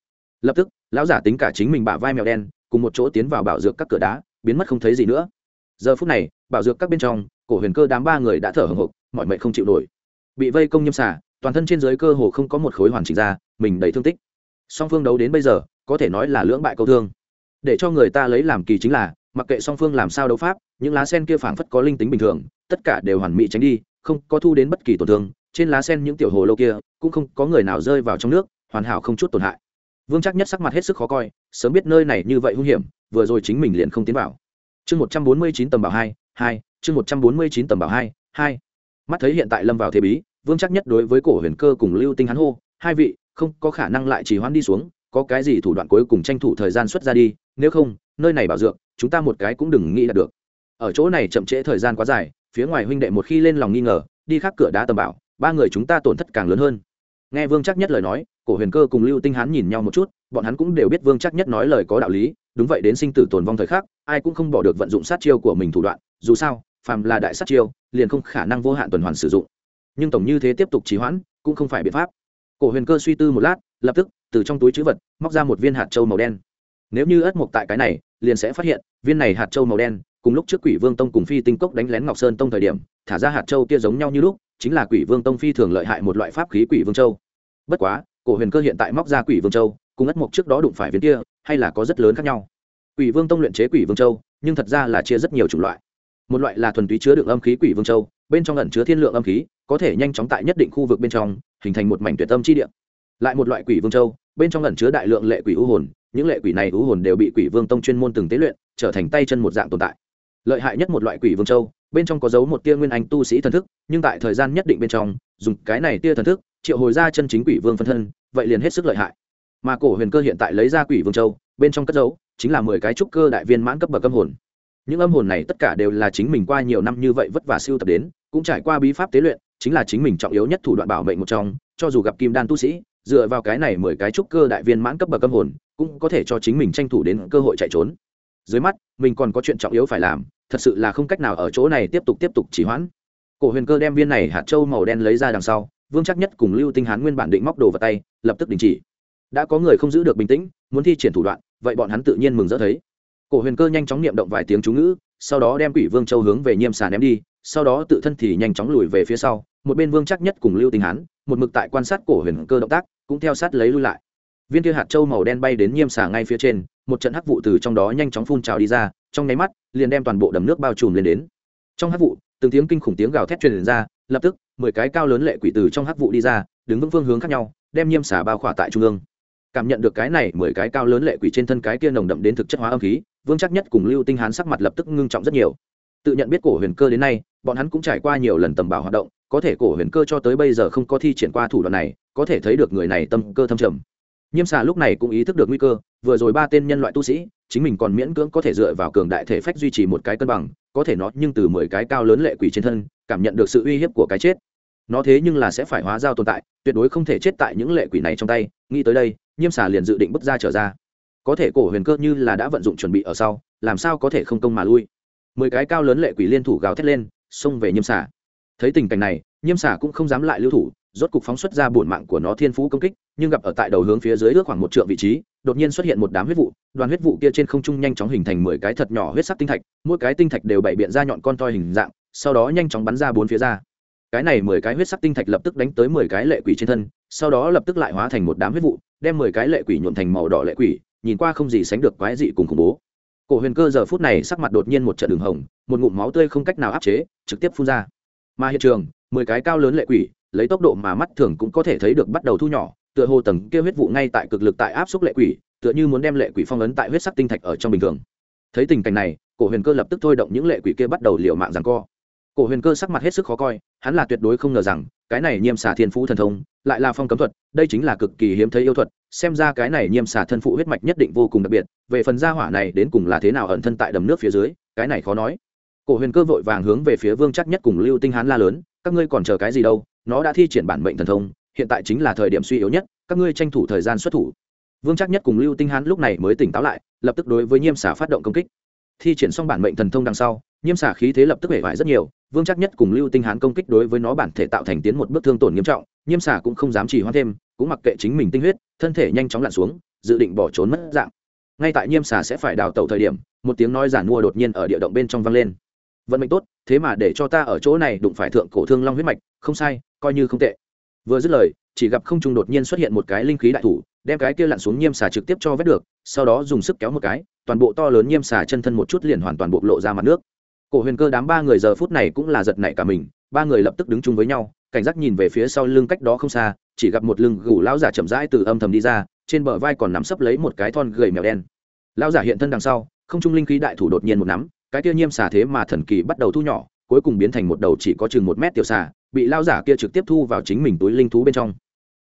S1: Lập tức, lão giả tính cả chính mình bả vai mèo đen, cùng một chỗ tiến vào bảo dược các cửa đá, biến mất không thấy gì nữa. Giờ phút này, bảo dược các bên trong, cổ huyền cơ đám ba người đã thở hồng hộc, mọi mệnh không chịu nổi. Bị vây công nhâm xả toàn thân trên dưới cơ hồ không có một khối hoàn chỉnh ra, mình đầy thương tích. Song phương đấu đến bây giờ có thể nói là lưỡng bại câu thương. Để cho người ta lấy làm kỳ chính là, mặc kệ song phương làm sao đấu pháp, những lá sen kia phảng phất có linh tính bình thường, tất cả đều hoàn mỹ tránh đi, không có thu đến bất kỳ tổn thương. Trên lá sen những tiểu hồ lô kia, cũng không có người nào rơi vào trong nước, hoàn hảo không chút tổn hại. Vương chắc nhất sắc mặt hết sức khó coi, sớm biết nơi này như vậy hung hiểm, vừa rồi chính mình liền không tiến vào. Chương một trăm bốn mươi chín tầm bảo hai hai, chương một trăm bốn mươi chín tầm bảo hai hai. Mắt thấy hiện tại lâm vào thế bí, vương chắc nhất đối với cổ huyền cơ cùng lưu tinh hắn hô, hai vị, không có khả năng lại chỉ hoãn đi xuống có cái gì thủ đoạn cuối cùng tranh thủ thời gian xuất ra đi, nếu không, nơi này bảo dược, chúng ta một cái cũng đừng nghĩ là được. Ở chỗ này chậm trễ thời gian quá dài, phía ngoài huynh đệ một khi lên lòng nghi ngờ, đi khắc cửa đá tầm bảo, ba người chúng ta tổn thất càng lớn hơn. Nghe vương chắc nhất lời nói, cổ huyền cơ cùng lưu tinh hán nhìn nhau một chút, bọn hắn cũng đều biết vương chắc nhất nói lời có đạo lý, đúng vậy đến sinh tử tồn vong thời khắc, ai cũng không bỏ được vận dụng sát chiêu của mình thủ đoạn, dù sao, phàm là đại sát chiêu, liền không khả năng vô hạn tuần hoàn sử dụng. Nhưng tổng như thế tiếp tục trì hoãn, cũng không phải biện pháp. Cổ huyền cơ suy tư một lát, lập tức từ trong túi chữ vật, móc ra một viên hạt trâu màu đen. Nếu như ất mộc tại cái này, liền sẽ phát hiện, viên này hạt trâu màu đen, cùng lúc trước quỷ vương tông cùng phi tinh cốc đánh lén ngọc sơn tông thời điểm, thả ra hạt trâu kia giống nhau như lúc, chính là quỷ vương tông phi thường lợi hại một loại pháp khí quỷ vương châu. Bất quá, cổ huyền cơ hiện tại móc ra quỷ vương châu, cùng ất mộc trước đó đụng phải viên kia, hay là có rất lớn khác nhau. Quỷ vương tông luyện chế quỷ vương châu, nhưng thật ra là chia rất nhiều chủng loại. Một loại là thuần túy chứa đựng âm khí quỷ vương châu, bên trong ẩn chứa thiên lượng âm khí, có thể nhanh chóng tại nhất định khu vực bên trong, hình thành một mảnh tuyệt âm chi địa lại một loại quỷ vương châu, bên trong ẩn chứa đại lượng lệ quỷ u hồn, những lệ quỷ này u hồn đều bị quỷ vương tông chuyên môn từng tế luyện, trở thành tay chân một dạng tồn tại. Lợi hại nhất một loại quỷ vương châu, bên trong có dấu một tia nguyên anh tu sĩ thần thức, nhưng tại thời gian nhất định bên trong, dùng cái này tia thần thức, triệu hồi ra chân chính quỷ vương phân thân, vậy liền hết sức lợi hại. Mà cổ huyền cơ hiện tại lấy ra quỷ vương châu, bên trong cất dấu chính là mười cái trúc cơ đại viên mãn cấp bậc âm hồn. Những âm hồn này tất cả đều là chính mình qua nhiều năm như vậy vất vả siêu tập đến, cũng trải qua bí pháp tế luyện, chính là chính mình trọng yếu nhất thủ đoạn bảo mệnh một trong, cho dù gặp kim đan tu sĩ dựa vào cái này mười cái trúc cơ đại viên mãn cấp bậc âm hồn, cũng có thể cho chính mình tranh thủ đến cơ hội chạy trốn. Dưới mắt, mình còn có chuyện trọng yếu phải làm, thật sự là không cách nào ở chỗ này tiếp tục tiếp tục chỉ hoãn. Cổ huyền cơ đem viên này hạt trâu màu đen lấy ra đằng sau, vương chắc nhất cùng lưu tinh hán nguyên bản định móc đồ vào tay, lập tức đình chỉ. Đã có người không giữ được bình tĩnh, muốn thi triển thủ đoạn, vậy bọn hắn tự nhiên mừng rỡ thấy. Cổ huyền cơ nhanh chóng niệm động vài tiếng chú ngữ, sau đó đem quỷ vương châu hướng về nhiêm xà ném đi sau đó tự thân thì nhanh chóng lùi về phía sau, một bên vương chắc nhất cùng lưu tinh hán, một mực tại quan sát cổ huyền cơ động tác, cũng theo sát lấy lui lại. Viên kia hạt châu màu đen bay đến nhiêm xả ngay phía trên, một trận hắc vụ từ trong đó nhanh chóng phun trào đi ra, trong nháy mắt, liền đem toàn bộ đầm nước bao trùm lên đến. Trong hắc vụ, từng tiếng kinh khủng tiếng gào thét truyền ra, lập tức, mười cái cao lớn lệ quỷ từ trong hắc vụ đi ra, đứng vững phương hướng khác nhau, đem nhiêm xả bao khỏa tại trung ương. Cảm nhận được cái này, mười cái cao lớn lệ quỷ trên thân cái kia nồng đậm đến thực chất hóa âm khí, vương chắc nhất cùng lưu tinh hán sắc mặt lập tức ngưng trọng rất nhiều. Tự nhận biết cổ huyền cơ đến nay bọn hắn cũng trải qua nhiều lần tầm bảo hoạt động, có thể cổ huyền cơ cho tới bây giờ không có thi triển qua thủ đoạn này, có thể thấy được người này tâm cơ thâm trầm. Nhiêm xà lúc này cũng ý thức được nguy cơ, vừa rồi ba tên nhân loại tu sĩ, chính mình còn miễn cưỡng có thể dựa vào cường đại thể phách duy trì một cái cân bằng, có thể nó nhưng từ mười cái cao lớn lệ quỷ trên thân, cảm nhận được sự uy hiếp của cái chết. Nó thế nhưng là sẽ phải hóa giao tồn tại, tuyệt đối không thể chết tại những lệ quỷ này trong tay. Nghĩ tới đây, nhiêm xà liền dự định bước ra trở ra. Có thể cổ huyền cơ như là đã vận dụng chuẩn bị ở sau, làm sao có thể không công mà lui? Mười cái cao lớn lệ quỷ liên thủ gào thét lên xông về nhiêm xả thấy tình cảnh này, nhiêm xả cũng không dám lại lưu thủ, rốt cục phóng xuất ra bổn mạng của nó thiên phú công kích, nhưng gặp ở tại đầu hướng phía dưới ước khoảng một trượng vị trí, đột nhiên xuất hiện một đám huyết vụ, đoàn huyết vụ kia trên không trung nhanh chóng hình thành mười cái thật nhỏ huyết sắc tinh thạch, mỗi cái tinh thạch đều bày biện ra nhọn con toi hình dạng, sau đó nhanh chóng bắn ra bốn phía ra. Cái này mười cái huyết sắc tinh thạch lập tức đánh tới mười cái lệ quỷ trên thân, sau đó lập tức lại hóa thành một đám huyết vụ, đem mười cái lệ quỷ nhuộn thành màu đỏ lệ quỷ, nhìn qua không gì sánh được quái dị cùng khủng bố cổ huyền cơ giờ phút này sắc mặt đột nhiên một trận đường hồng, một ngụm máu tươi không cách nào áp chế, trực tiếp phun ra. Mà hiện trường, mười cái cao lớn lệ quỷ, lấy tốc độ mà mắt thường cũng có thể thấy được bắt đầu thu nhỏ, tựa hồ tầng kia huyết vụ ngay tại cực lực tại áp xúc lệ quỷ, tựa như muốn đem lệ quỷ phong ấn tại huyết sắc tinh thạch ở trong bình thường. Thấy tình cảnh này, cổ huyền cơ lập tức thôi động những lệ quỷ kia bắt đầu liều mạng rằng co cổ huyền cơ sắc mặt hết sức khó coi, hắn là tuyệt đối không ngờ rằng, cái này nhiêm xả thiên phú thần thông, lại là phong cấm thuật, đây chính là cực kỳ hiếm thấy yêu thuật, xem ra cái này nhiêm xả thân phụ huyết mạch nhất định vô cùng đặc biệt, về phần gia hỏa này đến cùng là thế nào ẩn thân tại đầm nước phía dưới, cái này khó nói. Cổ huyền cơ vội vàng hướng về phía vương chắc nhất cùng lưu tinh hán la lớn, các ngươi còn chờ cái gì đâu, nó đã thi triển bản mệnh thần thông, hiện tại chính là thời điểm suy yếu nhất, các ngươi tranh thủ thời gian xuất thủ. Vương chắc nhất cùng lưu tinh hán lúc này mới tỉnh táo lại, lập tức đối với nhiêm xả phát động công kích. Thi triển xong bản mệnh thần thông đằng sau nhiêm xả khí thế lập tức hể vải rất nhiều, vương chắc nhất cùng lưu tinh hán công kích đối với nó bản thể tạo thành tiến một bước thương tổn nghiêm trọng, nhiêm xả cũng không dám trì hoãn thêm, cũng mặc kệ chính mình tinh huyết, thân thể nhanh chóng lặn xuống, dự định bỏ trốn mất dạng. Ngay tại nhiêm xả sẽ phải đào tẩu thời điểm, một tiếng nói giản mua đột nhiên ở địa động bên trong vang lên. Vận mệnh tốt, thế mà để cho ta ở chỗ này đụng phải thượng cổ thương long huyết mạch, không sai, coi như không tệ. Vừa dứt lời, chỉ gặp không trung đột nhiên xuất hiện một cái linh khí đại thủ, đem cái kia lặn xuống nhiêm xà trực tiếp cho vết được, sau đó dùng sức kéo một cái, toàn bộ to lớn nhiêm xà chân thân một chút liền hoàn toàn bộc lộ ra mặt nước cổ huyền cơ đám ba người giờ phút này cũng là giật nảy cả mình, ba người lập tức đứng chung với nhau, cảnh giác nhìn về phía sau lưng cách đó không xa, chỉ gặp một lưng gù lão giả chậm rãi từ âm thầm đi ra, trên bờ vai còn nắm sấp lấy một cái thon gầy mèo đen. Lão giả hiện thân đằng sau, không trung linh khí đại thủ đột nhiên một nắm, cái kia nhiêm xà thế mà thần kỳ bắt đầu thu nhỏ, cuối cùng biến thành một đầu chỉ có chừng một mét tiểu xà, bị lão giả kia trực tiếp thu vào chính mình túi linh thú bên trong.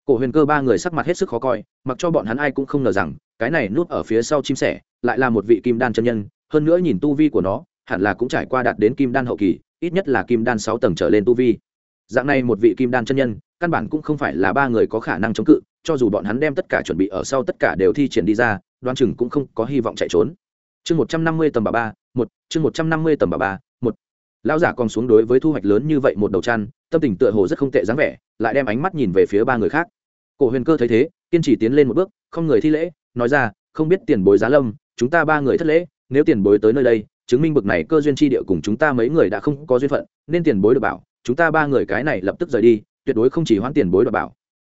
S1: Cổ huyền cơ ba người sắc mặt hết sức khó coi, mặc cho bọn hắn ai cũng không ngờ rằng, cái này núp ở phía sau chim sẻ, lại là một vị kim đan chân nhân, hơn nữa nhìn tu vi của nó hẳn là cũng trải qua đạt đến kim đan hậu kỳ, ít nhất là kim đan sáu tầng trở lên tu vi. Dạng này một vị kim đan chân nhân, căn bản cũng không phải là ba người có khả năng chống cự, cho dù bọn hắn đem tất cả chuẩn bị ở sau tất cả đều thi triển đi ra đoan chừng cũng không có hy vọng chạy trốn. Chương một trăm năm mươi tầm bà ba, một, chương một trăm năm mươi tầm bà ba, một. Lão giả còn xuống đối với thu hoạch lớn như vậy một đầu chăn, tâm tình tựa hồ rất không tệ dáng vẻ, lại đem ánh mắt nhìn về phía ba người khác. Cổ huyền cơ thấy thế, kiên trì tiến lên một bước, không người thi lễ, nói ra, không biết tiền bối giá lâm, chúng ta ba người thất lễ, nếu tiền bối tới nơi đây chứng minh bực này cơ duyên tri địa cùng chúng ta mấy người đã không có duyên phận, nên tiền bối được bảo, chúng ta ba người cái này lập tức rời đi, tuyệt đối không chỉ hoãn tiền bối được bảo.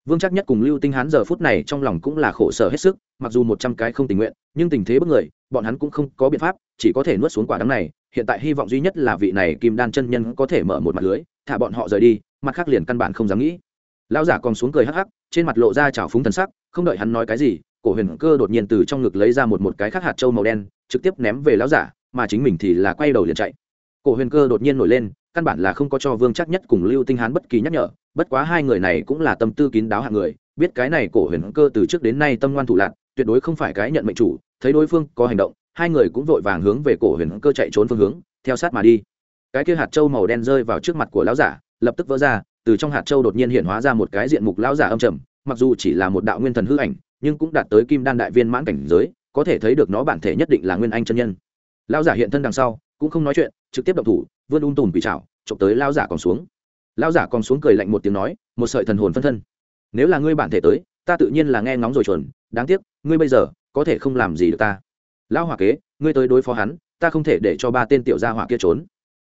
S1: Vương chắc nhất cùng lưu tinh hán giờ phút này trong lòng cũng là khổ sở hết sức, mặc dù một trăm cái không tình nguyện, nhưng tình thế bất người, bọn hắn cũng không có biện pháp, chỉ có thể nuốt xuống quả đắng này, hiện tại hy vọng duy nhất là vị này kim đan chân nhân có thể mở một mặt lưới, thả bọn họ rời đi, mặt khác liền căn bản không dám nghĩ. Lão giả còn xuống cười hắc hắc, trên mặt lộ ra trào phúng thần sắc, không đợi hắn nói cái gì, cổ huyền cơ đột nhiên từ trong ngực lấy ra một một cái khác hạt trâu màu đen, trực tiếp ném về lão giả mà chính mình thì là quay đầu liền chạy. Cổ huyền cơ đột nhiên nổi lên, căn bản là không có cho vương chắc nhất cùng lưu tinh hán bất kỳ nhắc nhở, bất quá hai người này cũng là tâm tư kín đáo hạng người, biết cái này cổ huyền cơ từ trước đến nay tâm ngoan thủ lạc tuyệt đối không phải cái nhận mệnh chủ, thấy đối phương có hành động, hai người cũng vội vàng hướng về cổ huyền cơ chạy trốn phương hướng, theo sát mà đi. Cái kia hạt trâu màu đen rơi vào trước mặt của lão giả, lập tức vỡ ra, từ trong hạt châu đột nhiên hiện hóa ra một cái diện mục lão giả âm trầm, mặc dù chỉ là một đạo nguyên thần hư ảnh, nhưng cũng đạt tới kim đan đại viên mãn cảnh giới, có thể thấy được nó bản thể nhất định là nguyên anh chân nhân lão giả hiện thân đằng sau, cũng không nói chuyện, trực tiếp động thủ, vươn un tùm bị chảo trộm tới lão giả còn xuống. Lão giả còn xuống cười lạnh một tiếng nói, một sợi thần hồn phân thân. Nếu là ngươi bản thể tới, ta tự nhiên là nghe ngóng rồi chuẩn. Đáng tiếc, ngươi bây giờ, có thể không làm gì được ta. Lão hỏa kế, ngươi tới đối phó hắn, ta không thể để cho ba tên tiểu gia hỏa kia trốn.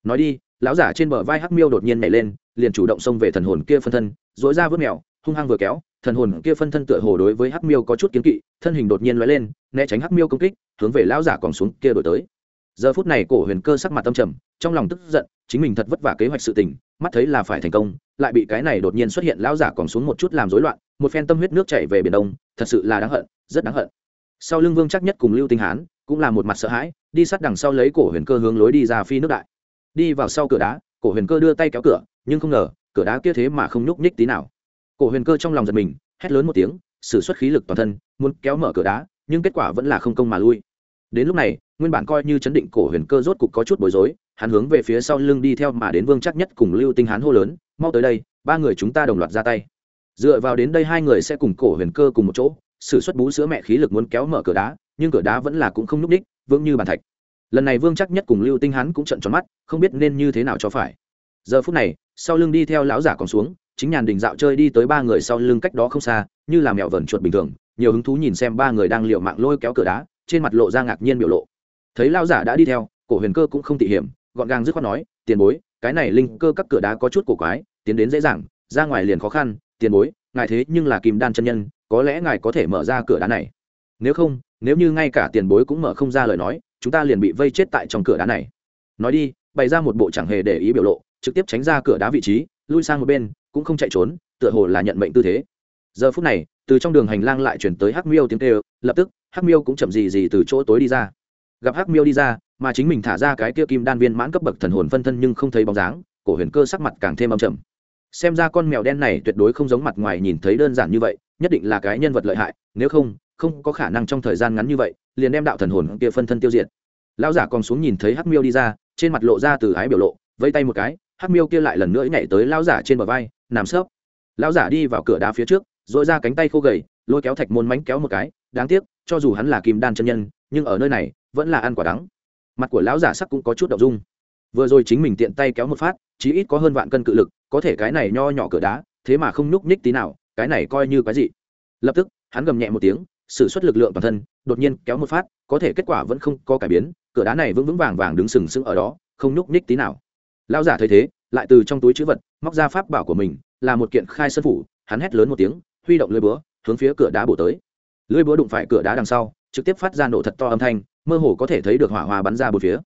S1: Nói đi, lão giả trên bờ vai hắc miêu đột nhiên nhảy lên, liền chủ động xông về thần hồn kia phân thân dối ra vớt mèo, hung hăng vừa kéo, thần hồn kia phân thân tựa hồ đối với hắc miêu có chút kiến kỵ, thân hình đột nhiên lóe lên, né tránh hắc miêu công kích, hướng về lão giả còn xuống kia đổi tới giờ phút này cổ huyền cơ sắc mặt tâm trầm, trong lòng tức giận, chính mình thật vất vả kế hoạch sự tình, mắt thấy là phải thành công, lại bị cái này đột nhiên xuất hiện lão giả còn xuống một chút làm rối loạn, một phen tâm huyết nước chảy về biển đông, thật sự là đáng hận, rất đáng hận. Sau lưng vương chắc nhất cùng lưu tinh hán, cũng là một mặt sợ hãi, đi sát đằng sau lấy cổ huyền cơ hướng lối đi ra phi nước đại. Đi vào sau cửa đá, cổ huyền cơ đưa tay kéo cửa, nhưng không ngờ, cửa đá kia thế mà không nhúc nhích tí nào. Cổ huyền cơ trong lòng giật mình, hét lớn một tiếng, sử xuất khí lực toàn thân, muốn kéo mở cửa đá, nhưng kết quả vẫn là không công mà lui. Đến lúc này nguyên bản coi như chấn định cổ huyền cơ rốt cục có chút bối rối, hắn hướng về phía sau lưng đi theo mà đến vương chắc nhất cùng lưu tinh hán hô lớn, mau tới đây, ba người chúng ta đồng loạt ra tay. Dựa vào đến đây hai người sẽ cùng cổ huyền cơ cùng một chỗ, sử xuất bú sữa mẹ khí lực muốn kéo mở cửa đá, nhưng cửa đá vẫn là cũng không nhúc ních vững như bàn thạch. Lần này vương chắc nhất cùng lưu tinh hắn cũng trận tròn mắt, không biết nên như thế nào cho phải. Giờ phút này, sau lưng đi theo lão giả còn xuống, chính nhàn đình dạo chơi đi tới ba người sau lưng cách đó không xa, như là mẹo vẩn chuột bình thường, nhiều hứng thú nhìn xem ba người đang liều mạng lôi kéo cửa đá, trên mặt lộ ra ngạc nhiên biểu lộ thấy lao giả đã đi theo, cổ huyền cơ cũng không tỉ hiểm, gọn gàng dứt khoát nói, tiền bối, cái này linh cơ các cửa đá có chút cổ quái, tiến đến dễ dàng, ra ngoài liền khó khăn, tiền bối, ngài thế nhưng là kim đan chân nhân, có lẽ ngài có thể mở ra cửa đá này. Nếu không, nếu như ngay cả tiền bối cũng mở không ra lời nói, chúng ta liền bị vây chết tại trong cửa đá này. Nói đi, bày ra một bộ chẳng hề để ý biểu lộ, trực tiếp tránh ra cửa đá vị trí, lui sang một bên, cũng không chạy trốn, tựa hồ là nhận mệnh tư thế. Giờ phút này, từ trong đường hành lang lại chuyển tới hắc miêu tiếng kêu, lập tức, hắc miêu cũng chậm gì gì từ chỗ tối đi ra gặp hắc miêu đi ra, mà chính mình thả ra cái kia kim đan viên mãn cấp bậc thần hồn phân thân nhưng không thấy bóng dáng, cổ huyền cơ sắc mặt càng thêm âm trầm. Xem ra con mèo đen này tuyệt đối không giống mặt ngoài nhìn thấy đơn giản như vậy, nhất định là cái nhân vật lợi hại, nếu không không có khả năng trong thời gian ngắn như vậy, liền đem đạo thần hồn kia phân thân tiêu diệt. Lão giả còn xuống nhìn thấy hắc miêu đi ra, trên mặt lộ ra từ ái biểu lộ, vẫy tay một cái, hắc miêu kia lại lần nữa nhảy tới lão giả trên bờ vai, nằm sấp. Lão giả đi vào cửa đá phía trước dội ra cánh tay khô gầy, lôi kéo thạch môn mánh kéo một cái, đáng tiếc, cho dù hắn là kim đan chân nhân, nhưng ở nơi này vẫn là ăn quả đắng. Mặt của lão giả sắc cũng có chút đậu dung. Vừa rồi chính mình tiện tay kéo một phát, chí ít có hơn vạn cân cự lực, có thể cái này nho nhỏ cửa đá, thế mà không nhúc nhích tí nào, cái này coi như cái gì lập tức, hắn gầm nhẹ một tiếng, sử xuất lực lượng toàn thân, đột nhiên kéo một phát, có thể kết quả vẫn không có cải biến, cửa đá này vững vững vàng vàng đứng sừng sững ở đó, không nhúc nhích tí nào. Lão giả thấy thế, lại từ trong túi chữ vật, móc ra pháp bảo của mình, là một kiện khai sân phủ, hắn hét lớn một tiếng, huy động lưỡi búa, hướng phía cửa đá bổ tới. Lưỡi búa đụng phải cửa đá đằng sau, trực tiếp phát ra nổ thật to âm thanh mơ hồ có thể thấy được hỏa hoa bắn ra bốn phía.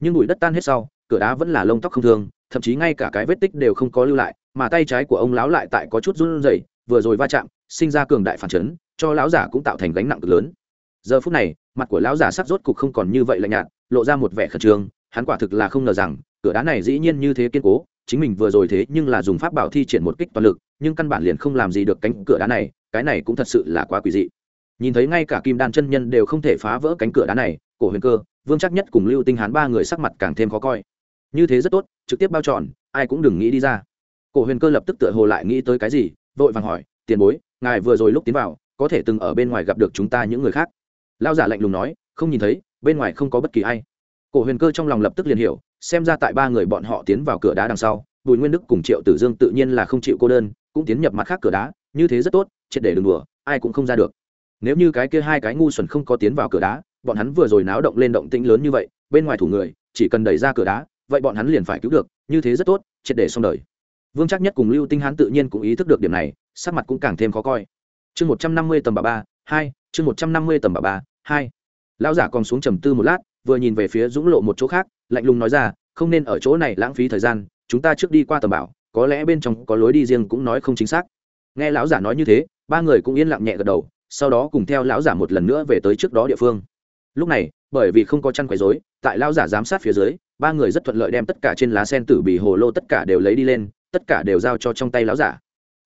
S1: Nhưng bụi đất tan hết sau, cửa đá vẫn là lông tóc không thương, thậm chí ngay cả cái vết tích đều không có lưu lại, mà tay trái của ông lão lại tại có chút run rẩy, vừa rồi va chạm, sinh ra cường đại phản chấn, cho lão giả cũng tạo thành gánh nặng cực lớn. Giờ phút này, mặt của lão giả sắc rốt cục không còn như vậy lạnh nhạt, lộ ra một vẻ khẩn trương, hắn quả thực là không ngờ rằng, cửa đá này dĩ nhiên như thế kiên cố, chính mình vừa rồi thế nhưng là dùng pháp bảo thi triển một kích toàn lực, nhưng căn bản liền không làm gì được cánh cửa đá này, cái này cũng thật sự là quá quỷ dị nhìn thấy ngay cả kim đan chân nhân đều không thể phá vỡ cánh cửa đá này, cổ huyền cơ, vương chắc nhất cùng lưu tinh hán ba người sắc mặt càng thêm khó coi. Như thế rất tốt, trực tiếp bao tròn, ai cũng đừng nghĩ đi ra. Cổ huyền cơ lập tức tựa hồ lại nghĩ tới cái gì, vội vàng hỏi, tiền bối, ngài vừa rồi lúc tiến vào, có thể từng ở bên ngoài gặp được chúng ta những người khác? Lao giả lạnh lùng nói, không nhìn thấy, bên ngoài không có bất kỳ ai. Cổ huyền cơ trong lòng lập tức liền hiểu, xem ra tại ba người bọn họ tiến vào cửa đá đằng sau, bùi nguyên đức cùng triệu tử dương tự nhiên là không chịu cô đơn, cũng tiến nhập mặt khác cửa đá, như thế rất tốt, triệt để đừng đùa, ai cũng không ra được nếu như cái kia hai cái ngu xuẩn không có tiến vào cửa đá, bọn hắn vừa rồi náo động lên động tĩnh lớn như vậy, bên ngoài thủ người, chỉ cần đẩy ra cửa đá, vậy bọn hắn liền phải cứu được, như thế rất tốt, triệt để xong đời. Vương chắc nhất cùng lưu tinh hán tự nhiên cũng ý thức được điểm này, sắc mặt cũng càng thêm khó coi. Chương một trăm năm mươi tầm bà ba, hai, chương một trăm năm mươi tầm bà ba, hai. Lão giả còn xuống trầm tư một lát, vừa nhìn về phía dũng lộ một chỗ khác, lạnh lùng nói ra, không nên ở chỗ này lãng phí thời gian, chúng ta trước đi qua tầm bảo, có lẽ bên trong có lối đi riêng cũng nói không chính xác. Nghe lão giả nói như thế, ba người cũng yên lặng nhẹ gật đầu sau đó cùng theo lão giả một lần nữa về tới trước đó địa phương. Lúc này, bởi vì không có chăn quấy rối, tại lão giả giám sát phía dưới, ba người rất thuận lợi đem tất cả trên lá sen tử bì hồ lô tất cả đều lấy đi lên, tất cả đều giao cho trong tay lão giả.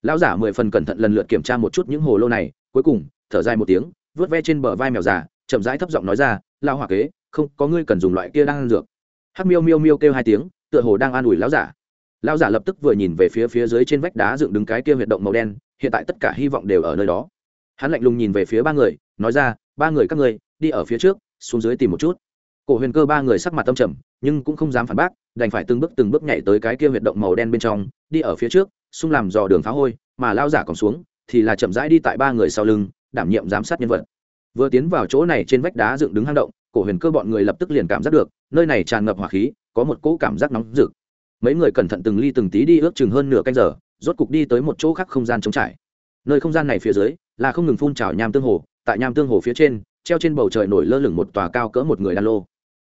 S1: Lão giả mười phần cẩn thận lần lượt kiểm tra một chút những hồ lô này, cuối cùng, thở dài một tiếng vớt ve trên bờ vai mèo già, chậm rãi thấp giọng nói ra lao hỏa kế, không, có ngươi cần dùng loại kia đang ăn dược. Hắc miêu miêu miêu kêu hai tiếng, tựa hồ đang an ủi lão giả. Lão giả lập tức vừa nhìn về phía phía dưới trên vách đá dựng đứng cái kia huyệt động màu đen, hiện tại tất cả hy vọng đều ở nơi đó hắn lạnh lùng nhìn về phía ba người, nói ra, ba người các ngươi, đi ở phía trước, xuống dưới tìm một chút. Cổ huyền cơ ba người sắc mặt tâm trầm, nhưng cũng không dám phản bác, đành phải từng bước từng bước nhảy tới cái kia huyệt động màu đen bên trong, đi ở phía trước, xung làm dò đường phá hôi, mà lao giả còn xuống, thì là chậm rãi đi tại ba người sau lưng, đảm nhiệm giám sát nhân vật. Vừa tiến vào chỗ này trên vách đá dựng đứng hang động, cổ huyền cơ bọn người lập tức liền cảm giác được, nơi này tràn ngập hỏa khí, có một cỗ cảm giác nóng rực. Mấy người cẩn thận từng ly từng tí đi ước chừng hơn nửa canh giờ, rốt cục đi tới một chỗ khác không gian trống trải. Nơi không gian này phía dưới là không ngừng phun trào nham tương hồ, tại nham tương hồ phía trên, treo trên bầu trời nổi lơ lửng một tòa cao cỡ một người đan lô.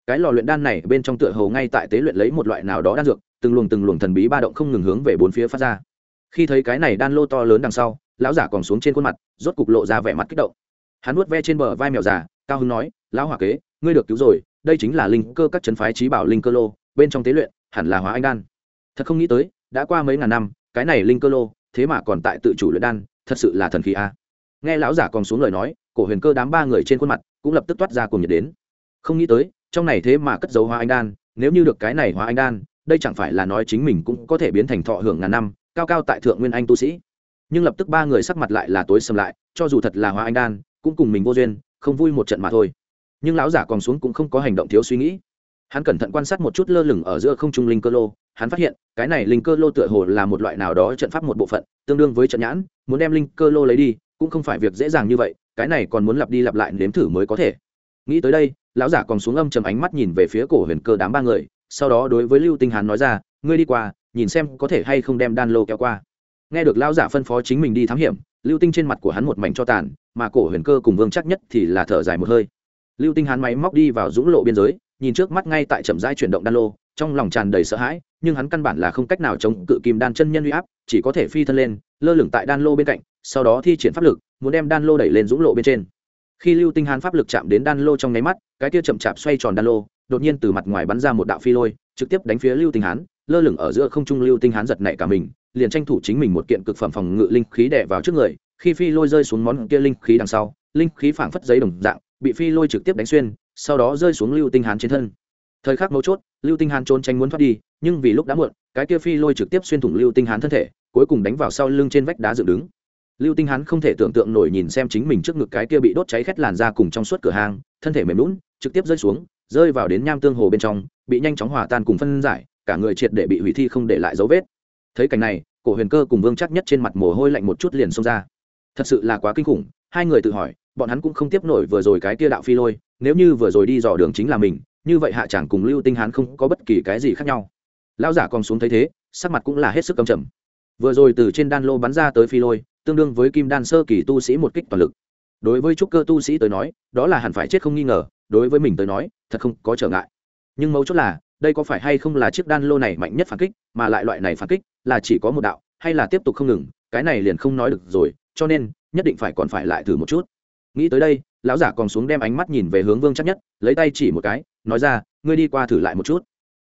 S1: Cái lò luyện đan này bên trong tựa hồ ngay tại tế luyện lấy một loại nào đó đan dược, từng luồng từng luồng thần bí ba động không ngừng hướng về bốn phía phát ra. Khi thấy cái này đan lô to lớn đằng sau, lão giả còn xuống trên khuôn mặt, rốt cục lộ ra vẻ mặt kích động. Hắn nuốt ve trên bờ vai mèo già, cao hưng nói, lão hỏa kế, ngươi được cứu rồi, đây chính là linh cơ các chấn phái trí bảo linh cơ lô, bên trong tế luyện, hẳn là hóa anh đan. Thật không nghĩ tới, đã qua mấy ngàn năm, cái này linh cơ lô, thế mà còn tại tự chủ luyện đan, thật sự là thần khí a nghe lão giả còn xuống lời nói, cổ huyền cơ đám ba người trên khuôn mặt cũng lập tức toát ra cùng nhiệt đến. Không nghĩ tới, trong này thế mà cất dấu Hoa anh đan, nếu như được cái này Hoa anh đan, đây chẳng phải là nói chính mình cũng có thể biến thành thọ hưởng ngàn năm, cao cao tại thượng nguyên anh tu sĩ. Nhưng lập tức ba người sắc mặt lại là tối sầm lại, cho dù thật là Hoa anh đan, cũng cùng mình vô duyên, không vui một trận mà thôi. Nhưng lão giả còn xuống cũng không có hành động thiếu suy nghĩ. Hắn cẩn thận quan sát một chút lơ lửng ở giữa không trung linh cơ lô, hắn phát hiện, cái này linh cơ lô tựa hồ là một loại nào đó trận pháp một bộ phận, tương đương với trận nhãn, muốn đem linh cơ lô lấy đi cũng không phải việc dễ dàng như vậy, cái này còn muốn lặp đi lặp lại nếm thử mới có thể. Nghĩ tới đây, lão giả còn xuống âm chầm ánh mắt nhìn về phía cổ huyền cơ đám ba người, sau đó đối với lưu tinh hán nói ra, ngươi đi qua, nhìn xem có thể hay không đem đan lô kéo qua. Nghe được lão giả phân phó chính mình đi thám hiểm, lưu tinh trên mặt của hắn một mảnh cho tàn, mà cổ huyền cơ cùng vương chắc nhất thì là thở dài một hơi. Lưu tinh hán máy móc đi vào dũng lộ biên giới nhìn trước mắt ngay tại chậm rãi chuyển động đan lô, trong lòng tràn đầy sợ hãi, nhưng hắn căn bản là không cách nào chống cự kim đan chân nhân uy áp, chỉ có thể phi thân lên, lơ lửng tại đan lô bên cạnh, sau đó thi triển pháp lực, muốn đem đan lô đẩy lên dũng lộ bên trên. Khi lưu tinh hán pháp lực chạm đến đan lô trong nháy mắt, cái tia chậm chạp xoay tròn đan lô, đột nhiên từ mặt ngoài bắn ra một đạo phi lôi, trực tiếp đánh phía lưu tinh hán, lơ lửng ở giữa không trung lưu tinh hán giật nảy cả mình, liền tranh thủ chính mình một kiện cực phẩm phòng ngự linh khí đè vào trước người, khi phi lôi rơi xuống món kia linh khí đằng sau, linh khí phảng phất giấy đồng dạng, bị phi lôi trực tiếp đánh xuyên sau đó rơi xuống lưu tinh hán trên thân. Thời khắc mấu chốt, lưu tinh hán trốn tránh muốn thoát đi, nhưng vì lúc đã muộn, cái kia phi lôi trực tiếp xuyên thủng lưu tinh hán thân thể, cuối cùng đánh vào sau lưng trên vách đá dựng đứng. Lưu tinh hán không thể tưởng tượng nổi nhìn xem chính mình trước ngực cái kia bị đốt cháy khét làn ra cùng trong suốt cửa hàng, thân thể mềm lún trực tiếp rơi xuống, rơi vào đến nham tương hồ bên trong, bị nhanh chóng hòa tan cùng phân giải, cả người triệt để bị hủy thi không để lại dấu vết. Thấy cảnh này, cổ huyền cơ cùng vương chắc nhất trên mặt mồ hôi lạnh một chút liền xông ra. Thật sự là quá kinh khủng, hai người tự hỏi bọn hắn cũng không tiếp nổi vừa rồi cái kia đạo phi lôi, nếu như vừa rồi đi dò đường chính là mình, như vậy hạ chẳng cùng lưu tinh hán không có bất kỳ cái gì khác nhau. Lão giả còn xuống thấy thế, sắc mặt cũng là hết sức cầm trầm. Vừa rồi từ trên đan lô bắn ra tới phi lôi, tương đương với kim đan sơ kỳ tu sĩ một kích toàn lực. Đối với trúc cơ tu sĩ tới nói, đó là hẳn phải chết không nghi ngờ, đối với mình tới nói, thật không có trở ngại. Nhưng mấu chốt là, đây có phải hay không là chiếc đan lô này mạnh nhất phản kích, mà lại loại này phản kích là chỉ có một đạo, hay là tiếp tục không ngừng, cái này liền không nói được rồi, cho nên nhất định phải còn phải lại thử một chút nghĩ tới đây, lão giả còn xuống đem ánh mắt nhìn về hướng vương chắc nhất, lấy tay chỉ một cái, nói ra, ngươi đi qua thử lại một chút.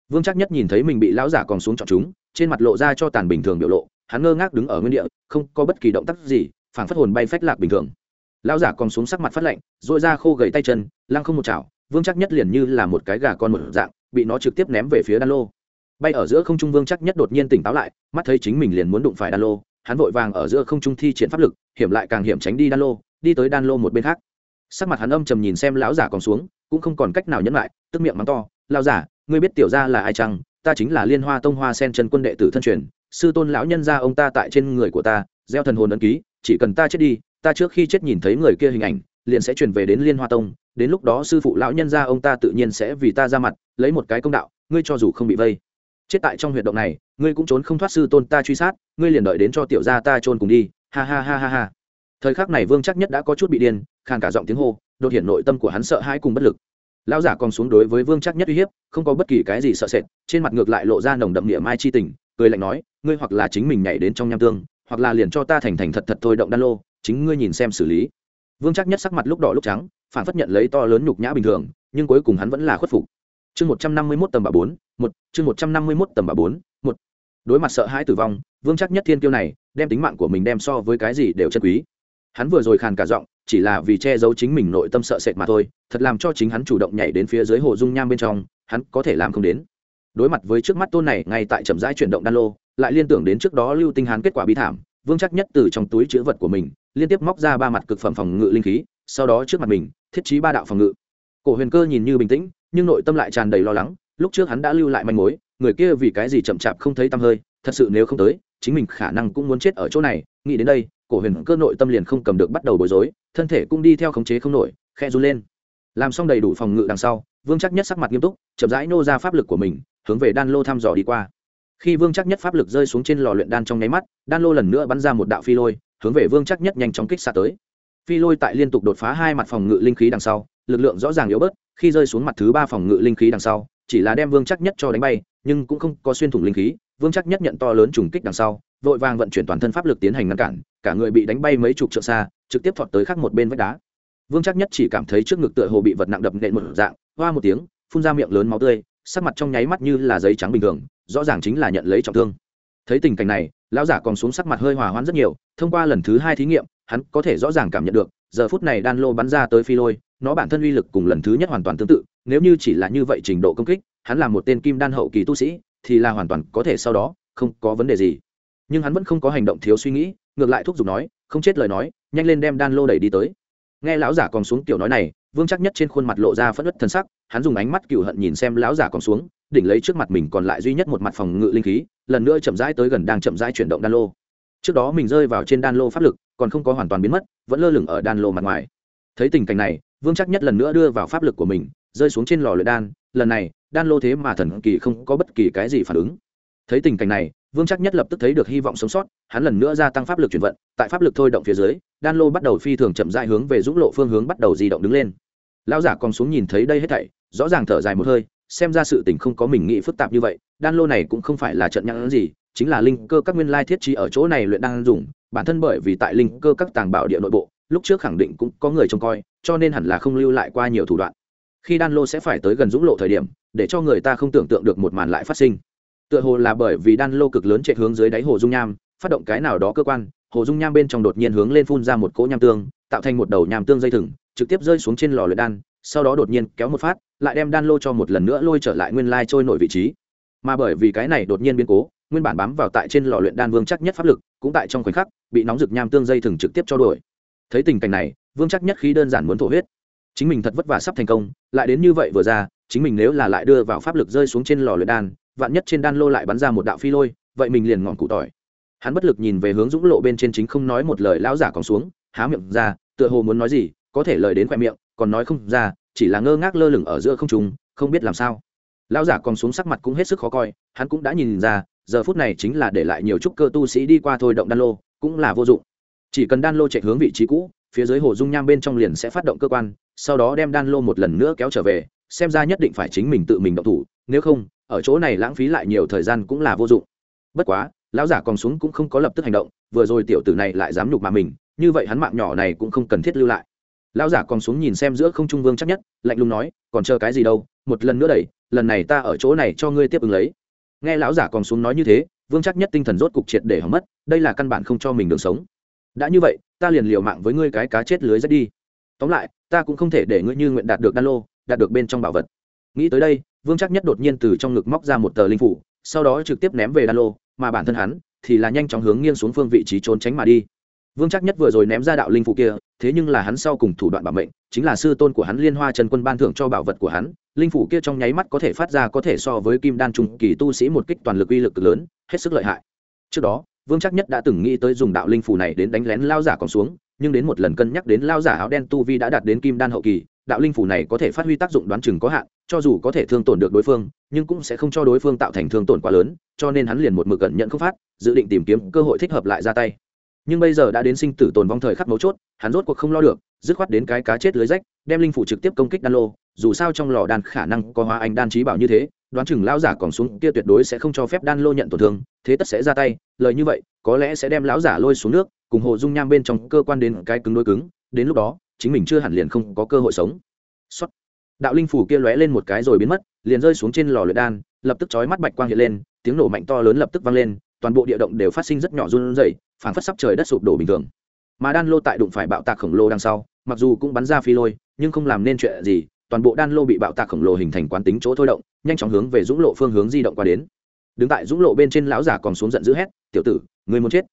S1: Vương chắc nhất nhìn thấy mình bị lão giả còn xuống chọn chúng, trên mặt lộ ra cho tàn bình thường biểu lộ, hắn ngơ ngác đứng ở nguyên địa, không có bất kỳ động tác gì, phảng phất hồn bay phách lạc bình thường. Lão giả còn xuống sắc mặt phát lạnh dội ra khô gầy tay chân, lăng không một chảo, vương chắc nhất liền như là một cái gà con một dạng, bị nó trực tiếp ném về phía đan lô. Bay ở giữa không trung vương chắc nhất đột nhiên tỉnh táo lại, mắt thấy chính mình liền muốn đụng phải đan lô, hắn vội vàng ở giữa không trung thi triển pháp lực, hiểm lại càng hiểm tránh đi đan lô đi tới đan lô một bên khác. Sắc mặt hắn âm trầm nhìn xem lão giả còn xuống, cũng không còn cách nào nhẫn lại, tức miệng mắng to lao giả, ngươi biết tiểu ra là ai chăng? Ta chính là liên hoa tông hoa sen chân quân đệ tử thân truyền, sư tôn lão nhân gia ông ta tại trên người của ta, gieo thần hồn ấn ký, chỉ cần ta chết đi, ta trước khi chết nhìn thấy người kia hình ảnh, liền sẽ truyền về đến liên hoa tông, đến lúc đó sư phụ lão nhân gia ông ta tự nhiên sẽ vì ta ra mặt, lấy một cái công đạo, ngươi cho dù không bị vây. Chết tại trong huyệt động này, ngươi cũng trốn không thoát sư tôn ta truy sát, ngươi liền đợi đến cho tiểu gia ta trôn cùng đi, ha ha ha ha ha thời khắc này vương chắc nhất đã có chút bị điên, khàn cả giọng tiếng hô, đột hiện nội tâm của hắn sợ hãi cùng bất lực. Lão giả còn xuống đối với vương chắc nhất uy hiếp, không có bất kỳ cái gì sợ sệt, trên mặt ngược lại lộ ra nồng đậm địa mai chi tình, cười lạnh nói, ngươi hoặc là chính mình nhảy đến trong nham tương, hoặc là liền cho ta thành thành thật thật thôi động đan lô, chính ngươi nhìn xem xử lý. Vương chắc nhất sắc mặt lúc đỏ lúc trắng, phản phất nhận lấy to lớn nhục nhã bình thường, nhưng cuối cùng hắn vẫn là khuất phục. Chương một trăm năm mươi mốt tầm bà bốn, một, chương một trăm năm mươi mốt tầm bà bốn, một. Đối mặt sợ hãi tử vong, vương chắc nhất thiên kiêu này, đem tính mạng của mình đem so với cái gì đều chân quý hắn vừa rồi khàn cả giọng, chỉ là vì che giấu chính mình nội tâm sợ sệt mà thôi, thật làm cho chính hắn chủ động nhảy đến phía dưới hồ dung nham bên trong, hắn có thể làm không đến. Đối mặt với trước mắt tôn này, ngay tại trầm rãi chuyển động đan lô, lại liên tưởng đến trước đó lưu tinh hắn kết quả bi thảm, vương chắc nhất từ trong túi chữ vật của mình, liên tiếp móc ra ba mặt cực phẩm phòng ngự linh khí, sau đó trước mặt mình, thiết trí ba đạo phòng ngự. Cổ huyền cơ nhìn như bình tĩnh, nhưng nội tâm lại tràn đầy lo lắng, lúc trước hắn đã lưu lại manh mối, người kia vì cái gì chậm chạp không thấy tăm hơi, thật sự nếu không tới, chính mình khả năng cũng muốn chết ở chỗ này, nghĩ đến đây cổ huyền cơ nội tâm liền không cầm được bắt đầu bối rối, thân thể cũng đi theo khống chế không nổi khe run lên. Làm xong đầy đủ phòng ngự đằng sau, vương chắc nhất sắc mặt nghiêm túc, chậm rãi nô ra pháp lực của mình, hướng về đan lô thăm dò đi qua. Khi vương chắc nhất pháp lực rơi xuống trên lò luyện đan trong nháy mắt, đan lô lần nữa bắn ra một đạo phi lôi, hướng về vương chắc nhất nhanh chóng kích xa tới. Phi lôi tại liên tục đột phá hai mặt phòng ngự linh khí đằng sau, lực lượng rõ ràng yếu bớt, khi rơi xuống mặt thứ ba phòng ngự linh khí đằng sau, chỉ là đem vương chắc nhất cho đánh bay, nhưng cũng không có xuyên thủng linh khí, vương chắc nhất nhận to lớn trùng kích đằng sau, vội vàng vận chuyển toàn thân pháp lực tiến hành ngăn cản cả người bị đánh bay mấy chục trượng xa, trực tiếp thọt tới khắc một bên vách đá. Vương chắc nhất chỉ cảm thấy trước ngực tựa hồ bị vật nặng đập nện một dạng, hoa một tiếng, phun ra miệng lớn máu tươi, sắc mặt trong nháy mắt như là giấy trắng bình thường, rõ ràng chính là nhận lấy trọng thương. Thấy tình cảnh này, lão giả còn xuống sắc mặt hơi hòa hoãn rất nhiều, thông qua lần thứ hai thí nghiệm, hắn có thể rõ ràng cảm nhận được, giờ phút này đan lô bắn ra tới phi lôi, nó bản thân uy lực cùng lần thứ nhất hoàn toàn tương tự, nếu như chỉ là như vậy trình độ công kích, hắn là một tên kim đan hậu kỳ tu sĩ, thì là hoàn toàn có thể sau đó, không có vấn đề gì. Nhưng hắn vẫn không có hành động thiếu suy nghĩ ngược lại thúc giục nói, không chết lời nói, nhanh lên đem đan lô đẩy đi tới. Nghe lão giả còn xuống tiểu nói này, vương chắc nhất trên khuôn mặt lộ ra phẫn nứt thân sắc, hắn dùng ánh mắt cựu hận nhìn xem lão giả còn xuống, đỉnh lấy trước mặt mình còn lại duy nhất một mặt phòng ngự linh khí, lần nữa chậm rãi tới gần đang chậm rãi chuyển động đan lô. Trước đó mình rơi vào trên đan lô pháp lực, còn không có hoàn toàn biến mất, vẫn lơ lửng ở đan lô mặt ngoài. Thấy tình cảnh này, vương chắc nhất lần nữa đưa vào pháp lực của mình, rơi xuống trên lò luyện đan, lần này, đan lô thế mà thần kỳ không có bất kỳ cái gì phản ứng. Thấy tình cảnh này vương chắc nhất lập tức thấy được hy vọng sống sót, hắn lần nữa gia tăng pháp lực chuyển vận, tại pháp lực thôi động phía dưới, đan lô bắt đầu phi thường chậm dại hướng về dũng lộ phương hướng bắt đầu di động đứng lên. Lão giả còn xuống nhìn thấy đây hết thảy, rõ ràng thở dài một hơi, xem ra sự tình không có mình nghĩ phức tạp như vậy, đan lô này cũng không phải là trận nhãn gì, chính là linh cơ các nguyên lai thiết trí ở chỗ này luyện đan dùng, bản thân bởi vì tại linh cơ các tàng bảo địa nội bộ, lúc trước khẳng định cũng có người trông coi, cho nên hẳn là không lưu lại qua nhiều thủ đoạn. Khi đan lô sẽ phải tới gần dũng lộ thời điểm, để cho người ta không tưởng tượng được một màn lại phát sinh tựa hồ là bởi vì đan lô cực lớn chạy hướng dưới đáy hồ dung nham, phát động cái nào đó cơ quan, hồ dung nham bên trong đột nhiên hướng lên phun ra một cỗ nham tương, tạo thành một đầu nham tương dây thừng, trực tiếp rơi xuống trên lò luyện đan, sau đó đột nhiên kéo một phát, lại đem đan lô cho một lần nữa lôi trở lại nguyên lai trôi nổi vị trí. Mà bởi vì cái này đột nhiên biến cố, nguyên bản bám vào tại trên lò luyện đan vương chắc nhất pháp lực, cũng tại trong khoảnh khắc, bị nóng rực nham tương dây thừng trực tiếp cho đổi thấy tình cảnh này, vương chắc nhất khí đơn giản muốn thổ huyết. Chính mình thật vất vả sắp thành công, lại đến như vậy vừa ra, chính mình nếu là lại đưa vào pháp lực rơi xuống trên lò luyện đan vạn nhất trên đan lô lại bắn ra một đạo phi lôi, vậy mình liền ngọn cụ tỏi. Hắn bất lực nhìn về hướng dũng lộ bên trên chính không nói một lời lão giả còn xuống, há miệng ra, tựa hồ muốn nói gì, có thể lời đến khoe miệng, còn nói không ra, chỉ là ngơ ngác lơ lửng ở giữa không trung, không biết làm sao. Lão giả còn xuống sắc mặt cũng hết sức khó coi, hắn cũng đã nhìn ra, giờ phút này chính là để lại nhiều chút cơ tu sĩ đi qua thôi động đan lô, cũng là vô dụng. Chỉ cần đan lô chạy hướng vị trí cũ, phía dưới hồ dung nham bên trong liền sẽ phát động cơ quan, sau đó đem đan lô một lần nữa kéo trở về, xem ra nhất định phải chính mình tự mình động thủ, nếu không ở chỗ này lãng phí lại nhiều thời gian cũng là vô dụng. Bất quá, lão giả còn xuống cũng không có lập tức hành động, vừa rồi tiểu tử này lại dám nhục mà mình, như vậy hắn mạng nhỏ này cũng không cần thiết lưu lại. Lão giả còn xuống nhìn xem giữa không trung vương chắc nhất, lạnh lùng nói, còn chờ cái gì đâu, một lần nữa đẩy, lần này ta ở chỗ này cho ngươi tiếp ứng lấy. Nghe lão giả còn xuống nói như thế, vương chắc nhất tinh thần rốt cục triệt để hỏng mất, đây là căn bản không cho mình đường sống. Đã như vậy, ta liền liều mạng với ngươi cái cá chết lưới rách đi. Tóm lại, ta cũng không thể để ngươi như nguyện đạt được đan lô, đạt được bên trong bảo vật. Nghĩ tới đây vương chắc nhất đột nhiên từ trong ngực móc ra một tờ linh phủ, sau đó trực tiếp ném về đan lô, mà bản thân hắn thì là nhanh chóng hướng nghiêng xuống phương vị trí trốn tránh mà đi. Vương chắc nhất vừa rồi ném ra đạo linh phủ kia, thế nhưng là hắn sau cùng thủ đoạn bảo mệnh, chính là sư tôn của hắn liên hoa trần quân ban thưởng cho bảo vật của hắn, linh phủ kia trong nháy mắt có thể phát ra có thể so với kim đan trung kỳ tu sĩ một kích toàn lực uy lực lớn, hết sức lợi hại. Trước đó, vương chắc nhất đã từng nghĩ tới dùng đạo linh phủ này đến đánh lén lao giả còn xuống, nhưng đến một lần cân nhắc đến lao giả áo đen tu vi đã đạt đến kim đan hậu kỳ đạo linh phủ này có thể phát huy tác dụng đoán chừng có hạn, cho dù có thể thương tổn được đối phương, nhưng cũng sẽ không cho đối phương tạo thành thương tổn quá lớn, cho nên hắn liền một mực cẩn nhận không phát, dự định tìm kiếm cơ hội thích hợp lại ra tay. Nhưng bây giờ đã đến sinh tử tồn vong thời khắc mấu chốt, hắn rốt cuộc không lo được, dứt khoát đến cái cá chết lưới rách, đem linh phủ trực tiếp công kích đan lô, dù sao trong lò đan khả năng có hóa anh đan trí bảo như thế, đoán chừng lão giả còn xuống kia tuyệt đối sẽ không cho phép đan lô nhận tổn thương, thế tất sẽ ra tay, lời như vậy, có lẽ sẽ đem lão giả lôi xuống nước, cùng hồ dung nham bên trong cơ quan đến cái cứng đối cứng, đến lúc đó chính mình chưa hẳn liền không có cơ hội sống. Xoát. Đạo linh phủ kia lóe lên một cái rồi biến mất, liền rơi xuống trên lò luyện đan, lập tức chói mắt bạch quang hiện lên, tiếng nổ mạnh to lớn lập tức vang lên, toàn bộ địa động đều phát sinh rất nhỏ run rẩy, phảng phất sắp trời đất sụp đổ bình thường. Mà đan lô tại đụng phải bạo tạc khổng lồ đằng sau, mặc dù cũng bắn ra phi lôi, nhưng không làm nên chuyện gì, toàn bộ đan lô bị bạo tạc khổng lồ hình thành quán tính chỗ thôi động, nhanh chóng hướng về dũng lộ phương hướng di động qua đến. Đứng tại dũng lộ bên trên lão giả còn xuống giận dữ hét, tiểu tử người muốn chết.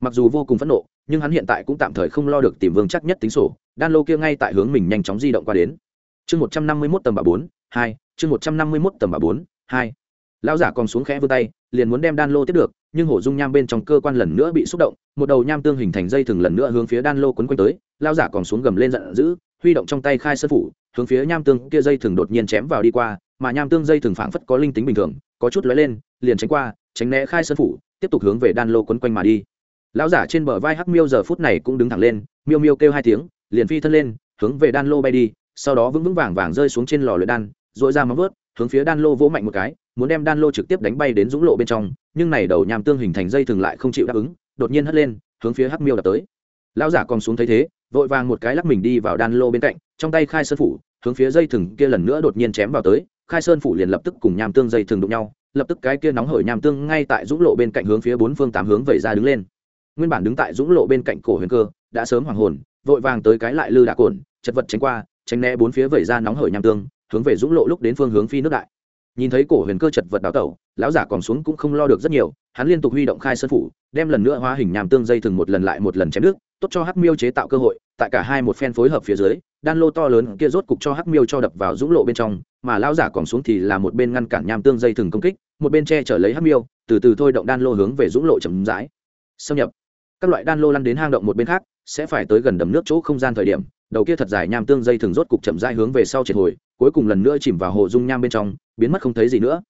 S1: Mặc dù vô cùng phẫn nộ, nhưng hắn hiện tại cũng tạm thời không lo được tìm vương chắc nhất tính sổ đan lô kia ngay tại hướng mình nhanh chóng di động qua đến. Chương một trăm năm mươi mốt tầm bà bốn, hai, chương một trăm năm mươi mốt tầm bà bốn, hai. Lão giả còn xuống khẽ vươn tay, liền muốn đem đan lô tiếp được, nhưng hổ dung nham bên trong cơ quan lần nữa bị xúc động, một đầu nham tương hình thành dây thừng lần nữa hướng phía đan lô quấn quanh tới, lão giả còn xuống gầm lên giận dữ, huy động trong tay khai sơn phủ, hướng phía nham tương kia dây thừng đột nhiên chém vào đi qua, mà nham tương dây thừng phảng phất có linh tính bình thường, có chút lóe lên, liền tránh qua, tránh né khai sơn phủ, tiếp tục hướng về đan lô quấn quanh mà đi. Lão giả trên bờ vai hắc miêu giờ phút này cũng đứng thẳng lên, miêu miêu kêu hai tiếng liền phi thân lên, hướng về đan lô bay đi, sau đó vững vững vàng vàng rơi xuống trên lò luyện đan dội ra móng vớt hướng phía đan lô vỗ mạnh một cái, muốn đem đan lô trực tiếp đánh bay đến dũng lộ bên trong, nhưng này đầu nham tương hình thành dây thường lại không chịu đáp ứng, đột nhiên hất lên, hướng phía hắc miêu đập tới. Lão giả còn xuống thấy thế, vội vàng một cái lắc mình đi vào đan lô bên cạnh, trong tay khai sơn phủ, hướng phía dây thừng kia lần nữa đột nhiên chém vào tới, khai sơn phủ liền lập tức cùng nham tương dây thừng đụng nhau, lập tức cái kia nóng hởi nham tương ngay tại dũng lộ bên cạnh hướng phía bốn phương tám hướng vẩy ra đứng lên. Nguyên bản đứng tại dũng lộ bên cạnh cổ huyền cơ, đã sớm hoàng hồn vội vàng tới cái lại lư đạ cồn chật vật tránh qua, tránh né bốn phía vẩy ra nóng hởi nham tương, hướng về dũng lộ lúc đến phương hướng phi nước đại. Nhìn thấy cổ huyền cơ chật vật đào tẩu, lão giả còn xuống cũng không lo được rất nhiều, hắn liên tục huy động khai sơn phủ, đem lần nữa hóa hình nhàm tương dây thừng một lần lại một lần chém nước, tốt cho hắc miêu chế tạo cơ hội, tại cả hai một phen phối hợp phía dưới, đan lô to lớn kia rốt cục cho hắc miêu cho đập vào dũng lộ bên trong, mà lão giả còn xuống thì là một bên ngăn cản nham tương dây thừng công kích, một bên che chở lấy hắc miêu, từ từ thôi động đan lô hướng về dũng lộ chậm rãi. Xâm nhập các loại đan lô lăn đến hang động một bên khác, sẽ phải tới gần đầm nước chỗ không gian thời điểm, đầu kia thật dài nham tương dây thường rốt cục chậm rãi hướng về sau triệt hồi, cuối cùng lần nữa chìm vào hồ dung nham bên trong, biến mất không thấy gì nữa.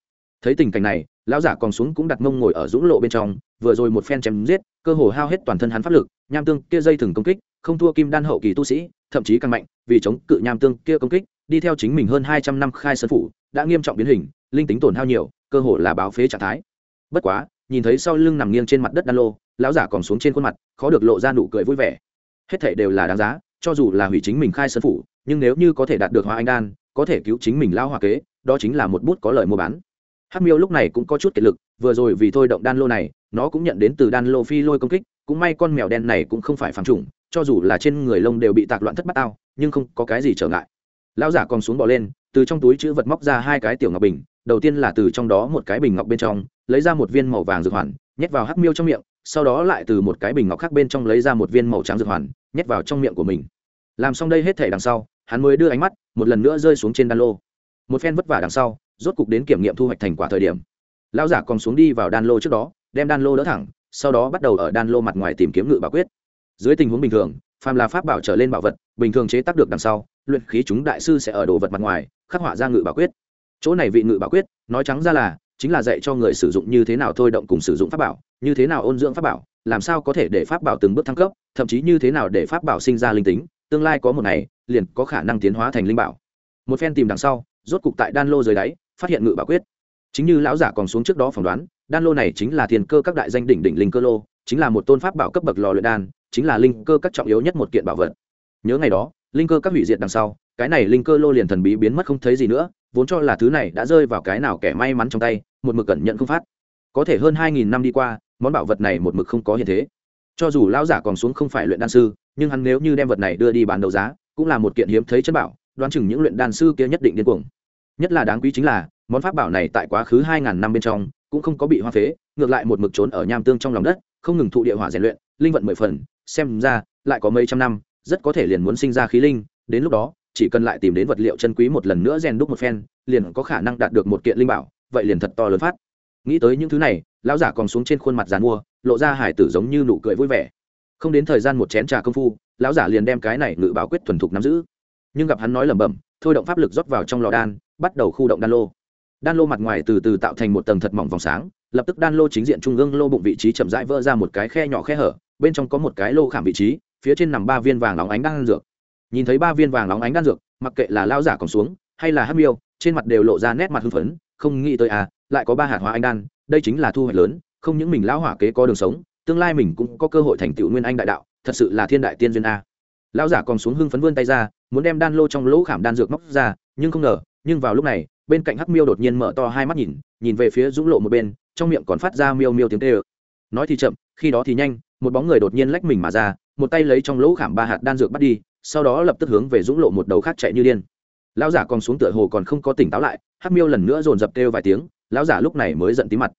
S1: Thấy tình cảnh này, lão giả còn xuống cũng đặt mông ngồi ở dũng lộ bên trong, vừa rồi một phen chém giết, cơ hồ hao hết toàn thân hắn pháp lực, nham tương kia dây thừng công kích, không thua kim đan hậu kỳ tu sĩ, thậm chí càng mạnh, vì chống cự nham tương kia công kích, đi theo chính mình hơn hai trăm năm khai sơn phủ, đã nghiêm trọng biến hình, linh tính tổn hao nhiều, cơ hồ là báo phế trạng thái. Bất quá, nhìn thấy sau lưng nằm nghiêng trên mặt đất đan lô lão giả còn xuống trên khuôn mặt, khó được lộ ra nụ cười vui vẻ. Hết thảy đều là đáng giá, cho dù là hủy chính mình khai sơn phủ, nhưng nếu như có thể đạt được hoa anh đan, có thể cứu chính mình lao hoa kế, đó chính là một bút có lời mua bán. Hắc miêu lúc này cũng có chút kiệt lực, vừa rồi vì thôi động đan lô này, nó cũng nhận đến từ đan lô phi lôi công kích, cũng may con mèo đen này cũng không phải phản chủng, cho dù là trên người lông đều bị tạc loạn thất bát ao nhưng không có cái gì trở ngại. Lão giả còn xuống bỏ lên, từ trong túi chữ vật móc ra hai cái tiểu ngọc bình, đầu tiên là từ trong đó một cái bình ngọc bên trong, lấy ra một viên màu vàng dược hoàn, nhét vào hắc miêu trong miệng sau đó lại từ một cái bình ngọc khác bên trong lấy ra một viên màu trắng dược hoàn, nhét vào trong miệng của mình. Làm xong đây hết thể đằng sau, hắn mới đưa ánh mắt, một lần nữa rơi xuống trên đan lô. Một phen vất vả đằng sau, rốt cục đến kiểm nghiệm thu hoạch thành quả thời điểm. Lão giả còn xuống đi vào đan lô trước đó, đem đan lô đỡ thẳng, sau đó bắt đầu ở đan lô mặt ngoài tìm kiếm ngự bảo quyết. Dưới tình huống bình thường, phàm là pháp bảo trở lên bảo vật, bình thường chế tác được đằng sau, luyện khí chúng đại sư sẽ ở đồ vật mặt ngoài, khắc họa ra ngự bảo quyết. Chỗ này vị ngự bảo quyết, nói trắng ra là chính là dạy cho người sử dụng như thế nào thôi động cùng sử dụng pháp bảo, như thế nào ôn dưỡng pháp bảo, làm sao có thể để pháp bảo từng bước thăng cấp, thậm chí như thế nào để pháp bảo sinh ra linh tính, tương lai có một ngày, liền có khả năng tiến hóa thành linh bảo. Một phen tìm đằng sau, rốt cục tại đan lô dưới đáy, phát hiện ngự bảo quyết. Chính như lão giả còn xuống trước đó phỏng đoán, đan lô này chính là tiền cơ các đại danh đỉnh đỉnh linh cơ lô, chính là một tôn pháp bảo cấp bậc lò luyện đan, chính là linh cơ các trọng yếu nhất một kiện bảo vật. Nhớ ngày đó, linh cơ các hủy diệt đằng sau cái này linh cơ lô liền thần bí biến mất không thấy gì nữa, vốn cho là thứ này đã rơi vào cái nào kẻ may mắn trong tay, một mực cẩn nhận không phát. Có thể hơn hai nghìn năm đi qua, món bảo vật này một mực không có hiện thế. Cho dù lão giả còn xuống không phải luyện đan sư, nhưng hắn nếu như đem vật này đưa đi bán đấu giá, cũng là một kiện hiếm thấy chất bảo, đoán chừng những luyện đan sư kia nhất định điên cuồng. Nhất là đáng quý chính là, món pháp bảo này tại quá khứ hai ngàn năm bên trong, cũng không có bị hoa phế, ngược lại một mực trốn ở nham tương trong lòng đất, không ngừng thụ địa hỏa rèn luyện, linh vận mười phần, xem ra, lại có mấy trăm năm, rất có thể liền muốn sinh ra khí linh, đến lúc đó chỉ cần lại tìm đến vật liệu chân quý một lần nữa rèn đúc một phen, liền có khả năng đạt được một kiện linh bảo, vậy liền thật to lớn phát. Nghĩ tới những thứ này, lão giả còn xuống trên khuôn mặt dàn mua, lộ ra hải tử giống như nụ cười vui vẻ. Không đến thời gian một chén trà công phu, lão giả liền đem cái này ngự bảo quyết thuần thục nắm giữ. Nhưng gặp hắn nói lẩm bẩm, thôi động pháp lực rót vào trong lò đan, bắt đầu khu động đan lô. Đan lô mặt ngoài từ từ tạo thành một tầng thật mỏng vòng sáng, lập tức đan lô chính diện trung ương lô bụng vị trí chậm rãi vỡ ra một cái khe nhỏ khe hở, bên trong có một cái lô khảm vị trí, phía trên nằm ba viên vàng óng ánh đan dược nhìn thấy ba viên vàng lóng ánh đan dược, mặc kệ là lao giả còn xuống, hay là hát miêu, trên mặt đều lộ ra nét mặt hưng phấn, không nghĩ tới à lại có ba hạt hóa anh đan, đây chính là thu hoạch lớn, không những mình lão hỏa kế có đường sống, tương lai mình cũng có cơ hội thành tựu nguyên anh đại đạo, thật sự là thiên đại tiên duyên a. Lão giả còn xuống hưng phấn vươn tay ra, muốn đem đan lô trong lỗ khảm đan dược móc ra, nhưng không ngờ, nhưng vào lúc này, bên cạnh hắc miêu đột nhiên mở to hai mắt nhìn nhìn về phía dũng lộ một bên, trong miệng còn phát ra miêu miêu tiếng tê ơ. Nói thì chậm, khi đó thì nhanh, một bóng người đột nhiên lách mình mà ra, một tay lấy trong lỗ khảm ba hạt đan dược bắt đi sau đó lập tức hướng về dũng lộ một đầu khác chạy như điên. Lão giả còn xuống tựa hồ còn không có tỉnh táo lại, hắc miêu lần nữa dồn dập kêu vài tiếng, lão giả lúc này mới giận tí mặt.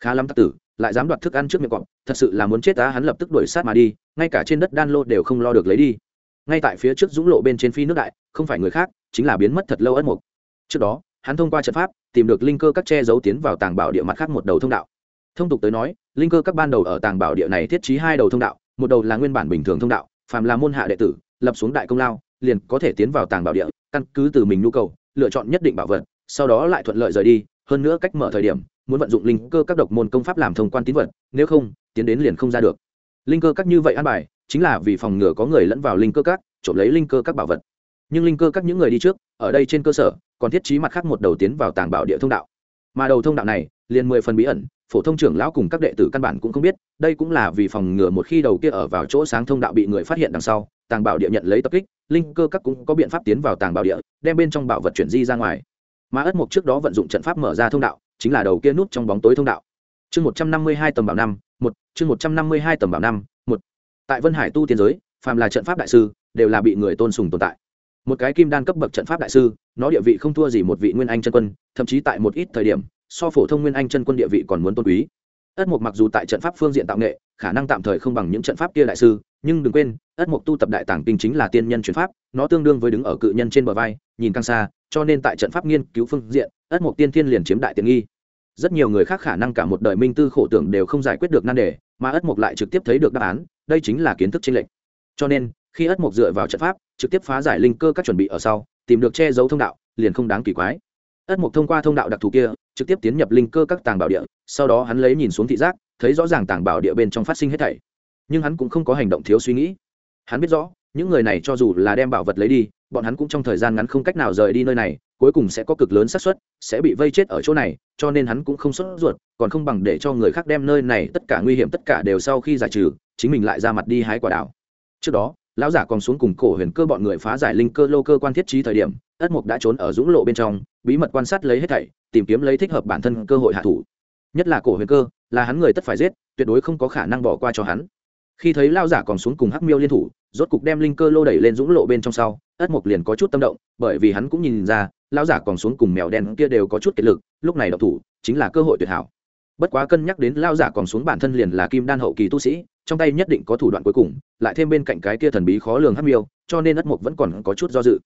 S1: Khá lắm tắc tử, lại dám đoạt thức ăn trước miệng cọp, thật sự là muốn chết ta hắn lập tức đuổi sát mà đi, ngay cả trên đất đan lô đều không lo được lấy đi. Ngay tại phía trước dũng lộ bên trên phi nước đại, không phải người khác, chính là biến mất thật lâu ất mục. Trước đó, hắn thông qua trận pháp, tìm được linh cơ các che giấu tiến vào tàng bảo địa mặt khác một đầu thông đạo. Thông tục tới nói, linh cơ các ban đầu ở tàng bảo địa này thiết trí hai đầu thông đạo, một đầu là nguyên bản bình thường thông đạo, phàm là môn hạ đệ tử lập xuống đại công lao, liền có thể tiến vào tàng bảo địa, căn cứ từ mình nhu cầu, lựa chọn nhất định bảo vật, sau đó lại thuận lợi rời đi, hơn nữa cách mở thời điểm, muốn vận dụng linh cơ các độc môn công pháp làm thông quan tín vật, nếu không, tiến đến liền không ra được. Linh cơ các như vậy an bài, chính là vì phòng ngừa có người lẫn vào linh cơ các, trộm lấy linh cơ các bảo vật. Nhưng linh cơ các những người đi trước, ở đây trên cơ sở, còn thiết trí mặt khác một đầu tiến vào tàng bảo địa thông đạo. Mà đầu thông đạo này, liền mười phần bí ẩn, phổ thông trưởng lão cùng các đệ tử căn bản cũng không biết, đây cũng là vì phòng ngừa một khi đầu kia ở vào chỗ sáng thông đạo bị người phát hiện đằng sau tàng bảo địa nhận lấy tập kích, linh cơ các cũng có biện pháp tiến vào tàng bảo địa, đem bên trong bảo vật chuyển di ra ngoài. Mà ất mục trước đó vận dụng trận pháp mở ra thông đạo, chính là đầu kia nút trong bóng tối thông đạo. Chương một trăm năm mươi hai tầm bảo năm, một, chương một trăm năm mươi hai tầm bảo năm, một. Tại vân hải tu tiên giới, phàm là trận pháp đại sư đều là bị người tôn sùng tồn tại. Một cái kim đan cấp bậc trận pháp đại sư, nó địa vị không thua gì một vị nguyên anh chân quân, thậm chí tại một ít thời điểm, so phổ thông nguyên anh chân quân địa vị còn muốn tôn quý. Ất mục mặc dù tại trận pháp phương diện tạo nghệ, khả năng tạm thời không bằng những trận pháp kia đại sư nhưng đừng quên, ất mục tu tập đại tàng kinh chính là tiên nhân chuyển pháp, nó tương đương với đứng ở cự nhân trên bờ vai, nhìn càng xa, cho nên tại trận pháp nghiên cứu phương diện, ất mục tiên thiên liền chiếm đại tiện nghi. Rất nhiều người khác khả năng cả một đời minh tư khổ tưởng đều không giải quyết được nan đề, mà ất mục lại trực tiếp thấy được đáp án, đây chính là kiến thức tranh lệch. Cho nên, khi ất mộc dựa vào trận pháp, trực tiếp phá giải linh cơ các chuẩn bị ở sau, tìm được che giấu thông đạo, liền không đáng kỳ quái. Ất mộc thông qua thông đạo đặc thù kia, trực tiếp tiến nhập linh cơ các tàng bảo địa, sau đó hắn lấy nhìn xuống thị giác, thấy rõ ràng tàng bảo địa bên trong phát sinh hết thảy nhưng hắn cũng không có hành động thiếu suy nghĩ. Hắn biết rõ, những người này cho dù là đem bảo vật lấy đi, bọn hắn cũng trong thời gian ngắn không cách nào rời đi nơi này, cuối cùng sẽ có cực lớn xác suất, sẽ bị vây chết ở chỗ này, cho nên hắn cũng không sốt ruột, còn không bằng để cho người khác đem nơi này tất cả nguy hiểm tất cả đều sau khi giải trừ, chính mình lại ra mặt đi hái quả đảo trước đó, lão giả còn xuống cùng cổ huyền cơ bọn người phá giải linh cơ lô cơ quan thiết trí thời điểm, ất mục đã trốn ở dũng lộ bên trong, bí mật quan sát lấy hết thảy, tìm kiếm lấy thích hợp bản thân cơ hội hạ thủ. Nhất là cổ huyền cơ, là hắn người tất phải giết, tuyệt đối không có khả năng bỏ qua cho hắn khi thấy lao giả còn xuống cùng hắc miêu liên thủ, rốt cục đem linh cơ lô đẩy lên dũng lộ bên trong sau, ất mục liền có chút tâm động, bởi vì hắn cũng nhìn ra, lao giả còn xuống cùng mèo đen kia đều có chút kiệt lực, lúc này độc thủ chính là cơ hội tuyệt hảo. Bất quá cân nhắc đến lao giả còn xuống bản thân liền là kim đan hậu kỳ tu sĩ, trong tay nhất định có thủ đoạn cuối cùng, lại thêm bên cạnh cái kia thần bí khó lường hắc miêu, cho nên ất mục vẫn còn có chút do dự.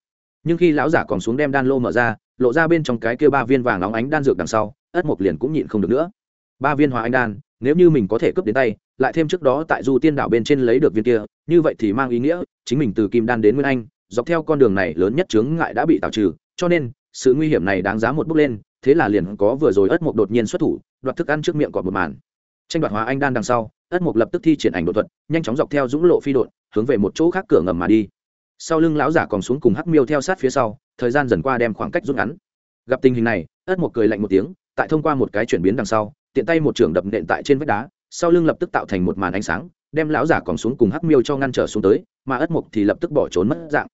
S1: Nhưng khi lão giả còn xuống đem đan lô mở ra, lộ ra bên trong cái kia ba viên vàng óng ánh đan dược đằng sau, ất mục liền cũng nhịn không được nữa. Ba viên hóa anh đan, nếu như mình có thể cướp đến tay lại thêm trước đó tại du tiên đảo bên trên lấy được viên kia, như vậy thì mang ý nghĩa, chính mình từ kim đan đến nguyên anh, dọc theo con đường này lớn nhất chướng ngại đã bị tạo trừ, cho nên, sự nguy hiểm này đáng giá một bước lên, thế là liền có vừa rồi ất mục đột nhiên xuất thủ, đoạt thức ăn trước miệng còn một màn. Tranh đoạt hóa anh đan đằng sau, ất mục lập tức thi triển ảnh đột thuật, nhanh chóng dọc theo dũng lộ phi đột hướng về một chỗ khác cửa ngầm mà đi. Sau lưng lão giả còn xuống cùng hắc miêu theo sát phía sau, thời gian dần qua đem khoảng cách rút ngắn. Gặp tình hình này, ất mục cười lạnh một tiếng, tại thông qua một cái chuyển biến đằng sau, tiện tay một trường đập nện tại trên vách đá sau lưng lập tức tạo thành một màn ánh sáng, đem lão giả còn xuống cùng hắc miêu cho ngăn trở xuống tới, mà ất mục thì lập tức bỏ trốn mất dạng.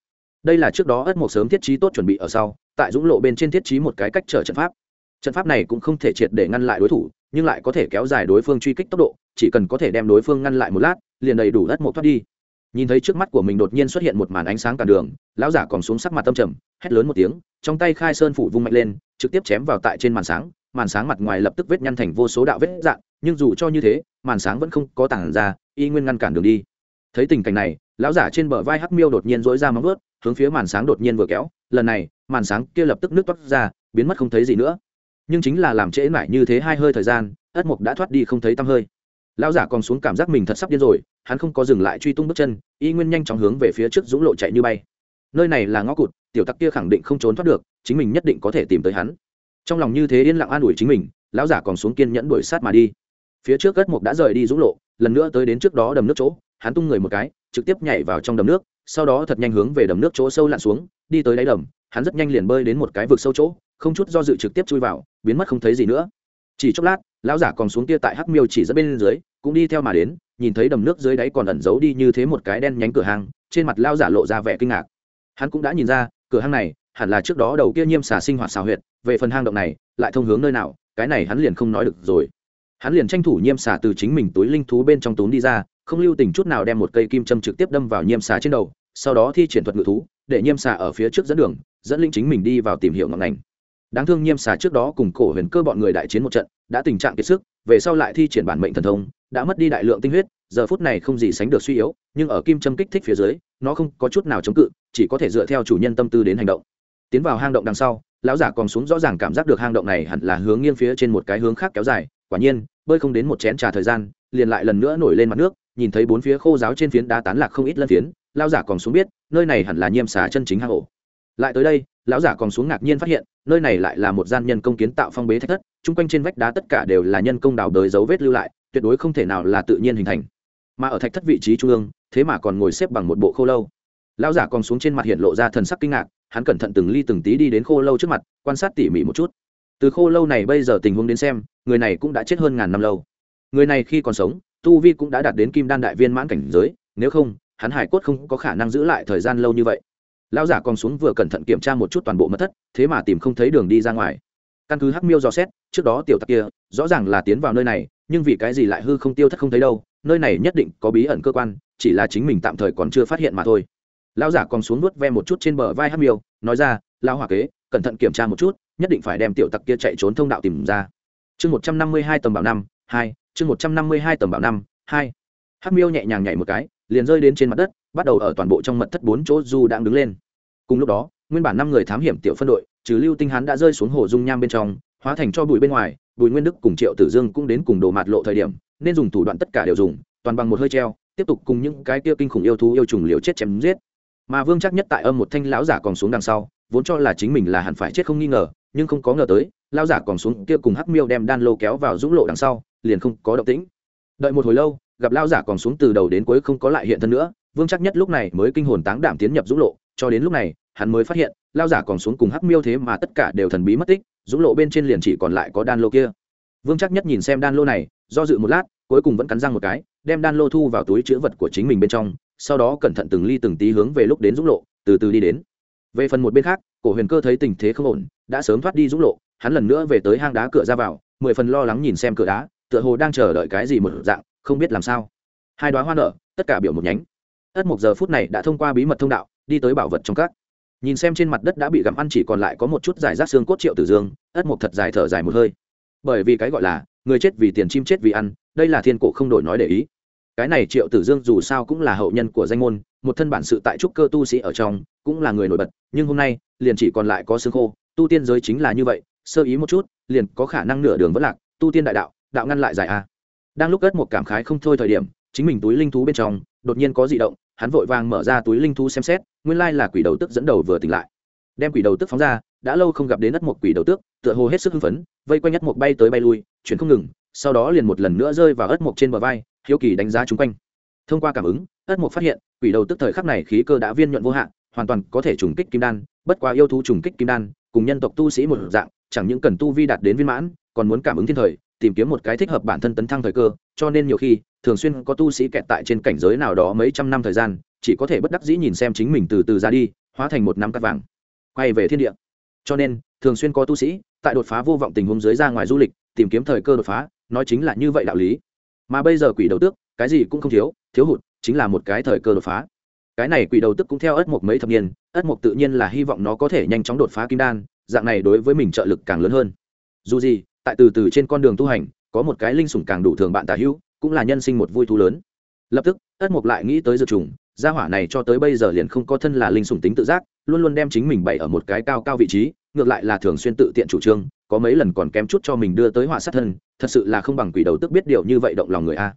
S1: Đây là trước đó ất mục sớm thiết trí tốt chuẩn bị ở sau, tại dũng lộ bên trên thiết trí một cái cách trở trận pháp. Trận pháp này cũng không thể triệt để ngăn lại đối thủ, nhưng lại có thể kéo dài đối phương truy kích tốc độ, chỉ cần có thể đem đối phương ngăn lại một lát, liền đầy đủ ất mục thoát đi. Nhìn thấy trước mắt của mình đột nhiên xuất hiện một màn ánh sáng cản đường, lão giả còn xuống sắc mặt tâm trầm, hét lớn một tiếng, trong tay khai sơn phủ vung mạnh lên, trực tiếp chém vào tại trên màn sáng màn sáng mặt ngoài lập tức vết nhăn thành vô số đạo vết dạng nhưng dù cho như thế, màn sáng vẫn không có tảng ra, y nguyên ngăn cản đường đi. Thấy tình cảnh này, lão giả trên bờ vai hắc miêu đột nhiên dỗi ra móng ướt hướng phía màn sáng đột nhiên vừa kéo. Lần này, màn sáng kia lập tức nước toát ra, biến mất không thấy gì nữa. Nhưng chính là làm trễ mãi như thế hai hơi thời gian, ất mục đã thoát đi không thấy tăm hơi. Lão giả còn xuống cảm giác mình thật sắp điên rồi, hắn không có dừng lại truy tung bước chân, y nguyên nhanh chóng hướng về phía trước dũng lộ chạy như bay. Nơi này là ngõ cụt, tiểu tặc kia khẳng định không trốn thoát được, chính mình nhất định có thể tìm tới hắn. Trong lòng như thế yên lặng an ủi chính mình, lão giả còn xuống kiên nhẫn đuổi sát mà đi phía trước cất mục đã rời đi dũng lộ, lần nữa tới đến trước đó đầm nước chỗ, hắn tung người một cái, trực tiếp nhảy vào trong đầm nước, sau đó thật nhanh hướng về đầm nước chỗ sâu lặn xuống, đi tới đáy đầm, hắn rất nhanh liền bơi đến một cái vực sâu chỗ, không chút do dự trực tiếp chui vào, biến mất không thấy gì nữa. Chỉ chốc lát, lão giả còn xuống kia tại hắc miêu chỉ dẫn bên dưới, cũng đi theo mà đến, nhìn thấy đầm nước dưới đáy còn ẩn giấu đi như thế một cái đen nhánh cửa hàng trên mặt lao giả lộ ra vẻ kinh ngạc. Hắn cũng đã nhìn ra, cửa hàng này hẳn là trước đó đầu kia nhiêm xà sinh hoạt xào huyệt, về phần hang động này, lại thông hướng nơi nào, cái này hắn liền không nói được rồi hắn liền tranh thủ nhiêm xà từ chính mình túi linh thú bên trong tốn đi ra, không lưu tình chút nào đem một cây kim châm trực tiếp đâm vào nhiêm xà trên đầu, sau đó thi triển thuật ngự thú, để nhiêm xà ở phía trước dẫn đường, dẫn linh chính mình đi vào tìm hiểu ngọn ngành. Đáng thương nhiêm xà trước đó cùng cổ huyền cơ bọn người đại chiến một trận, đã tình trạng kiệt sức, về sau lại thi triển bản mệnh thần thông, đã mất đi đại lượng tinh huyết, giờ phút này không gì sánh được suy yếu, nhưng ở kim châm kích thích phía dưới, nó không có chút nào chống cự, chỉ có thể dựa theo chủ nhân tâm tư đến hành động. Tiến vào hang động đằng sau, lão giả còn xuống rõ ràng cảm giác được hang động này hẳn là hướng nghiêng phía trên một cái hướng khác kéo dài quả nhiên, bơi không đến một chén trà thời gian, liền lại lần nữa nổi lên mặt nước, nhìn thấy bốn phía khô giáo trên phiến đá tán lạc không ít lân phiến, lão giả còn xuống biết, nơi này hẳn là nhiêm xà chân chính hang ổ. Lại tới đây, lão giả còn xuống ngạc nhiên phát hiện, nơi này lại là một gian nhân công kiến tạo phong bế thạch thất, chung quanh trên vách đá tất cả đều là nhân công đào đời dấu vết lưu lại, tuyệt đối không thể nào là tự nhiên hình thành. Mà ở thạch thất vị trí trung ương, thế mà còn ngồi xếp bằng một bộ khô lâu. Lão giả còn xuống trên mặt hiện lộ ra thần sắc kinh ngạc, hắn cẩn thận từng ly từng tí đi đến khô lâu trước mặt, quan sát tỉ mỉ một chút từ khô lâu này bây giờ tình huống đến xem, người này cũng đã chết hơn ngàn năm lâu. Người này khi còn sống, tu vi cũng đã đạt đến kim đan đại viên mãn cảnh giới, nếu không, hắn hải cốt không có khả năng giữ lại thời gian lâu như vậy. Lão giả còn xuống vừa cẩn thận kiểm tra một chút toàn bộ mật thất, thế mà tìm không thấy đường đi ra ngoài. Căn cứ hắc miêu dò xét, trước đó tiểu tặc kia, rõ ràng là tiến vào nơi này, nhưng vì cái gì lại hư không tiêu thất không thấy đâu, nơi này nhất định có bí ẩn cơ quan, chỉ là chính mình tạm thời còn chưa phát hiện mà thôi. Lão giả còn xuống nuốt ve một chút trên bờ vai hắc miêu, nói ra, lão hỏa kế, cẩn thận kiểm tra một chút nhất định phải đem tiểu tặc kia chạy trốn thông đạo tìm ra. Chương một trăm năm mươi hai tầm bảo năm, hai, chương một trăm năm mươi hai tầm bảo năm, hai. Hắc miêu nhẹ nhàng nhảy một cái, liền rơi đến trên mặt đất, bắt đầu ở toàn bộ trong mật thất bốn chỗ du đang đứng lên. Cùng lúc đó, nguyên bản năm người thám hiểm tiểu phân đội, trừ lưu tinh hán đã rơi xuống hồ dung nham bên trong, hóa thành cho bụi bên ngoài, bùi nguyên đức cùng triệu tử dương cũng đến cùng đồ mạt lộ thời điểm, nên dùng thủ đoạn tất cả đều dùng, toàn bằng một hơi treo, tiếp tục cùng những cái kia kinh khủng yêu thú yêu trùng liều chết chém giết. Mà vương chắc nhất tại âm một thanh lão giả còn xuống đằng sau, vốn cho là chính mình là hẳn phải chết không nghi ngờ nhưng không có ngờ tới, lão giả còn xuống kia cùng hắc miêu đem đan lô kéo vào dũng lộ đằng sau, liền không có động tĩnh. Đợi một hồi lâu, gặp lão giả còn xuống từ đầu đến cuối không có lại hiện thân nữa, vương chắc nhất lúc này mới kinh hồn táng đảm tiến nhập dũng lộ, cho đến lúc này, hắn mới phát hiện, lão giả còn xuống cùng hắc miêu thế mà tất cả đều thần bí mất tích, dũng lộ bên trên liền chỉ còn lại có đan lô kia. Vương chắc nhất nhìn xem đan lô này, do dự một lát, cuối cùng vẫn cắn răng một cái, đem đan lô thu vào túi chữ vật của chính mình bên trong, sau đó cẩn thận từng ly từng tí hướng về lúc đến dũng lộ, từ từ đi đến. Về phần một bên khác cổ huyền cơ thấy tình thế không ổn, đã sớm thoát đi dũng lộ, hắn lần nữa về tới hang đá cửa ra vào, mười phần lo lắng nhìn xem cửa đá, tựa hồ đang chờ đợi cái gì một dạng, không biết làm sao. Hai đoá hoa nở, tất cả biểu một nhánh. Ất một giờ phút này đã thông qua bí mật thông đạo, đi tới bảo vật trong các. Nhìn xem trên mặt đất đã bị gặm ăn chỉ còn lại có một chút giải rác xương cốt triệu tử dương, ất một thật dài thở dài một hơi. Bởi vì cái gọi là, người chết vì tiền chim chết vì ăn, đây là thiên cổ không đổi nói để ý. Cái này triệu tử dương dù sao cũng là hậu nhân của danh môn, một thân bản sự tại trúc cơ tu sĩ ở trong, cũng là người nổi bật, nhưng hôm nay liền chỉ còn lại có xương khô, tu tiên giới chính là như vậy, sơ ý một chút, liền có khả năng nửa đường vẫn lạc, tu tiên đại đạo đạo ngăn lại giải a. Đang lúc ất một cảm khái không thôi thời điểm, chính mình túi linh thú bên trong, đột nhiên có dị động, hắn vội vàng mở ra túi linh thú xem xét, nguyên lai là quỷ đầu tức dẫn đầu vừa tỉnh lại. Đem quỷ đầu tức phóng ra, đã lâu không gặp đến ất một quỷ đầu tước tựa hồ hết sức hưng phấn, vây quanh ất một bay tới bay lui, chuyển không ngừng, sau đó liền một lần nữa rơi vào ất một trên bờ vai, hiếu kỳ đánh giá chung quanh. Thông qua cảm ứng ất mộc phát hiện, quỷ đầu tức thời khắc này khí cơ đã viên nhuận vô hạn, hoàn toàn có thể trùng kích kim đan bất quá yêu thú trùng kích kim đan, cùng nhân tộc tu sĩ một dạng, chẳng những cần tu vi đạt đến viên mãn, còn muốn cảm ứng thiên thời, tìm kiếm một cái thích hợp bản thân tấn thăng thời cơ, cho nên nhiều khi, thường xuyên có tu sĩ kẹt tại trên cảnh giới nào đó mấy trăm năm thời gian, chỉ có thể bất đắc dĩ nhìn xem chính mình từ từ ra đi, hóa thành một năm cắt vàng. Quay về thiên địa. Cho nên, thường xuyên có tu sĩ, tại đột phá vô vọng tình huống dưới ra ngoài du lịch, tìm kiếm thời cơ đột phá, nói chính là như vậy đạo lý. Mà bây giờ quỷ đầu tước, cái gì cũng không thiếu thiếu hụt, chính là một cái thời cơ đột phá cái này quỷ đầu tức cũng theo ất mục mấy thập niên ất mục tự nhiên là hy vọng nó có thể nhanh chóng đột phá kim đan, dạng này đối với mình trợ lực càng lớn hơn. Dù gì, tại từ từ trên con đường tu hành, có một cái linh sủng càng đủ thường bạn tả hữu, cũng là nhân sinh một vui thú lớn. Lập tức ất mục lại nghĩ tới dược trùng, gia hỏa này cho tới bây giờ liền không có thân là linh sủng tính tự giác, luôn luôn đem chính mình bày ở một cái cao cao vị trí, ngược lại là thường xuyên tự tiện chủ trương, có mấy lần còn kém chút cho mình đưa tới họa sát thân, thật sự là không bằng quỷ đầu tức biết điều như vậy động lòng người a.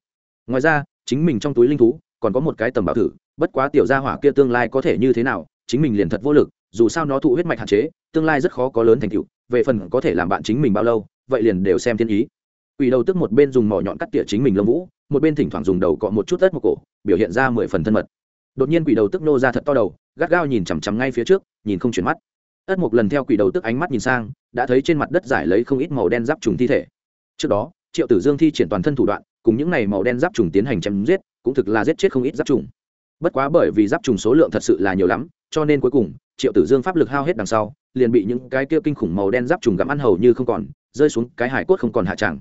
S1: Ngoài ra, chính mình trong túi linh thú, còn có một cái tầm bảo thử bất quá tiểu gia hỏa kia tương lai có thể như thế nào, chính mình liền thật vô lực, dù sao nó thụ huyết mạch hạn chế, tương lai rất khó có lớn thành tựu, về phần có thể làm bạn chính mình bao lâu, vậy liền đều xem thiên ý. Quỷ đầu tức một bên dùng mỏ nhọn cắt tỉa chính mình lông vũ, một bên thỉnh thoảng dùng đầu cọ một chút đất một cổ, biểu hiện ra mười phần thân mật. Đột nhiên quỷ đầu tức nô ra thật to đầu, gắt gao nhìn chằm chằm ngay phía trước, nhìn không chuyển mắt. Ất một lần theo quỷ đầu tức ánh mắt nhìn sang, đã thấy trên mặt đất giải lấy không ít màu đen giáp trùng thi thể. Trước đó, triệu tử dương thi triển toàn thân thủ đoạn, cùng những này màu đen giáp trùng tiến hành chém giết, cũng thực là giết chết không ít giáp trùng bất quá bởi vì giáp trùng số lượng thật sự là nhiều lắm, cho nên cuối cùng, triệu tử dương pháp lực hao hết đằng sau, liền bị những cái kia kinh khủng màu đen giáp trùng gặm ăn hầu như không còn, rơi xuống cái hải cốt không còn hạ tràng.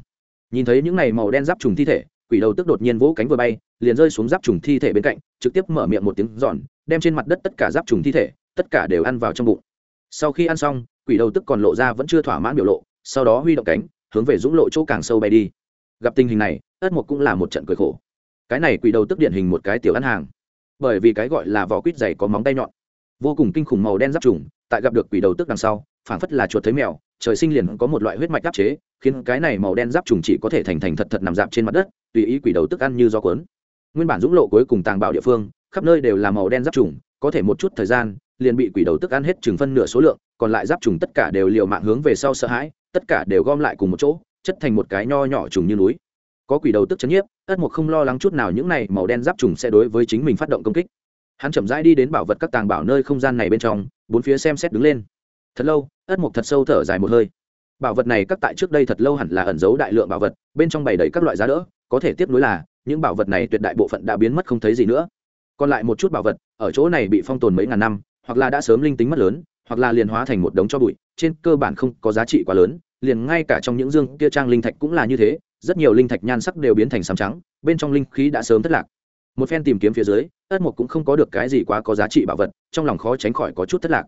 S1: Nhìn thấy những này màu đen giáp trùng thi thể, quỷ đầu tức đột nhiên vỗ cánh vừa bay, liền rơi xuống giáp trùng thi thể bên cạnh, trực tiếp mở miệng một tiếng giòn, đem trên mặt đất tất cả giáp trùng thi thể, tất cả đều ăn vào trong bụng. Sau khi ăn xong, quỷ đầu tức còn lộ ra vẫn chưa thỏa mãn biểu lộ, sau đó huy động cánh, hướng về dũng lộ chỗ càng sâu bay đi. Gặp tình hình này, ất mục cũng là một trận cười khổ. Cái này quỷ đầu tức điển hình một cái tiểu ăn hàng bởi vì cái gọi là vỏ quýt dày có móng tay nhọn. Vô cùng kinh khủng màu đen giáp trùng, tại gặp được quỷ đầu tức đằng sau, phảng phất là chuột thấy mèo, trời sinh liền có một loại huyết mạch áp chế, khiến cái này màu đen giáp trùng chỉ có thể thành thành thật thật nằm dạp trên mặt đất, tùy ý quỷ đầu tức ăn như gió cuốn. Nguyên bản dũng lộ cuối cùng tàng bảo địa phương, khắp nơi đều là màu đen giáp trùng, có thể một chút thời gian, liền bị quỷ đầu tức ăn hết chừng phân nửa số lượng, còn lại giáp trùng tất cả đều liều mạng hướng về sau sợ hãi, tất cả đều gom lại cùng một chỗ, chất thành một cái nho nhỏ trùng như núi có quỷ đầu tức chấn nhiếp, ất mục không lo lắng chút nào những này màu đen giáp trùng sẽ đối với chính mình phát động công kích. Hắn chậm rãi đi đến bảo vật các tàng bảo nơi không gian này bên trong, bốn phía xem xét đứng lên. Thật lâu, ất mục thật sâu thở dài một hơi. Bảo vật này các tại trước đây thật lâu hẳn là ẩn giấu đại lượng bảo vật, bên trong bày đầy các loại giá đỡ, có thể tiếp nối là, những bảo vật này tuyệt đại bộ phận đã biến mất không thấy gì nữa. Còn lại một chút bảo vật, ở chỗ này bị phong tồn mấy ngàn năm, hoặc là đã sớm linh tính mất lớn, hoặc là liền hóa thành một đống cho bụi, trên cơ bản không có giá trị quá lớn, liền ngay cả trong những dương kia trang linh thạch cũng là như thế rất nhiều linh thạch nhan sắc đều biến thành sám trắng, bên trong linh khí đã sớm thất lạc. Một phen tìm kiếm phía dưới, ất mục cũng không có được cái gì quá có giá trị bảo vật, trong lòng khó tránh khỏi có chút thất lạc.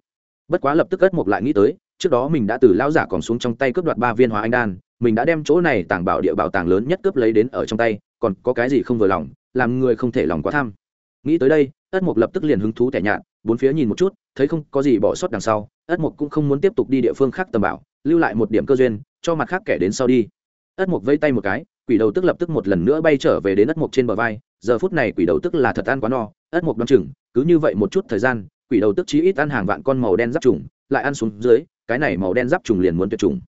S1: Bất quá lập tức ất mục lại nghĩ tới, trước đó mình đã từ lão giả còn xuống trong tay cướp đoạt ba viên hóa anh đan, mình đã đem chỗ này tàng bảo địa bảo tàng lớn nhất cướp lấy đến ở trong tay, còn có cái gì không vừa lòng, làm người không thể lòng quá tham. Nghĩ tới đây, ất mục lập tức liền hứng thú tẻ nhạt, bốn phía nhìn một chút, thấy không có gì bỏ sót đằng sau, ất mục cũng không muốn tiếp tục đi địa phương khác tầm bảo, lưu lại một điểm cơ duyên, cho mặt khác kẻ đến sau đi ất mục vây tay một cái, quỷ đầu tức lập tức một lần nữa bay trở về đến ất mục trên bờ vai. Giờ phút này quỷ đầu tức là thật ăn quá no, ất mục đ o chừng, cứ như vậy một chút thời gian, quỷ đầu tức chí ít ăn hàng vạn con màu đen giáp trùng, lại ăn xuống dưới, cái này màu đen giáp trùng liền muốn tuyệt trùng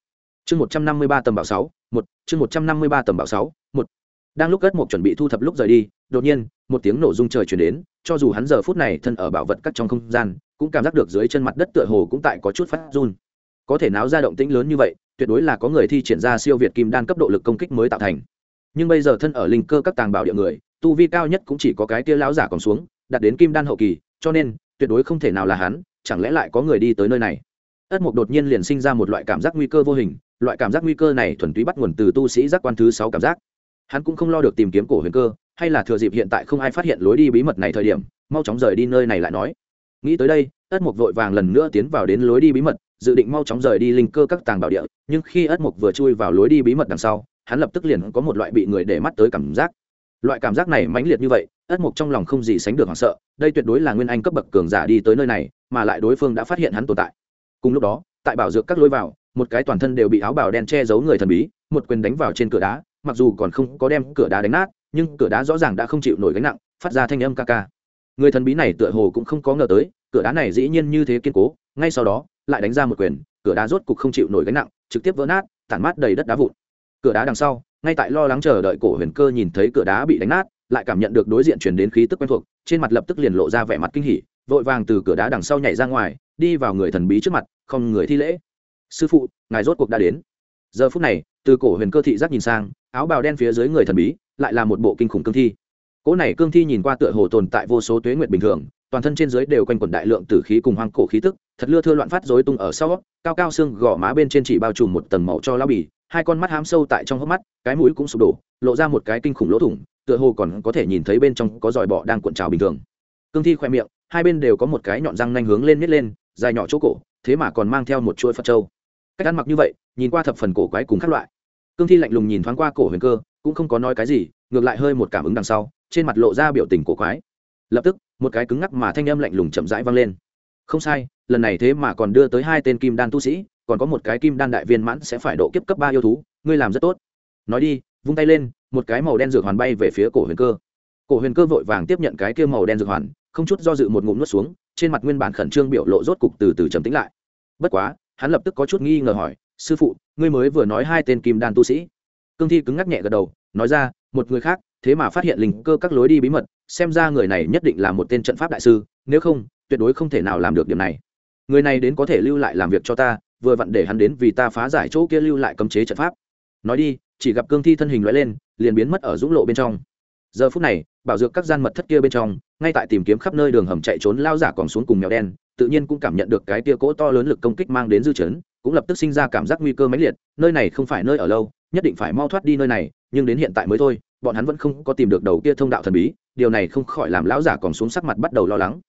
S1: chương một trăm năm mươi ba tầm bảo sáu, một, chương một trăm năm mươi ba tầm bảo sáu, một. Đang lúc ất mục chuẩn bị thu thập lúc rời đi, đột nhiên, một tiếng nổ rung trời chuyển đến, cho dù hắn giờ phút này thân ở bảo vật cắt trong không gian, cũng cảm giác được dưới chân mặt đất tựa hồ cũng tại có chút phát run. Có thể náo ra động tĩnh lớn như vậy tuyệt đối là có người thi triển ra siêu việt kim đan cấp độ lực công kích mới tạo thành. Nhưng bây giờ thân ở linh cơ các tàng bảo địa người, tu vi cao nhất cũng chỉ có cái tia lão giả còn xuống, đạt đến kim đan hậu kỳ, cho nên, tuyệt đối không thể nào là hắn, chẳng lẽ lại có người đi tới nơi này? Ất mục đột nhiên liền sinh ra một loại cảm giác nguy cơ vô hình, loại cảm giác nguy cơ này thuần túy bắt nguồn từ tu sĩ giác quan thứ sáu cảm giác. Hắn cũng không lo được tìm kiếm cổ huyền cơ, hay là thừa dịp hiện tại không ai phát hiện lối đi bí mật này thời điểm, mau chóng rời đi nơi này lại nói. Nghĩ tới đây, ất mục vội vàng lần nữa tiến vào đến lối đi bí mật dự định mau chóng rời đi linh cơ các tàng bảo địa, nhưng khi ất mục vừa chui vào lối đi bí mật đằng sau, hắn lập tức liền có một loại bị người để mắt tới cảm giác. Loại cảm giác này mãnh liệt như vậy, ất mục trong lòng không gì sánh được hoảng sợ, đây tuyệt đối là nguyên anh cấp bậc cường giả đi tới nơi này, mà lại đối phương đã phát hiện hắn tồn tại. Cùng lúc đó, tại bảo dược các lối vào, một cái toàn thân đều bị áo bào đen che giấu người thần bí, một quyền đánh vào trên cửa đá, mặc dù còn không có đem cửa đá đánh nát, nhưng cửa đá rõ ràng đã không chịu nổi gánh nặng, phát ra thanh âm ca ca. Người thần bí này tựa hồ cũng không có ngờ tới, cửa đá này dĩ nhiên như thế kiên cố, ngay sau đó lại đánh ra một quyền, cửa đá rốt cục không chịu nổi gánh nặng, trực tiếp vỡ nát, tản mát đầy đất đá vụn. Cửa đá đằng sau, ngay tại lo lắng chờ đợi cổ huyền cơ nhìn thấy cửa đá bị đánh nát, lại cảm nhận được đối diện chuyển đến khí tức quen thuộc, trên mặt lập tức liền lộ ra vẻ mặt kinh hỉ, vội vàng từ cửa đá đằng sau nhảy ra ngoài, đi vào người thần bí trước mặt, không người thi lễ. Sư phụ, ngài rốt cuộc đã đến. Giờ phút này, từ cổ huyền cơ thị giác nhìn sang, áo bào đen phía dưới người thần bí, lại là một bộ kinh khủng cương thi. Cỗ này cương thi nhìn qua tựa hồ tồn tại vô số tuế nguyệt bình thường toàn thân trên dưới đều quanh quẩn đại lượng tử khí cùng hoang cổ khí tức, thật lưa thưa loạn phát rối tung ở sau, cao cao xương gò má bên trên chỉ bao trùm một tầng màu cho lao bì, hai con mắt hám sâu tại trong hốc mắt, cái mũi cũng sụp đổ, lộ ra một cái kinh khủng lỗ thủng, tựa hồ còn có thể nhìn thấy bên trong có dòi bọ đang cuộn trào bình thường. Cương thi khoe miệng, hai bên đều có một cái nhọn răng nanh hướng lên miết lên, dài nhỏ chỗ cổ, thế mà còn mang theo một chuỗi phật trâu cách ăn mặc như vậy, nhìn qua thập phần cổ quái cùng các loại. Cương thi lạnh lùng nhìn thoáng qua cổ huyền cơ, cũng không có nói cái gì, ngược lại hơi một cảm ứng đằng sau, trên mặt lộ ra biểu tình cổ quái lập tức, một cái cứng ngắc mà thanh âm lạnh lùng chậm rãi vang lên. Không sai, lần này thế mà còn đưa tới hai tên kim đan tu sĩ, còn có một cái kim đan đại viên mãn sẽ phải độ kiếp cấp ba yêu thú, ngươi làm rất tốt. Nói đi, vung tay lên, một cái màu đen dược hoàn bay về phía cổ huyền cơ. Cổ huyền cơ vội vàng tiếp nhận cái kia màu đen dược hoàn, không chút do dự một ngụm nuốt xuống, trên mặt nguyên bản khẩn trương biểu lộ rốt cục từ từ trầm tĩnh lại. Bất quá, hắn lập tức có chút nghi ngờ hỏi, sư phụ, ngươi mới vừa nói hai tên kim đan tu sĩ? Cương thi cứng ngắc nhẹ gật đầu, nói ra, một người khác, thế mà phát hiện linh cơ các lối đi bí mật xem ra người này nhất định là một tên trận pháp đại sư, nếu không, tuyệt đối không thể nào làm được điểm này. Người này đến có thể lưu lại làm việc cho ta, vừa vặn để hắn đến vì ta phá giải chỗ kia lưu lại cấm chế trận pháp. Nói đi, chỉ gặp cương thi thân hình loại lên, liền biến mất ở dũng lộ bên trong. Giờ phút này, bảo dược các gian mật thất kia bên trong, ngay tại tìm kiếm khắp nơi đường hầm chạy trốn lao giả còn xuống cùng mèo đen, tự nhiên cũng cảm nhận được cái tia cỗ to lớn lực công kích mang đến dư chấn, cũng lập tức sinh ra cảm giác nguy cơ mãnh liệt, nơi này không phải nơi ở lâu, nhất định phải mau thoát đi nơi này, nhưng đến hiện tại mới thôi, bọn hắn vẫn không có tìm được đầu kia thông đạo thần bí điều này không khỏi làm lão giả còn xuống sắc mặt bắt đầu lo lắng.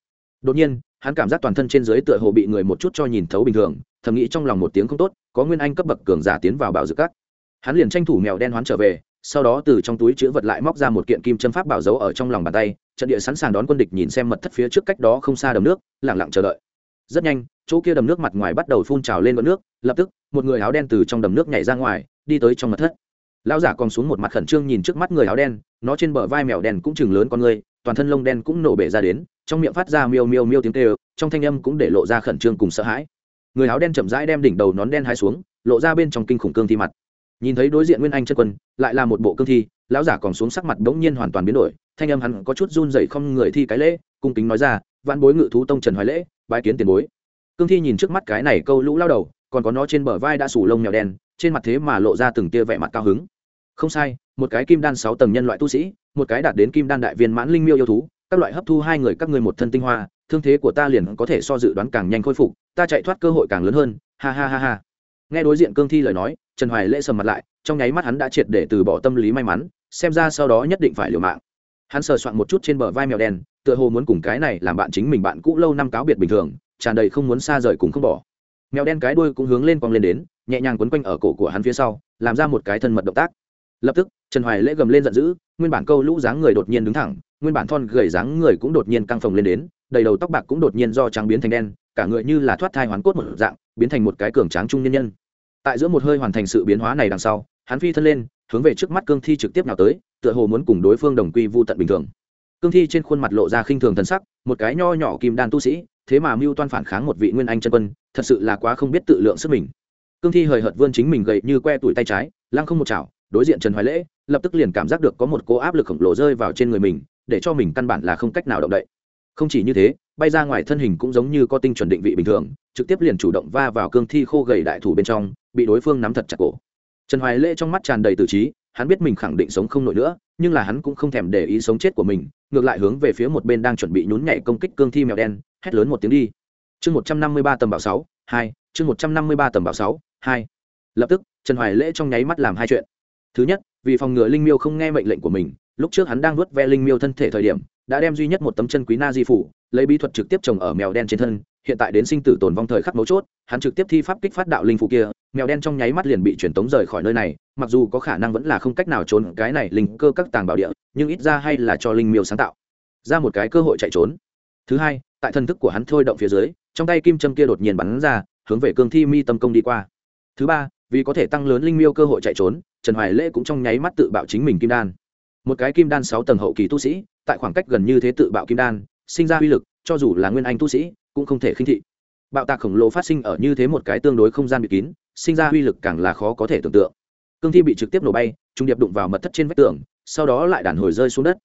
S1: Đột nhiên, hắn cảm giác toàn thân trên dưới tựa hồ bị người một chút cho nhìn thấu bình thường, thầm nghĩ trong lòng một tiếng không tốt, có nguyên anh cấp bậc cường giả tiến vào bảo dược các. Hắn liền tranh thủ mèo đen hoán trở về, sau đó từ trong túi chữ vật lại móc ra một kiện kim châm pháp bảo giấu ở trong lòng bàn tay, trận địa sẵn sàng đón quân địch nhìn xem mật thất phía trước cách đó không xa đầm nước lẳng lặng chờ đợi. Rất nhanh, chỗ kia đầm nước mặt ngoài bắt đầu phun trào lên vận nước, lập tức, một người áo đen từ trong đầm nước nhảy ra ngoài, đi tới trong mật thất lão giả còn xuống một mặt khẩn trương nhìn trước mắt người áo đen, nó trên bờ vai mèo đen cũng chừng lớn con người, toàn thân lông đen cũng nổ bể ra đến, trong miệng phát ra miêu miêu miêu tiếng tê trong thanh âm cũng để lộ ra khẩn trương cùng sợ hãi. Người áo đen chậm rãi đem đỉnh đầu nón đen hai xuống, lộ ra bên trong kinh khủng cương thi mặt. Nhìn thấy đối diện nguyên anh chân quân, lại là một bộ cương thi, lão giả còn xuống sắc mặt bỗng nhiên hoàn toàn biến đổi, thanh âm hắn có chút run dậy không người thi cái lễ, cung kính nói ra văn bối ngự thú tông trần hoài lễ, bái kiến tiền bối. Cương thi nhìn trước mắt cái này câu lũ lao đầu, còn có nó trên bờ vai đã sủ lông mèo đen, trên mặt thế mà lộ ra từng tia vẻ mặt cao hứng không sai, một cái kim đan sáu tầng nhân loại tu sĩ, một cái đạt đến kim đan đại viên mãn linh miêu yêu thú, các loại hấp thu hai người các ngươi một thân tinh hoa, thương thế của ta liền có thể so dự đoán càng nhanh khôi phục, ta chạy thoát cơ hội càng lớn hơn, ha ha ha ha. Nghe đối diện cương thi lời nói, trần hoài lễ sầm mặt lại, trong nháy mắt hắn đã triệt để từ bỏ tâm lý may mắn, xem ra sau đó nhất định phải liều mạng. Hắn sờ soạn một chút trên bờ vai mèo đen, tựa hồ muốn cùng cái này làm bạn chính mình bạn cũ lâu năm cáo biệt bình thường, tràn đầy không muốn xa rời cùng không bỏ. Mèo đen cái đuôi cũng hướng lên quăng lên đến, nhẹ nhàng quấn quanh ở cổ của hắn phía sau, làm ra một cái thân mật động tác lập tức, trần hoài lễ gầm lên giận dữ, nguyên bản câu lũ dáng người đột nhiên đứng thẳng, nguyên bản thon gầy dáng người cũng đột nhiên căng phồng lên đến, đầy đầu tóc bạc cũng đột nhiên do trắng biến thành đen, cả người như là thoát thai hoán cốt một dạng, biến thành một cái cường tráng trung nhân nhân. Tại giữa một hơi hoàn thành sự biến hóa này đằng sau, hắn phi thân lên, hướng về trước mắt cương thi trực tiếp nào tới, tựa hồ muốn cùng đối phương đồng quy vô tận bình thường. Cương thi trên khuôn mặt lộ ra khinh thường thần sắc, một cái nho nhỏ kim đan tu sĩ, thế mà mưu toan phản kháng một vị nguyên anh chân quân, thật sự là quá không biết tự lượng sức mình. Cương thi hời hợt vươn chính mình gậy như que tuổi tay trái, lăng không một chảo đối diện trần hoài lễ, lập tức liền cảm giác được có một cố áp lực khổng lồ rơi vào trên người mình, để cho mình căn bản là không cách nào động đậy. Không chỉ như thế, bay ra ngoài thân hình cũng giống như có tinh chuẩn định vị bình thường, trực tiếp liền chủ động va vào cương thi khô gầy đại thủ bên trong, bị đối phương nắm thật chặt cổ. Trần hoài lễ trong mắt tràn đầy tự trí, hắn biết mình khẳng định sống không nổi nữa, nhưng là hắn cũng không thèm để ý sống chết của mình, ngược lại hướng về phía một bên đang chuẩn bị nhún nhảy công kích cương thi mèo đen, hét lớn một tiếng đi. Chương một trăm năm mươi ba tầm bảo sáu, hai, chương một trăm năm mươi ba tầm bảo sáu, hai. Lập tức, trần hoài lễ trong nháy mắt làm hai chuyện thứ nhất, vì phòng ngừa linh miêu không nghe mệnh lệnh của mình, lúc trước hắn đang vớt ve linh miêu thân thể thời điểm, đã đem duy nhất một tấm chân quý na di phủ, lấy bí thuật trực tiếp trồng ở mèo đen trên thân, hiện tại đến sinh tử tồn vong thời khắc mấu chốt, hắn trực tiếp thi pháp kích phát đạo linh phủ kia, mèo đen trong nháy mắt liền bị truyền tống rời khỏi nơi này, mặc dù có khả năng vẫn là không cách nào trốn cái này linh cơ các tàng bảo địa, nhưng ít ra hay là cho linh miêu sáng tạo, ra một cái cơ hội chạy trốn. Thứ hai, tại thần thức của hắn thôi động phía dưới, trong tay kim châm kia đột nhiên bắn ra, hướng về cương thi mi tâm công đi qua. Thứ ba vì có thể tăng lớn linh miêu cơ hội chạy trốn, trần hoài lễ cũng trong nháy mắt tự bạo chính mình kim đan. Một cái kim đan sáu tầng hậu kỳ tu sĩ, tại khoảng cách gần như thế tự bạo kim đan, sinh ra uy lực, cho dù là nguyên anh tu sĩ, cũng không thể khinh thị. Bạo tạc khổng lồ phát sinh ở như thế một cái tương đối không gian bị kín, sinh ra uy lực càng là khó có thể tưởng tượng. Cương thi bị trực tiếp nổ bay, trung điệp đụng vào mật thất trên vách tường, sau đó lại đản hồi rơi xuống đất.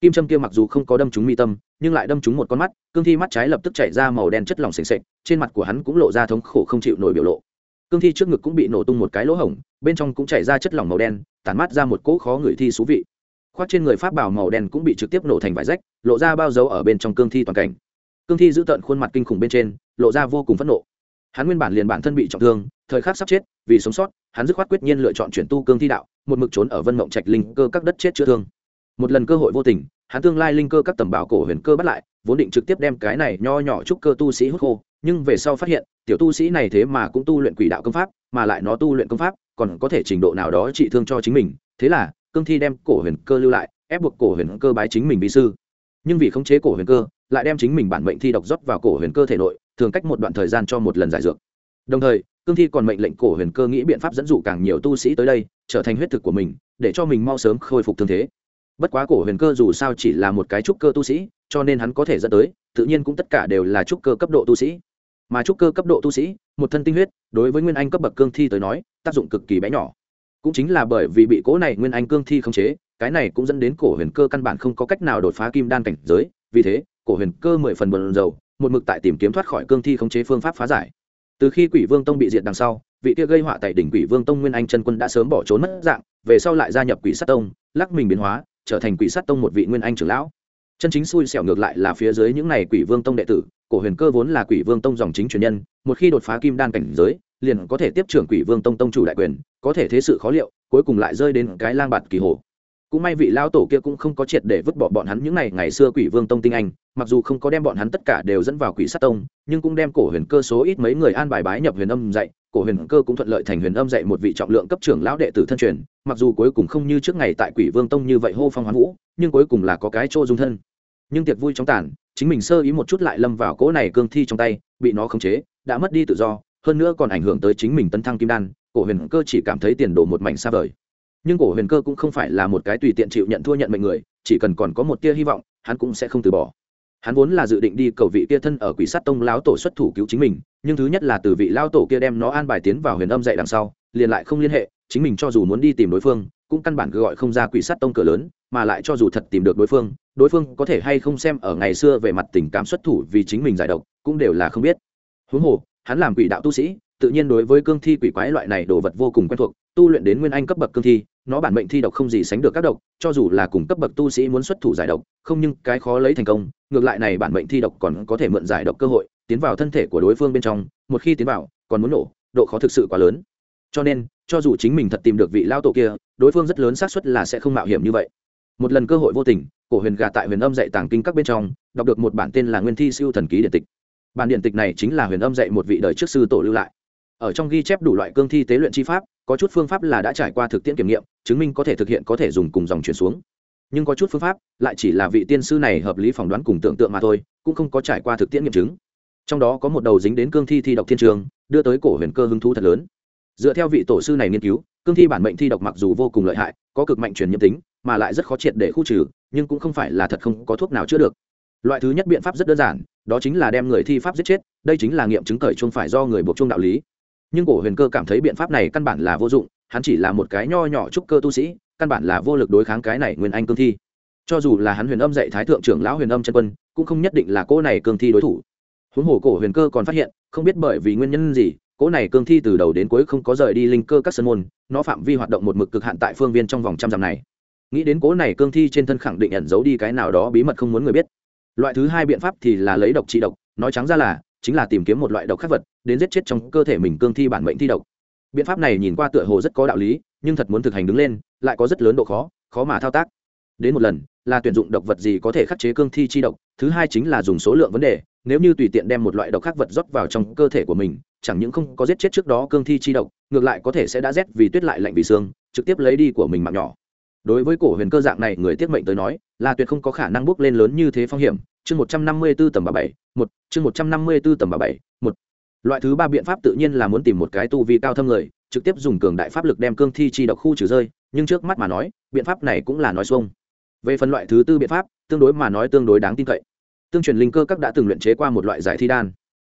S1: Kim trâm kia mặc dù không có đâm trúng mi tâm, nhưng lại đâm trúng một con mắt, cương thi mắt trái lập tức chảy ra màu đen chất lỏng s ề trên mặt của hắn cũng lộ ra thống khổ không chịu nổi biểu lộ cương thi trước ngực cũng bị nổ tung một cái lỗ hổng, bên trong cũng chảy ra chất lỏng màu đen, tản mát ra một cỗ khó người thi xú vị. Khoác trên người pháp bảo màu đen cũng bị trực tiếp nổ thành vải rách, lộ ra bao dấu ở bên trong cương thi toàn cảnh. Cương thi giữ tận khuôn mặt kinh khủng bên trên, lộ ra vô cùng phẫn nộ. Hắn nguyên bản liền bản thân bị trọng thương, thời khắc sắp chết, vì sống sót, hắn dứt khoát quyết nhiên lựa chọn chuyển tu cương thi đạo, một mực trốn ở vân mộng trạch linh cơ các đất chết chữa thương. Một lần cơ hội vô tình, hắn tương lai linh cơ các tầm bảo cổ huyền cơ bắt lại vốn định trực tiếp đem cái này nho nhỏ trúc cơ tu sĩ hút khô, nhưng về sau phát hiện, tiểu tu sĩ này thế mà cũng tu luyện quỷ đạo công pháp, mà lại nó tu luyện công pháp, còn có thể trình độ nào đó trị thương cho chính mình. Thế là, cương thi đem cổ huyền cơ lưu lại, ép buộc cổ huyền cơ bái chính mình bí sư. Nhưng vì khống chế cổ huyền cơ, lại đem chính mình bản mệnh thi độc rót vào cổ huyền cơ thể nội, thường cách một đoạn thời gian cho một lần giải dược. Đồng thời, cương thi còn mệnh lệnh cổ huyền cơ nghĩ biện pháp dẫn dụ càng nhiều tu sĩ tới đây, trở thành huyết thực của mình, để cho mình mau sớm khôi phục thương thế. Bất quá cổ huyền cơ dù sao chỉ là một cái trúc cơ tu sĩ cho nên hắn có thể dẫn tới, tự nhiên cũng tất cả đều là trúc cơ cấp độ tu sĩ. Mà trúc cơ cấp độ tu sĩ, một thân tinh huyết, đối với nguyên anh cấp bậc cương thi tới nói, tác dụng cực kỳ bé nhỏ. Cũng chính là bởi vì bị cố này nguyên anh cương thi khống chế, cái này cũng dẫn đến cổ huyền cơ căn bản không có cách nào đột phá kim đan cảnh giới. Vì thế, cổ huyền cơ mười phần bần dầu một mực tại tìm kiếm thoát khỏi cương thi khống chế phương pháp phá giải. Từ khi quỷ vương tông bị diệt đằng sau, vị kia gây họa tại đỉnh quỷ vương tông nguyên anh chân quân đã sớm bỏ trốn mất dạng, về sau lại gia nhập quỷ sát tông, lắc mình biến hóa, trở thành quỷ sát tông một vị nguyên anh trưởng lão chân chính xui xẻo ngược lại là phía dưới những này quỷ vương tông đệ tử, cổ huyền cơ vốn là quỷ vương tông dòng chính truyền nhân, một khi đột phá kim đan cảnh giới, liền có thể tiếp trưởng quỷ vương tông tông chủ đại quyền, có thể thế sự khó liệu, cuối cùng lại rơi đến cái lang bạt kỳ hồ. Cũng may vị lao tổ kia cũng không có triệt để vứt bỏ bọn hắn những ngày ngày xưa quỷ vương tông tinh anh, mặc dù không có đem bọn hắn tất cả đều dẫn vào quỷ sát tông, nhưng cũng đem cổ huyền cơ số ít mấy người an bài bái nhập huyền âm dạy, cổ huyền cơ cũng thuận lợi thành huyền âm dạy một vị trọng lượng cấp trưởng lão đệ tử thân truyền, mặc dù cuối cùng không như trước ngày tại quỷ vương tông như vậy hô phong hoán vũ, nhưng cuối cùng là có cái chỗ dung thân nhưng tiệc vui trong tàn, chính mình sơ ý một chút lại lâm vào cỗ này cương thi trong tay, bị nó khống chế, đã mất đi tự do, hơn nữa còn ảnh hưởng tới chính mình tấn thăng kim đan, cổ huyền cơ chỉ cảm thấy tiền đổ một mảnh xa vời. Nhưng cổ huyền cơ cũng không phải là một cái tùy tiện chịu nhận thua nhận mệnh người, chỉ cần còn có một tia hy vọng, hắn cũng sẽ không từ bỏ. Hắn vốn là dự định đi cầu vị kia thân ở quỷ sát tông lão tổ xuất thủ cứu chính mình, nhưng thứ nhất là từ vị lao tổ kia đem nó an bài tiến vào huyền âm dạy đằng sau, liền lại không liên hệ, chính mình cho dù muốn đi tìm đối phương, cũng căn bản gọi không ra quỷ sát tông cửa lớn mà lại cho dù thật tìm được đối phương đối phương có thể hay không xem ở ngày xưa về mặt tình cảm xuất thủ vì chính mình giải độc, cũng đều là không biết. Huống hồ, hắn làm quỷ đạo tu sĩ, tự nhiên đối với cương thi quỷ quái loại này đồ vật vô cùng quen thuộc, tu luyện đến nguyên anh cấp bậc cương thi, nó bản mệnh thi độc không gì sánh được các độc, cho dù là cùng cấp bậc tu sĩ muốn xuất thủ giải độc, không nhưng cái khó lấy thành công, ngược lại này bản mệnh thi độc còn có thể mượn giải độc cơ hội, tiến vào thân thể của đối phương bên trong, một khi tiến vào, còn muốn nổ, độ khó thực sự quá lớn. Cho nên, cho dù chính mình thật tìm được vị lao tổ kia, đối phương rất lớn xác suất là sẽ không mạo hiểm như vậy một lần cơ hội vô tình, cổ huyền gà tại huyền âm dạy tàng kinh các bên trong, đọc được một bản tên là nguyên thi siêu thần ký điện tịch. Bản điện tịch này chính là huyền âm dạy một vị đời trước sư tổ lưu lại. Ở trong ghi chép đủ loại cương thi tế luyện chi pháp, có chút phương pháp là đã trải qua thực tiễn kiểm nghiệm, chứng minh có thể thực hiện có thể dùng cùng dòng chuyển xuống. Nhưng có chút phương pháp, lại chỉ là vị tiên sư này hợp lý phỏng đoán cùng tưởng tượng mà thôi, cũng không có trải qua thực tiễn nghiệm chứng. Trong đó có một đầu dính đến cương thi thi độc thiên trường, đưa tới cổ huyền cơ hứng thú thật lớn. Dựa theo vị tổ sư này nghiên cứu, cương thi bản mệnh thi độc mặc dù vô cùng lợi hại, có cực mạnh truyền nhiễm tính mà lại rất khó triệt để khu trừ, nhưng cũng không phải là thật không có thuốc nào chữa được. Loại thứ nhất biện pháp rất đơn giản, đó chính là đem người thi pháp giết chết, đây chính là nghiệm chứng cởi chung phải do người buộc chung đạo lý. Nhưng cổ huyền cơ cảm thấy biện pháp này căn bản là vô dụng, hắn chỉ là một cái nho nhỏ trúc cơ tu sĩ, căn bản là vô lực đối kháng cái này nguyên anh cương thi. Cho dù là hắn huyền âm dạy thái thượng trưởng lão huyền âm chân quân, cũng không nhất định là cô này cương thi đối thủ. Huống hồ cổ huyền cơ còn phát hiện, không biết bởi vì nguyên nhân gì cỗ này cương thi từ đầu đến cuối không có rời đi linh cơ các sân môn, nó phạm vi hoạt động một mực cực hạn tại phương viên trong vòng trăm dặm này nghĩ đến cố này cương thi trên thân khẳng định ẩn giấu đi cái nào đó bí mật không muốn người biết. Loại thứ hai biện pháp thì là lấy độc trị độc, nói trắng ra là, chính là tìm kiếm một loại độc khắc vật, đến giết chết trong cơ thể mình cương thi bản mệnh thi độc. Biện pháp này nhìn qua tựa hồ rất có đạo lý, nhưng thật muốn thực hành đứng lên, lại có rất lớn độ khó khó mà thao tác. Đến một lần, là tuyển dụng độc vật gì có thể khắc chế cương thi chi độc, thứ hai chính là dùng số lượng vấn đề, nếu như tùy tiện đem một loại độc khắc vật rót vào trong cơ thể của mình, chẳng những không có giết chết trước đó cương thi chi độc, ngược lại có thể sẽ đã rét vì tuyết lại lạnh vì xương, trực tiếp lấy đi của mình mạng nhỏ đối với cổ huyền cơ dạng này, người tiết mệnh tới nói, là tuyệt không có khả năng bước lên lớn như thế phong hiểm. Chương một trăm năm mươi b ố tầm bà bảy, một, chương một trăm năm mươi b ố tầm bà bảy, một. Loại thứ ba biện pháp tự nhiên là muốn tìm một cái tu vi cao thâm người, trực tiếp dùng cường đại pháp lực đem cương thi chi độc khu trừ rơi, nhưng trước mắt mà nói, biện pháp này cũng là nói xuông. Về phần loại thứ tư biện pháp, tương đối mà nói tương đối đáng tin cậy. Tương truyền linh cơ các đã từng luyện chế qua một loại giải thi đan.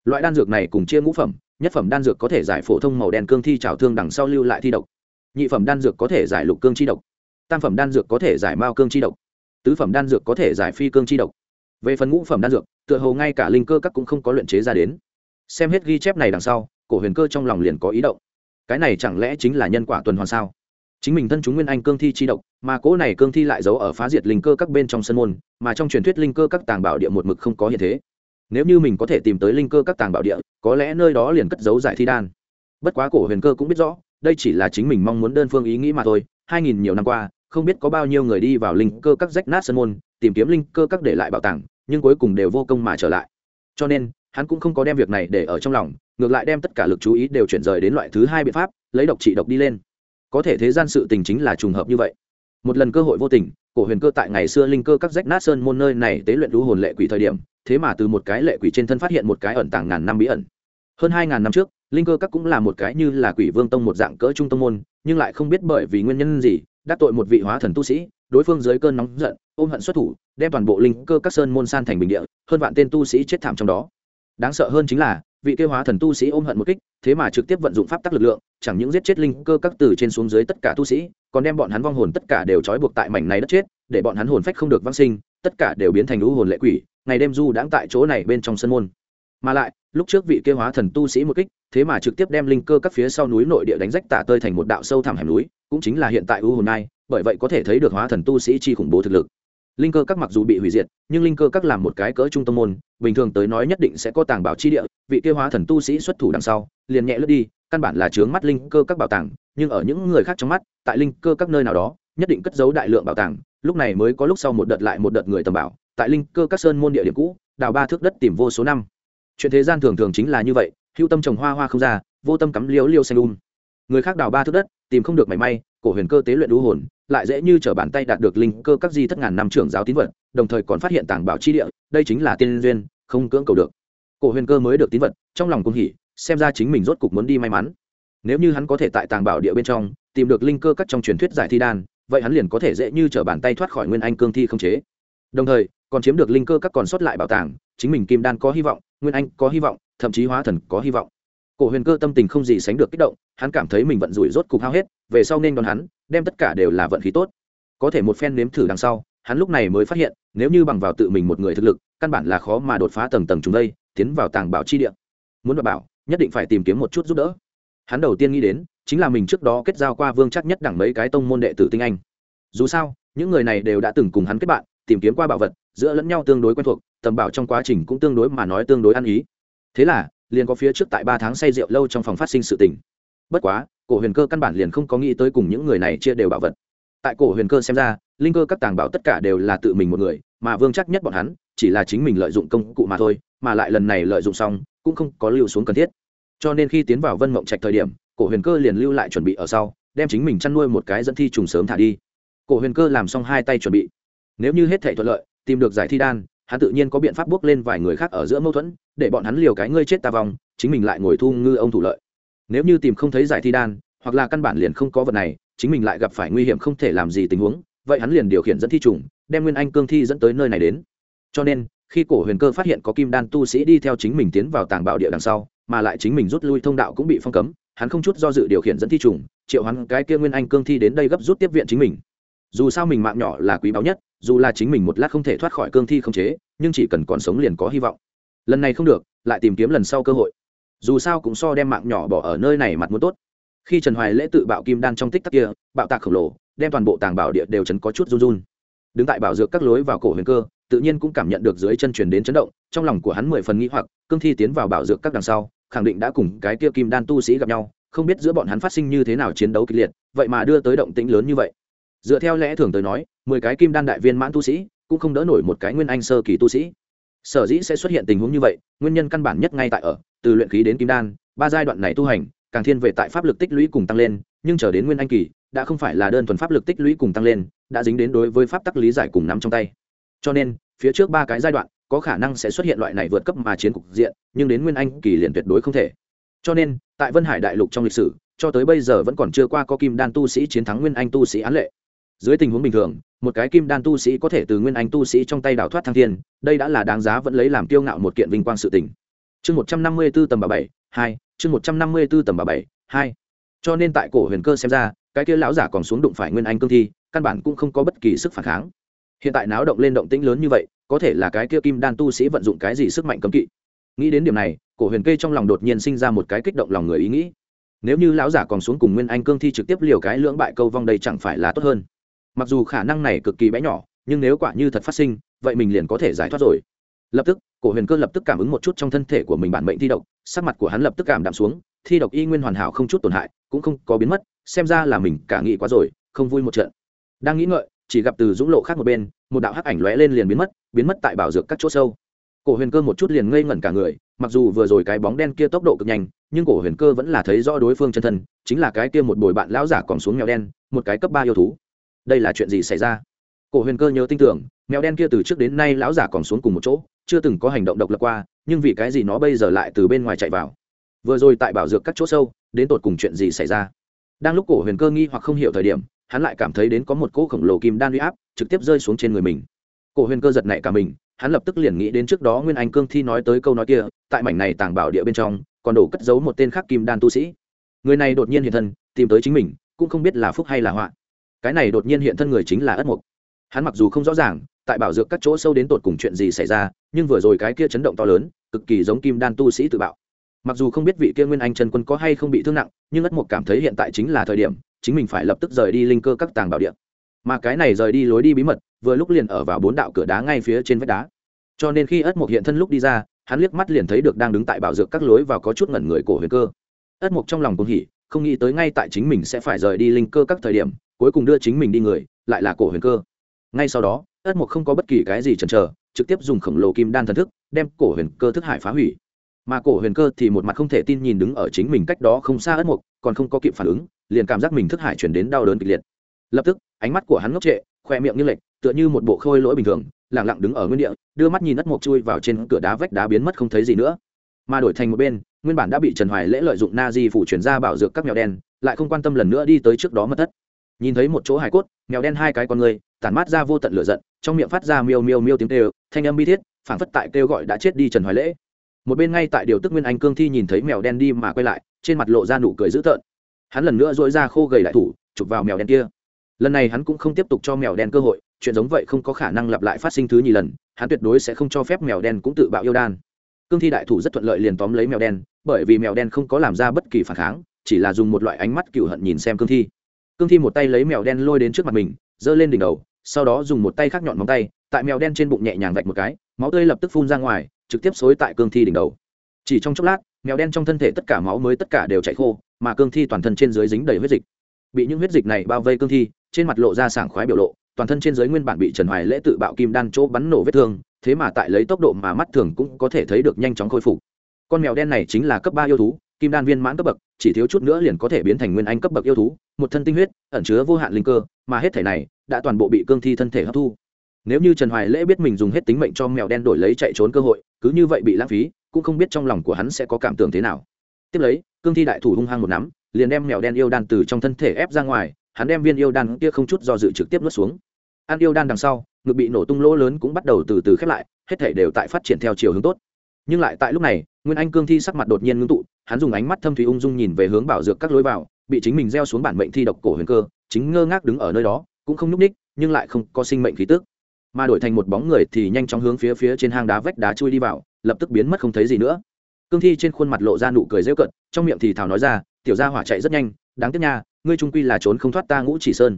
S1: Loại đan dược này cùng chia ngũ phẩm, nhất phẩm đan dược có thể giải phổ thông màu đen cương thi trào thương đằng sau lưu lại thi độc. Nhị phẩm đan dược có thể giải lục cương chi độc tam phẩm đan dược có thể giải mao cương chi độc, tứ phẩm đan dược có thể giải phi cương chi độc. Về phần ngũ phẩm đan dược, tựa hồ ngay cả linh cơ các cũng không có luyện chế ra đến. Xem hết ghi chép này đằng sau, cổ huyền cơ trong lòng liền có ý động. Cái này chẳng lẽ chính là nhân quả tuần hoàn sao? Chính mình thân chúng nguyên anh cương thi chi độc, mà cỗ này cương thi lại giấu ở phá diệt linh cơ các bên trong sân môn, mà trong truyền thuyết linh cơ các tàng bảo địa một mực không có hiện thế. Nếu như mình có thể tìm tới linh cơ các tàng bảo địa, có lẽ nơi đó liền cất giấu giải thi đan. Bất quá cổ huyền cơ cũng biết rõ, đây chỉ là chính mình mong muốn đơn phương ý nghĩ mà thôi. Hai nghìn nhiều năm qua không biết có bao nhiêu người đi vào linh cơ các rách nát sân môn, tìm kiếm linh cơ các để lại bảo tàng, nhưng cuối cùng đều vô công mà trở lại. Cho nên, hắn cũng không có đem việc này để ở trong lòng, ngược lại đem tất cả lực chú ý đều chuyển rời đến loại thứ hai biện pháp, lấy độc trị độc đi lên. Có thể thế gian sự tình chính là trùng hợp như vậy. Một lần cơ hội vô tình, cổ huyền cơ tại ngày xưa linh cơ các rách nát sơn môn nơi này tế luyện lũ hồn lệ quỷ thời điểm, thế mà từ một cái lệ quỷ trên thân phát hiện một cái ẩn tàng ngàn năm bí ẩn. Hơn hai ngàn năm trước, linh cơ các cũng là một cái như là quỷ vương tông một dạng cỡ trung tông môn, nhưng lại không biết bởi vì nguyên nhân gì đắc tội một vị hóa thần tu sĩ, đối phương dưới cơn nóng giận, ôm hận xuất thủ, đem toàn bộ linh cơ các sơn môn san thành bình địa, hơn vạn tên tu sĩ chết thảm trong đó. Đáng sợ hơn chính là, vị kêu hóa thần tu sĩ ôm hận một kích, thế mà trực tiếp vận dụng pháp tắc lực lượng, chẳng những giết chết linh cơ các từ trên xuống dưới tất cả tu sĩ, còn đem bọn hắn vong hồn tất cả đều trói buộc tại mảnh này đất chết, để bọn hắn hồn phách không được vang sinh, tất cả đều biến thành lũ hồn lệ quỷ, ngày đêm du đãng tại chỗ này bên trong sân môn mà lại, lúc trước vị kia hóa thần tu sĩ một kích, thế mà trực tiếp đem linh cơ các phía sau núi nội địa đánh rách tả tơi thành một đạo sâu thẳm hẻm núi, cũng chính là hiện tại u hồn nai, bởi vậy có thể thấy được hóa thần tu sĩ chi khủng bố thực lực. Linh cơ các mặc dù bị hủy diệt, nhưng linh cơ các làm một cái cỡ trung tâm môn, bình thường tới nói nhất định sẽ có tàng bảo chi địa, vị kia hóa thần tu sĩ xuất thủ đằng sau, liền nhẹ lướt đi, căn bản là chướng mắt linh cơ các bảo tàng, nhưng ở những người khác trong mắt, tại linh cơ các nơi nào đó, nhất định cất giấu đại lượng bảo tàng, lúc này mới có lúc sau một đợt lại một đợt người tầm bảo, tại linh cơ các sơn môn địa điểm cũ, đào ba thước đất tìm vô số năm chuyện thế gian thường thường chính là như vậy hữu tâm trồng hoa hoa không ra, vô tâm cắm liếu liêu xanh um. Người khác đào ba thước đất, tìm không được mảy may, cổ huyền cơ tế luyện đũ hồn, lại dễ như t bàn tay đạt được linh cơ các di thất ngàn năm trưởng giáo tín vật, đồng thời còn phát hiện tàng bảo chi địa, đây chính là tiên duyên, không cưỡng cầu được. Cổ huyền cơ mới được tín vật, trong lòng cung hỉ, xem ra chính mình rốt cục muốn đi may mắn. Nếu như hắn có thể tại tàng bảo địa bên trong, tìm được linh cơ các trong truyền thuyết giải thi đan, vậy hắn liền có thể dễ như t bàn tay thoát khỏi nguyên anh cương thi không chế. Đồng thời, còn chiếm được linh cơ các còn sót lại bảo tàng chính mình kim đan có hy vọng, nguyên anh có hy vọng, thậm chí hóa thần có hy vọng. Cổ huyền cơ tâm tình không gì sánh được kích động, hắn cảm thấy mình vận rủi rốt cục hao hết, về sau nên đón hắn, đem tất cả đều là vận khí tốt. Có thể một phen nếm thử đằng sau, hắn lúc này mới phát hiện, nếu như bằng vào tự mình một người thực lực, căn bản là khó mà đột phá tầng tầng chúng đây, tiến vào tàng bảo chi địa. Muốn đọc bảo, nhất định phải tìm kiếm một chút giúp đỡ. Hắn đầu tiên nghĩ đến, chính là mình trước đó kết giao qua vương chắc nhất đẳng mấy cái tông môn đệ tử tinh anh. Dù sao, những người này đều đã từng cùng hắn kết bạn, tìm kiếm qua bảo vật, giữa lẫn nhau tương đối quen thuộc tầm bảo trong quá trình cũng tương đối mà nói tương đối ăn ý. Thế là, liền có phía trước tại ba tháng say rượu lâu trong phòng phát sinh sự tình. Bất quá, cổ huyền cơ căn bản liền không có nghĩ tới cùng những người này chia đều bảo vật. Tại cổ huyền cơ xem ra, linh cơ các tàng bảo tất cả đều là tự mình một người, mà vương chắc nhất bọn hắn, chỉ là chính mình lợi dụng công cụ mà thôi, mà lại lần này lợi dụng xong, cũng không có lưu xuống cần thiết. Cho nên khi tiến vào vân mộng trạch thời điểm, cổ huyền cơ liền lưu lại chuẩn bị ở sau, đem chính mình chăn nuôi một cái dẫn thi trùng sớm thả đi. Cổ huyền cơ làm xong hai tay chuẩn bị. Nếu như hết thể thuận lợi, tìm được giải thi đan hắn tự nhiên có biện pháp bước lên vài người khác ở giữa mâu thuẫn, để bọn hắn liều cái ngươi chết ta vong, chính mình lại ngồi thu ngư ông thủ lợi. Nếu như tìm không thấy giải thi đan, hoặc là căn bản liền không có vật này, chính mình lại gặp phải nguy hiểm không thể làm gì tình huống, vậy hắn liền điều khiển dẫn thi trùng, đem nguyên anh cương thi dẫn tới nơi này đến. Cho nên, khi cổ huyền cơ phát hiện có kim đan tu sĩ đi theo chính mình tiến vào tàng bảo địa đằng sau, mà lại chính mình rút lui thông đạo cũng bị phong cấm, hắn không chút do dự điều khiển dẫn thi trùng, triệu hắn cái kia nguyên anh cương thi đến đây gấp rút tiếp viện chính mình dù sao mình mạng nhỏ là quý báu nhất, dù là chính mình một lát không thể thoát khỏi cương thi không chế, nhưng chỉ cần còn sống liền có hy vọng. Lần này không được, lại tìm kiếm lần sau cơ hội. Dù sao cũng so đem mạng nhỏ bỏ ở nơi này mặt muốn tốt. Khi trần hoài lễ tự bạo kim đan trong tích tắc kia, bạo tạc khổng lồ, đem toàn bộ tàng bảo địa đều chấn có chút run run. Đứng tại bảo dược các lối vào cổ huyền cơ, tự nhiên cũng cảm nhận được dưới chân truyền đến chấn động, trong lòng của hắn mười phần nghĩ hoặc, cương thi tiến vào bảo dược các đằng sau, khẳng định đã cùng cái kia kim đan tu sĩ gặp nhau, không biết giữa bọn hắn phát sinh như thế nào chiến đấu kịch liệt, vậy mà đưa tới động tĩnh lớn như vậy dựa theo lẽ thường tới nói, mười cái kim đan đại viên mãn tu sĩ cũng không đỡ nổi một cái nguyên anh sơ kỳ tu sĩ. Sở dĩ sẽ xuất hiện tình huống như vậy, nguyên nhân căn bản nhất ngay tại ở, từ luyện khí đến kim đan, ba giai đoạn này tu hành, càng thiên về tại pháp lực tích lũy cùng tăng lên, nhưng trở đến nguyên anh kỳ, đã không phải là đơn thuần pháp lực tích lũy cùng tăng lên, đã dính đến đối với pháp tắc lý giải cùng nắm trong tay. Cho nên, phía trước ba cái giai đoạn, có khả năng sẽ xuất hiện loại này vượt cấp mà chiến cục diện, nhưng đến nguyên anh kỳ liền tuyệt đối không thể. Cho nên, tại vân hải đại lục trong lịch sử, cho tới bây giờ vẫn còn chưa qua có kim đan tu sĩ chiến thắng nguyên anh tu sĩ án lệ dưới tình huống bình thường, một cái kim đan tu sĩ có thể từ nguyên anh tu sĩ trong tay đào thoát thăng thiên, đây đã là đáng giá vẫn lấy làm kiêu ngạo một kiện vinh quang sự tình. Chương một trăm năm mươi b ố tầm bà bảy, hai, chương một trăm năm mươi b ố tầm bà bảy, hai. Cho nên tại cổ huyền cơ xem ra, cái kia lão giả còn xuống đụng phải nguyên anh cương thi, căn bản cũng không có bất kỳ sức phản kháng. Hiện tại náo động lên động tĩnh lớn như vậy, có thể là cái kia kim đan tu sĩ vận dụng cái gì sức mạnh cấm kỵ? Nghĩ đến điểm này, cổ huyền kê trong lòng đột nhiên sinh ra một cái kích động lòng người ý nghĩ. Nếu như lão giả còn xuống cùng nguyên anh cương thi trực tiếp liều cái lưỡng bại câu vong đây chẳng phải là tốt hơn mặc dù khả năng này cực kỳ bé nhỏ, nhưng nếu quả như thật phát sinh, vậy mình liền có thể giải thoát rồi. Lập tức, cổ huyền cơ lập tức cảm ứng một chút trong thân thể của mình bản mệnh thi độc, sắc mặt của hắn lập tức cảm đạm xuống, thi độc y nguyên hoàn hảo không chút tổn hại, cũng không có biến mất, xem ra là mình cả nghĩ quá rồi, không vui một trận. Đang nghĩ ngợi, chỉ gặp từ dũng lộ khác một bên, một đạo hắc ảnh lóe lên liền biến mất biến mất tại bảo dược các chỗ sâu. Cổ huyền cơ một chút liền ngây ngẩn cả người, mặc dù vừa rồi cái bóng đen kia tốc độ cực nhanh, nhưng cổ huyền cơ vẫn là thấy rõ đối phương chân thân, chính là cái kia một bồi bạn lão giả còn xuống nghèo đen, một cái cấp ba yêu thú đây là chuyện gì xảy ra? Cổ huyền cơ nhớ tin tưởng, mèo đen kia từ trước đến nay lão giả còn xuống cùng một chỗ, chưa từng có hành động độc lập qua, nhưng vì cái gì nó bây giờ lại từ bên ngoài chạy vào? Vừa rồi tại bảo dược các chỗ sâu, đến tột cùng chuyện gì xảy ra? Đang lúc cổ huyền cơ nghi hoặc không hiểu thời điểm, hắn lại cảm thấy đến có một cỗ khổng lồ kim đan huy áp trực tiếp rơi xuống trên người mình. Cổ huyền cơ giật nảy cả mình, hắn lập tức liền nghĩ đến trước đó nguyên anh cương thi nói tới câu nói kia, tại mảnh này tàng bảo địa bên trong, còn đổ cất giấu một tên khác kim đan tu sĩ. Người này đột nhiên hiện thân, tìm tới chính mình, cũng không biết là phúc hay là họa cái này đột nhiên hiện thân người chính là ất mục. Hắn mặc dù không rõ ràng, tại bảo dược các chỗ sâu đến tột cùng chuyện gì xảy ra, nhưng vừa rồi cái kia chấn động to lớn, cực kỳ giống kim đan tu sĩ tự bạo. Mặc dù không biết vị kia nguyên anh trần quân có hay không bị thương nặng, nhưng ất mục cảm thấy hiện tại chính là thời điểm, chính mình phải lập tức rời đi linh cơ các tàng bảo địa. Mà cái này rời đi lối đi bí mật, vừa lúc liền ở vào bốn đạo cửa đá ngay phía trên vách đá. Cho nên khi ất mục hiện thân lúc đi ra, hắn liếc mắt liền thấy được đang đứng tại bảo dược các lối và có chút ngẩn người cổ huyền cơ. Ất mục trong lòng cũng hỉ, không nghĩ tới ngay tại chính mình sẽ phải rời đi linh cơ các thời điểm cuối cùng đưa chính mình đi người, lại là cổ huyền cơ. Ngay sau đó, ất mục không có bất kỳ cái gì chần chờ, trực tiếp dùng khổng lồ kim đan thần thức, đem cổ huyền cơ thức hải phá hủy. Mà cổ huyền cơ thì một mặt không thể tin nhìn đứng ở chính mình cách đó không xa ất mục còn không có kịp phản ứng, liền cảm giác mình thức hải chuyển đến đau đớn kịch liệt. Lập tức, ánh mắt của hắn ngốc trệ, khoe miệng như lệch, tựa như một bộ khôi lỗi bình thường lẳng lặng đứng ở nguyên địa, đưa mắt nhìn ất mộc chui vào trên cửa đá vách đá biến mất không thấy gì nữa. Mà đổi thành một bên, nguyên bản đã bị trần hoài lễ lợi dụng na di phủ chuyển ra bảo dược các mèo đen, lại không quan tâm lần nữa đi tới trước đó mất thất nhìn thấy một chỗ hải cốt, mèo đen hai cái con người, tản mát ra vô tận lửa giận, trong miệng phát ra miêu miêu miêu tiếng kêu, thanh âm bi thiết, phảng phất tại kêu gọi đã chết đi trần hoài lễ. Một bên ngay tại điều tức nguyên anh cương thi nhìn thấy mèo đen đi mà quay lại, trên mặt lộ ra nụ cười dữ tợn. Hắn lần nữa dỗi ra khô gầy đại thủ, chụp vào mèo đen kia. Lần này hắn cũng không tiếp tục cho mèo đen cơ hội, chuyện giống vậy không có khả năng lặp lại phát sinh thứ nhì lần, hắn tuyệt đối sẽ không cho phép mèo đen cũng tự bạo yêu đan. Cương thi đại thủ rất thuận lợi liền tóm lấy mèo đen, bởi vì mèo đen không có làm ra bất kỳ phản kháng, chỉ là dùng một loại ánh mắt cựu hận nhìn xem cương thi cương thi một tay lấy mèo đen lôi đến trước mặt mình, giơ lên đỉnh đầu, sau đó dùng một tay khác nhọn móng tay, tại mèo đen trên bụng nhẹ nhàng vạch một cái, máu tươi lập tức phun ra ngoài, trực tiếp xối tại cương thi đỉnh đầu. Chỉ trong chốc lát, mèo đen trong thân thể tất cả máu mới tất cả đều chảy khô, mà cương thi toàn thân trên dưới dính đầy huyết dịch. Bị những huyết dịch này bao vây cương thi, trên mặt lộ ra sảng khoái biểu lộ, toàn thân trên dưới nguyên bản bị trần hoài lễ tự bạo kim đan chỗ bắn nổ vết thương, thế mà tại lấy tốc độ mà mắt thường cũng có thể thấy được nhanh chóng khôi phục. Con mèo đen này chính là cấp ba yêu thú, kim đan viên mãn cấp bậc chỉ thiếu chút nữa liền có thể biến thành nguyên anh cấp bậc yêu thú, một thân tinh huyết, ẩn chứa vô hạn linh cơ, mà hết thể này đã toàn bộ bị cương thi thân thể hấp thu. Nếu như trần hoài lễ biết mình dùng hết tính mệnh cho mèo đen đổi lấy chạy trốn cơ hội, cứ như vậy bị lãng phí, cũng không biết trong lòng của hắn sẽ có cảm tưởng thế nào. Tiếp lấy, cương thi đại thủ hung hăng một nắm, liền đem mèo đen yêu đan từ trong thân thể ép ra ngoài, hắn đem viên yêu đan kia không chút do dự trực tiếp nuốt xuống. Ăn yêu đan đằng sau, ngực bị nổ tung lỗ lớn cũng bắt đầu từ từ khép lại, hết thể đều tại phát triển theo chiều hướng tốt nhưng lại tại lúc này, nguyên anh cương thi sắc mặt đột nhiên ngưng tụ, hắn dùng ánh mắt thâm thủy ung dung nhìn về hướng bảo dược các lối vào, bị chính mình gieo xuống bản mệnh thi độc cổ huyền cơ, chính ngơ ngác đứng ở nơi đó, cũng không nhúc ních nhưng lại không có sinh mệnh khí tức. Mà đổi thành một bóng người thì nhanh chóng hướng phía phía trên hang đá vách đá chui đi vào, lập tức biến mất không thấy gì nữa. Cương thi trên khuôn mặt lộ ra nụ cười rêu cận trong miệng thì thảo nói ra, tiểu gia hỏa chạy rất nhanh, đáng tiếc nha, ngươi trung quy là trốn không thoát ta ngũ chỉ sơn.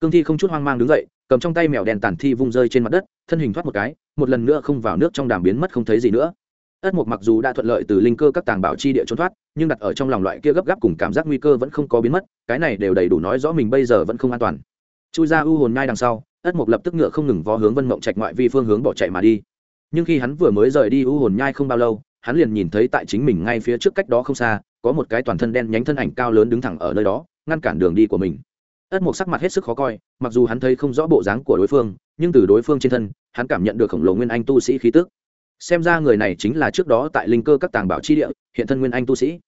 S1: Cương thi không chút hoang mang đứng dậy, cầm trong tay mèo đèn tàn thi vung rơi trên mặt đất, thân hình thoát một cái, một lần nữa không vào nước trong đàm biến mất không thấy gì nữa ất mục mặc dù đã thuận lợi từ linh cơ các tàng bảo chi địa trốn thoát, nhưng đặt ở trong lòng loại kia gấp gáp cùng cảm giác nguy cơ vẫn không có biến mất, cái này đều đầy đủ nói rõ mình bây giờ vẫn không an toàn. Chui ra u hồn nhai đằng sau, ất mục lập tức ngựa không ngừng vó hướng vân mộng trạch ngoại vi phương hướng bỏ chạy mà đi. Nhưng khi hắn vừa mới rời đi u hồn nhai không bao lâu, hắn liền nhìn thấy tại chính mình ngay phía trước cách đó không xa, có một cái toàn thân đen nhánh thân ảnh cao lớn đứng thẳng ở nơi đó, ngăn cản đường đi của mình. Ất mục sắc mặt hết sức khó coi, mặc dù hắn thấy không rõ bộ dáng của đối phương, nhưng từ đối phương trên thân, hắn cảm nhận được khổng lồ nguyên anh tu sĩ khí tức xem ra người này chính là trước đó tại linh cơ các tàng bảo chi địa, hiện thân nguyên anh tu sĩ.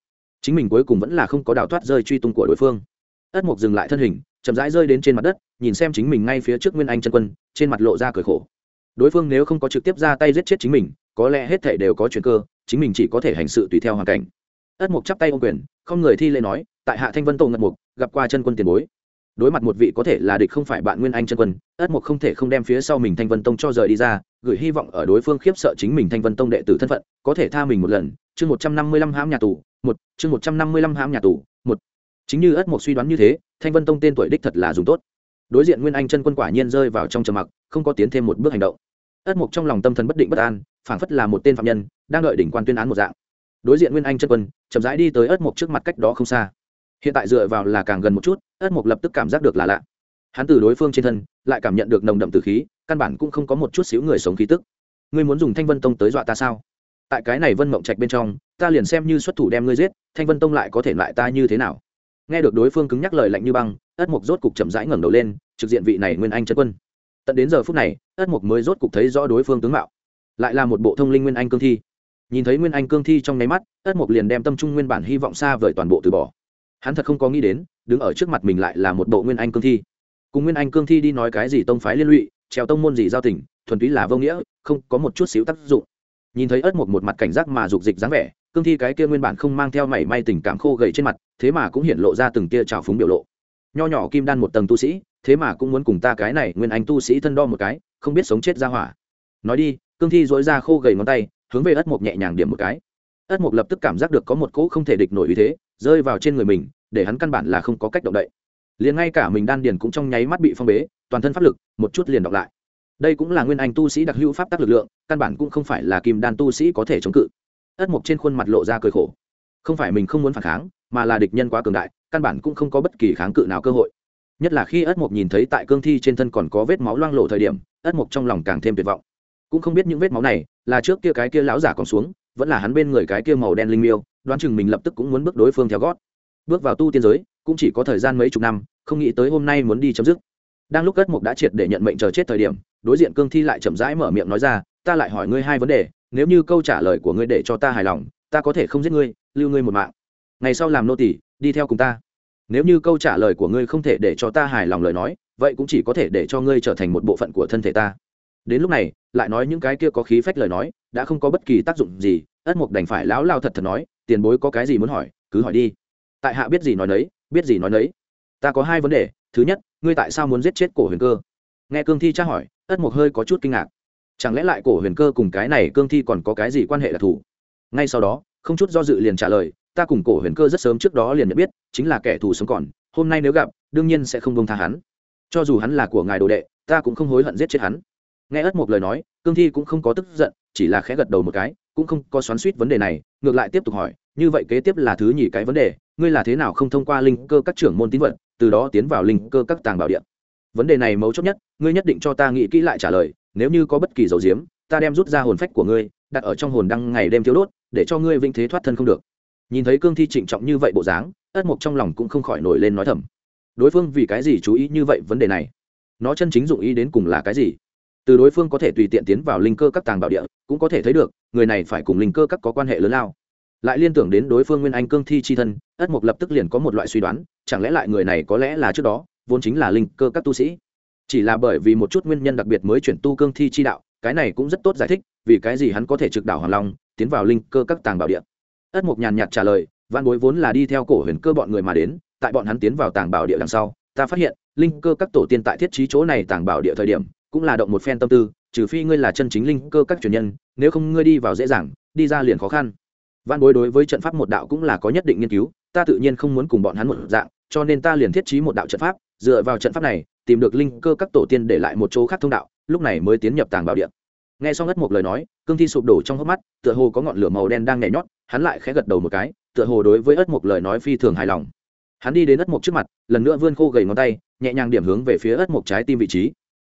S1: Chính mình cuối cùng vẫn là không có đào thoát rơi truy tung của đối phương. Ất mục dừng lại thân hình, chậm rãi rơi đến trên mặt đất, nhìn xem chính mình ngay phía trước nguyên anh chân quân, trên mặt lộ ra cười khổ. Đối phương nếu không có trực tiếp ra tay giết chết chính mình, có lẽ hết thể đều có chuyện cơ, chính mình chỉ có thể hành sự tùy theo hoàn cảnh. Ất mục chắp tay ô quyền, không người thi lễ nói, tại hạ thanh vân tổ ngật mục gặp qua chân quân tiền bối đối mặt một vị có thể là địch không phải bạn nguyên anh chân quân, ất mục không thể không đem phía sau mình thanh vân tông cho rời đi ra, gửi hy vọng ở đối phương khiếp sợ chính mình thanh vân tông đệ tử thân phận, có thể tha mình một lần. Chương một trăm năm mươi lăm hãm nhà tù, một, chương một trăm năm mươi lăm hãm nhà tù, một. Chính như ất mục suy đoán như thế, thanh vân tông tên tuổi đích thật là dùng tốt. Đối diện nguyên anh chân quân quả nhiên rơi vào trong trầm mặc, không có tiến thêm một bước hành động. Ất mục trong lòng tâm thần bất định bất an, phảng phất là một tên phạm nhân, đang đợi đỉnh quan tuyên án một dạng. Đối diện nguyên anh chân quân, chậm rãi đi tới ất mục trước mặt cách đó không xa hiện tại dựa vào là càng gần một chút, ất mục lập tức cảm giác được là lạ. Hắn từ đối phương trên thân, lại cảm nhận được nồng đậm từ khí, căn bản cũng không có một chút xíu người sống khí tức. Ngươi muốn dùng thanh vân tông tới dọa ta sao? Tại cái này vân mộng trạch bên trong, ta liền xem như xuất thủ đem ngươi giết, thanh vân tông lại có thể lại ta như thế nào? Nghe được đối phương cứng nhắc lời lạnh như băng, ất mục rốt cục chậm rãi ngẩng đầu lên, trực diện vị này nguyên anh chân quân. Tận đến giờ phút này, ất mục mới rốt cục thấy rõ đối phương tướng mạo. Lại là một bộ thông linh nguyên anh cương thi. Nhìn thấy nguyên anh cương thi trong nháy mắt, ất mục liền đem tâm trung nguyên bản hy vọng xa vời toàn bộ từ bỏ hắn thật không có nghĩ đến, đứng ở trước mặt mình lại là một bộ nguyên anh cương thi. Cùng nguyên anh cương thi đi nói cái gì tông phái liên lụy, trèo tông môn gì giao tình, thuần túy là vô nghĩa, không có một chút xíu tác dụng. Nhìn thấy ất mục một mặt cảnh giác mà dục dịch dáng vẻ, cương thi cái kia nguyên bản không mang theo mảy may tình cảm khô gầy trên mặt, thế mà cũng hiện lộ ra từng tia trào phúng biểu lộ. Nho nhỏ kim đan một tầng tu sĩ, thế mà cũng muốn cùng ta cái này nguyên anh tu sĩ thân đo một cái, không biết sống chết ra hỏa. Nói đi, cương thi dối ra khô gầy ngón tay, hướng về ất mục nhẹ nhàng điểm một cái. Ất mục lập tức cảm giác được có một cỗ không thể địch nổi uy thế rơi vào trên người mình, để hắn căn bản là không có cách động đậy. Liền ngay cả mình đan điền cũng trong nháy mắt bị phong bế, toàn thân pháp lực, một chút liền đọc lại. Đây cũng là nguyên anh tu sĩ đặc hữu pháp tắc lực lượng, căn bản cũng không phải là kim đan tu sĩ có thể chống cự. Ất mục trên khuôn mặt lộ ra cười khổ. Không phải mình không muốn phản kháng, mà là địch nhân quá cường đại, căn bản cũng không có bất kỳ kháng cự nào cơ hội. Nhất là khi ất mục nhìn thấy tại cương thi trên thân còn có vết máu loang lộ thời điểm, ất mục trong lòng càng thêm tuyệt vọng. Cũng không biết những vết máu này là trước kia cái kia lão giả còn xuống, vẫn là hắn bên người cái kia màu đen linh miêu đoán chừng mình lập tức cũng muốn bước đối phương theo gót. Bước vào tu tiên giới, cũng chỉ có thời gian mấy chục năm, không nghĩ tới hôm nay muốn đi chấm dứt. Đang lúc cất mục đã triệt để nhận mệnh chờ chết thời điểm, đối diện cương thi lại chậm rãi mở miệng nói ra, ta lại hỏi ngươi hai vấn đề, nếu như câu trả lời của ngươi để cho ta hài lòng, ta có thể không giết ngươi, lưu ngươi một mạng. Ngày sau làm nô tỳ, đi theo cùng ta. Nếu như câu trả lời của ngươi không thể để cho ta hài lòng lời nói, vậy cũng chỉ có thể để cho ngươi trở thành một bộ phận của thân thể ta. Đến lúc này, lại nói những cái kia có khí phách lời nói đã không có bất kỳ tác dụng gì, ất mục đành phải lão lao thật thật nói, tiền bối có cái gì muốn hỏi, cứ hỏi đi. Tại hạ biết gì nói nấy, biết gì nói nấy. Ta có hai vấn đề, thứ nhất, ngươi tại sao muốn giết chết cổ huyền cơ? Nghe cương thi tra hỏi, ất mục hơi có chút kinh ngạc. Chẳng lẽ lại cổ huyền cơ cùng cái này cương thi còn có cái gì quan hệ đặc thù? Ngay sau đó, không chút do dự liền trả lời, ta cùng cổ huyền cơ rất sớm trước đó liền nhận biết, chính là kẻ thù sống còn, hôm nay nếu gặp, đương nhiên sẽ không bông tha hắn. Cho dù hắn là của ngài đồ đệ, ta cũng không hối hận giết chết hắn nghe ất một lời nói, cương thi cũng không có tức giận, chỉ là khẽ gật đầu một cái, cũng không có xoắn suýt vấn đề này, ngược lại tiếp tục hỏi, như vậy kế tiếp là thứ nhì cái vấn đề, ngươi là thế nào không thông qua linh cơ các trưởng môn tín vật, từ đó tiến vào linh cơ các tàng bảo điện vấn đề này mấu chốt nhất, ngươi nhất định cho ta nghĩ kỹ lại trả lời, nếu như có bất kỳ dầu diếm, ta đem rút ra hồn phách của ngươi, đặt ở trong hồn đăng ngày đêm thiếu đốt, để cho ngươi vinh thế thoát thân không được. Nhìn thấy cương thi trịnh trọng như vậy bộ dáng, ất mộc trong lòng cũng không khỏi nổi lên nói thầm. Đối phương vì cái gì chú ý như vậy vấn đề này? Nó chân chính dụng ý đến cùng là cái gì? Từ đối phương có thể tùy tiện tiến vào linh cơ các tàng bảo địa, cũng có thể thấy được, người này phải cùng linh cơ các có quan hệ lớn lao. Lại liên tưởng đến đối phương nguyên anh cương thi chi thân, ất mục lập tức liền có một loại suy đoán, chẳng lẽ lại người này có lẽ là trước đó, vốn chính là linh cơ các tu sĩ? Chỉ là bởi vì một chút nguyên nhân đặc biệt mới chuyển tu cương thi chi đạo, cái này cũng rất tốt giải thích, vì cái gì hắn có thể trực đảo hoàng long, tiến vào linh cơ các tàng bảo địa. Ất mục nhàn nhạt trả lời văn bối vốn là đi theo cổ huyền cơ bọn người mà đến, tại bọn hắn tiến vào tàng bảo địa đằng sau, ta phát hiện, linh cơ các tổ tiên tại thiết trí chỗ này tàng bảo địa thời điểm cũng là động một phen tâm tư, trừ phi ngươi là chân chính linh cơ các truyền nhân, nếu không ngươi đi vào dễ dàng, đi ra liền khó khăn. Văn bối đối với trận pháp một đạo cũng là có nhất định nghiên cứu, ta tự nhiên không muốn cùng bọn hắn một dạng, cho nên ta liền thiết trí một đạo trận pháp, dựa vào trận pháp này, tìm được linh cơ các tổ tiên để lại một chỗ khác thông đạo, lúc này mới tiến nhập tàng bảo điện. nghe xong ngất một lời nói, cương thi sụp đổ trong hốc mắt, tựa hồ có ngọn lửa màu đen đang nhảy nhót, hắn lại khẽ gật đầu một cái, tựa hồ đối với ất một lời nói phi thường hài lòng. Hắn đi đến ất một trước mặt, lần nữa vươn khô gầy ngón tay, nhẹ nhàng điểm hướng về phía ất một trái tim vị trí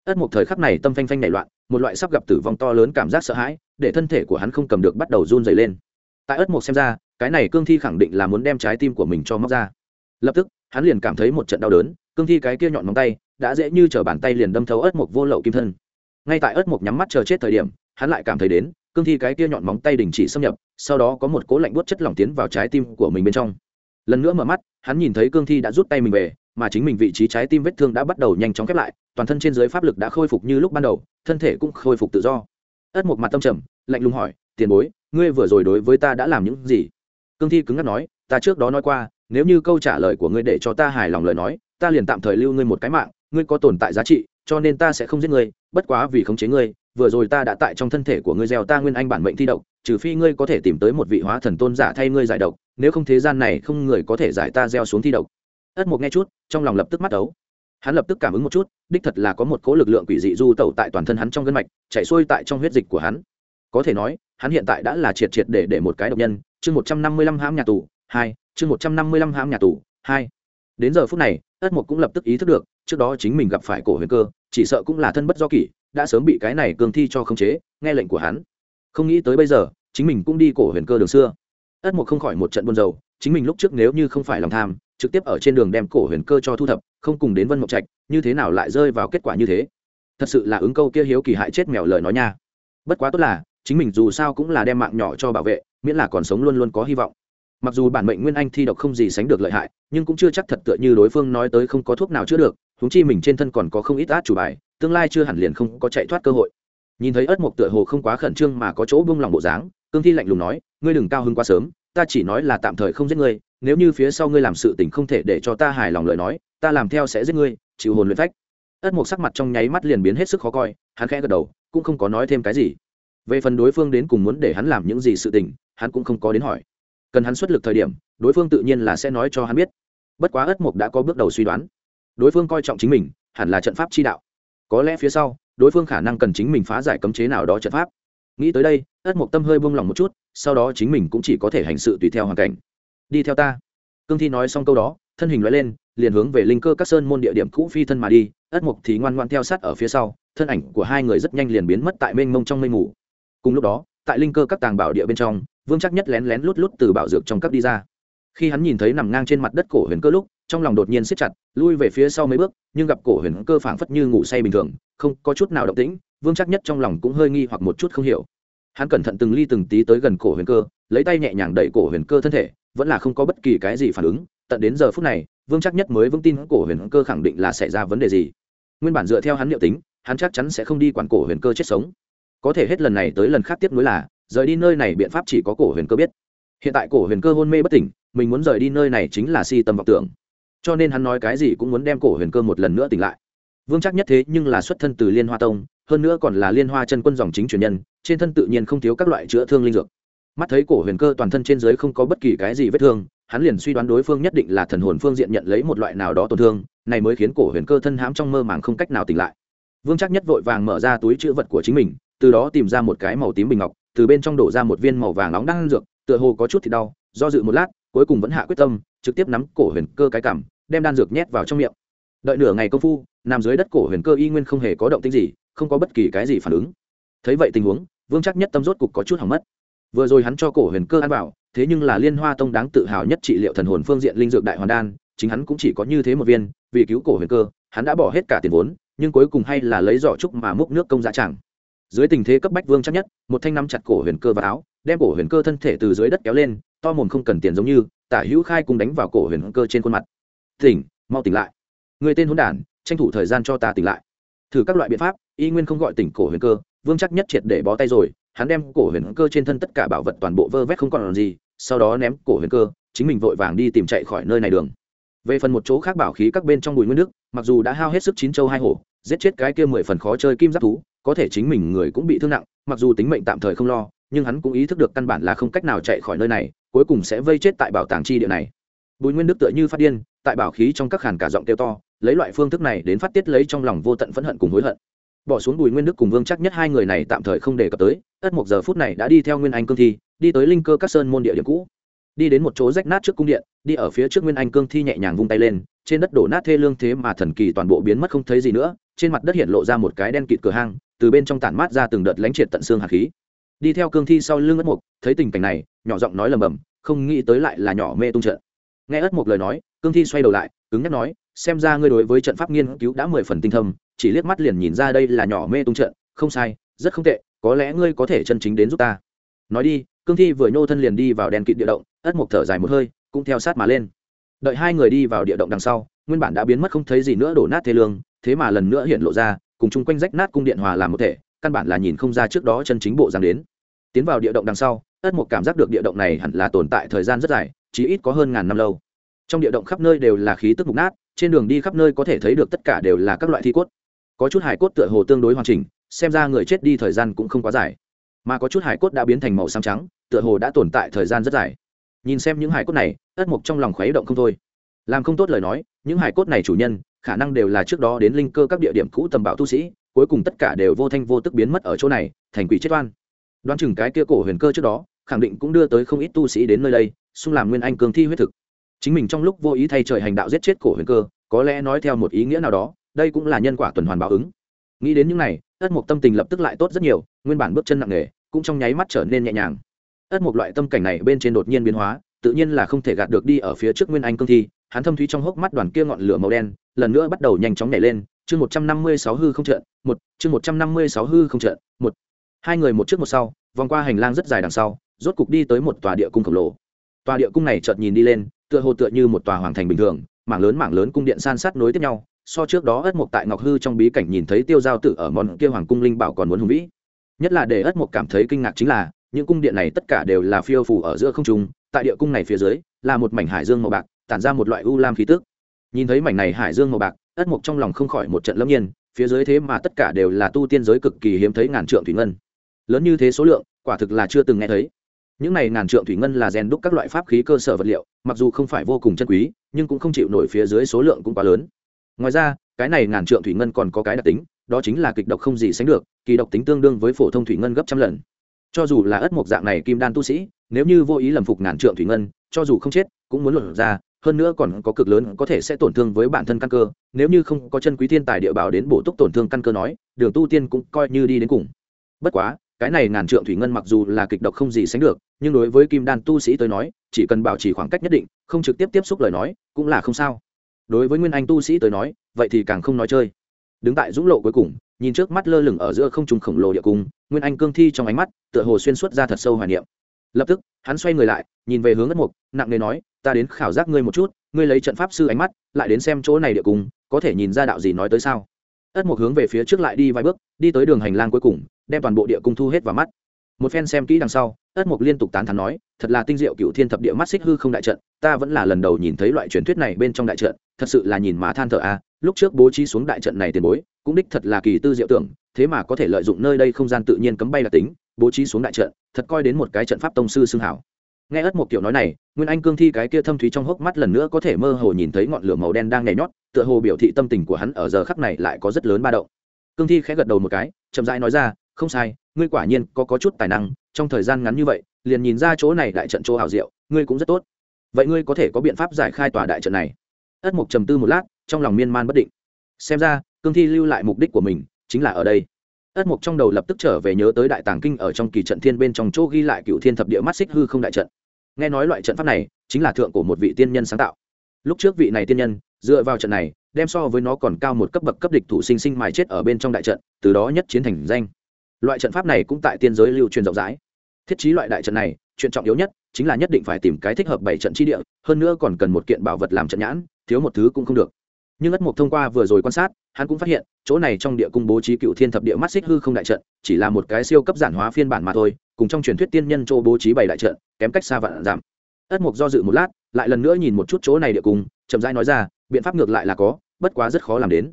S1: ất mục thời khắc này tâm phanh phanh nảy loạn, một loại sắp gặp tử vong to lớn cảm giác sợ hãi để thân thể của hắn không cầm được bắt đầu run dày lên. Tại ất mục xem ra, cái này cương thi khẳng định là muốn đem trái tim của mình cho móc ra. Lập tức, hắn liền cảm thấy một trận đau đớn, cương thi cái kia nhọn móng tay đã dễ như trở bàn tay liền đâm thấu ất mục vô lậu kim thân. Ngay tại ất mục nhắm mắt chờ chết thời điểm, hắn lại cảm thấy đến, cương thi cái kia nhọn móng tay đình chỉ xâm nhập, sau đó có một cố lạnh buốt chất lỏng tiến vào trái tim của mình bên trong. Lần nữa mở mắt, hắn nhìn thấy cương thi đã rút tay mình về mà chính mình vị trí trái tim vết thương đã bắt đầu nhanh chóng khép lại, toàn thân trên dưới pháp lực đã khôi phục như lúc ban đầu, thân thể cũng khôi phục tự do. Ất một mặt tâm trầm, lạnh lùng hỏi, tiền bối, ngươi vừa rồi đối với ta đã làm những gì? Cương thi cứng ngắt nói, ta trước đó nói qua, nếu như câu trả lời của ngươi để cho ta hài lòng lời nói, ta liền tạm thời lưu ngươi một cái mạng, ngươi có tồn tại giá trị, cho nên ta sẽ không giết ngươi, bất quá vì khống chế ngươi, vừa rồi ta đã tại trong thân thể của ngươi gieo ta nguyên anh bản mệnh thi độc, trừ phi ngươi có thể tìm tới một vị hóa thần tôn giả thay ngươi giải độc, nếu không thế gian này không người có thể giải ta gieo xuống thi độc ất mục nghe chút, trong lòng lập tức mắt ấu. Hắn lập tức cảm ứng một chút, đích thật là có một cỗ lực lượng quỷ dị du tẩu tại toàn thân hắn trong gân mạch, chạy xuôi tại trong huyết dịch của hắn. Có thể nói, hắn hiện tại đã là triệt triệt để để một cái độc nhân. Chương một trăm năm mươi lăm hãm nhà tù, hai, chương một trăm năm mươi lăm hãm nhà tù, hai. Đến giờ phút này, ất mục cũng lập tức ý thức được, trước đó chính mình gặp phải cổ huyền cơ, chỉ sợ cũng là thân bất do kỷ, đã sớm bị cái này cường thi cho khống chế, nghe lệnh của hắn. Không nghĩ tới bây giờ, chính mình cũng đi cổ huyền cơ đường xưa. Ất mục không khỏi một trận buồn rầu, chính mình lúc trước nếu như không phải lòng tham trực tiếp ở trên đường đem cổ huyền cơ cho thu thập, không cùng đến vân mộc trạch, như thế nào lại rơi vào kết quả như thế? Thật sự là ứng câu kia hiếu kỳ hại chết mèo lời nói nha. Bất quá tốt là, chính mình dù sao cũng là đem mạng nhỏ cho bảo vệ, miễn là còn sống luôn luôn có hy vọng. Mặc dù bản mệnh nguyên anh thi độc không gì sánh được lợi hại, nhưng cũng chưa chắc thật tựa như đối phương nói tới không có thuốc nào chữa được húng chi mình trên thân còn có không ít át chủ bài, tương lai chưa hẳn liền không có chạy thoát cơ hội. Nhìn thấy ớt mộc tựa hồ không quá khẩn trương mà có chỗ buông lòng bộ dáng, cương thi lạnh lùng nói, ngươi đừng cao hơn quá sớm, ta chỉ nói là tạm thời không giết ngươi nếu như phía sau ngươi làm sự tình không thể để cho ta hài lòng lời nói, ta làm theo sẽ giết ngươi, chịu hồn luyện phách. Ất mục sắc mặt trong nháy mắt liền biến hết sức khó coi, hắn khẽ gật đầu, cũng không có nói thêm cái gì. Về phần đối phương đến cùng muốn để hắn làm những gì sự tình, hắn cũng không có đến hỏi. Cần hắn xuất lực thời điểm, đối phương tự nhiên là sẽ nói cho hắn biết. Bất quá ất mục đã có bước đầu suy đoán. Đối phương coi trọng chính mình, hẳn là trận pháp chi đạo. Có lẽ phía sau, đối phương khả năng cần chính mình phá giải cấm chế nào đó trận pháp. Nghĩ tới đây, ất mộc tâm hơi buông lỏng một chút, sau đó chính mình cũng chỉ có thể hành sự tùy theo hoàn cảnh đi theo ta. Cương thi nói xong câu đó, thân hình loại lên, liền hướng về linh cơ các sơn môn địa điểm cũ phi thân mà đi, ất mục thì ngoan ngoan theo sát ở phía sau, thân ảnh của hai người rất nhanh liền biến mất tại mênh mông trong mây mù. Cùng lúc đó, tại linh cơ các tàng bảo địa bên trong, vương chắc nhất lén lén lút lút từ bảo dược trong các đi ra. Khi hắn nhìn thấy nằm ngang trên mặt đất cổ huyền cơ lúc, trong lòng đột nhiên siết chặt, lui về phía sau mấy bước, nhưng gặp cổ huyền cơ phảng phất như ngủ say bình thường, không có chút nào động tĩnh, vương chắc nhất trong lòng cũng hơi nghi hoặc một chút không hiểu. Hắn cẩn thận từng ly từng tí tới gần cổ huyền cơ, lấy tay nhẹ nhàng đẩy cổ huyền cơ thân thể vẫn là không có bất kỳ cái gì phản ứng, tận đến giờ phút này, vương chắc nhất mới vững tin cổ huyền cơ khẳng định là xảy ra vấn đề gì. Nguyên bản dựa theo hắn liệu tính, hắn chắc chắn sẽ không đi quản cổ huyền cơ chết sống. Có thể hết lần này tới lần khác tiếp nối là, rời đi nơi này biện pháp chỉ có cổ huyền cơ biết. Hiện tại cổ huyền cơ hôn mê bất tỉnh, mình muốn rời đi nơi này chính là si tâm vọng tưởng. Cho nên hắn nói cái gì cũng muốn đem cổ huyền cơ một lần nữa tỉnh lại. Vương chắc nhất thế nhưng là xuất thân từ liên hoa tông, hơn nữa còn là liên hoa chân quân dòng chính truyền nhân, trên thân tự nhiên không thiếu các loại chữa thương linh dược mắt thấy cổ huyền cơ toàn thân trên dưới không có bất kỳ cái gì vết thương, hắn liền suy đoán đối phương nhất định là thần hồn phương diện nhận lấy một loại nào đó tổn thương, này mới khiến cổ huyền cơ thân hãm trong mơ màng không cách nào tỉnh lại. Vương chắc nhất vội vàng mở ra túi chữ vật của chính mình, từ đó tìm ra một cái màu tím bình ngọc, từ bên trong đổ ra một viên màu vàng nóng đang dược, tựa hồ có chút thì đau, do dự một lát, cuối cùng vẫn hạ quyết tâm, trực tiếp nắm cổ huyền cơ cái cảm đem đan dược nhét vào trong miệng. Đợi nửa ngày công phu, nằm dưới đất cổ huyền cơ y nguyên không hề có động tĩnh gì, không có bất kỳ cái gì phản ứng. Thấy vậy tình huống, vương chắc nhất tâm rốt cục có chút hỏng mất vừa rồi hắn cho cổ huyền cơ ăn vào, thế nhưng là liên hoa tông đáng tự hào nhất trị liệu thần hồn phương diện linh dược đại hoàn đan, chính hắn cũng chỉ có như thế một viên, vì cứu cổ huyền cơ, hắn đã bỏ hết cả tiền vốn, nhưng cuối cùng hay là lấy giỏ trúc mà múc nước công giá chẳng. Dưới tình thế cấp bách vương chắc nhất, một thanh nắm chặt cổ huyền cơ vào áo, đem cổ huyền cơ thân thể từ dưới đất kéo lên, to mồm không cần tiền giống như, tả hữu khai cùng đánh vào cổ huyền cơ trên khuôn mặt. Tỉnh, mau tỉnh lại. Người tên hôn đản, tranh thủ thời gian cho ta tỉnh lại. Thử các loại biện pháp, y nguyên không gọi tỉnh cổ huyền cơ, vương chắc nhất triệt để bó tay rồi hắn đem cổ huyền cơ trên thân tất cả bảo vật toàn bộ vơ vét không còn gì, sau đó ném cổ huyền cơ, chính mình vội vàng đi tìm chạy khỏi nơi này đường. Về phần một chỗ khác bảo khí các bên trong bùi nguyên nước, mặc dù đã hao hết sức chín châu hai hổ, giết chết cái kia mười phần khó chơi kim giáp thú, có thể chính mình người cũng bị thương nặng, mặc dù tính mệnh tạm thời không lo, nhưng hắn cũng ý thức được căn bản là không cách nào chạy khỏi nơi này, cuối cùng sẽ vây chết tại bảo tàng chi địa này. Bùi nguyên đức tựa như phát điên, tại bảo khí trong các khàn cả giọng kêu to, lấy loại phương thức này đến phát tiết lấy trong lòng vô tận phẫn hận cùng hối hận bỏ xuống bùi nguyên đức cùng vương chắc nhất hai người này tạm thời không đề cập tới, ất một giờ phút này đã đi theo nguyên anh cương thi, đi tới linh cơ các sơn môn địa điểm cũ. Đi đến một chỗ rách nát trước cung điện, đi ở phía trước nguyên anh cương thi nhẹ nhàng vung tay lên, trên đất đổ nát thê lương thế mà thần kỳ toàn bộ biến mất không thấy gì nữa, trên mặt đất hiện lộ ra một cái đen kịt cửa hang, từ bên trong tản mát ra từng đợt lánh triệt tận xương hạt khí. Đi theo cương thi sau lưng ất mục thấy tình cảnh này, nhỏ giọng nói lầm bầm, không nghĩ tới lại là nhỏ mê tung trận. Nghe ất mục lời nói, cương thi xoay đầu lại, cứng nhắc nói, xem ra ngươi đối với trận pháp nghiên cứu đã mười phần tinh thâm chỉ liếc mắt liền nhìn ra đây là nhỏ mê tung trận, không sai, rất không tệ, có lẽ ngươi có thể chân chính đến giúp ta. Nói đi, cương thi vừa nhô thân liền đi vào đèn kịt địa động, ất mộc thở dài một hơi, cũng theo sát mà lên. Đợi hai người đi vào địa động đằng sau, nguyên bản đã biến mất không thấy gì nữa đổ nát thế lương, thế mà lần nữa hiện lộ ra, cùng chung quanh rách nát cung điện hòa làm một thể, căn bản là nhìn không ra trước đó chân chính bộ dáng đến. Tiến vào địa động đằng sau, ất mộc cảm giác được địa động này hẳn là tồn tại thời gian rất dài chỉ ít có hơn ngàn năm lâu. Trong địa động khắp nơi đều là khí tức mục nát, trên đường đi khắp nơi có thể thấy được tất cả đều là các loại thi cốt có chút hải cốt tựa hồ tương đối hoàn chỉnh, xem ra người chết đi thời gian cũng không quá dài. Mà có chút hải cốt đã biến thành màu xám trắng, tựa hồ đã tồn tại thời gian rất dài. Nhìn xem những hải cốt này ất mục trong lòng khuấy động không thôi. Làm không tốt lời nói, những hải cốt này chủ nhân, khả năng đều là trước đó đến linh cơ các địa điểm cũ tầm bảo tu sĩ, cuối cùng tất cả đều vô thanh vô tức biến mất ở chỗ này, thành quỷ chết oan. Đoán chừng cái kia cổ huyền cơ trước đó, khẳng định cũng đưa tới không ít tu sĩ đến nơi đây, xung làm nguyên anh cường thi huyết thực. Chính mình trong lúc vô ý thay trời hành đạo giết chết cổ huyền cơ, có lẽ nói theo một ý nghĩa nào đó đây cũng là nhân quả tuần hoàn báo ứng. Nghĩ đến những này, ất mục tâm tình lập tức lại tốt rất nhiều, nguyên bản bước chân nặng nề, cũng trong nháy mắt trở nên nhẹ nhàng. Ất mục loại tâm cảnh này bên trên đột nhiên biến hóa, tự nhiên là không thể gạt được đi ở phía trước nguyên anh cương thi, hắn thâm thúy trong hốc mắt đoàn kia ngọn lửa màu đen, lần nữa bắt đầu nhanh chóng nhảy lên, chương một trăm năm mươi sáu hư không trận, một, chương một trăm năm mươi sáu hư không trận, một. Hai người một trước một sau, vòng qua hành lang rất dài đằng sau, rốt cục đi tới một tòa địa cung khổng lồ. Tòa địa cung này chợt nhìn đi lên, tựa hồ tựa như một tòa hoàng thành bình thường, mảng lớn mảng lớn cung điện san sát nối tiếp nhau so trước đó ất mục tại ngọc hư trong bí cảnh nhìn thấy tiêu giao tử ở món kia hoàng cung linh bảo còn muốn hùng vĩ. Nhất là để ất mục cảm thấy kinh ngạc chính là, những cung điện này tất cả đều là phiêu phủ ở giữa không trung, tại địa cung này phía dưới, là một mảnh hải dương màu bạc, tản ra một loại u lam khí tức. Nhìn thấy mảnh này hải dương màu bạc, ất mục trong lòng không khỏi một trận lâm nhiên, phía dưới thế mà tất cả đều là tu tiên giới cực kỳ hiếm thấy ngàn trượng thủy ngân. Lớn như thế số lượng, quả thực là chưa từng nghe thấy. Những này ngàn trượng thủy ngân là rèn đúc các loại pháp khí cơ sở vật liệu, mặc dù không phải vô cùng chân quý, nhưng cũng không chịu nổi phía dưới số lượng cũng quá lớn ngoài ra, cái này ngàn trượng thủy ngân còn có cái đặc tính, đó chính là kịch độc không gì sánh được, kỳ độc tính tương đương với phổ thông thủy ngân gấp trăm lần. Cho dù là ất mộc dạng này kim đan tu sĩ, nếu như vô ý lầm phục ngàn trượng thủy ngân, cho dù không chết, cũng muốn luận ra, hơn nữa còn có cực lớn có thể sẽ tổn thương với bản thân căn cơ, nếu như không có chân quý thiên tài địa bảo đến bổ túc tổn thương căn cơ nói, đường tu tiên cũng coi như đi đến cùng. Bất quá, cái này ngàn trượng thủy ngân mặc dù là kịch độc không gì sánh được, nhưng đối với kim đan tu sĩ tới nói, chỉ cần bảo trì khoảng cách nhất định, không trực tiếp tiếp xúc lời nói, cũng là không sao đối với nguyên anh tu sĩ tới nói, vậy thì càng không nói chơi. Đứng tại dũng lộ cuối cùng, nhìn trước mắt lơ lửng ở giữa không trung khổng lồ địa cung, nguyên anh cương thi trong ánh mắt, tựa hồ xuyên suốt ra thật sâu hoài niệm. Lập tức, hắn xoay người lại, nhìn về hướng ất mục, nặng nề nói, ta đến khảo giác ngươi một chút, ngươi lấy trận pháp sư ánh mắt, lại đến xem chỗ này địa cung, có thể nhìn ra đạo gì nói tới sao? Ất mục hướng về phía trước lại đi vài bước, đi tới đường hành lang cuối cùng, đem toàn bộ địa cung thu hết vào mắt một phen xem kỹ đằng sau, ất mục liên tục tán thán nói, thật là tinh diệu cựu thiên thập địa mắt xích hư không đại trận, ta vẫn là lần đầu nhìn thấy loại truyền thuyết này bên trong đại trận, thật sự là nhìn má than thở a, lúc trước bố trí xuống đại trận này tiền bối, cũng đích thật là kỳ tư diệu tưởng, thế mà có thể lợi dụng nơi đây không gian tự nhiên cấm bay đặc tính, bố trí xuống đại trận, thật coi đến một cái trận pháp tông sư xưng hảo. Nghe ất một kiểu nói này, nguyên anh cương thi cái kia thâm thúy trong hốc mắt lần nữa có thể mơ hồ nhìn thấy ngọn lửa màu đen đang nhảy nhót, tựa hồ biểu thị tâm tình của hắn ở giờ khắc này lại có rất lớn ba động. Cương thi khẽ gật đầu một cái, chậm rãi nói ra, không sai ngươi quả nhiên có có chút tài năng, trong thời gian ngắn như vậy, liền nhìn ra chỗ này đại trận chỗ hảo diệu, ngươi cũng rất tốt. Vậy ngươi có thể có biện pháp giải khai tòa đại trận này? Ất mục trầm tư một lát, trong lòng miên man bất định. Xem ra, cương thi lưu lại mục đích của mình chính là ở đây. Ất mục trong đầu lập tức trở về nhớ tới đại tàng kinh ở trong kỳ trận thiên bên trong chỗ ghi lại cựu thiên thập địa mắt xích hư không đại trận. Nghe nói loại trận pháp này chính là thượng của một vị tiên nhân sáng tạo. Lúc trước vị này tiên nhân, dựa vào trận này, đem so với nó còn cao một cấp bậc cấp địch thủ sinh sinh mài chết ở bên trong đại trận, từ đó nhất chiến thành danh loại trận pháp này cũng tại tiên giới lưu truyền rộng rãi. Thiết trí loại đại trận này, chuyện trọng yếu nhất chính là nhất định phải tìm cái thích hợp bảy trận chi địa, hơn nữa còn cần một kiện bảo vật làm trận nhãn, thiếu một thứ cũng không được. Nhưng ất mục thông qua vừa rồi quan sát, hắn cũng phát hiện, chỗ này trong địa cung bố trí cựu thiên thập địa mắt xích hư không đại trận, chỉ là một cái siêu cấp giản hóa phiên bản mà thôi, cùng trong truyền thuyết tiên nhân chỗ bố trí bảy đại trận, kém cách xa vạn giảm. Ất mục do dự một lát, lại lần nữa nhìn một chút chỗ này địa cung, chậm rãi nói ra, biện pháp ngược lại là có, bất quá rất khó làm đến.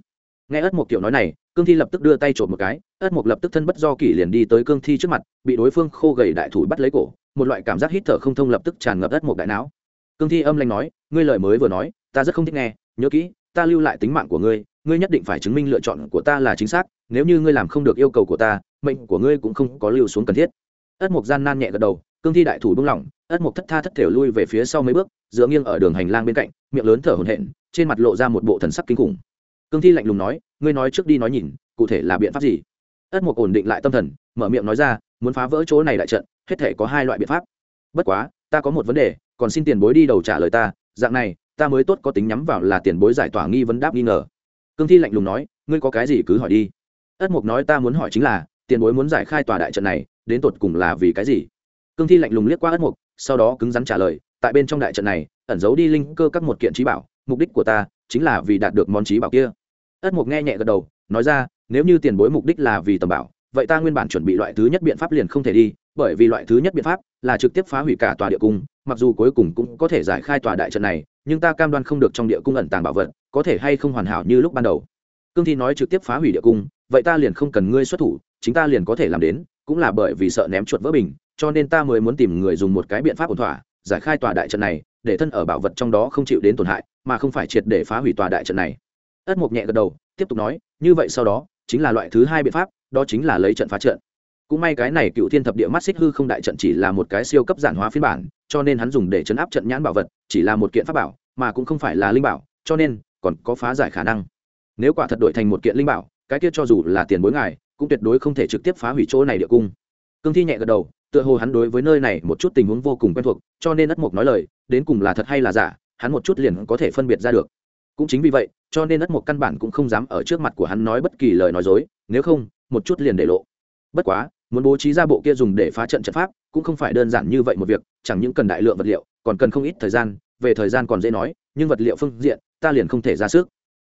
S1: Nghe ất mục kiểu nói này cương thi lập tức đưa tay trộm một cái, ất mục lập tức thân bất do kỷ liền đi tới cương thi trước mặt, bị đối phương khô gầy đại thủ bắt lấy cổ, một loại cảm giác hít thở không thông lập tức tràn ngập ất mục đại não. Cương thi âm lanh nói, ngươi lời mới vừa nói, ta rất không thích nghe, nhớ kỹ, ta lưu lại tính mạng của ngươi ngươi nhất định phải chứng minh lựa chọn của ta là chính xác, nếu như ngươi làm không được yêu cầu của ta, mệnh của ngươi cũng không có lưu xuống cần thiết. Ất mục gian nan nhẹ gật đầu, cương thi đại thủ buông lỏng, ất mục thất tha thất thể lui về phía sau mấy bước, dựa nghiêng ở đường hành lang bên cạnh, miệng lớn thở hổn hển, trên mặt lộ ra một bộ thần sắc kinh khủng cương thi lạnh lùng nói, ngươi nói trước đi nói nhìn, cụ thể là biện pháp gì? Ất mục ổn định lại tâm thần, mở miệng nói ra, muốn phá vỡ chỗ này đại trận, hết thể có hai loại biện pháp. Bất quá, ta có một vấn đề, còn xin tiền bối đi đầu trả lời ta, dạng này, ta mới tốt có tính nhắm vào là tiền bối giải tỏa nghi vấn đáp nghi ngờ. Cương thi lạnh lùng nói, ngươi có cái gì cứ hỏi đi. Ất mục nói, ta muốn hỏi chính là, tiền bối muốn giải khai tòa đại trận này, đến tột cùng là vì cái gì? Cương thi lạnh lùng liếc qua ất mục sau đó cứng rắn trả lời, tại bên trong đại trận này, ẩn giấu đi linh cơ các một kiện trí bảo, mục đích của ta chính là vì đạt được món trí bảo kia ất mục nghe nhẹ gật đầu, nói ra, nếu như tiền bối mục đích là vì tầm bảo, vậy ta nguyên bản chuẩn bị loại thứ nhất biện pháp liền không thể đi, bởi vì loại thứ nhất biện pháp là trực tiếp phá hủy cả tòa địa cung, mặc dù cuối cùng cũng có thể giải khai tòa đại trận này, nhưng ta cam đoan không được trong địa cung ẩn tàng bảo vật, có thể hay không hoàn hảo như lúc ban đầu. Cương thi nói trực tiếp phá hủy địa cung, vậy ta liền không cần ngươi xuất thủ, chính ta liền có thể làm đến, cũng là bởi vì sợ ném chuột vỡ bình, cho nên ta mới muốn tìm người dùng một cái biện pháp ổn thỏa, giải khai tòa đại trận này, để thân ở bảo vật trong đó không chịu đến tổn hại, mà không phải triệt để phá hủy tòa đại trận này ất mục nhẹ gật đầu, tiếp tục nói, như vậy sau đó, chính là loại thứ hai biện pháp, đó chính là lấy trận phá trận. Cũng may cái này cựu thiên thập địa mắt xích hư không đại trận chỉ là một cái siêu cấp giản hóa phiên bản, cho nên hắn dùng để chấn áp trận nhãn bảo vật, chỉ là một kiện pháp bảo, mà cũng không phải là linh bảo, cho nên, còn có phá giải khả năng. Nếu quả thật đổi thành một kiện linh bảo, cái kia cho dù là tiền bối ngài, cũng tuyệt đối không thể trực tiếp phá hủy chỗ này địa cung. Cương thi nhẹ gật đầu, tựa hồ hắn đối với nơi này một chút tình huống vô cùng quen thuộc, cho nên ất mục nói lời, đến cùng là thật hay là giả, hắn một chút liền có thể phân biệt ra được. Cũng chính vì vậy cho nên ất mục căn bản cũng không dám ở trước mặt của hắn nói bất kỳ lời nói dối, nếu không, một chút liền để lộ. Bất quá, muốn bố trí ra bộ kia dùng để phá trận trận pháp, cũng không phải đơn giản như vậy một việc, chẳng những cần đại lượng vật liệu, còn cần không ít thời gian, về thời gian còn dễ nói, nhưng vật liệu phương diện, ta liền không thể ra sức.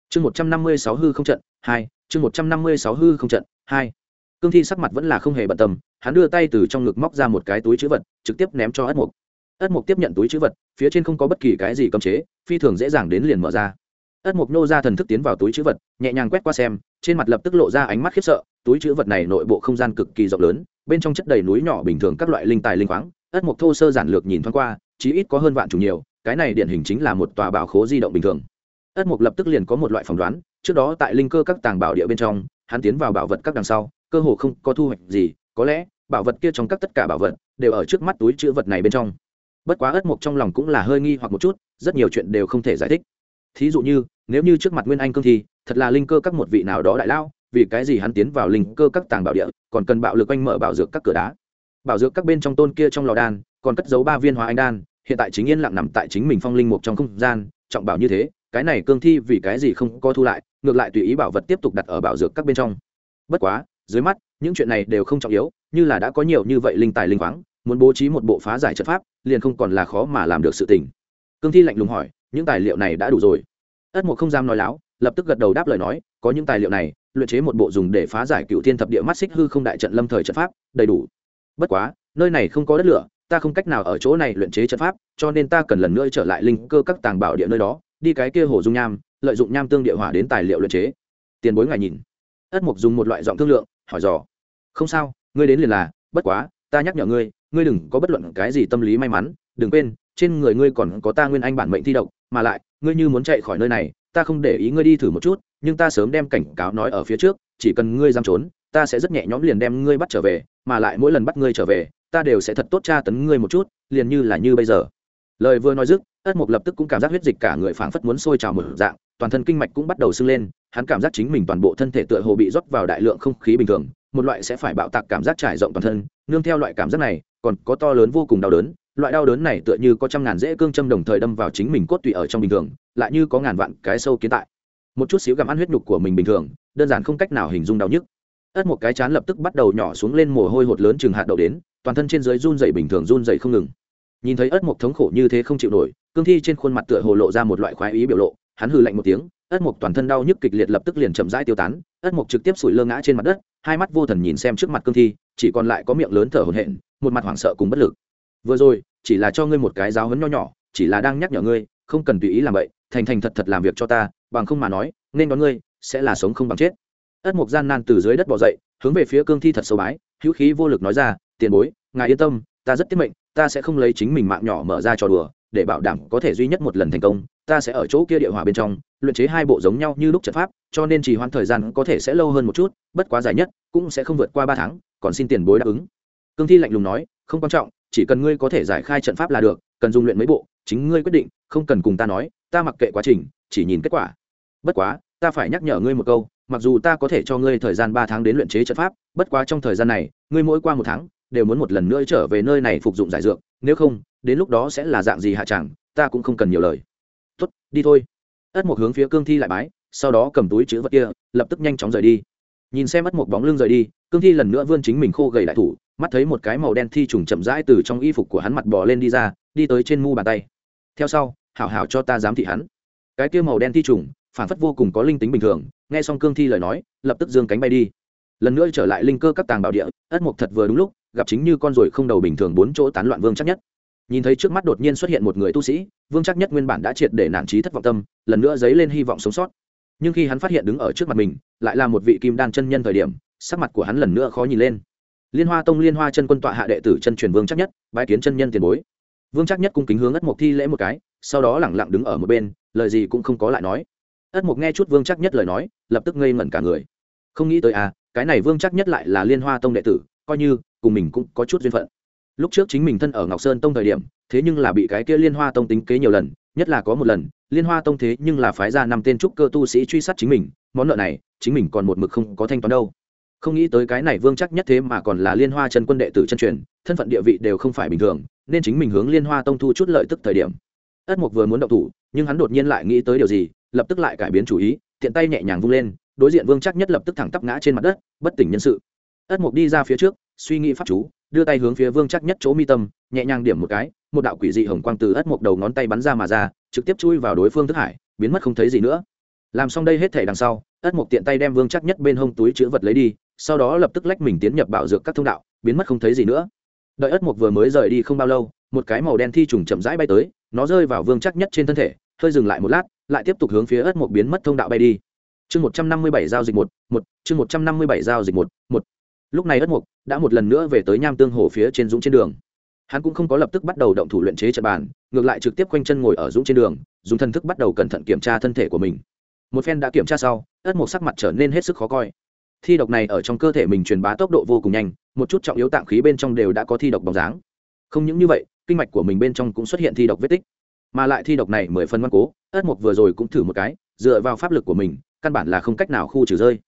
S1: Chương một trăm năm mươi sáu hư không trận, hai, chương một trăm năm mươi sáu hư không trận, hai. Cương thi sắc mặt vẫn là không hề bận tâm, hắn đưa tay từ trong ngực móc ra một cái túi chữ vật, trực tiếp ném cho ất mục ất mục tiếp nhận túi chữ vật, phía trên không có bất kỳ cái gì cấm chế, phi thường dễ dàng đến liền mở ra ất mục nô ra thần thức tiến vào túi chữ vật, nhẹ nhàng quét qua xem, trên mặt lập tức lộ ra ánh mắt khiếp sợ, túi chữ vật này nội bộ không gian cực kỳ rộng lớn, bên trong chất đầy núi nhỏ bình thường các loại linh tài linh khoáng, ất mục thô sơ giản lược nhìn thoáng qua, chí ít có hơn vạn chủng nhiều, cái này điển hình chính là một tòa bảo khố di động bình thường. Ất mục lập tức liền có một loại phỏng đoán, trước đó tại linh cơ các tàng bảo địa bên trong, hắn tiến vào bảo vật các đằng sau, cơ hồ không có thu hoạch gì, có lẽ, bảo vật kia trong các tất cả bảo vật, đều ở trước mắt túi chữ vật này bên trong. Bất quá ất mục trong lòng cũng là hơi nghi hoặc một chút, rất nhiều chuyện đều không thể giải thích thí dụ như, nếu như trước mặt nguyên anh cương thi, thật là linh cơ các một vị nào đó đại lao vì cái gì hắn tiến vào linh cơ các tàng bảo địa, còn cần bạo lực anh mở bảo dược các cửa đá? Bảo dược các bên trong tôn kia trong lò đan, còn cất giấu ba viên hóa anh đan, hiện tại chính yên lặng nằm tại chính mình phong linh mục trong không gian, trọng bảo như thế, cái này cương thi vì cái gì không có thu lại, ngược lại tùy ý bảo vật tiếp tục đặt ở bảo dược các bên trong. Bất quá, dưới mắt, những chuyện này đều không trọng yếu, như là đã có nhiều như vậy linh tài linh khoáng, muốn bố trí một bộ phá giải trận pháp, liền không còn là khó mà làm được sự tình. Cương thi lạnh lùng hỏi những tài liệu này đã đủ rồi. Ất mục không dám nói láo, lập tức gật đầu đáp lời nói, có những tài liệu này, luyện chế một bộ dùng để phá giải cựu thiên thập địa mắt xích hư không đại trận lâm thời trận pháp, đầy đủ. Bất quá, nơi này không có đất lửa, ta không cách nào ở chỗ này luyện chế trận pháp, cho nên ta cần lần nữa trở lại linh cơ các tàng bảo địa nơi đó, đi cái kia hồ dung nham, lợi dụng nham tương địa hỏa đến tài liệu luyện chế. Tiền bối ngài nhìn. Ất mục dùng một loại giọng thương lượng, hỏi dò. Không sao, ngươi đến liền là, bất quá, ta nhắc nhở ngươi ngươi đừng có bất luận cái gì tâm lý may mắn, đừng quên trên người ngươi còn có ta nguyên anh bản mệnh thi độc, mà lại, ngươi như muốn chạy khỏi nơi này, ta không để ý ngươi đi thử một chút, nhưng ta sớm đem cảnh cáo nói ở phía trước, chỉ cần ngươi dám trốn, ta sẽ rất nhẹ nhõm liền đem ngươi bắt trở về, mà lại mỗi lần bắt ngươi trở về, ta đều sẽ thật tốt tra tấn ngươi một chút, liền như là như bây giờ. Lời vừa nói dứt, ất mục lập tức cũng cảm giác huyết dịch cả người phảng phất muốn sôi trào một dạng, toàn thân kinh mạch cũng bắt đầu sưng lên, hắn cảm giác chính mình toàn bộ thân thể tựa hồ bị rót vào đại lượng không khí bình thường, một loại sẽ phải bạo tạc cảm giác trải rộng toàn thân, nương theo loại cảm giác này, còn có to lớn vô cùng đau đớn loại đau đớn này tựa như có trăm ngàn dễ cương châm đồng thời đâm vào chính mình cốt tủy ở trong bình thường, lại như có ngàn vạn cái sâu kiến tại. Một chút xíu gặm ăn huyết nhục của mình bình thường, đơn giản không cách nào hình dung đau nhức. Ất một cái chán lập tức bắt đầu nhỏ xuống lên mồ hôi hột lớn chừng hạt đậu đến, toàn thân trên dưới run dày bình thường run dày không ngừng. Nhìn thấy ất mộc thống khổ như thế không chịu nổi, cương thi trên khuôn mặt tựa hồ lộ ra một loại khoái ý biểu lộ, hắn hừ lạnh một tiếng, ất mộc toàn thân đau nhức kịch liệt lập tức liền chậm rãi tiêu tán, ất mộc trực tiếp sủi lơ ngã trên mặt đất, hai mắt vô thần nhìn xem trước mặt cương thi, chỉ còn lại có miệng lớn thở hổn hển, một mặt hoảng sợ cùng bất lực vừa rồi, chỉ là cho ngươi một cái giáo hấn nho nhỏ, chỉ là đang nhắc nhở ngươi, không cần tùy ý làm vậy, thành thành thật thật làm việc cho ta, bằng không mà nói, nên đón ngươi, sẽ là sống không bằng chết. Ất mục gian nan từ dưới đất bỏ dậy, hướng về phía cương thi thật sâu bái, hữu khí vô lực nói ra, tiền bối, ngài yên tâm, ta rất tiết mệnh, ta sẽ không lấy chính mình mạng nhỏ mở ra trò đùa, để bảo đảm có thể duy nhất một lần thành công, ta sẽ ở chỗ kia địa hỏa bên trong, luyện chế hai bộ giống nhau như lúc trận pháp, cho nên trì hoãn thời gian có thể sẽ lâu hơn một chút, bất quá dài nhất cũng sẽ không vượt qua ba tháng, còn xin tiền bối đáp ứng. Cương thi lạnh lùng nói, không quan trọng chỉ cần ngươi có thể giải khai trận pháp là được, cần dung luyện mấy bộ, chính ngươi quyết định, không cần cùng ta nói, ta mặc kệ quá trình, chỉ nhìn kết quả. Bất quá, ta phải nhắc nhở ngươi một câu, mặc dù ta có thể cho ngươi thời gian ba tháng đến luyện chế trận pháp, bất quá trong thời gian này, ngươi mỗi qua một tháng, đều muốn một lần nữa trở về nơi này phục dụng giải dược, nếu không, đến lúc đó sẽ là dạng gì hạ chẳng, ta cũng không cần nhiều lời. Tốt, đi thôi. Ất một hướng phía cương thi lại bái, sau đó cầm túi chữ vật kia, lập tức nhanh chóng rời đi. Nhìn xem ất một bóng lưng rời đi, cương thi lần nữa vươn chính mình khô gầy đại thủ mắt thấy một cái màu đen thi trùng chậm rãi từ trong y phục của hắn mặt bò lên đi ra, đi tới trên mu bàn tay. Theo sau, hảo hảo cho ta giám thị hắn. Cái kia màu đen thi trùng, phản phất vô cùng có linh tính bình thường, nghe xong cương thi lời nói, lập tức dương cánh bay đi. Lần nữa trở lại linh cơ các tàng bảo địa, ất mục thật vừa đúng lúc, gặp chính như con ruồi không đầu bình thường bốn chỗ tán loạn vương chắc nhất. Nhìn thấy trước mắt đột nhiên xuất hiện một người tu sĩ, vương chắc nhất nguyên bản đã triệt để nản trí thất vọng tâm, lần nữa dấy lên hy vọng sống sót. Nhưng khi hắn phát hiện đứng ở trước mặt mình, lại là một vị kim đan chân nhân thời điểm, sắc mặt của hắn lần nữa khó nhìn lên liên hoa tông liên hoa chân quân tọa hạ đệ tử chân truyền vương chắc nhất, bái kiến chân nhân tiền bối. Vương chắc nhất cung kính hướng ất mộc thi lễ một cái, sau đó lẳng lặng đứng ở một bên, lời gì cũng không có lại nói. Ất mộc nghe chút vương chắc nhất lời nói, lập tức ngây ngẩn cả người. Không nghĩ tới à cái này vương chắc nhất lại là liên hoa tông đệ tử, coi như cùng mình cũng có chút duyên phận. Lúc trước chính mình thân ở ngọc sơn tông thời điểm, thế nhưng là bị cái kia liên hoa tông tính kế nhiều lần, nhất là có một lần, liên hoa tông thế nhưng là phái ra năm tên trúc cơ tu sĩ truy sát chính mình, món nợ này, chính mình còn một mực không có thanh toán đâu không nghĩ tới cái này vương chắc nhất thế mà còn là liên hoa chân quân đệ tử chân truyền, thân phận địa vị đều không phải bình thường, nên chính mình hướng liên hoa tông thu chút lợi tức thời điểm. Ất mục vừa muốn động thủ, nhưng hắn đột nhiên lại nghĩ tới điều gì, lập tức lại cải biến chủ ý, tiện tay nhẹ nhàng vung lên, đối diện vương chắc nhất lập tức thẳng tắp ngã trên mặt đất, bất tỉnh nhân sự. Ất mục đi ra phía trước, suy nghĩ pháp chú, đưa tay hướng phía vương chắc nhất chỗ mi tâm, nhẹ nhàng điểm một cái, một đạo quỷ dị hồng quang từ ất mục đầu ngón tay bắn ra mà ra, trực tiếp chui vào đối phương thức hải, biến mất không thấy gì nữa. Làm xong đây hết thể đằng sau, ất mục tiện tay đem vương chắc nhất bên hông túi chữ vật lấy đi sau đó lập tức lách mình tiến nhập bảo dược các thông đạo, biến mất không thấy gì nữa. Đợi ất mục vừa mới rời đi không bao lâu, một cái màu đen thi trùng chậm rãi bay tới, nó rơi vào vương chắc nhất trên thân thể, hơi dừng lại một lát, lại tiếp tục hướng phía ất mục biến mất thông đạo bay đi. Chương một trăm năm mươi bảy giao dịch một một, chương một trăm năm mươi bảy giao dịch một một. Lúc này ất mục đã một lần nữa về tới nham tương hồ phía trên dũng trên đường. Hắn cũng không có lập tức bắt đầu động thủ luyện chế trận bàn, ngược lại trực tiếp quanh chân ngồi ở dũng trên đường, dùng thân thức bắt đầu cẩn thận kiểm tra thân thể của mình. Một phen đã kiểm tra sau, ất mục sắc mặt trở nên hết sức khó coi thi độc này ở trong cơ thể mình truyền bá tốc độ vô cùng nhanh, một chút trọng yếu tạng khí bên trong đều đã có thi độc bóng dáng. Không những như vậy, kinh mạch của mình bên trong cũng xuất hiện thi độc vết tích. Mà lại thi độc này mười phần ngoan cố ất mục vừa rồi cũng thử một cái, dựa vào pháp lực của mình, căn bản là không cách nào khu trừ rơi.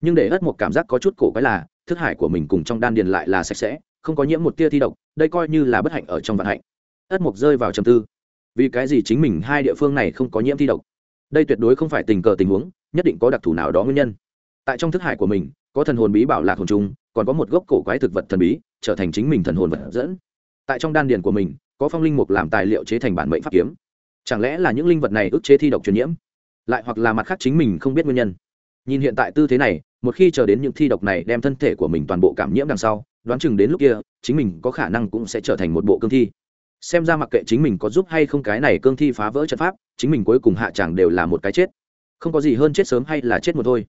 S1: Nhưng để ất mục cảm giác có chút cổ quái là, thức hải của mình cùng trong đan điền lại là sạch sẽ, không có nhiễm một tia thi độc, đây coi như là bất hạnh ở trong vận hạnh. Ất mục rơi vào trầm tư. Vì cái gì chính mình hai địa phương này không có nhiễm thi độc? Đây tuyệt đối không phải tình cờ tình huống, nhất định có đặc thù nào đó nguyên nhân tại trong thức hải của mình, có thần hồn bí bảo lạc hồn trung, còn có một gốc cổ quái thực vật thần bí, trở thành chính mình thần hồn vật dẫn. Tại trong đan điền của mình, có phong linh mục làm tài liệu chế thành bản mệnh pháp kiếm. Chẳng lẽ là những linh vật này ức chế thi độc truyền nhiễm? Lại hoặc là mặt khác chính mình không biết nguyên nhân? Nhìn hiện tại tư thế này, một khi chờ đến những thi độc này đem thân thể của mình toàn bộ cảm nhiễm đằng sau, đoán chừng đến lúc kia, chính mình có khả năng cũng sẽ trở thành một bộ cương thi. Xem ra mặc kệ chính mình có giúp hay không cái này cương thi phá vỡ trận pháp, chính mình cuối cùng hạ chẳng đều là một cái chết. Không có gì hơn chết sớm hay là chết một thôi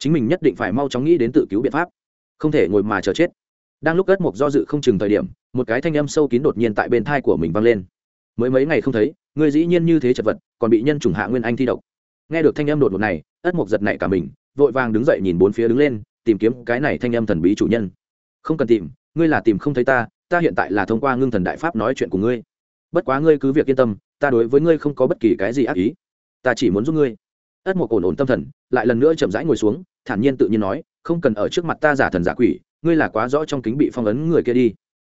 S1: chính mình nhất định phải mau chóng nghĩ đến tự cứu biện pháp, không thể ngồi mà chờ chết. Đang lúc ất mộc do dự không chừng thời điểm, một cái thanh âm sâu kín đột nhiên tại bên thai của mình vang lên. Mới mấy ngày không thấy người dĩ nhiên như thế chật vật, còn bị nhân chủng hạ nguyên anh thi độc. Nghe được thanh âm đột ngột này, ất mộc giật nảy cả mình, vội vàng đứng dậy nhìn bốn phía đứng lên, tìm kiếm cái này thanh âm thần bí chủ nhân. Không cần tìm, ngươi là tìm không thấy ta ta hiện tại là thông qua ngưng thần đại pháp nói chuyện của ngươi. Bất quá ngươi cứ việc yên tâm, ta đối với ngươi không có bất kỳ cái gì ác ý. Ta chỉ muốn giúp ngươi. Ất mộc ổn ổn tâm thần, lại lần nữa chậm rãi ngồi xuống thản nhiên tự nhiên nói, không cần ở trước mặt ta giả thần giả quỷ, ngươi là quá rõ trong kính bị phong ấn người kia đi.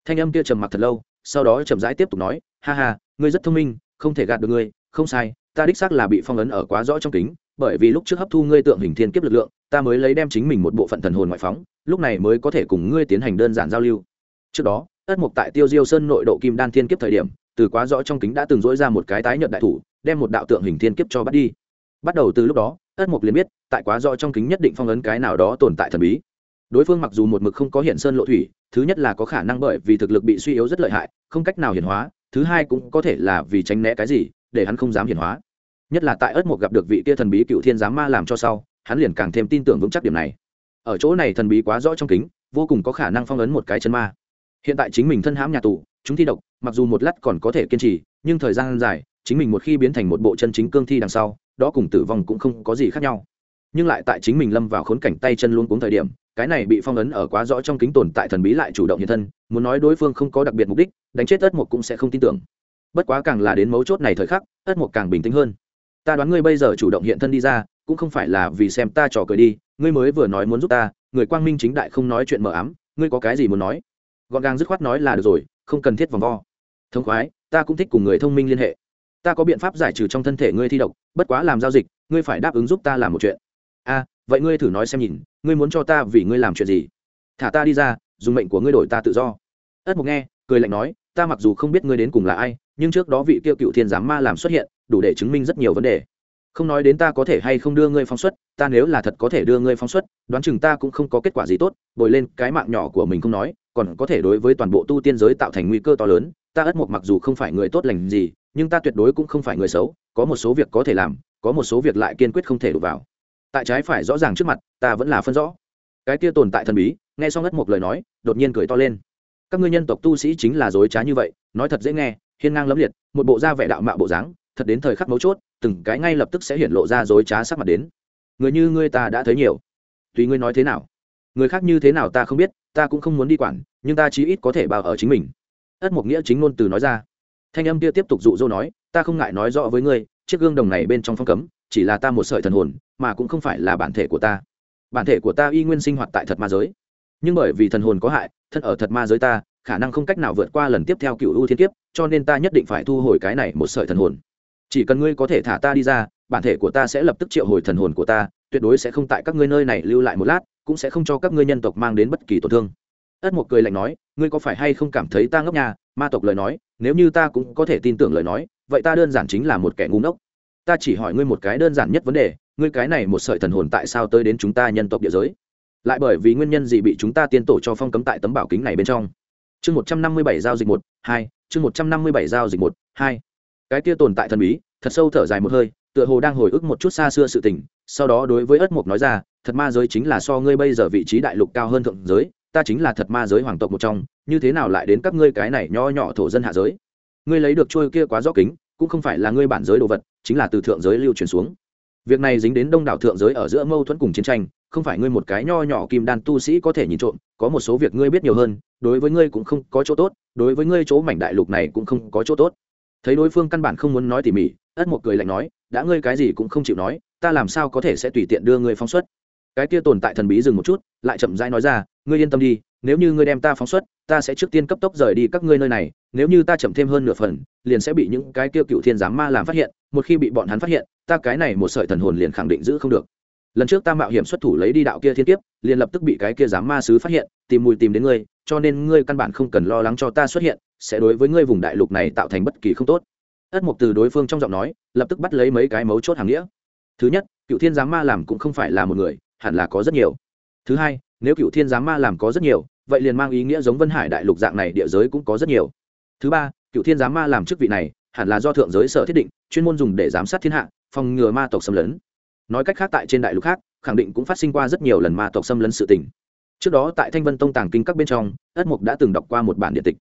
S1: Thanh âm kia trầm mặc thật lâu, sau đó chậm rãi tiếp tục nói, ha ha, ngươi rất thông minh, không thể gạt được ngươi, không sai, ta đích xác là bị phong ấn ở quá rõ trong kính, bởi vì lúc trước hấp thu ngươi tượng hình thiên kiếp lực lượng, ta mới lấy đem chính mình một bộ phận thần hồn ngoại phóng, lúc này mới có thể cùng ngươi tiến hành đơn giản giao lưu. Trước đó, ất mục tại tiêu diêu sơn nội độ kim đan thiên kiếp thời điểm, từ quá rõ trong kính đã từng dỗi ra một cái tái nhợt đại thủ, đem một đạo tượng hình thiên kiếp cho bắt đi. Bắt đầu từ lúc đó ất mục liền biết, tại quá rõ trong kính nhất định phong ấn cái nào đó tồn tại thần bí. Đối phương mặc dù một mực không có hiện sơn lộ thủy, thứ nhất là có khả năng bởi vì thực lực bị suy yếu rất lợi hại, không cách nào hiển hóa, thứ hai cũng có thể là vì tránh né cái gì, để hắn không dám hiển hóa. Nhất là tại ất mục gặp được vị kia thần bí cựu thiên giám ma làm cho sau, hắn liền càng thêm tin tưởng vững chắc điểm này. Ở chỗ này thần bí quá rõ trong kính, vô cùng có khả năng phong ấn một cái chân ma. Hiện tại chính mình thân hãm nhà tù, chúng thi độc, mặc dù một lát còn có thể kiên trì, nhưng thời gian dài, chính mình một khi biến thành một bộ chân chính cương thi đằng sau đó cùng tử vong cũng không có gì khác nhau. Nhưng lại tại chính mình lâm vào khốn cảnh tay chân luôn cuống thời điểm, cái này bị phong ấn ở quá rõ trong kính tồn tại thần bí lại chủ động hiện thân, muốn nói đối phương không có đặc biệt mục đích, đánh chết ất mục cũng sẽ không tin tưởng. Bất quá càng là đến mấu chốt này thời khắc ất mục càng bình tĩnh hơn. Ta đoán ngươi bây giờ chủ động hiện thân đi ra, cũng không phải là vì xem ta trò cười đi, ngươi mới vừa nói muốn giúp ta, người quang minh chính đại không nói chuyện mờ ám, ngươi có cái gì muốn nói? Gọn gàng dứt khoát nói là được rồi, không cần thiết vòng vo. Thông khoái, ta cũng thích cùng người thông minh liên hệ ta có biện pháp giải trừ trong thân thể ngươi thi độc, bất quá làm giao dịch, ngươi phải đáp ứng giúp ta làm một chuyện. A, vậy ngươi thử nói xem nhìn, ngươi muốn cho ta vì ngươi làm chuyện gì? Thả ta đi ra, dùng mệnh của ngươi đổi ta tự do. Ất mục nghe, cười lạnh nói, ta mặc dù không biết ngươi đến cùng là ai, nhưng trước đó vị kia cựu thiên giám ma làm xuất hiện, đủ để chứng minh rất nhiều vấn đề. Không nói đến ta có thể hay không đưa ngươi phóng xuất, ta nếu là thật có thể đưa ngươi phóng xuất, đoán chừng ta cũng không có kết quả gì tốt, bồi lên cái mạng nhỏ của mình không nói, còn có thể đối với toàn bộ tu tiên giới tạo thành nguy cơ to lớn, ta ất mục mặc dù không phải người tốt lành gì nhưng ta tuyệt đối cũng không phải người xấu, có một số việc có thể làm, có một số việc lại kiên quyết không thể đụng vào. Tại trái phải rõ ràng trước mặt, ta vẫn là phân rõ. Cái kia tồn tại thần bí, nghe xong ngất một lời nói, đột nhiên cười to lên. Các ngươi nhân tộc tu sĩ chính là dối trá như vậy, nói thật dễ nghe, hiên ngang lẫm liệt, một bộ da vẻ đạo mạo bộ dáng, thật đến thời khắc mấu chốt, từng cái ngay lập tức sẽ hiện lộ ra dối trá sắc mặt đến. Người như ngươi ta đã thấy nhiều. Tùy ngươi nói thế nào. Người khác như thế nào ta không biết, ta cũng không muốn đi quản, nhưng ta chí ít có thể bảo ở chính mình. Ất mục nghĩa chính ngôn từ nói ra thanh âm kia tiếp tục dụ dỗ nói, ta không ngại nói rõ với ngươi, chiếc gương đồng này bên trong phong cấm, chỉ là ta một sợi thần hồn, mà cũng không phải là bản thể của ta. Bản thể của ta y nguyên sinh hoạt tại thật ma giới. Nhưng bởi vì thần hồn có hại, thân ở thật ma giới ta, khả năng không cách nào vượt qua lần tiếp theo cựu ưu thiên kiếp, cho nên ta nhất định phải thu hồi cái này một sợi thần hồn. Chỉ cần ngươi có thể thả ta đi ra, bản thể của ta sẽ lập tức triệu hồi thần hồn của ta, tuyệt đối sẽ không tại các ngươi nơi này lưu lại một lát, cũng sẽ không cho các ngươi nhân tộc mang đến bất kỳ tổn thương ất mộc cười lạnh nói, ngươi có phải hay không cảm thấy ta ngốc nhà ma tộc lời nói, nếu như ta cũng có thể tin tưởng lời nói, vậy ta đơn giản chính là một kẻ ngu ngốc. Ta chỉ hỏi ngươi một cái đơn giản nhất vấn đề, ngươi cái này một sợi thần hồn tại sao tới đến chúng ta nhân tộc địa giới? Lại bởi vì nguyên nhân gì bị chúng ta tiên tổ cho phong cấm tại tấm bảo kính này bên trong? Chương một trăm năm mươi bảy giao dịch một, hai, chương một trăm năm mươi bảy giao dịch một, hai. Cái kia tồn tại thần bí, thật sâu thở dài một hơi, tựa hồ đang hồi ức một chút xa xưa sự tình, sau đó đối với ất mục nói ra, thật ma giới chính là so ngươi bây giờ vị trí đại lục cao hơn thượng giới ta chính là thật ma giới hoàng tộc một trong, như thế nào lại đến các ngươi cái này nho nhỏ thổ dân hạ giới? Ngươi lấy được trôi kia quá rõ kính, cũng không phải là ngươi bản giới đồ vật, chính là từ thượng giới lưu truyền xuống. Việc này dính đến đông đảo thượng giới ở giữa mâu thuẫn cùng chiến tranh, không phải ngươi một cái nho nhỏ kim đan tu sĩ có thể nhìn trộm, có một số việc ngươi biết nhiều hơn, đối với ngươi cũng không có chỗ tốt, đối với ngươi chỗ mảnh đại lục này cũng không có chỗ tốt. Thấy đối phương căn bản không muốn nói tỉ mỉ, ất một cười lạnh nói, đã ngươi cái gì cũng không chịu nói, ta làm sao có thể sẽ tùy tiện đưa ngươi phóng xuất? Cái kia tồn tại thần bí dừng một chút, lại chậm rãi nói ra, ngươi yên tâm đi, nếu như ngươi đem ta phóng xuất, ta sẽ trước tiên cấp tốc rời đi các ngươi nơi này, nếu như ta chậm thêm hơn nửa phần, liền sẽ bị những cái kia cựu thiên giám ma làm phát hiện, một khi bị bọn hắn phát hiện, ta cái này một sợi thần hồn liền khẳng định giữ không được. Lần trước ta mạo hiểm xuất thủ lấy đi đạo kia thiên kiếp, liền lập tức bị cái kia giám ma sứ phát hiện, tìm mùi tìm đến ngươi, cho nên ngươi căn bản không cần lo lắng cho ta xuất hiện, sẽ đối với ngươi vùng đại lục này tạo thành bất kỳ không tốt. Ất mục từ đối phương trong giọng nói, lập tức bắt lấy mấy cái mấu chốt hàng nghĩa. Thứ nhất, cựu thiên giám ma làm cũng không phải là một người hẳn là có rất nhiều. Thứ hai, nếu cựu thiên giám ma làm có rất nhiều, vậy liền mang ý nghĩa giống vân hải đại lục dạng này địa giới cũng có rất nhiều. Thứ ba, cựu thiên giám ma làm chức vị này, hẳn là do thượng giới sở thiết định, chuyên môn dùng để giám sát thiên hạ, phòng ngừa ma tộc xâm lấn. Nói cách khác tại trên đại lục khác, khẳng định cũng phát sinh qua rất nhiều lần ma tộc xâm lấn sự tình. Trước đó tại thanh vân tông tàng kinh các bên trong, ất mục đã từng đọc qua một bản điện tịch.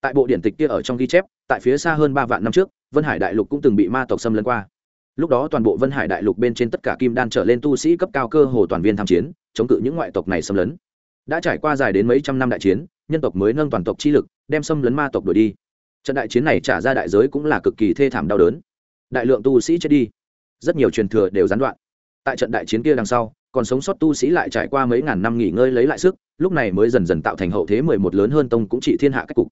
S1: Tại bộ điện tịch kia ở trong ghi chép, tại phía xa hơn ba vạn năm trước, vân hải đại lục cũng từng bị ma tộc xâm lấn qua lúc đó toàn bộ vân hải đại lục bên trên tất cả kim đan trở lên tu sĩ cấp cao cơ hồ toàn viên tham chiến, chống cự những ngoại tộc này xâm lấn. Đã trải qua dài đến mấy trăm năm đại chiến, nhân tộc mới nâng toàn tộc chi lực, đem xâm lấn ma tộc đuổi đi. Trận đại chiến này trả ra đại giới cũng là cực kỳ thê thảm đau đớn. Đại lượng tu sĩ chết đi. Rất nhiều truyền thừa đều gián đoạn. Tại trận đại chiến kia đằng sau, còn sống sót tu sĩ lại trải qua mấy ngàn năm nghỉ ngơi lấy lại sức, lúc này mới dần dần tạo thành hậu thế mười một lớn hơn tông cũng chỉ thiên hạ cách cục.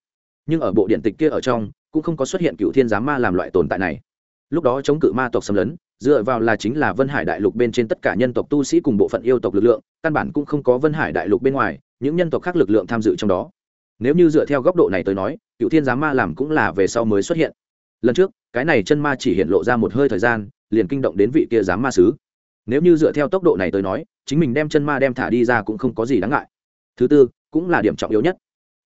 S1: Nhưng ở bộ điện tịch kia ở trong, cũng không có xuất hiện cựu thiên giám ma làm loại tồn tại này lúc đó chống cự ma tộc xâm lấn, dựa vào là chính là vân hải đại lục bên trên tất cả nhân tộc tu sĩ cùng bộ phận yêu tộc lực lượng, căn bản cũng không có vân hải đại lục bên ngoài, những nhân tộc khác lực lượng tham dự trong đó. Nếu như dựa theo góc độ này tới nói cựu thiên giám ma làm cũng là về sau mới xuất hiện. Lần trước, cái này chân ma chỉ hiện lộ ra một hơi thời gian, liền kinh động đến vị kia giám ma sứ. Nếu như dựa theo tốc độ này tới nói, chính mình đem chân ma đem thả đi ra cũng không có gì đáng ngại. Thứ tư, cũng là điểm trọng yếu nhất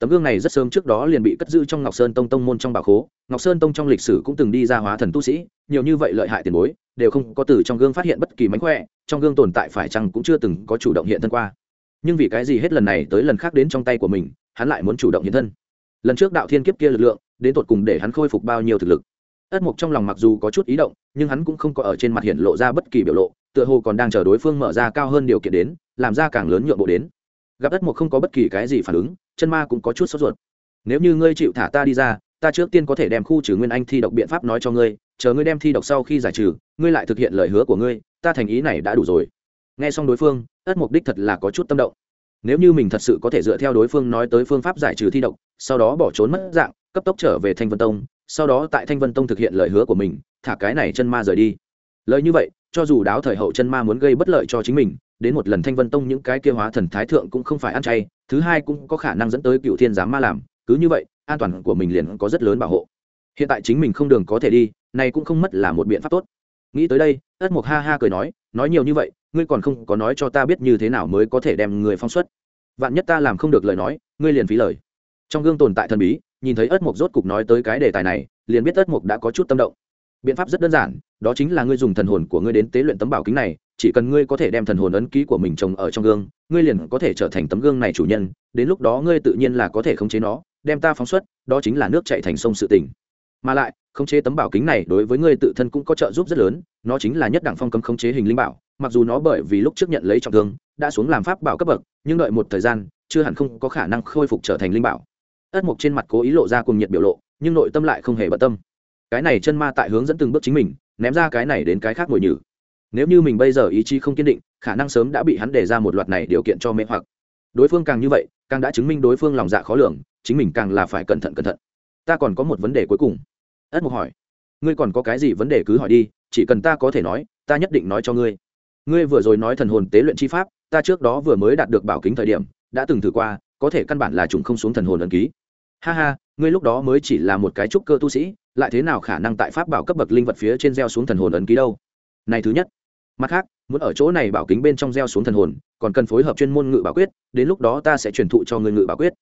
S1: tấm gương này rất sớm trước đó liền bị cất giữ trong ngọc sơn tông tông môn trong bảo khố. Ngọc sơn tông trong lịch sử cũng từng đi ra hóa thần tu sĩ, nhiều như vậy lợi hại tiền bối, đều không có từ trong gương phát hiện bất kỳ mánh khỏe, trong gương tồn tại phải chăng cũng chưa từng có chủ động hiện thân qua. Nhưng vì cái gì hết lần này tới lần khác đến trong tay của mình, hắn lại muốn chủ động hiện thân? Lần trước đạo thiên kiếp kia lực lượng, đến tột cùng để hắn khôi phục bao nhiêu thực lực? Ất mục trong lòng mặc dù có chút ý động, nhưng hắn cũng không có ở trên mặt hiện lộ ra bất kỳ biểu lộ, tựa hồ còn đang chờ đối phương mở ra cao hơn điều kiện đến, làm ra càng lớn nhượng bộ đến. Gặp ất mục không có bất kỳ cái gì phản ứng chân ma cũng có chút sốt ruột. Nếu như ngươi chịu thả ta đi ra, ta trước tiên có thể đem khu trừ nguyên anh thi độc biện pháp nói cho ngươi, chờ ngươi đem thi độc sau khi giải trừ, ngươi lại thực hiện lời hứa của ngươi, ta thành ý này đã đủ rồi. Nghe xong đối phương, ất mục đích thật là có chút tâm động. Nếu như mình thật sự có thể dựa theo đối phương nói tới phương pháp giải trừ thi độc, sau đó bỏ trốn mất dạng, cấp tốc trở về thanh vân tông, sau đó tại thanh vân tông thực hiện lời hứa của mình, thả cái này chân ma rời đi. Lời như vậy, cho dù đáo thời hậu chân ma muốn gây bất lợi cho chính mình, đến một lần thanh vân tông những cái kia hóa thần thái thượng cũng không phải ăn chay thứ hai cũng có khả năng dẫn tới cựu thiên giám ma làm, cứ như vậy, an toàn của mình liền có rất lớn bảo hộ. Hiện tại chính mình không đường có thể đi, này cũng không mất là một biện pháp tốt. Nghĩ tới đây, ất mục ha ha cười nói nói nhiều như vậy, ngươi còn không có nói cho ta biết như thế nào mới có thể đem người phong xuất. Vạn nhất ta làm không được lời nói, ngươi liền phí lời. Trong gương tồn tại thần bí, nhìn thấy ất mục rốt cục nói tới cái đề tài này, liền biết ất mục đã có chút tâm động biện pháp rất đơn giản, đó chính là ngươi dùng thần hồn của ngươi đến tế luyện tấm bảo kính này, chỉ cần ngươi có thể đem thần hồn ấn ký của mình trồng ở trong gương, ngươi liền có thể trở thành tấm gương này chủ nhân, đến lúc đó ngươi tự nhiên là có thể khống chế nó, đem ta phóng xuất, đó chính là nước chạy thành sông sự tỉnh mà lại, khống chế tấm bảo kính này đối với ngươi tự thân cũng có trợ giúp rất lớn, nó chính là nhất đẳng phong cấm khống chế hình linh bảo, mặc dù nó bởi vì lúc trước nhận lấy trọng thương, đã xuống làm pháp bảo cấp bậc, nhưng đợi một thời gian, chưa hẳn không có khả năng khôi phục trở thành linh bảo. Ất mục trên mặt cố ý lộ ra cùng nhiệt biểu lộ, nhưng nội tâm lại không hề bận tâm cái này chân ma tại hướng dẫn từng bước chính mình, ném ra cái này đến cái khác ngồi nhử. Nếu như mình bây giờ ý chí không kiên định, khả năng sớm đã bị hắn đề ra một loạt này điều kiện cho mê hoặc. Đối phương càng như vậy, càng đã chứng minh đối phương lòng dạ khó lường, chính mình càng là phải cẩn thận cẩn thận. Ta còn có một vấn đề cuối cùng. Ất mục hỏi. Ngươi còn có cái gì vấn đề cứ hỏi đi, chỉ cần ta có thể nói, ta nhất định nói cho ngươi. Ngươi vừa rồi nói thần hồn tế luyện chi pháp, ta trước đó vừa mới đạt được bảo kính thời điểm, đã từng thử qua, có thể căn bản là trùng không xuống thần hồn ẩn ký. Ha ha, ngươi lúc đó mới chỉ là một cái trúc cơ tu sĩ lại thế nào khả năng tại pháp bảo cấp bậc linh vật phía trên gieo xuống thần hồn ấn ký đâu? Này thứ nhất, mặt khác, muốn ở chỗ này bảo kính bên trong gieo xuống thần hồn, còn cần phối hợp chuyên môn ngự bảo quyết, đến lúc đó ta sẽ truyền thụ cho người ngự bảo quyết.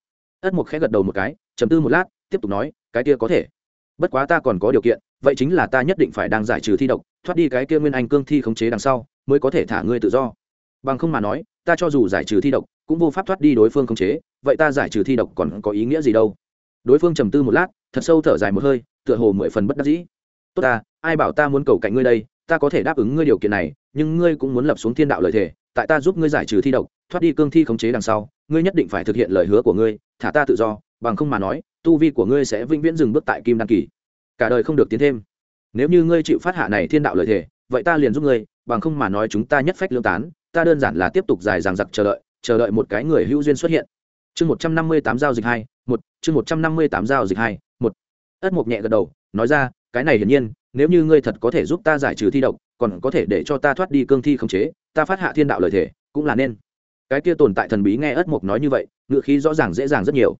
S1: Ất mục khẽ gật đầu một cái chấm tư một lát, tiếp tục nói, cái kia có thể. Bất quá ta còn có điều kiện, vậy chính là ta nhất định phải đang giải trừ thi độc, thoát đi cái kia nguyên anh cương thi khống chế đằng sau, mới có thể thả ngươi tự do. Bằng không mà nói, ta cho dù giải trừ thi độc, cũng vô pháp thoát đi đối phương khống chế, vậy ta giải trừ thi độc còn có ý nghĩa gì đâu? Đối phương trầm tư một lát thật sâu thở dài một hơi, tựa hồ mười phần bất đắc dĩ. Tốt ta, ai bảo ta muốn cầu cạnh ngươi đây, ta có thể đáp ứng ngươi điều kiện này, nhưng ngươi cũng muốn lập xuống thiên đạo lợi thể tại ta giúp ngươi giải trừ thi độc, thoát đi cương thi khống chế đằng sau, ngươi nhất định phải thực hiện lời hứa của ngươi, thả ta tự do, bằng không mà nói, tu vi của ngươi sẽ vĩnh viễn dừng bước tại kim đăng kỳ. Cả đời không được tiến thêm. Nếu như ngươi chịu phát hạ này thiên đạo lợi thể vậy ta liền giúp ngươi, bằng không mà nói chúng ta nhất phách lương tán, ta đơn giản là tiếp tục dài dằng dặc chờ đợi chờ đợi một cái người hữu duyên xuất hiện. Chương một trăm năm mươi tám giao dịch hai, một, chương một trăm năm mươi tám giao dịch hai ất Mục nhẹ gật đầu, nói ra, cái này hiển nhiên, nếu như ngươi thật có thể giúp ta giải trừ thi độc, còn có thể để cho ta thoát đi cương thi khống chế, ta phát hạ thiên đạo lời thể cũng là nên. Cái kia tồn tại thần bí nghe ất Mục nói như vậy, ngựa khí rõ ràng dễ dàng rất nhiều.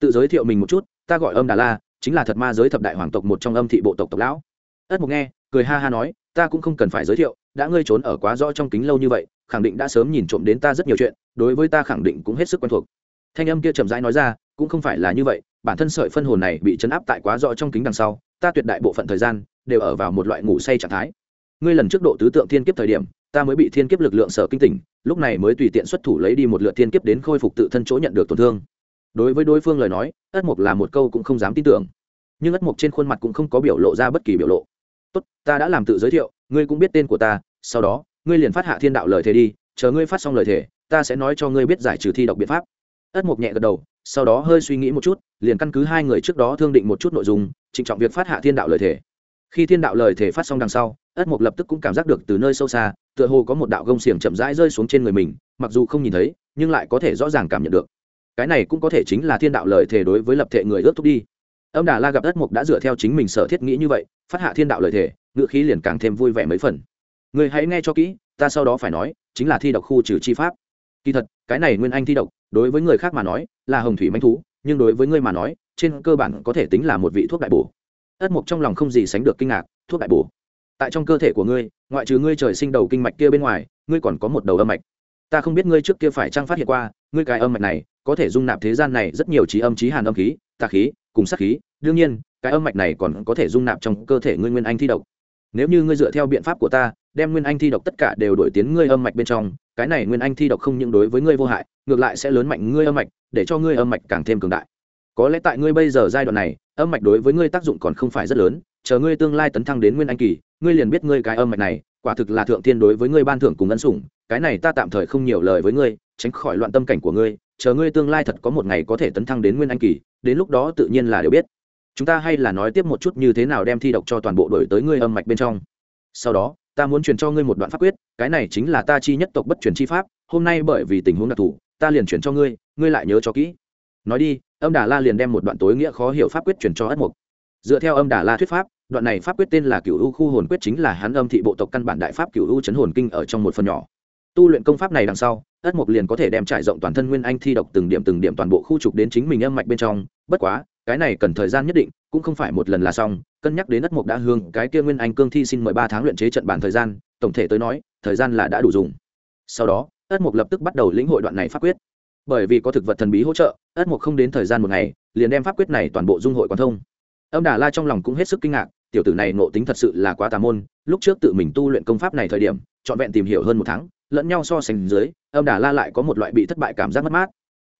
S1: Tự giới thiệu mình một chút, ta gọi âm đà la, chính là thật ma giới thập đại hoàng tộc một trong âm thị bộ tộc tộc lão. Ất Mục nghe, cười ha ha nói, ta cũng không cần phải giới thiệu, đã ngươi trốn ở quá rõ trong kính lâu như vậy, khẳng định đã sớm nhìn trộm đến ta rất nhiều chuyện, đối với ta khẳng định cũng hết sức quen thuộc. Thanh âm kia chậm rãi nói ra, cũng không phải là như vậy bản thân sợi phân hồn này bị chấn áp tại quá rõ trong kính đằng sau, ta tuyệt đại bộ phận thời gian đều ở vào một loại ngủ say trạng thái. Ngươi lần trước độ tứ tượng thiên kiếp thời điểm, ta mới bị thiên kiếp lực lượng sở kinh tỉnh, lúc này mới tùy tiện xuất thủ lấy đi một lượt thiên kiếp đến khôi phục tự thân chỗ nhận được tổn thương. Đối với đối phương lời nói, ất mục là một câu cũng không dám tin tưởng. Nhưng ất mục trên khuôn mặt cũng không có biểu lộ ra bất kỳ biểu lộ. Tốt, ta đã làm tự giới thiệu, ngươi cũng biết tên của ta, sau đó, ngươi liền phát hạ thiên đạo lời thề đi, chờ ngươi phát xong lời thề, ta sẽ nói cho ngươi biết giải trừ thi độc biện pháp. Ất mục nhẹ gật đầu sau đó hơi suy nghĩ một chút, liền căn cứ hai người trước đó thương định một chút nội dung, trịnh trọng việc phát hạ thiên đạo lời thể khi thiên đạo lời thể phát xong đằng sau, ất mục lập tức cũng cảm giác được từ nơi sâu xa, tựa hồ có một đạo gông xiềng chậm rãi rơi xuống trên người mình, mặc dù không nhìn thấy, nhưng lại có thể rõ ràng cảm nhận được. Cái này cũng có thể chính là thiên đạo lời thể đối với lập thể người ước thúc đi. Âm đà la gặp ất mục đã dựa theo chính mình sở thiết nghĩ như vậy, phát hạ thiên đạo lời thể ngựa khí liền càng thêm vui vẻ mấy phần. Người hãy nghe cho kỹ, ta sau đó phải nói, chính là thi độc khu trừ chi pháp. Kỳ thật, cái này nguyên anh thi độc đối với người khác mà nói, là hồng thủy manh thú, nhưng đối với ngươi mà nói, trên cơ bản có thể tính là một vị thuốc đại bổ. Ất mộc trong lòng không gì sánh được kinh ngạc, thuốc đại bổ. Tại trong cơ thể của ngươi, ngoại trừ ngươi trời sinh đầu kinh mạch kia bên ngoài, ngươi còn có một đầu âm mạch. Ta không biết ngươi trước kia phải trang phát hiện qua, ngươi cái âm mạch này, có thể dung nạp thế gian này rất nhiều trí âm, trí hàn âm khí, tà khí, cùng sát khí. Đương nhiên, cái âm mạch này còn có thể dung nạp trong cơ thể ngươi nguyên anh thi độc nếu như ngươi dựa theo biện pháp của ta, đem nguyên anh thi độc tất cả đều đổi tiến ngươi âm mạch bên trong, cái này nguyên anh thi độc không những đối với ngươi vô hại, ngược lại sẽ lớn mạnh ngươi âm mạch, để cho ngươi âm mạch càng thêm cường đại. Có lẽ tại ngươi bây giờ giai đoạn này, âm mạch đối với ngươi tác dụng còn không phải rất lớn, chờ ngươi tương lai tấn thăng đến nguyên anh kỳ, ngươi liền biết ngươi cái âm mạch này, quả thực là thượng thiên đối với ngươi ban thưởng cùng ân sủng, cái này ta tạm thời không nhiều lời với ngươi, tránh khỏi loạn tâm cảnh của ngươi, chờ ngươi tương lai thật có một ngày có thể tấn thăng đến nguyên anh kỳ, đến lúc đó tự nhiên là đều biết chúng ta hay là nói tiếp một chút như thế nào đem thi độc cho toàn bộ đổi tới ngươi âm mạch bên trong. Sau đó, ta muốn truyền cho ngươi một đoạn pháp quyết, cái này chính là ta chi nhất tộc bất truyền chi pháp, hôm nay bởi vì tình huống đặc thù, ta liền truyền cho ngươi ngươi lại nhớ cho kỹ. Nói đi, âm đà la liền đem một đoạn tối nghĩa khó hiểu pháp quyết truyền cho ất mục. Dựa theo âm đà la thuyết pháp, đoạn này pháp quyết tên là cựu u khu hồn quyết chính là hắn âm thị bộ tộc căn bản đại pháp cựu u chấn hồn kinh ở trong một phần nhỏ. Tu luyện công pháp này đằng sau, ất mục liền có thể đem trải rộng toàn thân nguyên anh thi độc từng điểm từng điểm toàn bộ khu trục đến chính mình âm mạch bên trong, bất quá cái này cần thời gian nhất định, cũng không phải một lần là xong, cân nhắc đến ất mục đã hương, cái kia nguyên anh cương thi xin mười ba tháng luyện chế trận bản thời gian, tổng thể tới nói, thời gian là đã đủ dùng. Sau đó ất mục lập tức bắt đầu lĩnh hội đoạn này pháp quyết. Bởi vì có thực vật thần bí hỗ trợ ất mục không đến thời gian một ngày, liền đem pháp quyết này toàn bộ dung hội quán thông. Âm đà la trong lòng cũng hết sức kinh ngạc, tiểu tử này nộ tính thật sự là quá tà môn, lúc trước tự mình tu luyện công pháp này thời điểm, trọn vẹn tìm hiểu hơn một tháng, lẫn nhau so sánh dưới, âm đà la lại có một loại bị thất bại cảm giác mất mát.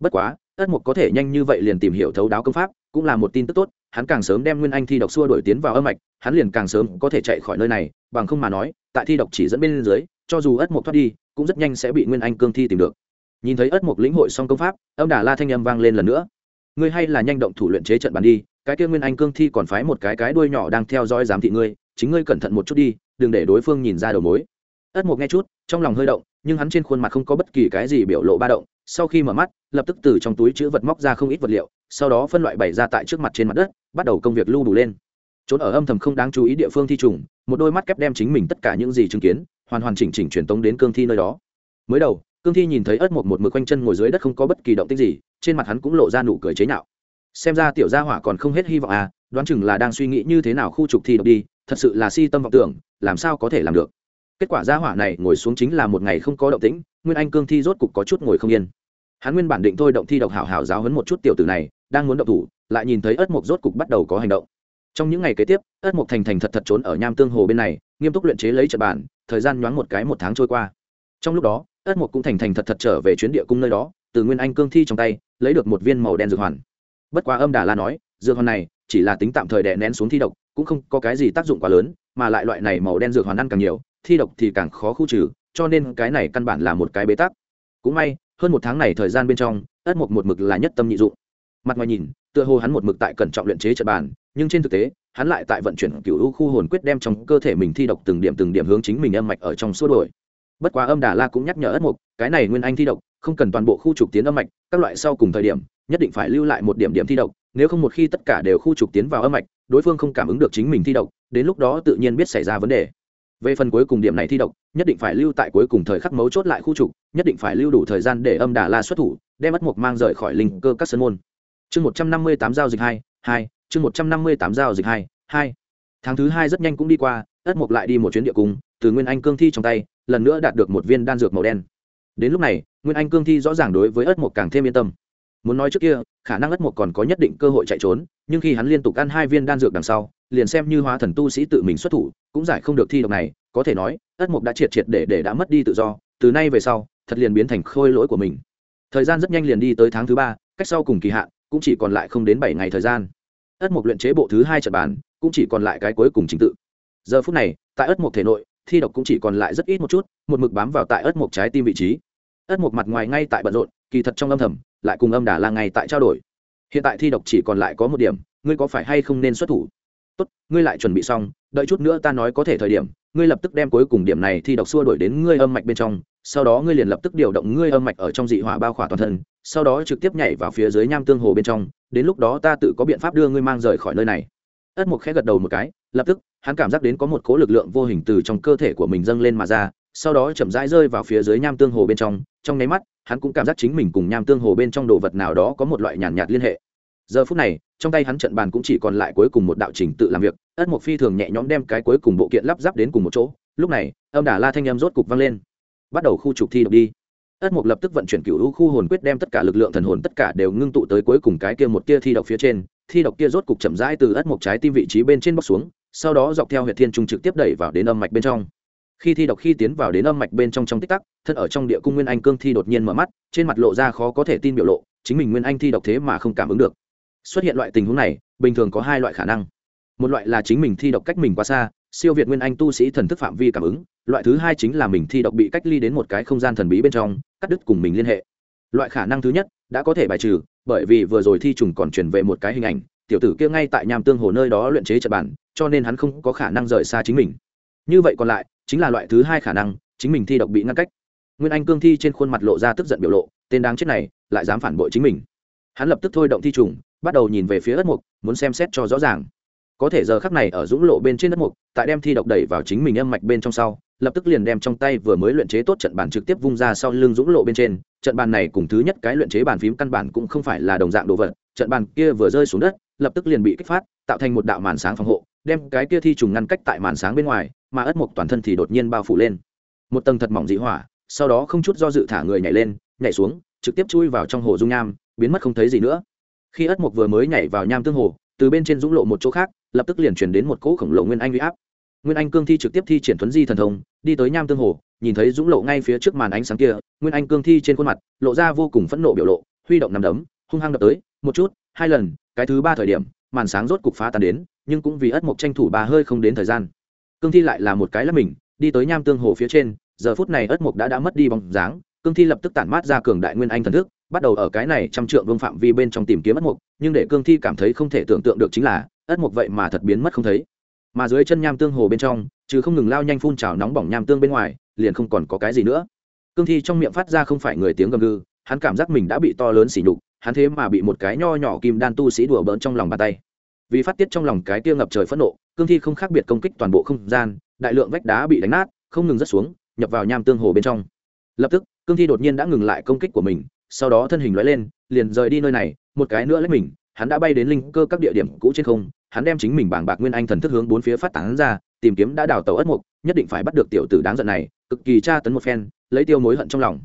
S1: Bất quá ất mục có thể nhanh như vậy liền tìm hiểu thấu đáo công pháp, cũng là một tin tức tốt, hắn càng sớm đem nguyên anh thi độc xua đổi tiến vào âm mạch, hắn liền càng sớm có thể chạy khỏi nơi này, bằng không mà nói, tại thi độc chỉ dẫn bên dưới, cho dù ất mục thoát đi, cũng rất nhanh sẽ bị nguyên anh cương thi tìm được. Nhìn thấy ất mục lĩnh hội xong công pháp, âm đà la thanh âm vang lên lần nữa. Ngươi hay là nhanh động thủ luyện chế trận bàn đi, cái kia nguyên anh cương thi còn phái một cái cái đuôi nhỏ đang theo dõi giám thị ngươi, chính ngươi cẩn thận một chút đi, đừng để đối phương nhìn ra đầu mối. Ất mục nghe chút, trong lòng hơi động, nhưng hắn trên khuôn mặt không có bất kỳ cái gì biểu lộ ba động sau khi mở mắt, lập tức từ trong túi chữ vật móc ra không ít vật liệu, sau đó phân loại bày ra tại trước mặt trên mặt đất, bắt đầu công việc lưu đủ lên. Trốn ở âm thầm không đáng chú ý địa phương thi trùng, một đôi mắt kép đem chính mình tất cả những gì chứng kiến, hoàn hoàn chỉnh chỉnh truyền tống đến cương thi nơi đó. Mới đầu, cương thi nhìn thấy ớt một một mực quanh chân ngồi dưới đất không có bất kỳ động tích gì, trên mặt hắn cũng lộ ra nụ cười chế nhạo. Xem ra tiểu gia hỏa còn không hết hy vọng à đoán chừng là đang suy nghĩ như thế nào khu trục thi độc đi, thật sự là si tâm vọng tưởng, làm sao có thể làm được kết quả gia hỏa này ngồi xuống chính là một ngày không có động tĩnh, nguyên anh cương thi rốt cục có chút ngồi không yên. Hắn nguyên bản định thôi động thi độc hảo hảo giáo hấn một chút tiểu tử này, đang muốn động thủ, lại nhìn thấy ớt mộc rốt cục bắt đầu có hành động. Trong những ngày kế tiếp ớt mộc thành thành thật thật trốn ở nham tương hồ bên này, nghiêm túc luyện chế lấy trận bản thời gian nhoáng một cái một tháng trôi qua. Trong lúc đó ớt mộc cũng thành thành thật thật trở về chuyến địa cung nơi đó, từ nguyên anh cương thi trong tay, lấy được một viên màu đen dược hoàn. Bất quá âm đà la nói, dược hoàn này chỉ là tính tạm thời đè nén xuống thi độc, cũng không có cái gì tác dụng quá lớn, mà lại loại này màu đen dược hoàn ăn càng nhiều thi độc thì càng khó khu trừ, cho nên cái này căn bản là một cái bế tắc. Cũng may, hơn một tháng này thời gian bên trong, ất mộc một mực là nhất tâm nhị dụng. Mặt ngoài nhìn, tựa hồ hắn một mực tại cẩn trọng luyện chế trận bàn, nhưng trên thực tế, hắn lại tại vận chuyển cựu u khu hồn quyết đem trong cơ thể mình thi độc từng điểm từng điểm hướng chính mình âm mạch ở trong xua đổi bất quá âm đà la cũng nhắc nhở ất mộc, cái này nguyên anh thi độc, không cần toàn bộ khu trục tiến âm mạch, các loại sau cùng thời điểm, nhất định phải lưu lại một điểm điểm thi độc, nếu không một khi tất cả đều khu trục tiến vào âm mạch, đối phương không cảm ứng được chính mình thi độc, đến lúc đó tự nhiên biết xảy ra vấn đề về phần cuối cùng điểm này thi độc, nhất định phải lưu tại cuối cùng thời khắc mấu chốt lại khu trục, nhất định phải lưu đủ thời gian để âm đà la xuất thủ, đem mất mộc mang rời khỏi linh cơ các sân môn. Chương một trăm năm mươi tám giao dịch hai hai, chương một trăm năm mươi tám giao dịch hai hai. Tháng thứ hai rất nhanh cũng đi qua, ất mộc lại đi một chuyến địa cung, từ nguyên anh cương thi trong tay, lần nữa đạt được một viên đan dược màu đen. Đến lúc này, nguyên anh cương thi rõ ràng đối với ất mộc càng thêm yên tâm muốn nói trước kia, khả năng ất mộc còn có nhất định cơ hội chạy trốn, nhưng khi hắn liên tục ăn hai viên đan dược đằng sau, liền xem như hóa thần tu sĩ tự mình xuất thủ, cũng giải không được thi độc này, có thể nói, ất mộc đã triệt triệt để để đã mất đi tự do, từ nay về sau, thật liền biến thành khôi lỗi của mình. Thời gian rất nhanh liền đi tới tháng thứ ba, cách sau cùng kỳ hạn, cũng chỉ còn lại không đến bảy ngày thời gian. Ất mộc luyện chế bộ thứ hai trận bàn, cũng chỉ còn lại cái cuối cùng trình tự. Giờ phút này, tại ất mộc thể nội, thi độc cũng chỉ còn lại rất ít một chút, một mực bám vào tại ất mộc trái tim vị trí. Ất mộc mặt ngoài ngay tại bận rộn, kỳ thật trong âm thầm lại cùng âm đà la ngay tại trao đổi. Hiện tại thi độc chỉ còn lại có một điểm, ngươi có phải hay không nên xuất thủ? Tốt, ngươi lại chuẩn bị xong, đợi chút nữa ta nói có thể thời điểm, ngươi lập tức đem cuối cùng điểm này thi độc xua đổi đến ngươi âm mạch bên trong, sau đó ngươi liền lập tức điều động ngươi âm mạch ở trong dị hỏa bao khỏa toàn thân, sau đó trực tiếp nhảy vào phía dưới nham tương hồ bên trong, đến lúc đó ta tự có biện pháp đưa ngươi mang rời khỏi nơi này. Ất mục khẽ gật đầu một cái, lập tức, hắn cảm giác đến có một cố lực lượng vô hình từ trong cơ thể của mình dâng lên mà ra sau đó chậm rãi rơi vào phía dưới nham tương hồ bên trong trong nháy mắt hắn cũng cảm giác chính mình cùng nham tương hồ bên trong đồ vật nào đó có một loại nhàn nhạt, nhạt liên hệ. Giờ phút này trong tay hắn trận bàn cũng chỉ còn lại cuối cùng một đạo trình tự làm việc ất mộc phi thường nhẹ nhõm đem cái cuối cùng bộ kiện lắp ráp đến cùng một chỗ lúc này âm đà la thanh em rốt cục vang lên. Bắt đầu khu trục thi độc đi. Ất mộc lập tức vận chuyển cựu hữu khu hồn quyết đem tất cả lực lượng thần hồn tất cả đều ngưng tụ tới cuối cùng cái kia một tia thi độc phía trên. Thi độc kia rốt cục chậm rãi từ ất mộc trái tim vị trí bên trên bóc xuống sau đó dọc theo huyệt thiên trung trực tiếp đẩy vào đến âm mạch bên trong khi thi độc khi tiến vào đến âm mạch bên trong trong tích tắc, thân ở trong địa cung nguyên anh cương thi đột nhiên mở mắt, trên mặt lộ ra khó có thể tin biểu lộ, chính mình nguyên anh thi độc thế mà không cảm ứng được. Xuất hiện loại tình huống này, bình thường có hai loại khả năng. Một loại là chính mình thi độc cách mình quá xa, siêu việt nguyên anh tu sĩ thần thức phạm vi cảm ứng, loại thứ hai chính là mình thi độc bị cách ly đến một cái không gian thần bí bên trong, cắt đứt cùng mình liên hệ. Loại khả năng thứ nhất, đã có thể bài trừ, bởi vì vừa rồi thi trùng còn chuyển về một cái hình ảnh, tiểu tử kia ngay tại nham tương hồ nơi đó luyện chế trật bản, cho nên hắn không có khả năng rời xa chính mình. Như vậy còn lại chính là loại thứ hai khả năng, chính mình thi độc bị ngăn cách. Nguyên anh cương thi trên khuôn mặt lộ ra tức giận biểu lộ, tên đáng chết này, lại dám phản bội chính mình. Hắn lập tức thôi động thi trùng, bắt đầu nhìn về phía đất mục, muốn xem xét cho rõ ràng. Có thể giờ khắc này ở dũng lộ bên trên đất mục, tại đem thi độc đẩy vào chính mình âm mạch bên trong sau, lập tức liền đem trong tay vừa mới luyện chế tốt trận bàn trực tiếp vung ra sau lưng dũng lộ bên trên. Trận bàn này cùng thứ nhất cái luyện chế bàn phím căn bản cũng không phải là đồng dạng đồ vật, trận bàn kia vừa rơi xuống đất, lập tức liền bị kích phát, tạo thành một đạo màn sáng phòng hộ, đem cái kia thi trùng ngăn cách tại màn sáng bên ngoài mà ất mục toàn thân thì đột nhiên bao phủ lên. Một tầng thật mỏng dị hỏa, sau đó không chút do dự thả người nhảy lên, nhảy xuống, trực tiếp chui vào trong hồ dung nham, biến mất không thấy gì nữa. Khi ất mục vừa mới nhảy vào nham tương hồ, từ bên trên dũng lộ một chỗ khác, lập tức liền chuyển đến một cỗ khổng lồ nguyên anh huy áp. Nguyên anh cương thi trực tiếp thi triển thuấn di thần thông, đi tới nham tương hồ, nhìn thấy dũng lộ ngay phía trước màn ánh sáng kia, nguyên anh cương thi trên khuôn mặt, lộ ra vô cùng phẫn nộ biểu lộ, huy động nằm đấm, hung hăng đập tới, một chút, hai lần, cái thứ ba thời điểm, màn sáng rốt cục phá tan đến, nhưng cũng vì ất mộc tranh thủ bà hơi không đến thời gian cương thi lại là một cái lắp mình đi tới nham tương hồ phía trên giờ phút này ất mục đã đã mất đi bóng dáng cương thi lập tức tản mát ra cường đại nguyên anh thần thức bắt đầu ở cái này trăm trượng vương phạm vi bên trong tìm kiếm ất mục, nhưng để cương thi cảm thấy không thể tưởng tượng được chính là ất mục vậy mà thật biến mất không thấy. Mà dưới chân nham tương hồ bên trong chứ không ngừng lao nhanh phun trào nóng bỏng nham tương bên ngoài liền không còn có cái gì nữa. Cương thi trong miệng phát ra không phải người tiếng gầm gừ hắn cảm giác mình đã bị to lớn xỉ nhục hắn thế mà bị một cái nho nhỏ kim đan tu sĩ đùa bỡn trong lòng bàn tay vì phát tiết trong lòng cái tiêu ngập trời phẫn nộ, cương thi không khác biệt công kích toàn bộ không gian, đại lượng vách đá bị đánh nát, không ngừng rớt xuống, nhập vào nham tương hồ bên trong. Lập tức, cương thi đột nhiên đã ngừng lại công kích của mình, sau đó thân hình loại lên, liền rời đi nơi này, một cái nữa lấy mình, hắn đã bay đến linh cơ các địa điểm cũ trên không, hắn đem chính mình bảng bạc nguyên anh thần thức hướng bốn phía phát tán ra, tìm kiếm đã đào tàu ất mục, nhất định phải bắt được tiểu tử đáng giận này, cực kỳ tra tấn một phen, lấy tiêu mối hận trong lòng.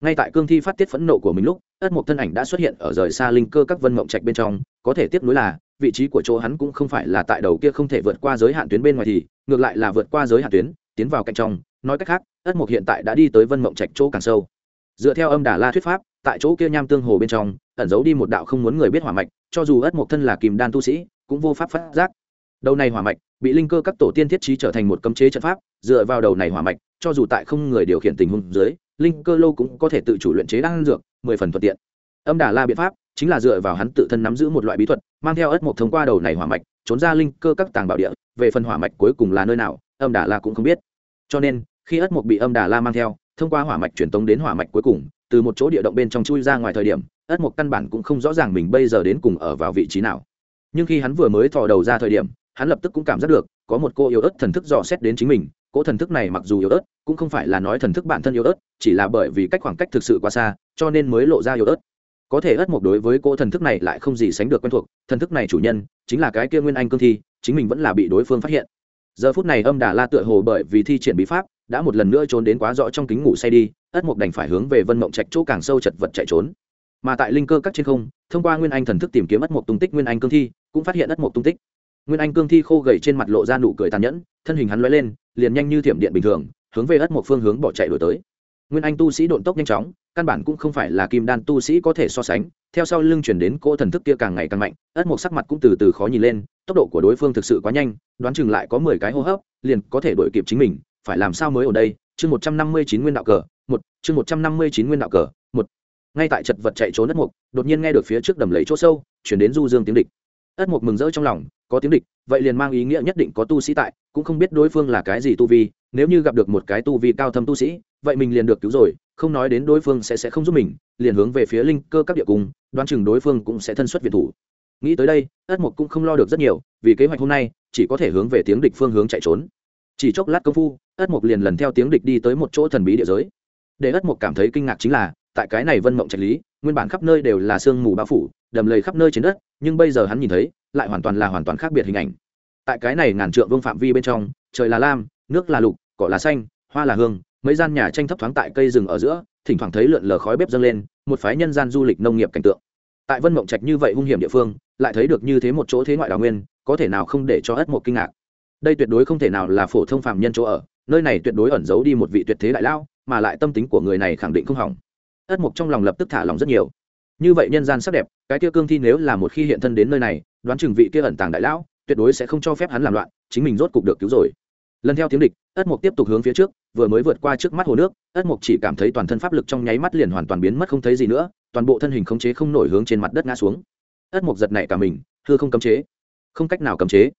S1: Ngay tại cương thi phát tiết phẫn nộ của mình lúc, ất mục thân ảnh đã xuất hiện ở rời xa linh cơ các vân mộng trạch bên trong, có thể tiếp nối là vị trí của chỗ hắn cũng không phải là tại đầu kia không thể vượt qua giới hạn tuyến bên ngoài thì, ngược lại là vượt qua giới hạn tuyến, tiến vào cạnh trong. Nói cách khác, ất mục hiện tại đã đi tới vân mộng trạch chỗ càng sâu. Dựa theo âm đà la thuyết pháp, tại chỗ kia nham tương hồ bên trong, ẩn giấu đi một đạo không muốn người biết hỏa mạch, cho dù ất mục thân là kìm đan tu sĩ, cũng vô pháp phát giác. Đầu này hỏa mạch, bị linh cơ các tổ tiên thiết trí trở thành một cấm chế trận pháp, dựa vào đầu này hỏa mạch, cho dù tại không người điều khiển tình huống dưới, linh cơ lâu cũng có thể tự chủ luyện chế đan dược, mười phần thuận tiện. Âm đà la biện pháp, chính là dựa vào hắn tự thân nắm giữ một loại bí thuật mang theo ất mộc thông qua đầu này hỏa mạch, trốn ra linh cơ các tàng bảo địa, về phần hỏa mạch cuối cùng là nơi nào, âm đà la cũng không biết. Cho nên, khi ất mộc bị âm đà la mang theo, thông qua hỏa mạch truyền tống đến hỏa mạch cuối cùng, từ một chỗ địa động bên trong chui ra ngoài thời điểm, ất mộc căn bản cũng không rõ ràng mình bây giờ đến cùng ở vào vị trí nào. Nhưng khi hắn vừa mới thò đầu ra thời điểm, hắn lập tức cũng cảm giác được, có một cô yếu ớt thần thức dò xét đến chính mình cỗ thần thức này mặc dù yếu ớt, cũng không phải là nói thần thức bản thân yếu ớt, chỉ là bởi vì cách khoảng cách thực sự quá xa, cho nên mới lộ ra yếu ớt có thể ất mộc đối với cỗ thần thức này lại không gì sánh được quen thuộc, thần thức này chủ nhân chính là cái kia nguyên anh cương thi, chính mình vẫn là bị đối phương phát hiện. Giờ phút này âm đà la tựa hồ bởi vì thi triển bí pháp, đã một lần nữa trốn đến quá rõ trong kính ngủ say đi, ất mộc đành phải hướng về vân mộng trạch chỗ càng sâu chật vật chạy trốn. Mà tại linh cơ các trên không, thông qua nguyên anh thần thức tìm kiếm ất mộc tung tích nguyên anh cương thi, cũng phát hiện ất mộc tung tích. Nguyên anh cương thi khô gầy trên mặt lộ ra nụ cười tàn nhẫn, thân hình hắn lóe lên, liền nhanh như thiểm điện bình thường, hướng về ất mộc phương hướng bỏ chạy đổi tới nguyên anh tu sĩ độn tốc nhanh chóng, căn bản cũng không phải là kim đan tu sĩ có thể so sánh. Theo sau lưng chuyển đến cô thần thức kia càng ngày càng mạnh, ất mộc sắc mặt cũng từ từ khó nhìn lên, tốc độ của đối phương thực sự quá nhanh, đoán chừng lại có mười cái hô hấp, liền có thể đổi kịp chính mình. Phải làm sao mới ở đây? Chương một trăm năm mươi chín nguyên đạo cờ, một, chương một trăm năm mươi chín nguyên đạo cờ, một. Ngay tại chật vật chạy trốn ất mộc, đột nhiên nghe được phía trước đầm lấy chỗ sâu, chuyển đến du dương tiếng địch. Ất mộc mừng rỡ trong lòng, có tiếng địch, vậy liền mang ý nghĩa nhất định có tu sĩ tại, cũng không biết đối phương là cái gì tu vi nếu như gặp được một cái tu vi cao thâm tu sĩ, vậy mình liền được cứu rồi, không nói đến đối phương sẽ sẽ không giúp mình, liền hướng về phía linh cơ các địa cung, đoán chừng đối phương cũng sẽ thân xuất viện thủ. Nghĩ tới đây, ất mộc cũng không lo được rất nhiều, vì kế hoạch hôm nay, chỉ có thể hướng về tiếng địch phương hướng chạy trốn. Chỉ chốc lát công phu, ất mộc liền lần theo tiếng địch đi tới một chỗ thần bí địa giới. Để ất mộc cảm thấy kinh ngạc chính là, tại cái này vân mộng trạch lý, nguyên bản khắp nơi đều là sương mù bao phủ, đầm lầy khắp nơi trên đất, nhưng bây giờ hắn nhìn thấy, lại hoàn toàn là hoàn toàn khác biệt hình ảnh. Tại cái này ngàn trượng vương phạm vi bên trong, trời là lam nước là lục, cỏ là xanh, hoa là hương, mấy gian nhà tranh thấp thoáng tại cây rừng ở giữa, thỉnh thoảng thấy lượn lờ khói bếp dâng lên, một phái nhân gian du lịch nông nghiệp cảnh tượng. Tại vân mộng trạch như vậy hung hiểm địa phương, lại thấy được như thế một chỗ thế ngoại đào nguyên, có thể nào không để cho ất một kinh ngạc. Đây tuyệt đối không thể nào là phổ thông phạm nhân chỗ ở, nơi này tuyệt đối ẩn giấu đi một vị tuyệt thế đại lao mà lại tâm tính của người này khẳng định không hỏng. Ất mục trong lòng lập tức thả lòng rất nhiều. Như vậy nhân gian sắc đẹp, cái kia cương thi nếu là một khi hiện thân đến nơi này, đoán chừng vị kia ẩn tàng đại lão, tuyệt đối sẽ không cho phép hắn làm loạn, chính mình rốt cục được cứu rồi lần theo tiếng địch, ất mục tiếp tục hướng phía trước, vừa mới vượt qua trước mắt hồ nước, ất mục chỉ cảm thấy toàn thân pháp lực trong nháy mắt liền hoàn toàn biến mất không thấy gì nữa, toàn bộ thân hình khống chế không nổi hướng trên mặt đất ngã xuống. Ất mục giật nảy cả mình thưa không cấm chế. Không cách nào cấm chế.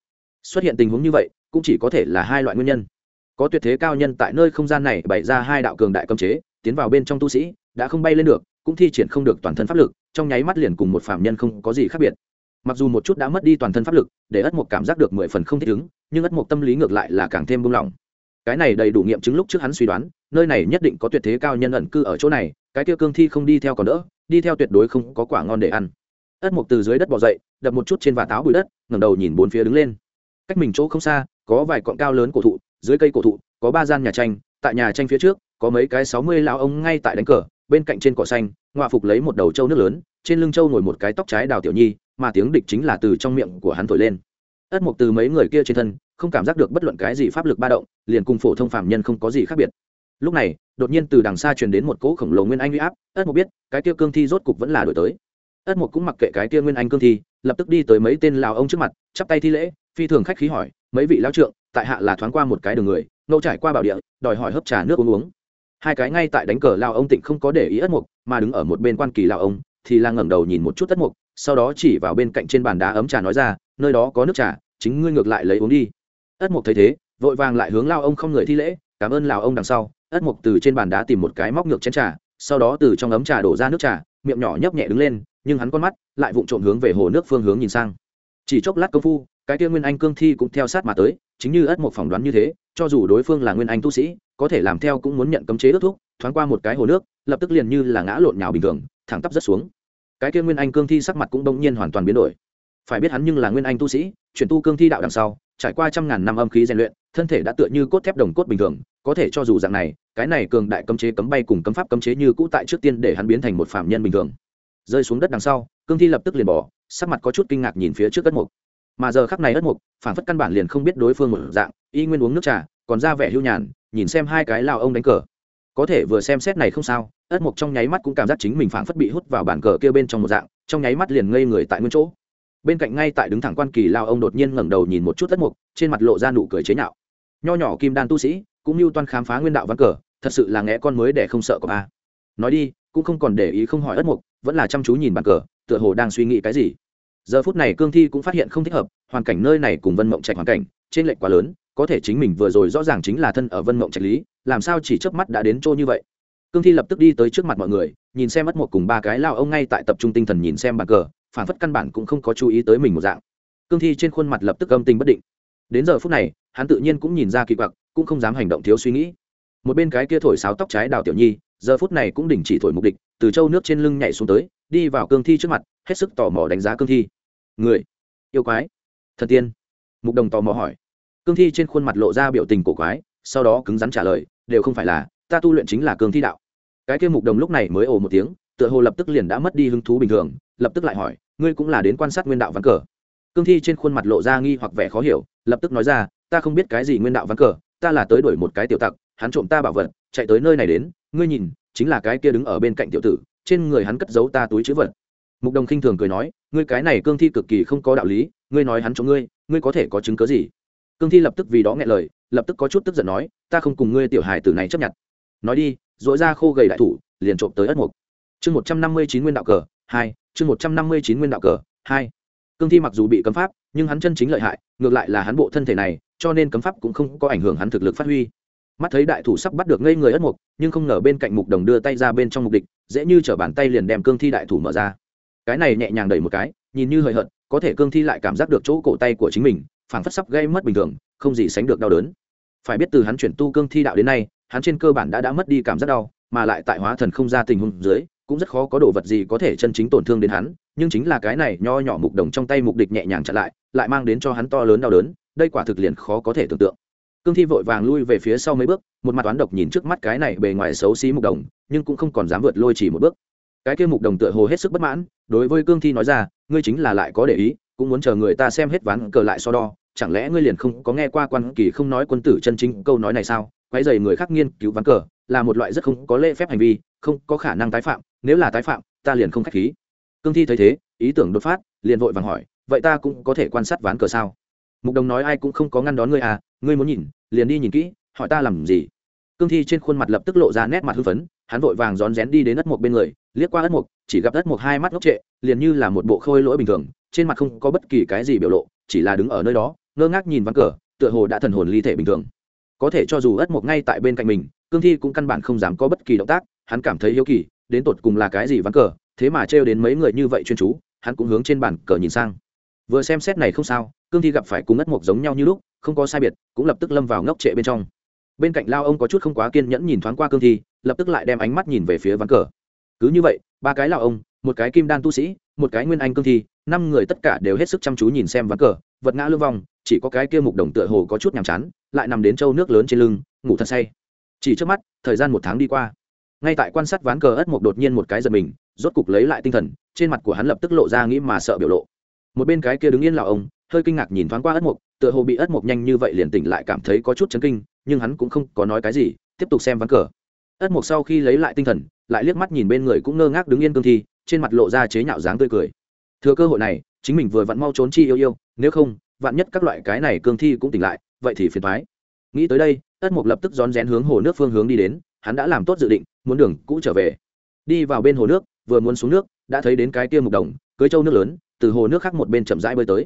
S1: Xuất hiện tình huống như vậy, cũng chỉ có thể là hai loại nguyên nhân. Có tuyệt thế cao nhân tại nơi không gian này bày ra hai đạo cường đại cấm chế, tiến vào bên trong tu sĩ, đã không bay lên được, cũng thi triển không được toàn thân pháp lực, trong nháy mắt liền cùng một phạm nhân không có gì khác biệt mặc dù một chút đã mất đi toàn thân pháp lực, để ất mục cảm giác được mười phần không thích ứng, nhưng ất mục tâm lý ngược lại là càng thêm buông lỏng. Cái này đầy đủ nghiệm chứng lúc trước hắn suy đoán, nơi này nhất định có tuyệt thế cao nhân ẩn cư ở chỗ này, cái kia cương thi không đi theo còn đỡ, đi theo tuyệt đối không có quả ngon để ăn. Ất mục từ dưới đất bỏ dậy, đập một chút trên vạt táo bụi đất, ngẩng đầu nhìn bốn phía đứng lên. Cách mình chỗ không xa, có vài cọn cao lớn cổ thụ, dưới cây cổ thụ, có ba gian nhà tranh, tại nhà tranh phía trước, có mấy cái sáu mươi lão ông ngay tại đánh cờ, bên cạnh trên cỏ xanh ngoại phục lấy một đầu trâu nước lớn, trên lưng trâu ngồi một cái tóc trái đào tiểu nhi mà tiếng địch chính là từ trong miệng của hắn thổi lên. Ất mục từ mấy người kia trên thân, không cảm giác được bất luận cái gì pháp lực ba động, liền cùng phổ thông phạm nhân không có gì khác biệt. Lúc này, đột nhiên từ đằng xa truyền đến một cỗ khổng lồ nguyên anh uy áp, ất mục biết, cái kia cương thi rốt cục vẫn là đổi tới. Ất mục cũng mặc kệ cái kia nguyên anh cương thi, lập tức đi tới mấy tên lào ông trước mặt, chắp tay thi lễ, phi thường khách khí hỏi, mấy vị lão trượng, tại hạ là thoáng qua một cái đường người, ngẫu trải qua bảo địa, đòi hỏi hấp trà nước uống uống. Hai cái ngay tại đánh cờ lao ông tịnh không có để ý ất mục mà đứng ở một bên quan kỳ lao ông, thì là ngẩng đầu nhìn một chút ất mục sau đó chỉ vào bên cạnh trên bàn đá ấm trà nói ra, nơi đó có nước trà, chính ngươi ngược lại lấy uống đi. Ất mục thấy thế, vội vàng lại hướng lao ông không người thi lễ, cảm ơn lào ông đằng sau. Ất mục từ trên bàn đá tìm một cái móc ngược chén trà, sau đó từ trong ấm trà đổ ra nước trà, miệng nhỏ nhấp nhẹ đứng lên, nhưng hắn con mắt lại vụng trộm hướng về hồ nước phương hướng nhìn sang. Chỉ chốc lát công phu, cái kia nguyên anh cương thi cũng theo sát mà tới, chính như ất mục phỏng đoán như thế, cho dù đối phương là nguyên anh tu sĩ, có thể làm theo cũng muốn nhận cấm chế ước thúc, thoáng qua một cái hồ nước, lập tức liền như là ngã lộn nhào bình thường, thẳng tắp rất xuống cái kia nguyên anh cương thi sắc mặt cũng đông nhiên hoàn toàn biến đổi. Phải biết hắn nhưng là nguyên anh tu sĩ, chuyển tu cương thi đạo đằng sau, trải qua trăm ngàn năm âm khí rèn luyện, thân thể đã tựa như cốt thép đồng cốt bình thường, có thể cho dù dạng này, cái này cường đại cấm chế cấm bay cùng cấm pháp cấm chế như cũ tại trước tiên để hắn biến thành một phạm nhân bình thường. Rơi xuống đất đằng sau, cương thi lập tức liền bỏ, sắc mặt có chút kinh ngạc nhìn phía trước đất mục. Mà giờ khắc này đất mục, phản phất căn bản liền không biết đối phương một dạng, y nguyên uống nước trà, còn ra vẻ hưu nhàn, nhìn xem hai cái lao ông đánh cờ. Có thể vừa xem xét này không sao ất mục trong nháy mắt cũng cảm giác chính mình phản phất bị hút vào bàn cờ kia bên trong một dạng, trong nháy mắt liền ngây người tại nguyên chỗ. Bên cạnh ngay tại đứng thẳng quan kỳ lao ông đột nhiên ngẩng đầu nhìn một chút ất mục trên mặt lộ ra nụ cười chế nhạo. Nho nhỏ kim đan tu sĩ, cũng như toan khám phá nguyên đạo văn cờ, thật sự là nghe con mới để không sợ có a nói đi, cũng không còn để ý không hỏi ất mục vẫn là chăm chú nhìn bàn cờ, tựa hồ đang suy nghĩ cái gì. Giờ phút này cương thi cũng phát hiện không thích hợp, hoàn cảnh nơi này cùng vân mộng trạch hoàn cảnh, trên lệnh quá lớn, có thể chính mình vừa rồi rõ ràng chính là thân ở vân mộng trạch lý, làm sao chỉ chớp mắt đã đến chỗ như vậy? Cương thi lập tức đi tới trước mặt mọi người, nhìn xem mất một cùng ba cái lao ông ngay tại tập trung tinh thần nhìn xem bàn cờ, phản phất căn bản cũng không có chú ý tới mình một dạng. Cương thi trên khuôn mặt lập tức âm tình bất định. Đến giờ phút này, hắn tự nhiên cũng nhìn ra kỳ quặc, cũng không dám hành động thiếu suy nghĩ. Một bên cái kia thổi sáo tóc trái đào tiểu nhi, giờ phút này cũng đình chỉ thổi mục địch từ châu nước trên lưng nhảy xuống tới, đi vào cương thi trước mặt, hết sức tò mò đánh giá cương thi. Người, yêu quái, thần tiên. Mục đồng tò mò hỏi. Cương thi trên khuôn mặt lộ ra biểu tình cổ quái, sau đó cứng rắn trả lời, đều không phải là, ta tu luyện chính là cương thi đạo cái kia mục đồng lúc này mới ồ một tiếng, tựa hồ lập tức liền đã mất đi hứng thú bình thường, lập tức lại hỏi, ngươi cũng là đến quan sát nguyên đạo ván cờ? Cương thi trên khuôn mặt lộ ra nghi hoặc vẻ khó hiểu, lập tức nói ra, ta không biết cái gì nguyên đạo ván cờ, ta là tới đuổi một cái tiểu tặc, hắn trộm ta bảo vật, chạy tới nơi này đến, ngươi nhìn, chính là cái kia đứng ở bên cạnh tiểu tử, trên người hắn cất giấu ta túi chữ vật. Mục đồng khinh thường cười nói, ngươi cái này cương thi cực kỳ không có đạo lý, ngươi nói hắn cho ngươi ngươi có thể có chứng cớ gì? Cương thi lập tức vì đó nghe lời, lập tức có chút tức giận nói, ta không cùng ngươi tiểu hài tử này chấp nhận. Nói đi dỗi ra khô gầy đại thủ, liền trộm tới ất mục. Chương một trăm năm mươi chín nguyên đạo cờ, hai, chương một trăm năm mươi chín nguyên đạo cờ, hai. Cương thi mặc dù bị cấm pháp, nhưng hắn chân chính lợi hại, ngược lại là hắn bộ thân thể này, cho nên cấm pháp cũng không có ảnh hưởng hắn thực lực phát huy. Mắt thấy đại thủ sắp bắt được ngây người ất mục, nhưng không ngờ bên cạnh mục đồng đưa tay ra bên trong mục địch dễ như t bàn tay liền đem cương thi đại thủ mở ra. Cái này nhẹ nhàng đẩy một cái, nhìn như hời hợt, có thể cương thi lại cảm giác được chỗ cổ tay của chính mình, phảng phất sắp gây mất bình thường, không gì sánh được đau đớn. Phải biết từ hắn chuyển tu cương thi đạo đến nay hắn trên cơ bản đã đã mất đi cảm giác đau, mà lại tại hóa thần không ra tình huống dưới, cũng rất khó có đồ vật gì có thể chân chính tổn thương đến hắn, nhưng chính là cái này nho nhỏ mục đồng trong tay mục địch nhẹ nhàng chặn lại lại mang đến cho hắn to lớn đau đớn, đây quả thực liền khó có thể tưởng tượng. Cương thi vội vàng lui về phía sau mấy bước, một mặt toán độc nhìn trước mắt cái này bề ngoài xấu xí mục đồng, nhưng cũng không còn dám vượt lôi chỉ một bước. Cái kia mục đồng tựa hồ hết sức bất mãn, đối với cương thi nói ra, ngươi chính là lại có để ý, cũng muốn chờ người ta xem hết ván cờ lại so đo, chẳng lẽ ngươi liền không có nghe qua quan kỳ không nói quân tử chân chính câu nói này sao? Quái dày người khác nghiên cứu ván cờ là một loại rất không có lễ phép hành vi, không có khả năng tái phạm, nếu là tái phạm, ta liền không k h á c h khí. Cương thi thấy thế, ý tưởng đột phát, liền vội vàng hỏi, vậy ta cũng có thể quan sát ván cờ sao? Mục đồng nói, ai cũng không có ngăn đón ngươi à ngươi muốn nhìn, liền đi nhìn kỹ, hỏi ta làm gì? Cương thi trên khuôn mặt lập tức lộ ra nét mặt hưng phấn, hắn vội vàng rón rén đi đến ất mục bên người, liếc qua ất mục, chỉ gặp ất mục hai mắt ngốc trệ, liền như là một bộ khôi lỗi bình thường, trên mặt không có bất kỳ cái gì biểu lộ, chỉ là đứng ở nơi đó, ngơ ngác nhìn ván cờ, tựa hồ đã thần hồn ly thể bình thường có thể cho dù ất mục ngay tại bên cạnh mình, cương thi cũng căn bản không dám có bất kỳ động tác, hắn cảm thấy hiếu kỳ, đến tột cùng là cái gì ván cờ, thế mà trêu đến mấy người như vậy chuyên chú, hắn cũng hướng trên bàn cờ nhìn sang. Vừa xem xét này không sao, cương thi gặp phải cùng ất mục giống nhau như lúc, không có sai biệt, cũng lập tức lâm vào ngốc trệ bên trong. Bên cạnh lao ông có chút không quá kiên nhẫn nhìn thoáng qua cương thi, lập tức lại đem ánh mắt nhìn về phía ván cờ. Cứ như vậy, ba cái lao ông, một cái kim đan tu sĩ, một cái nguyên anh cương thi, năm người tất cả đều hết sức chăm chú nhìn xem ván cờ, vật ngã lưu vong chỉ có cái kia mục đồng tựa hồ có chút nhàm chán, lại nằm đến châu nước lớn trên lưng, ngủ thật say. Chỉ trước mắt, thời gian một tháng đi qua. Ngay tại quan sát ván cờ ất mục đột nhiên một cái giật mình, rốt cục lấy lại tinh thần, trên mặt của hắn lập tức lộ ra nghĩ mà sợ biểu lộ. Một bên cái kia đứng yên là ông, hơi kinh ngạc nhìn thoáng qua ất mục tựa hồ bị ất mục nhanh như vậy liền tỉnh lại cảm thấy có chút chấn kinh, nhưng hắn cũng không có nói cái gì, tiếp tục xem ván cờ. Ất mục sau khi lấy lại tinh thần, lại liếc mắt nhìn bên người cũng ngơ ngác đứng yên cương thi, trên mặt lộ ra chế nhạo dáng tươi cười. Thừa cơ hội này, chính mình vừa vặn mau trốn chi yêu yêu, nếu không vạn nhất các loại cái này cương thi cũng tỉnh lại, vậy thì phiền thoái nghĩ tới đây ất mục lập tức rón rén hướng hồ nước phương hướng đi đến, hắn đã làm tốt dự định, muốn đường cũ trở về. Đi vào bên hồ nước, vừa muốn xuống nước, đã thấy đến cái kia mục đồng, cưới trâu nước lớn, từ hồ nước khác một bên chậm rãi bơi tới.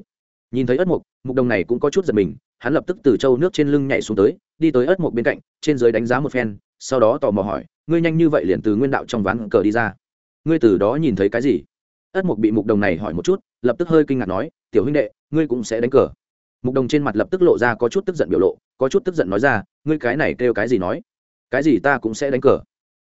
S1: Nhìn thấy ất mục mục đồng này cũng có chút giật mình, hắn lập tức từ trâu nước trên lưng nhảy xuống tới, đi tới ất mục bên cạnh, trên dưới đánh giá một phen, sau đó tò mò hỏi, ngươi nhanh như vậy liền từ nguyên đạo trong ván cờ đi ra? Ngươi từ đó nhìn thấy cái gì? Ất mục bị mục đồng này hỏi một chút, lập tức hơi kinh ngạc nói tiểu huynh đệ, ngươi cũng sẽ đánh cờ. Mục đồng trên mặt lập tức lộ ra có chút tức giận biểu lộ, có chút tức giận nói ra, ngươi cái này kêu cái gì nói? Cái gì ta cũng sẽ đánh cờ.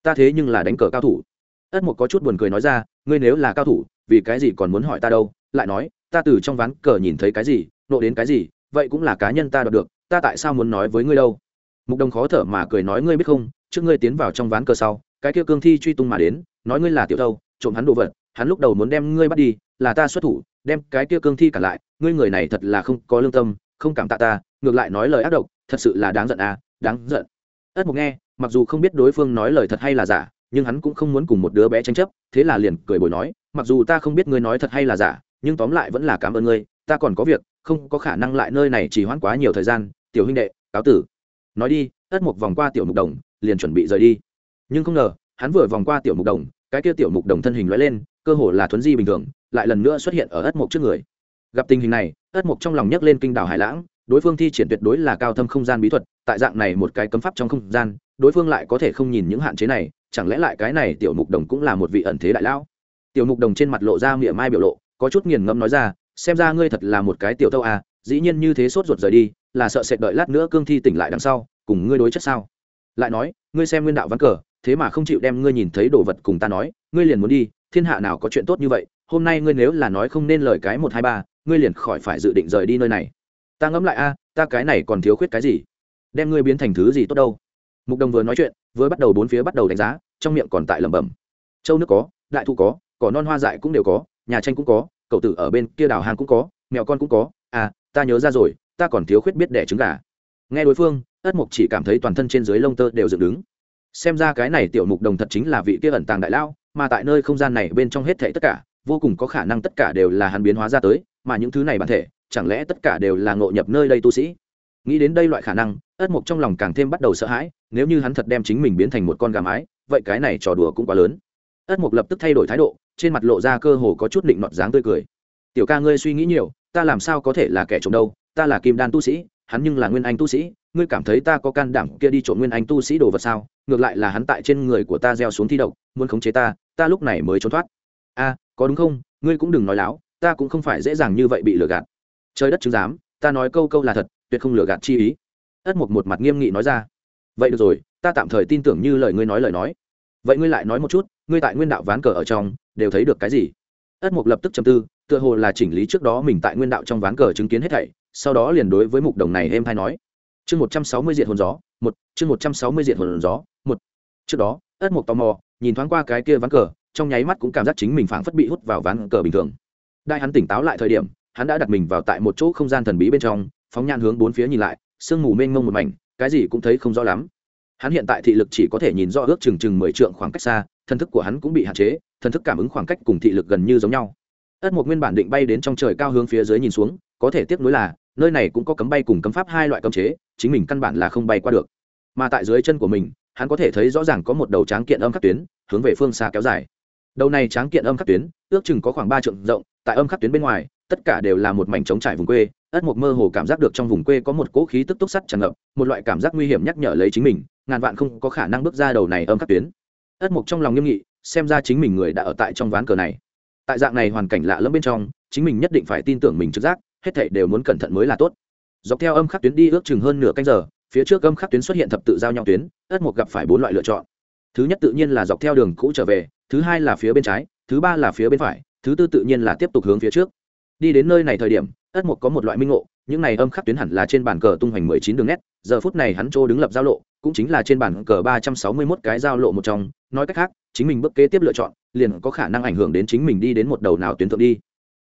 S1: Ta thế nhưng là đánh cờ cao thủ. Ất mục có chút buồn cười nói ra, ngươi nếu là cao thủ, vì cái gì còn muốn hỏi ta đâu? Lại nói, ta từ trong ván cờ nhìn thấy cái gì, nộ đến cái gì, vậy cũng là cá nhân ta đọc được, ta tại sao muốn nói với ngươi đâu? Mục đồng khó thở mà cười nói, ngươi biết không, trước ngươi tiến vào trong ván cờ sau, cái kia cương thi truy tung mà đến, nói ngươi là tiểu thâu, trộm hắn đồ vật, hắn lúc đầu muốn đem ngươi bắt đi, là ta xuất thủ đem cái kia cương thi cả lại, ngươi người này thật là không có lương tâm, không cảm tạ ta, ngược lại nói lời ác độc, thật sự là đáng giận à đáng giận. Ất mục nghe, mặc dù không biết đối phương nói lời thật hay là giả, nhưng hắn cũng không muốn cùng một đứa bé tranh chấp, thế là liền cười bồi nói, mặc dù ta không biết ngươi nói thật hay là giả, nhưng tóm lại vẫn là cảm ơn ngươi, ta còn có việc, không có khả năng lại nơi này chỉ hoãn quá nhiều thời gian, tiểu huynh đệ, cáo tử. Nói đi, ất mục vòng qua tiểu mục đồng, liền chuẩn bị rời đi. Nhưng không ngờ, hắn vừa vòng qua tiểu mục đồng, cái kia tiểu mục đồng thân hình lóe lên, cơ hồ là thuấn di bình thường lại lần nữa xuất hiện ở ất mục trước người. Gặp tình hình này, ất mục trong lòng nhấc lên kinh đảo hải lãng, đối phương thi triển tuyệt đối là cao thâm không gian bí thuật, tại dạng này một cái cấm pháp trong không gian, đối phương lại có thể không nhìn những hạn chế này, chẳng lẽ lại cái này tiểu mục đồng cũng là một vị ẩn thế đại lão? Tiểu mục đồng trên mặt lộ ra mỉa mai biểu lộ, có chút nghiền ngẫm nói ra, xem ra ngươi thật là một cái tiểu tâu à dĩ nhiên như thế sốt ruột rời đi, là sợ sệt đợi lát nữa cương thi tỉnh lại đằng sau, cùng ngươi đối chất sao? Lại nói, ngươi xem nguyên đạo ván cờ, thế mà không chịu đem ngươi nhìn thấy đồ vật cùng ta nói, ngươi liền muốn đi, thiên hạ nào có chuyện tốt như vậy hôm nay ngươi nếu là nói không nên lời cái một hai ba, ngươi liền khỏi phải dự định rời đi nơi này. Ta ngẫm lại a, ta cái này còn thiếu khuyết cái gì? Đem ngươi biến thành thứ gì tốt đâu? Mục đồng vừa nói chuyện, vừa bắt đầu bốn phía bắt đầu đánh giá, trong miệng còn tại lẩm bẩm. Châu nước có, đại thụ có, cỏ non hoa dại cũng đều có, nhà tranh cũng có, cậu tử ở bên kia đào hàng cũng có, mèo con cũng có. À ta nhớ ra rồi, ta còn thiếu khuyết biết đẻ trứng gà. Nghe đối phương ất mục chỉ cảm thấy toàn thân trên dưới lông tơ đều dựng đứng. Xem ra cái này tiểu mục đồng thật chính là vị kia ẩn tàng đại lao, mà tại nơi không gian này bên trong hết thảy tất cả vô cùng có khả năng tất cả đều là hắn biến hóa ra tới, mà những thứ này bản thể, chẳng lẽ tất cả đều là ngộ nhập nơi đây tu sĩ? Nghĩ đến đây loại khả năng, ất mục trong lòng càng thêm bắt đầu sợ hãi, nếu như hắn thật đem chính mình biến thành một con gà mái, vậy cái này trò đùa cũng quá lớn. Ất mục lập tức thay đổi thái độ, trên mặt lộ ra cơ hồ có chút định nọt dáng tươi cười. Tiểu ca ngươi suy nghĩ nhiều, ta làm sao có thể là kẻ trộm đâu, ta là kim đan tu sĩ, hắn nhưng là nguyên anh tu sĩ, ngươi cảm thấy ta có can đảm kia đi trộm nguyên anh tu sĩ đồ vật sao? Ngược lại là hắn tại trên người của ta gieo xuống thi độc, muốn khống chế ta ta lúc này mới trốn thoát. A có đúng không? Ngươi cũng đừng nói láo, ta cũng không phải dễ dàng như vậy bị lừa gạt. Trời đất chứng giám, ta nói câu câu là thật, tuyệt không lừa gạt chi ý. Ất mục một mặt nghiêm nghị nói ra. Vậy được rồi, ta tạm thời tin tưởng như lời ngươi nói lời nói. Vậy ngươi lại nói một chút, ngươi tại nguyên đạo ván cờ ở trong, đều thấy được cái gì? Ất mục lập tức chầm tư, tựa hồ là chỉnh lý trước đó mình tại nguyên đạo trong ván cờ chứng kiến hết thảy, sau đó liền đối với mục đồng này em thay nói. Chương một trăm sáu mươi diện hồn gió, một, chương một trăm sáu mươi diện hồn gió, một. Trước đó, ất mục tò mò, nhìn thoáng qua cái kia ván cờ trong nháy mắt cũng cảm giác chính mình phảng phất bị hút vào ván cờ bình thường. Đại hắn tỉnh táo lại thời điểm, hắn đã đặt mình vào tại một chỗ không gian thần bí bên trong, phóng nhan hướng bốn phía nhìn lại, sương mù mênh mông một mảnh, cái gì cũng thấy không rõ lắm. Hắn hiện tại thị lực chỉ có thể nhìn rõ ước chừng chừng mười trượng khoảng cách xa thần thức của hắn cũng bị hạn chế thần thức cảm ứng khoảng cách cùng thị lực gần như giống nhau. Ất một nguyên bản định bay đến trong trời cao hướng phía dưới nhìn xuống, có thể tiếc nối là, nơi này cũng có cấm bay cùng cấm pháp hai loại cấm chế, chính mình căn bản là không bay qua được. Mà tại dưới chân của mình, hắn có thể thấy rõ ràng có một đầu tráng kiện âm khắc tuyến, hướng về phương xa kéo dài đầu này tráng kiện âm khắc tuyến, ước chừng có khoảng ba trượng rộng, tại âm khắc tuyến bên ngoài, tất cả đều là một mảnh trống trải vùng quê, ất một mơ hồ cảm giác được trong vùng quê có một cỗ khí tức túc sắt tràn ngập, một loại cảm giác nguy hiểm nhắc nhở lấy chính mình, ngàn vạn không có khả năng bước ra đầu này âm khắc tuyến. Ất mục trong lòng nghiêm nghị, xem ra chính mình người đã ở tại trong ván cờ này. Tại dạng này hoàn cảnh lạ lẫm bên trong, chính mình nhất định phải tin tưởng mình trực giác, hết thảy đều muốn cẩn thận mới là tốt. Dọc theo âm khắc tuyến đi ước chừng hơn nửa canh giờ, phía trước âm khắc tuyến xuất hiện thập tự giao nhau tuyến, ất mục gặp phải bốn loại lựa chọn. Thứ nhất tự nhiên là dọc theo đường cũ trở về thứ hai là phía bên trái, thứ ba là phía bên phải, thứ tư tự nhiên là tiếp tục hướng phía trước. Đi đến nơi này thời điểm, ất mục có một loại minh ngộ, những này âm khắc tuyến hẳn là trên bàn cờ tung hoành mười chín đường nét, giờ phút này hắn chỗ đứng lập giao lộ, cũng chính là trên bàn cờ ba trăm sáu mươi mốt cái giao lộ một trong. Nói cách khác, chính mình bước kế tiếp lựa chọn, liền có khả năng ảnh hưởng đến chính mình đi đến một đầu nào tuyến thượng đi.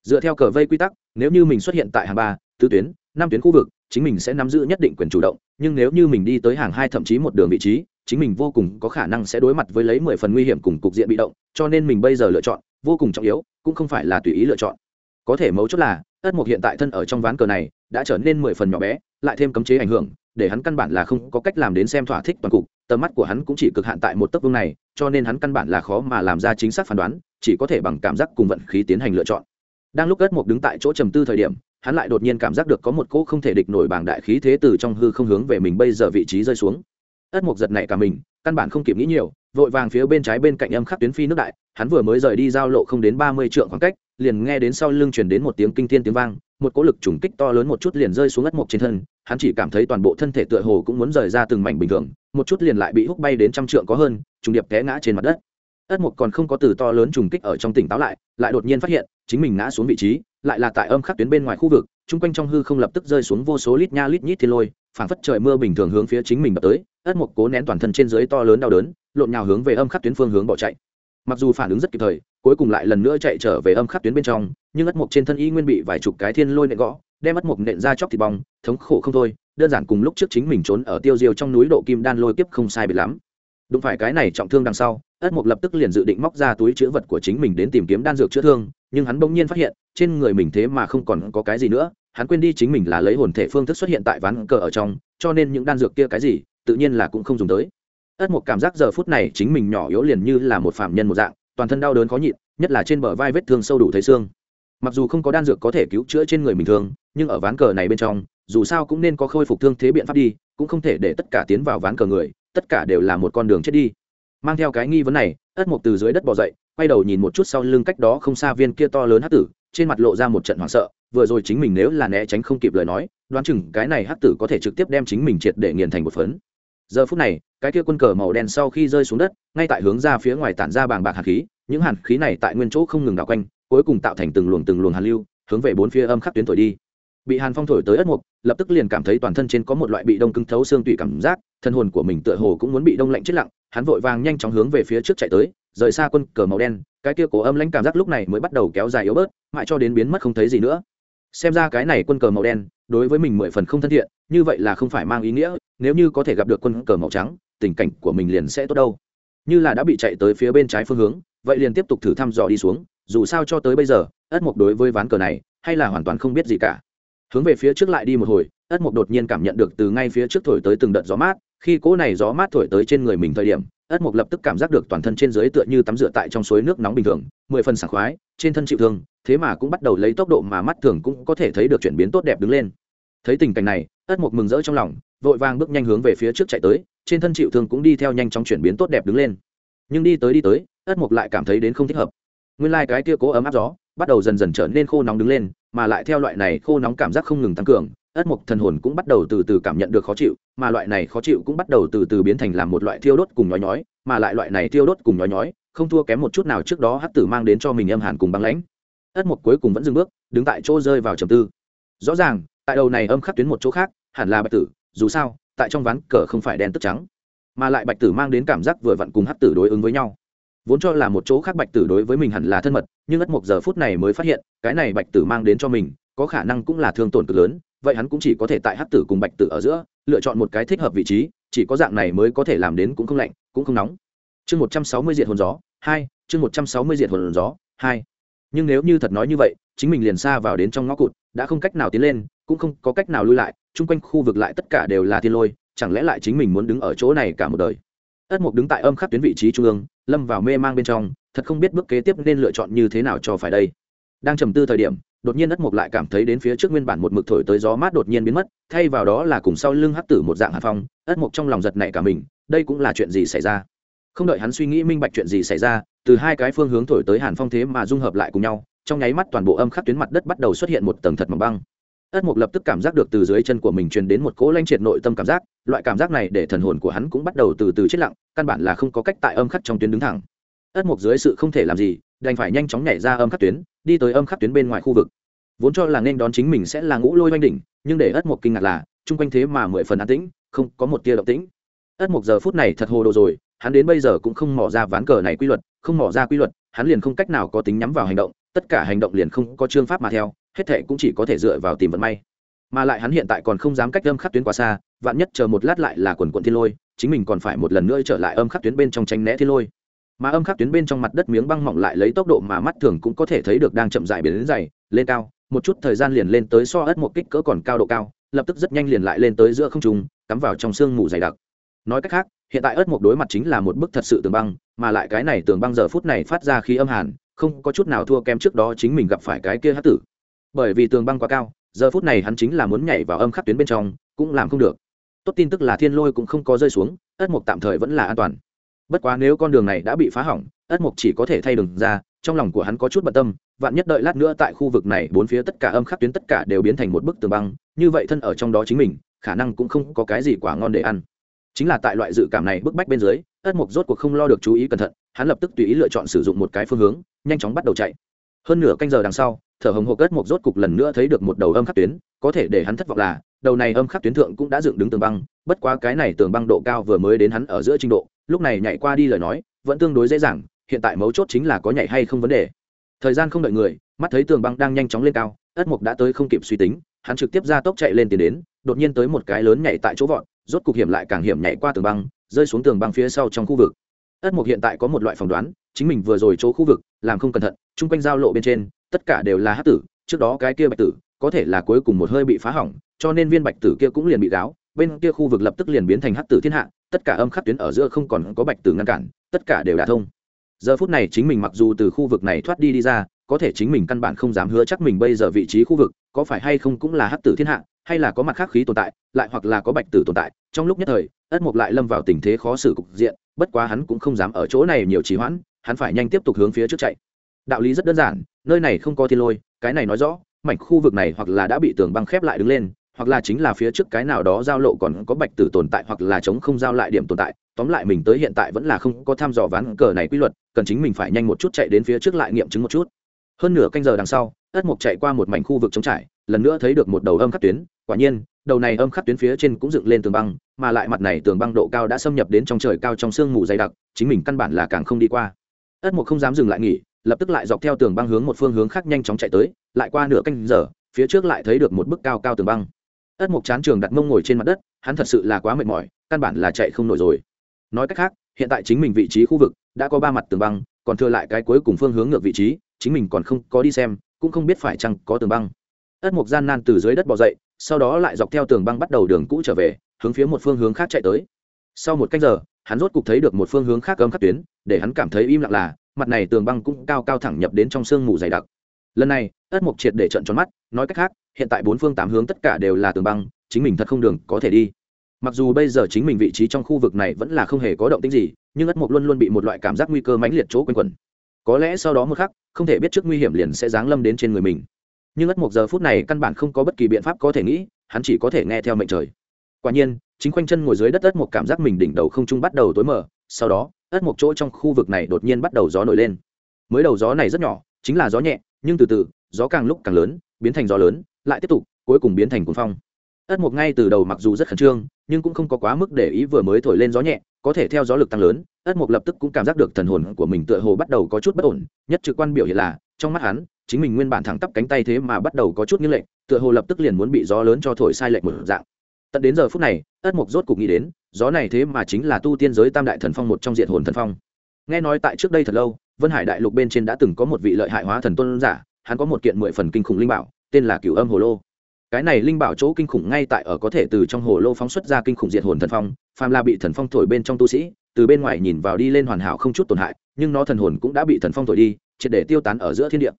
S1: Dựa theo cờ vây quy tắc, nếu như mình xuất hiện tại hàng ba, tứ tuyến, năm tuyến khu vực, chính mình sẽ nắm giữ nhất định quyền chủ động, nhưng nếu như mình đi tới hàng hai thậm chí một đường vị trí chính mình vô cùng có khả năng sẽ đối mặt với lấy mười phần nguy hiểm cùng cục diện bị động, cho nên mình bây giờ lựa chọn, vô cùng trọng yếu, cũng không phải là tùy ý lựa chọn. Có thể mấu chốt là ất mục hiện tại thân ở trong ván cờ này, đã trở nên mười phần nhỏ bé, lại thêm cấm chế ảnh hưởng, để hắn căn bản là không có cách làm đến xem thỏa thích toàn cục, tầm mắt của hắn cũng chỉ cực hạn tại một tấc vương này, cho nên hắn căn bản là khó mà làm ra chính xác phán đoán, chỉ có thể bằng cảm giác cùng vận khí tiến hành lựa chọn. Đang lúc ất mục đứng tại chỗ trầm tư thời điểm, hắn lại đột nhiên cảm giác được có một cỗ không thể địch nổi bảng đại khí thế từ trong hư không hướng về mình bây giờ vị trí rơi xuống ất mục giật nảy cả mình, căn bản không kịp nghĩ nhiều, vội vàng phía bên trái bên cạnh âm khắc tuyến phi nước đại, hắn vừa mới rời đi giao lộ không đến ba mươi trượng khoảng cách, liền nghe đến sau lưng truyền đến một tiếng kinh thiên tiếng vang, một cỗ lực trùng kích to lớn một chút liền rơi xuống ất mộc trên thân, hắn chỉ cảm thấy toàn bộ thân thể tựa hồ cũng muốn rời ra từng mảnh bình thường, một chút liền lại bị hút bay đến trăm trượng có hơn, trùng điệp té ngã trên mặt đất. ất mộc còn không có từ to lớn trùng kích ở trong tỉnh táo lại lại đột nhiên phát hiện, chính mình ngã xuống vị trí, lại là tại âm khắc tuyến bên ngoài khu vực, chung quanh trong hư không lập tức rơi xuống vô số lít nha lít nhít thiên lôi, phảng phất trời mưa bình thường hướng phía chính mình đập tới ất mục cố nén toàn thân trên dưới to lớn đau đớn, lộn nhào hướng về âm khắc tuyến phương hướng bỏ chạy. Mặc dù phản ứng rất kịp thời, cuối cùng lại lần nữa chạy trở về âm khắc tuyến bên trong, nhưng ất mục trên thân y nguyên bị vài chục cái thiên lôi nện gõ, đem ất mục nện ra chóc thịt bong, thống khổ không thôi, đơn giản cùng lúc trước chính mình trốn ở tiêu diêu trong núi độ kim đan lôi kiếp không sai biệt lắm. Đúng phải cái này trọng thương đằng sau, ất mục lập tức liền dự định móc ra túi chữ vật của chính mình đến tìm kiếm đan dược chữa thương, nhưng hắn bỗng nhiên phát hiện, trên người mình thế mà không còn có cái gì nữa, hắn quên đi chính mình là lấy hồn thể phương thức xuất hiện tại ván cờ ở trong, cho nên những đan dược kia cái gì tự nhiên là cũng không dùng tới. Ất một cảm giác giờ phút này chính mình nhỏ yếu liền như là một phạm nhân một dạng, toàn thân đau đớn khó nhịn, nhất là trên bờ vai vết thương sâu đủ thấy xương. Mặc dù không có đan dược có thể cứu chữa trên người mình thương nhưng ở ván cờ này bên trong, dù sao cũng nên có khôi phục thương thế biện pháp đi, cũng không thể để tất cả tiến vào ván cờ người, tất cả đều là một con đường chết đi. Mang theo cái nghi vấn này, ất mục từ dưới đất bỏ dậy, quay đầu nhìn một chút sau lưng cách đó không xa viên kia to lớn hắc tử, trên mặt lộ ra một trận hoảng sợ, vừa rồi chính mình nếu là né tránh không kịp lời nói đoán chừng cái này hắc tử có thể trực tiếp đem chính mình triệt để nghiền thành một phấn. Giờ phút này, cái kia quân cờ màu đen sau khi rơi xuống đất, ngay tại hướng ra phía ngoài tản ra bàng bạc hạt khí, những hạt khí này tại nguyên chỗ không ngừng đảo quanh, cuối cùng tạo thành từng luồng từng luồng hàn lưu, hướng về bốn phía âm khắc tuyến thổi đi. Bị hàn phong thổi tới ất mục, lập tức liền cảm thấy toàn thân trên có một loại bị đông cứng thấu xương tủy cảm giác, thân hồn của mình tựa hồ cũng muốn bị đông lạnh chết lặng, hắn vội vàng nhanh chóng hướng về phía trước chạy tới, rời xa quân cờ màu đen, cái kia cổ âm lãnh cảm giác lúc này mới bắt đầu kéo dài yếu bớt, mãi cho đến biến mất không thấy gì nữa xem ra cái này quân cờ màu đen, đối với mình mười phần không thân thiện, như vậy là không phải mang ý nghĩa, nếu như có thể gặp được quân cờ màu trắng, tình cảnh của mình liền sẽ tốt đâu. Như là đã bị chạy tới phía bên trái phương hướng, vậy liền tiếp tục thử thăm dò đi xuống, dù sao cho tới bây giờ, ất mộc đối với ván cờ này, hay là hoàn toàn không biết gì cả. Hướng về phía trước lại đi một hồi, ất mộc đột nhiên cảm nhận được từ ngay phía trước thổi tới từng đợt gió mát, khi cỗ này gió mát thổi tới trên người mình thời điểm, ất mộc lập tức cảm giác được toàn thân trên dưới tựa như tắm rửa tại trong suối nước nóng bình thường, mười phần sảng khoái, trên thân chịu thương thế mà cũng bắt đầu lấy tốc độ mà mắt thường cũng có thể thấy được chuyển biến tốt đẹp đứng lên. Thấy tình cảnh này ất mục mừng rỡ trong lòng, vội vàng bước nhanh hướng về phía trước chạy tới, trên thân chịu thương cũng đi theo nhanh chóng chuyển biến tốt đẹp đứng lên. Nhưng đi tới đi tới ất mục lại cảm thấy đến không thích hợp. Nguyên lai、like、cái kia cố ấm áp gió, bắt đầu dần dần trở nên khô nóng đứng lên, mà lại theo loại này khô nóng cảm giác không ngừng tăng cường ất mục thần hồn cũng bắt đầu từ từ cảm nhận được khó chịu, mà loại này khó chịu cũng bắt đầu từ từ biến thành làm một loại thiêu đốt cùng nhói nhói, mà lại loại này thiêu đốt cùng nhói nhói, không thua kém một chút nào trước đó hắc tử mang đến cho mình âm hàn cùng băng lãnh ất mục cuối cùng vẫn dừng bước, đứng tại chỗ rơi vào trầm tư. Rõ ràng, tại đầu này âm khắc tuyến một chỗ khác, hẳn là bạch tử, dù sao, tại trong ván cờ không phải đen tức trắng, mà lại bạch tử mang đến cảm giác vừa vặn cùng hắc tử đối ứng với nhau. Vốn cho là một chỗ khác bạch tử đối với mình hẳn là thân mật, nhưng ất mục giờ phút này mới phát hiện, cái này bạch tử mang đến cho mình, có khả năng cũng là thương tổn cực lớn, vậy hắn cũng chỉ có thể tại hắc tử cùng bạch tử ở giữa, lựa chọn một cái thích hợp vị trí, chỉ có dạng này mới có thể làm đến cũng không lạnh, cũng không nóng. Chương một trăm sáu mươi diện hồn gió, hai, chương một trăm sáu mươi diện hồn gió, hai nhưng nếu như thật nói như vậy, chính mình liền xa vào đến trong ngõ cụt, đã không cách nào tiến lên, cũng không có cách nào lui lại, chung quanh khu vực lại tất cả đều là thiên lôi, chẳng lẽ lại chính mình muốn đứng ở chỗ này cả một đời? Ất mục đứng tại âm khắc tuyến vị trí trung ương, lâm vào mê mang bên trong, thật không biết bước kế tiếp nên lựa chọn như thế nào cho phải đây. Đang trầm tư thời điểm, đột nhiên ất mục lại cảm thấy đến phía trước nguyên bản một mực thổi tới gió mát đột nhiên biến mất, thay vào đó là cùng sau lưng hắc tử một dạng hạ phong, ất mục trong lòng giật này cả mình, đây cũng là chuyện gì xảy ra? Không đợi hắn suy nghĩ minh bạch chuyện gì xảy ra, từ hai cái phương hướng thổi tới hàn phong thế mà dung hợp lại cùng nhau, trong nháy mắt toàn bộ âm khắc tuyến mặt đất bắt đầu xuất hiện một tầng thật mỏng băng. Ất mục lập tức cảm giác được từ dưới chân của mình truyền đến một cỗ lanh triệt nội tâm cảm giác, loại cảm giác này để thần hồn của hắn cũng bắt đầu từ từ chết lặng, căn bản là không có cách tại âm khắc trong tuyến đứng thẳng. Ất mục dưới sự không thể làm gì, đành phải nhanh chóng nhảy ra âm khắc tuyến, đi tới âm khắc tuyến bên ngoài khu vực. Vốn cho là nên đón chính mình sẽ là ngũ lôi oanh đỉnh, nhưng để ất mục kinh ngạc là, chung quanh thế mà mười phần an tĩnh, không có một tia động tĩnh. Ất mục giờ phút này thật hồ đồ rồi hắn đến bây giờ cũng không mỏ ra ván cờ này quy luật, không mỏ ra quy luật, hắn liền không cách nào có tính nhắm vào hành động, tất cả hành động liền không có chương pháp mà theo, hết thệ cũng chỉ có thể dựa vào tìm vận may. Mà lại hắn hiện tại còn không dám cách âm khắc tuyến quá xa, vạn nhất chờ một lát lại là quần quận thiên lôi, chính mình còn phải một lần nữa trở lại âm khắc tuyến bên trong tranh né thiên lôi. Mà âm khắc tuyến bên trong mặt đất miếng băng mỏng lại lấy tốc độ mà mắt thường cũng có thể thấy được đang chậm dại biến đến dày, lên cao, một chút thời gian liền lên tới so ớt một kích cỡ còn cao độ cao, lập tức rất nhanh liền lại lên tới giữa không trung, cắm vào trong sương mù dày đặc. Nói cách khác hiện tại ớt một đối mặt chính là một bức thật sự tường băng, mà lại cái này tường băng giờ phút này phát ra khí âm hàn, không có chút nào thua kém trước đó chính mình gặp phải cái kia hát tử. Bởi vì tường băng quá cao, giờ phút này hắn chính là muốn nhảy vào âm khắc tuyến bên trong, cũng làm không được. Tốt tin tức là thiên lôi cũng không có rơi xuống ất mục tạm thời vẫn là an toàn. Bất quá nếu con đường này đã bị phá hỏng ất mục chỉ có thể thay đường ra, trong lòng của hắn có chút bận tâm, vạn nhất đợi lát nữa tại khu vực này bốn phía tất cả âm khắc tuyến tất cả đều biến thành một bức tường băng, như vậy thân ở trong đó chính mình, khả năng cũng không có cái gì quả ngon để ăn chính là tại loại dự cảm này bức bách bên dưới, ất mục rốt cuộc không lo được chú ý cẩn thận, hắn lập tức tùy ý lựa chọn sử dụng một cái phương hướng, nhanh chóng bắt đầu chạy. Hơn nửa canh giờ đằng sau, thở hồng hộc ất mục rốt cục lần nữa thấy được một đầu âm khắc tuyến, có thể để hắn thất vọng là, đầu này âm khắc tuyến thượng cũng đã dựng đứng tường băng, bất quá cái này tường băng độ cao vừa mới đến hắn ở giữa trình độ, lúc này nhảy qua đi lời nói, vẫn tương đối dễ dàng, hiện tại mấu chốt chính là có nhảy hay không vấn đề. Thời gian không đợi người, mắt thấy tường băng đang nhanh chóng lên cao, ất mục đã tới không kịp suy tính, hắn trực tiếp ra tốc chạy lên tiến đến, đột nhiên tới một cái lớn nhảy tại chỗ vọt rốt cục hiểm lại càng hiểm nhảy qua tường băng, rơi xuống tường băng phía sau trong khu vực. Ất mục hiện tại có một loại phỏng đoán, chính mình vừa rồi chỗ khu vực, làm không cẩn thận, chung quanh giao lộ bên trên, tất cả đều là hát tử, trước đó cái kia bạch tử, có thể là cuối cùng một hơi bị phá hỏng, cho nên viên bạch tử kia cũng liền bị gáo, bên kia khu vực lập tức liền biến thành hát tử thiên hạ, tất cả âm khắc tuyến ở giữa không còn có bạch tử ngăn cản, tất cả đều đả thông. Giờ phút này chính mình mặc dù từ khu vực này thoát đi đi ra, có thể chính mình căn bản không dám hứa chắc mình bây giờ vị trí khu vực, có phải hay không cũng là hát tử thiên hạ hay là có mặt khác khí tồn tại, lại hoặc là có bạch tử tồn tại, trong lúc nhất thời, ất mục lại lâm vào tình thế khó xử cục diện, bất quá hắn cũng không dám ở chỗ này nhiều trì hoãn, hắn phải nhanh tiếp tục hướng phía trước chạy. Đạo lý rất đơn giản, nơi này không có thiên lôi, cái này nói rõ, mảnh khu vực này hoặc là đã bị tường băng khép lại đứng lên, hoặc là chính là phía trước cái nào đó giao lộ còn có bạch tử tồn tại hoặc là chống không giao lại điểm tồn tại, tóm lại mình tới hiện tại vẫn là không có tham dò ván cờ này quy luật, cần chính mình phải nhanh một chút chạy đến phía trước lại nghiệm chứng một chút. Hơn nửa canh giờ đằng sau, ất mục chạy qua một mảnh khu vực trống trải lần nữa thấy được một đầu âm khắc tuyến, quả nhiên, đầu này âm khắc tuyến phía trên cũng dựng lên tường băng, mà lại mặt này tường băng độ cao đã xâm nhập đến trong trời cao trong sương mù dày đặc, chính mình căn bản là càng không đi qua. Ất mục không dám dừng lại nghỉ, lập tức lại dọc theo tường băng hướng một phương hướng khác nhanh chóng chạy tới, lại qua nửa canh giờ, phía trước lại thấy được một bức cao cao tường băng. Ất mục chán trường đặt mông ngồi trên mặt đất, hắn thật sự là quá mệt mỏi, căn bản là chạy không nổi rồi. Nói cách khác, hiện tại chính mình vị trí khu vực đã có ba mặt tường băng, còn thừa lại cái cuối cùng phương hướng ngược vị trí, chính mình còn không có đi xem, cũng không biết phải chăng có tường băng ất mục gian nan từ dưới đất bỏ dậy, sau đó lại dọc theo tường băng bắt đầu đường cũ trở về, hướng phía một phương hướng khác chạy tới. Sau một cách giờ, hắn rốt cục thấy được một phương hướng khác cấm khắc tuyến, để hắn cảm thấy im lặng là, mặt này tường băng cũng cao cao thẳng nhập đến trong sương mù dày đặc. Lần này, ất mục triệt để trận tròn mắt, nói cách khác, hiện tại bốn phương tám hướng tất cả đều là tường băng, chính mình thật không đường có thể đi. Mặc dù bây giờ chính mình vị trí trong khu vực này vẫn là không hề có động tĩnh gì, nhưng ất mục luôn luôn bị một loại cảm giác nguy cơ mãnh liệt chỗ quanh quẩn. Có lẽ sau đó một khắc, không thể biết trước nguy hiểm liền sẽ giáng lâm đến trên người mình nhưng ất mục giờ phút này căn bản không có bất kỳ biện pháp có thể nghĩ, hắn chỉ có thể nghe theo mệnh trời. Quả nhiên, chính quanh chân ngồi dưới đất ất mục cảm giác mình đỉnh đầu không trung bắt đầu tối mờ, sau đó, ất mục chỗ trong khu vực này đột nhiên bắt đầu gió nổi lên. Mới đầu gió này rất nhỏ, chính là gió nhẹ, nhưng từ từ, gió càng lúc càng lớn, biến thành gió lớn, lại tiếp tục, cuối cùng biến thành cuồng phong. Ất mục ngay từ đầu mặc dù rất khẩn trương, nhưng cũng không có quá mức để ý vừa mới thổi lên gió nhẹ, có thể theo gió lực tăng lớn, ất mục lập tức cũng cảm giác được thần hồn của mình tựa hồ bắt đầu có chút bất ổn, nhất trực quan biểu hiện là trong mắt hắn, chính mình nguyên bản thẳng tắp cánh tay thế mà bắt đầu có chút nghiêng lệch, tựa hồ lập tức liền muốn bị gió lớn cho thổi sai lệch một dạng. Tận đến giờ phút này, ất mục rốt cục nghĩ đến, gió này thế mà chính là tu tiên giới tam đại thần phong một trong diện hồn thần phong. Nghe nói tại trước đây thật lâu, vân hải đại lục bên trên đã từng có một vị lợi hại hóa thần tôn giả, hắn có một kiện mười phần kinh khủng linh bảo, tên là cửu âm hồ lô. Cái này linh bảo chỗ kinh khủng ngay tại ở có thể từ trong hồ lô phóng xuất ra kinh khủng diệt hồn thần phong, phàm là bị thần phong thổi bên trong tu sĩ, từ bên ngoài nhìn vào đi lên hoàn hảo không chút tổn hại, nhưng nó thần hồn cũng đã bị thần phong thổi đi triệt để tiêu tán ở giữa thiên địa.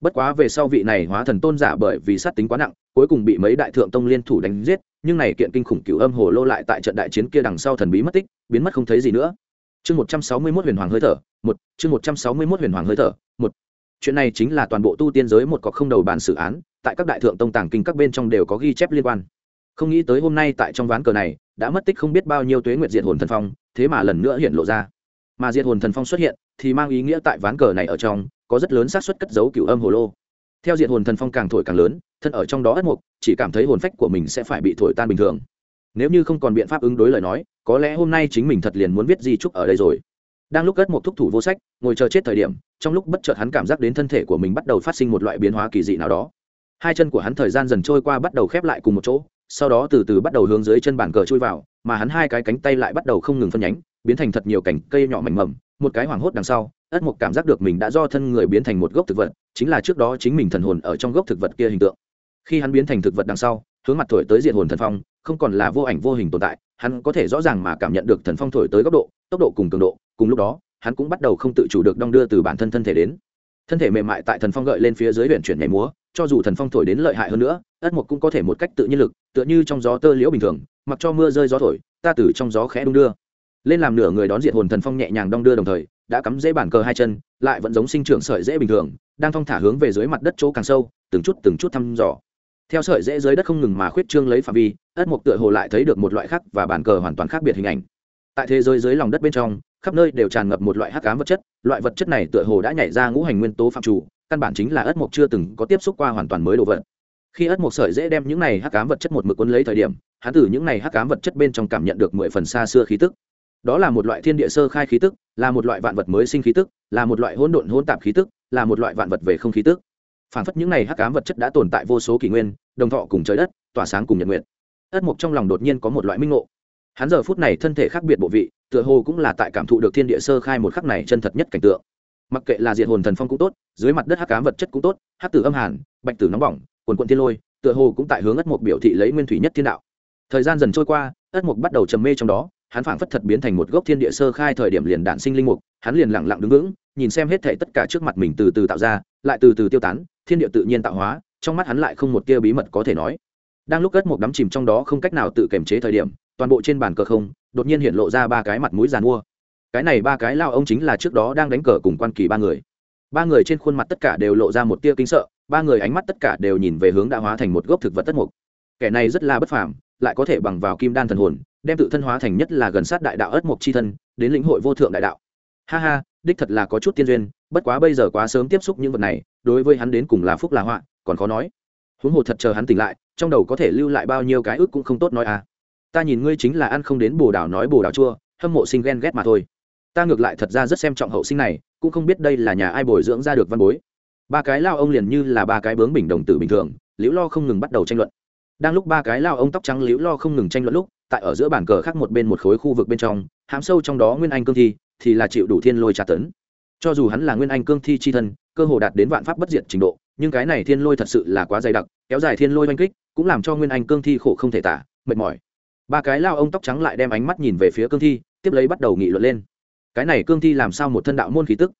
S1: Bất quá về sau vị này hóa thần tôn giả bởi vì sát tính quá nặng, cuối cùng bị mấy đại thượng tông liên thủ đánh giết, nhưng này kiện kinh khủng cửu âm hồ lô lại tại trận đại chiến kia đằng sau thần bí mất tích, biến mất không thấy gì nữa. Chương một trăm sáu mươi mốt huyền hoàng hơi thở, một, chương một trăm sáu mươi mốt huyền hoàng hơi thở, một. Chuyện này chính là toàn bộ tu tiên giới một cọc không đầu bàn xử án, tại các đại thượng tông tàng kinh các bên trong đều có ghi chép liên quan. Không nghĩ tới hôm nay tại trong ván cờ này, đã mất tích không biết bao nhiêu tuế nguyệt diệt hồn thần phong, thế mà lần nữa hiện lộ ra mà diệt hồn thần phong xuất hiện thì mang ý nghĩa tại ván cờ này ở trong có rất lớn xác suất cất giấu cựu âm hồ lô. Theo diệt hồn thần phong càng thổi càng lớn, thân ở trong đó ất mục, chỉ cảm thấy hồn phách của mình sẽ phải bị thổi tan bình thường. Nếu như không còn biện pháp ứng đối lời nói, có lẽ hôm nay chính mình thật liền muốn viết di trúc ở đây rồi. Đang lúc ất mục thúc thủ vô sách, ngồi chờ chết thời điểm, trong lúc bất chợt hắn cảm giác đến thân thể của mình bắt đầu phát sinh một loại biến hóa kỳ dị nào đó. Hai chân của hắn thời gian dần trôi qua bắt đầu khép lại cùng một chỗ, sau đó từ từ bắt đầu hướng dưới chân bàn cờ chui vào, mà hắn hai cái cánh tay lại bắt đầu không ngừng phân nhánh biến thành thật nhiều cành cây nhỏ mảnh mầm, một cái hoảng hốt đằng sau, ất mục cảm giác được mình đã do thân người biến thành một gốc thực vật, chính là trước đó chính mình thần hồn ở trong gốc thực vật kia hình tượng. Khi hắn biến thành thực vật đằng sau, hướng mặt thổi tới diện hồn thần phong, không còn là vô ảnh vô hình tồn tại, hắn có thể rõ ràng mà cảm nhận được thần phong thổi tới góc độ, tốc độ cùng cường độ, cùng lúc đó, hắn cũng bắt đầu không tự chủ được đong đưa từ bản thân thân thể đến. Thân thể mềm mại tại thần phong gợi lên phía dưới huyện chuyển nhảy múa, cho dù thần phong thổi đến lợi hại hơn nữa, ất mục cũng có thể một cách tự nhiên lực, tựa như trong gió tơ liễu bình thường, mặc cho mưa rơi gió thổi, ta từ trong gió khẽ đung đưa lên làm nửa người đón diện hồn thần phong nhẹ nhàng đong đưa đồng thời, đã cắm dễ bản cờ hai chân, lại vẫn giống sinh trưởng sợi dễ bình thường, đang thong thả hướng về dưới mặt đất chỗ càng sâu, từng chút từng chút thăm dò. Theo sợi dễ dưới đất không ngừng mà khuyết trương lấy phạm vi, ất mục tựa hồ lại thấy được một loại khác và bản cờ hoàn toàn khác biệt hình ảnh. Tại thế giới dưới lòng đất bên trong, khắp nơi đều tràn ngập một loại hắc ám vật chất, loại vật chất này tựa hồ đã nhảy ra ngũ hành nguyên tố phạm chủ, căn bản chính là ất mộc chưa từng có tiếp xúc qua hoàn toàn mới đồ vật. Khi ất mộc sợi dễ đem những này hắc ám vật chất một mực quân lấy thời điểm, hắn từ những này hắc ám vật chất bên trong cảm nhận được mười phần xa xưa khí tức đó là một loại thiên địa sơ khai khí tức, là một loại vạn vật mới sinh khí tức, là một loại hỗn độn hỗn tạp khí tức, là một loại vạn vật về không khí tức. Phản phất những này hắc ám vật chất đã tồn tại vô số kỷ nguyên, đồng thọ cùng trời đất, tỏa sáng cùng nhật nguyện. Ất mục trong lòng đột nhiên có một loại minh ngộ. Hắn giờ phút này thân thể khác biệt bộ vị, tựa hồ cũng là tại cảm thụ được thiên địa sơ khai một khắc này chân thật nhất cảnh tượng. Mặc kệ là diện hồn thần phong cũng tốt, dưới mặt đất hắc cám vật chất cũng tốt, hắc tử âm hàn, bạch tử nóng bỏng, quần quận thiên lôi, tựa hồ cũng tại hướng ất mục biểu thị lấy nguyên thủy nhất thiên đạo. Thời gian dần trôi qua, ất mục bắt đầu trầm mê trong đó hắn phảng phất thật biến thành một gốc thiên địa sơ khai thời điểm liền đạn sinh linh mục, hắn liền lặng lặng đứng vững, nhìn xem hết thể tất cả trước mặt mình từ từ tạo ra, lại từ từ tiêu tán, thiên địa tự nhiên tạo hóa, trong mắt hắn lại không một tia bí mật có thể nói. Đang lúc gất một đắm chìm trong đó không cách nào tự kiềm chế thời điểm, toàn bộ trên bàn cờ không, đột nhiên hiện lộ ra ba cái mặt mũi giàn mua. Cái này ba cái lao ông chính là trước đó đang đánh cờ cùng quan kỳ ba người. Ba người trên khuôn mặt tất cả đều lộ ra một tia kinh sợ, ba người ánh mắt tất cả đều nhìn về hướng đã hóa thành một gốc thực vật tất mục. Kẻ này rất là bất phàm lại có thể bằng vào kim đan thần hồn, đem tự thân hóa thành nhất là gần sát đại đạo ất mộc c h i thân, đến lĩnh hội vô thượng đại đạo. Ha ha, đích thật là có chút tiên duyên, bất quá bây giờ quá sớm tiếp xúc những vật này, đối với hắn đến cùng là phúc là họa, còn khó nói. Huống hồ thật chờ hắn tỉnh lại, trong đầu có thể lưu lại bao nhiêu cái ức cũng không tốt nói à. Ta nhìn ngươi chính là ăn không đến bồ đào nói bồ đào chua, hâm mộ sinh ghen ghét mà thôi. Ta ngược lại thật ra rất xem trọng hậu sinh này, cũng không biết đây là nhà ai bồi dưỡng ra được văn bối. Ba cái lao ông liền như là ba cái bướng bình đồng tử bình thường, liễu lo không ngừng bắt đầu tranh luận đang lúc ba cái lao ông tóc trắng liễu lo không ngừng tranh luận lúc, tại ở giữa bàn cờ khác một bên một khối khu vực bên trong, hãm sâu trong đó nguyên anh cương thi, thì là chịu đủ thiên lôi tra tấn. Cho dù hắn là nguyên anh cương thi chi thân, cơ hồ đạt đến vạn pháp bất diệt trình độ, nhưng cái này thiên lôi thật sự là quá dày đặc, kéo dài thiên lôi oanh kích, cũng làm cho nguyên anh cương thi khổ không thể tả, mệt mỏi. Ba cái lao ông tóc trắng lại đem ánh mắt nhìn về phía cương thi, tiếp lấy bắt đầu nghị luận lên. Cái này cương thi làm sao một thân đạo môn khí tức?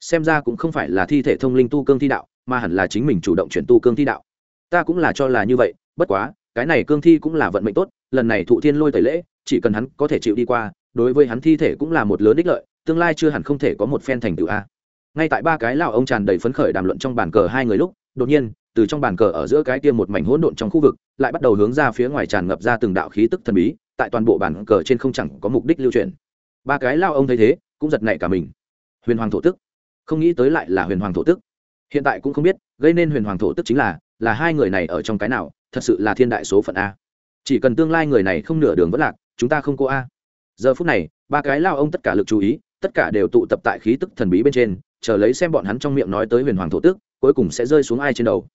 S1: Xem ra cũng không phải là thi thể thông linh tu cương thi đạo, mà hẳn là chính mình chủ động chuyển tu cương thi đạo. Ta cũng là cho là như vậy bất quá, cái này cương thi cũng là vận mệnh tốt, lần này thụ thiên lôi tẩy lễ, chỉ cần hắn có thể chịu đi qua, đối với hắn thi thể cũng là một lớn ích lợi, tương lai chưa hẳn không thể có một phen thành tựu a. Ngay tại ba cái lao ông tràn đầy phấn khởi đàm luận trong bàn cờ hai người lúc, đột nhiên, từ trong bàn cờ ở giữa cái kia một mảnh hỗn độn trong khu vực, lại bắt đầu hướng ra phía ngoài tràn ngập ra từng đạo khí tức thần bí, tại toàn bộ bàn cờ trên không chẳng có mục đích lưu truyền. Ba cái lao ông thấy thế, cũng giật nảy cả mình. Huyền hoàng thổ tức. Không nghĩ tới lại là huyền hoàng thổ tức. Hiện tại cũng không biết, gây nên huyền hoàng thổ tức chính là là hai người này ở trong cái nào, thật sự là thiên đại số phận a. Chỉ cần tương lai người này không nửa đường vất lạc, chúng ta không cô a. Giờ phút này, ba cái lao ông tất cả lực chú ý, tất cả đều tụ tập tại khí tức thần bí bên trên, chờ lấy xem bọn hắn trong miệng nói tới huyền hoàng thổ tức, cuối cùng sẽ rơi xuống ai trên đầu.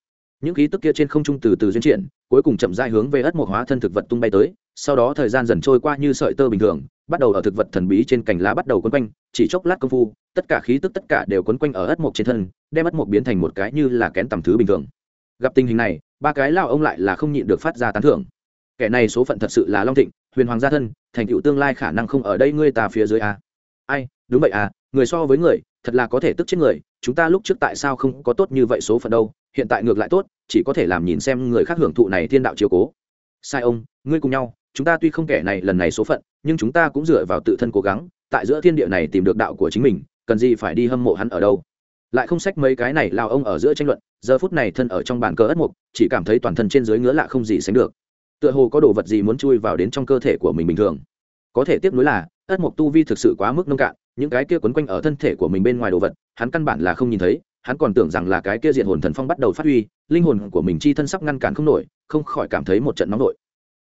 S1: Những khí tức kia trên không trung từ từ duyên triển, cuối cùng chậm rãi hướng về ất mộc hóa thân thực vật tung bay tới, sau đó thời gian dần trôi qua như sợi tơ bình thường, bắt đầu ở thực vật thần bí trên cành lá bắt đầu quấn quanh, chỉ chốc lát công phu, tất cả khí tức tất cả đều quấn quanh ở ất mộc trên thân, đem ất mộc biến thành một cái như là kén tầm thứ bình thường gặp tình hình này, ba cái lao ông lại là không nhịn được phát ra tán thưởng. Kẻ này số phận thật sự là long thịnh, huyền hoàng gia thân, thành tựu tương lai khả năng không ở đây ngươi ta phía dưới à? ai, đúng vậy à người so với người, thật là có thể tức chết người, chúng ta lúc trước tại sao không có tốt như vậy số phận đâu, hiện tại ngược lại tốt, chỉ có thể làm nhìn xem người khác hưởng thụ này thiên đạo chiếu cố. Sai ông, ngươi cùng nhau, chúng ta tuy không kẻ này lần này số phận, nhưng chúng ta cũng dựa vào tự thân cố gắng, tại giữa thiên địa này tìm được đạo của chính mình, cần gì phải đi hâm mộ hắn ở đâu? Lại không sách mấy cái này lao ông ở giữa tranh luận, giờ phút này thân ở trong bàn cờ ất mục, chỉ cảm thấy toàn thân trên dưới ngứa lạ không gì sánh được. Tựa hồ có đồ vật gì muốn chui vào đến trong cơ thể của mình bình thường. Có thể tiếp nối là, ất mục tu vi thực sự quá mức nông cạn, những cái kia quấn quanh ở thân thể của mình bên ngoài đồ vật, hắn căn bản là không nhìn thấy, hắn còn tưởng rằng là cái kia diện hồn thần phong bắt đầu phát huy, linh hồn của mình chi thân sắp ngăn cản không nổi, không khỏi cảm thấy một trận nóng nổi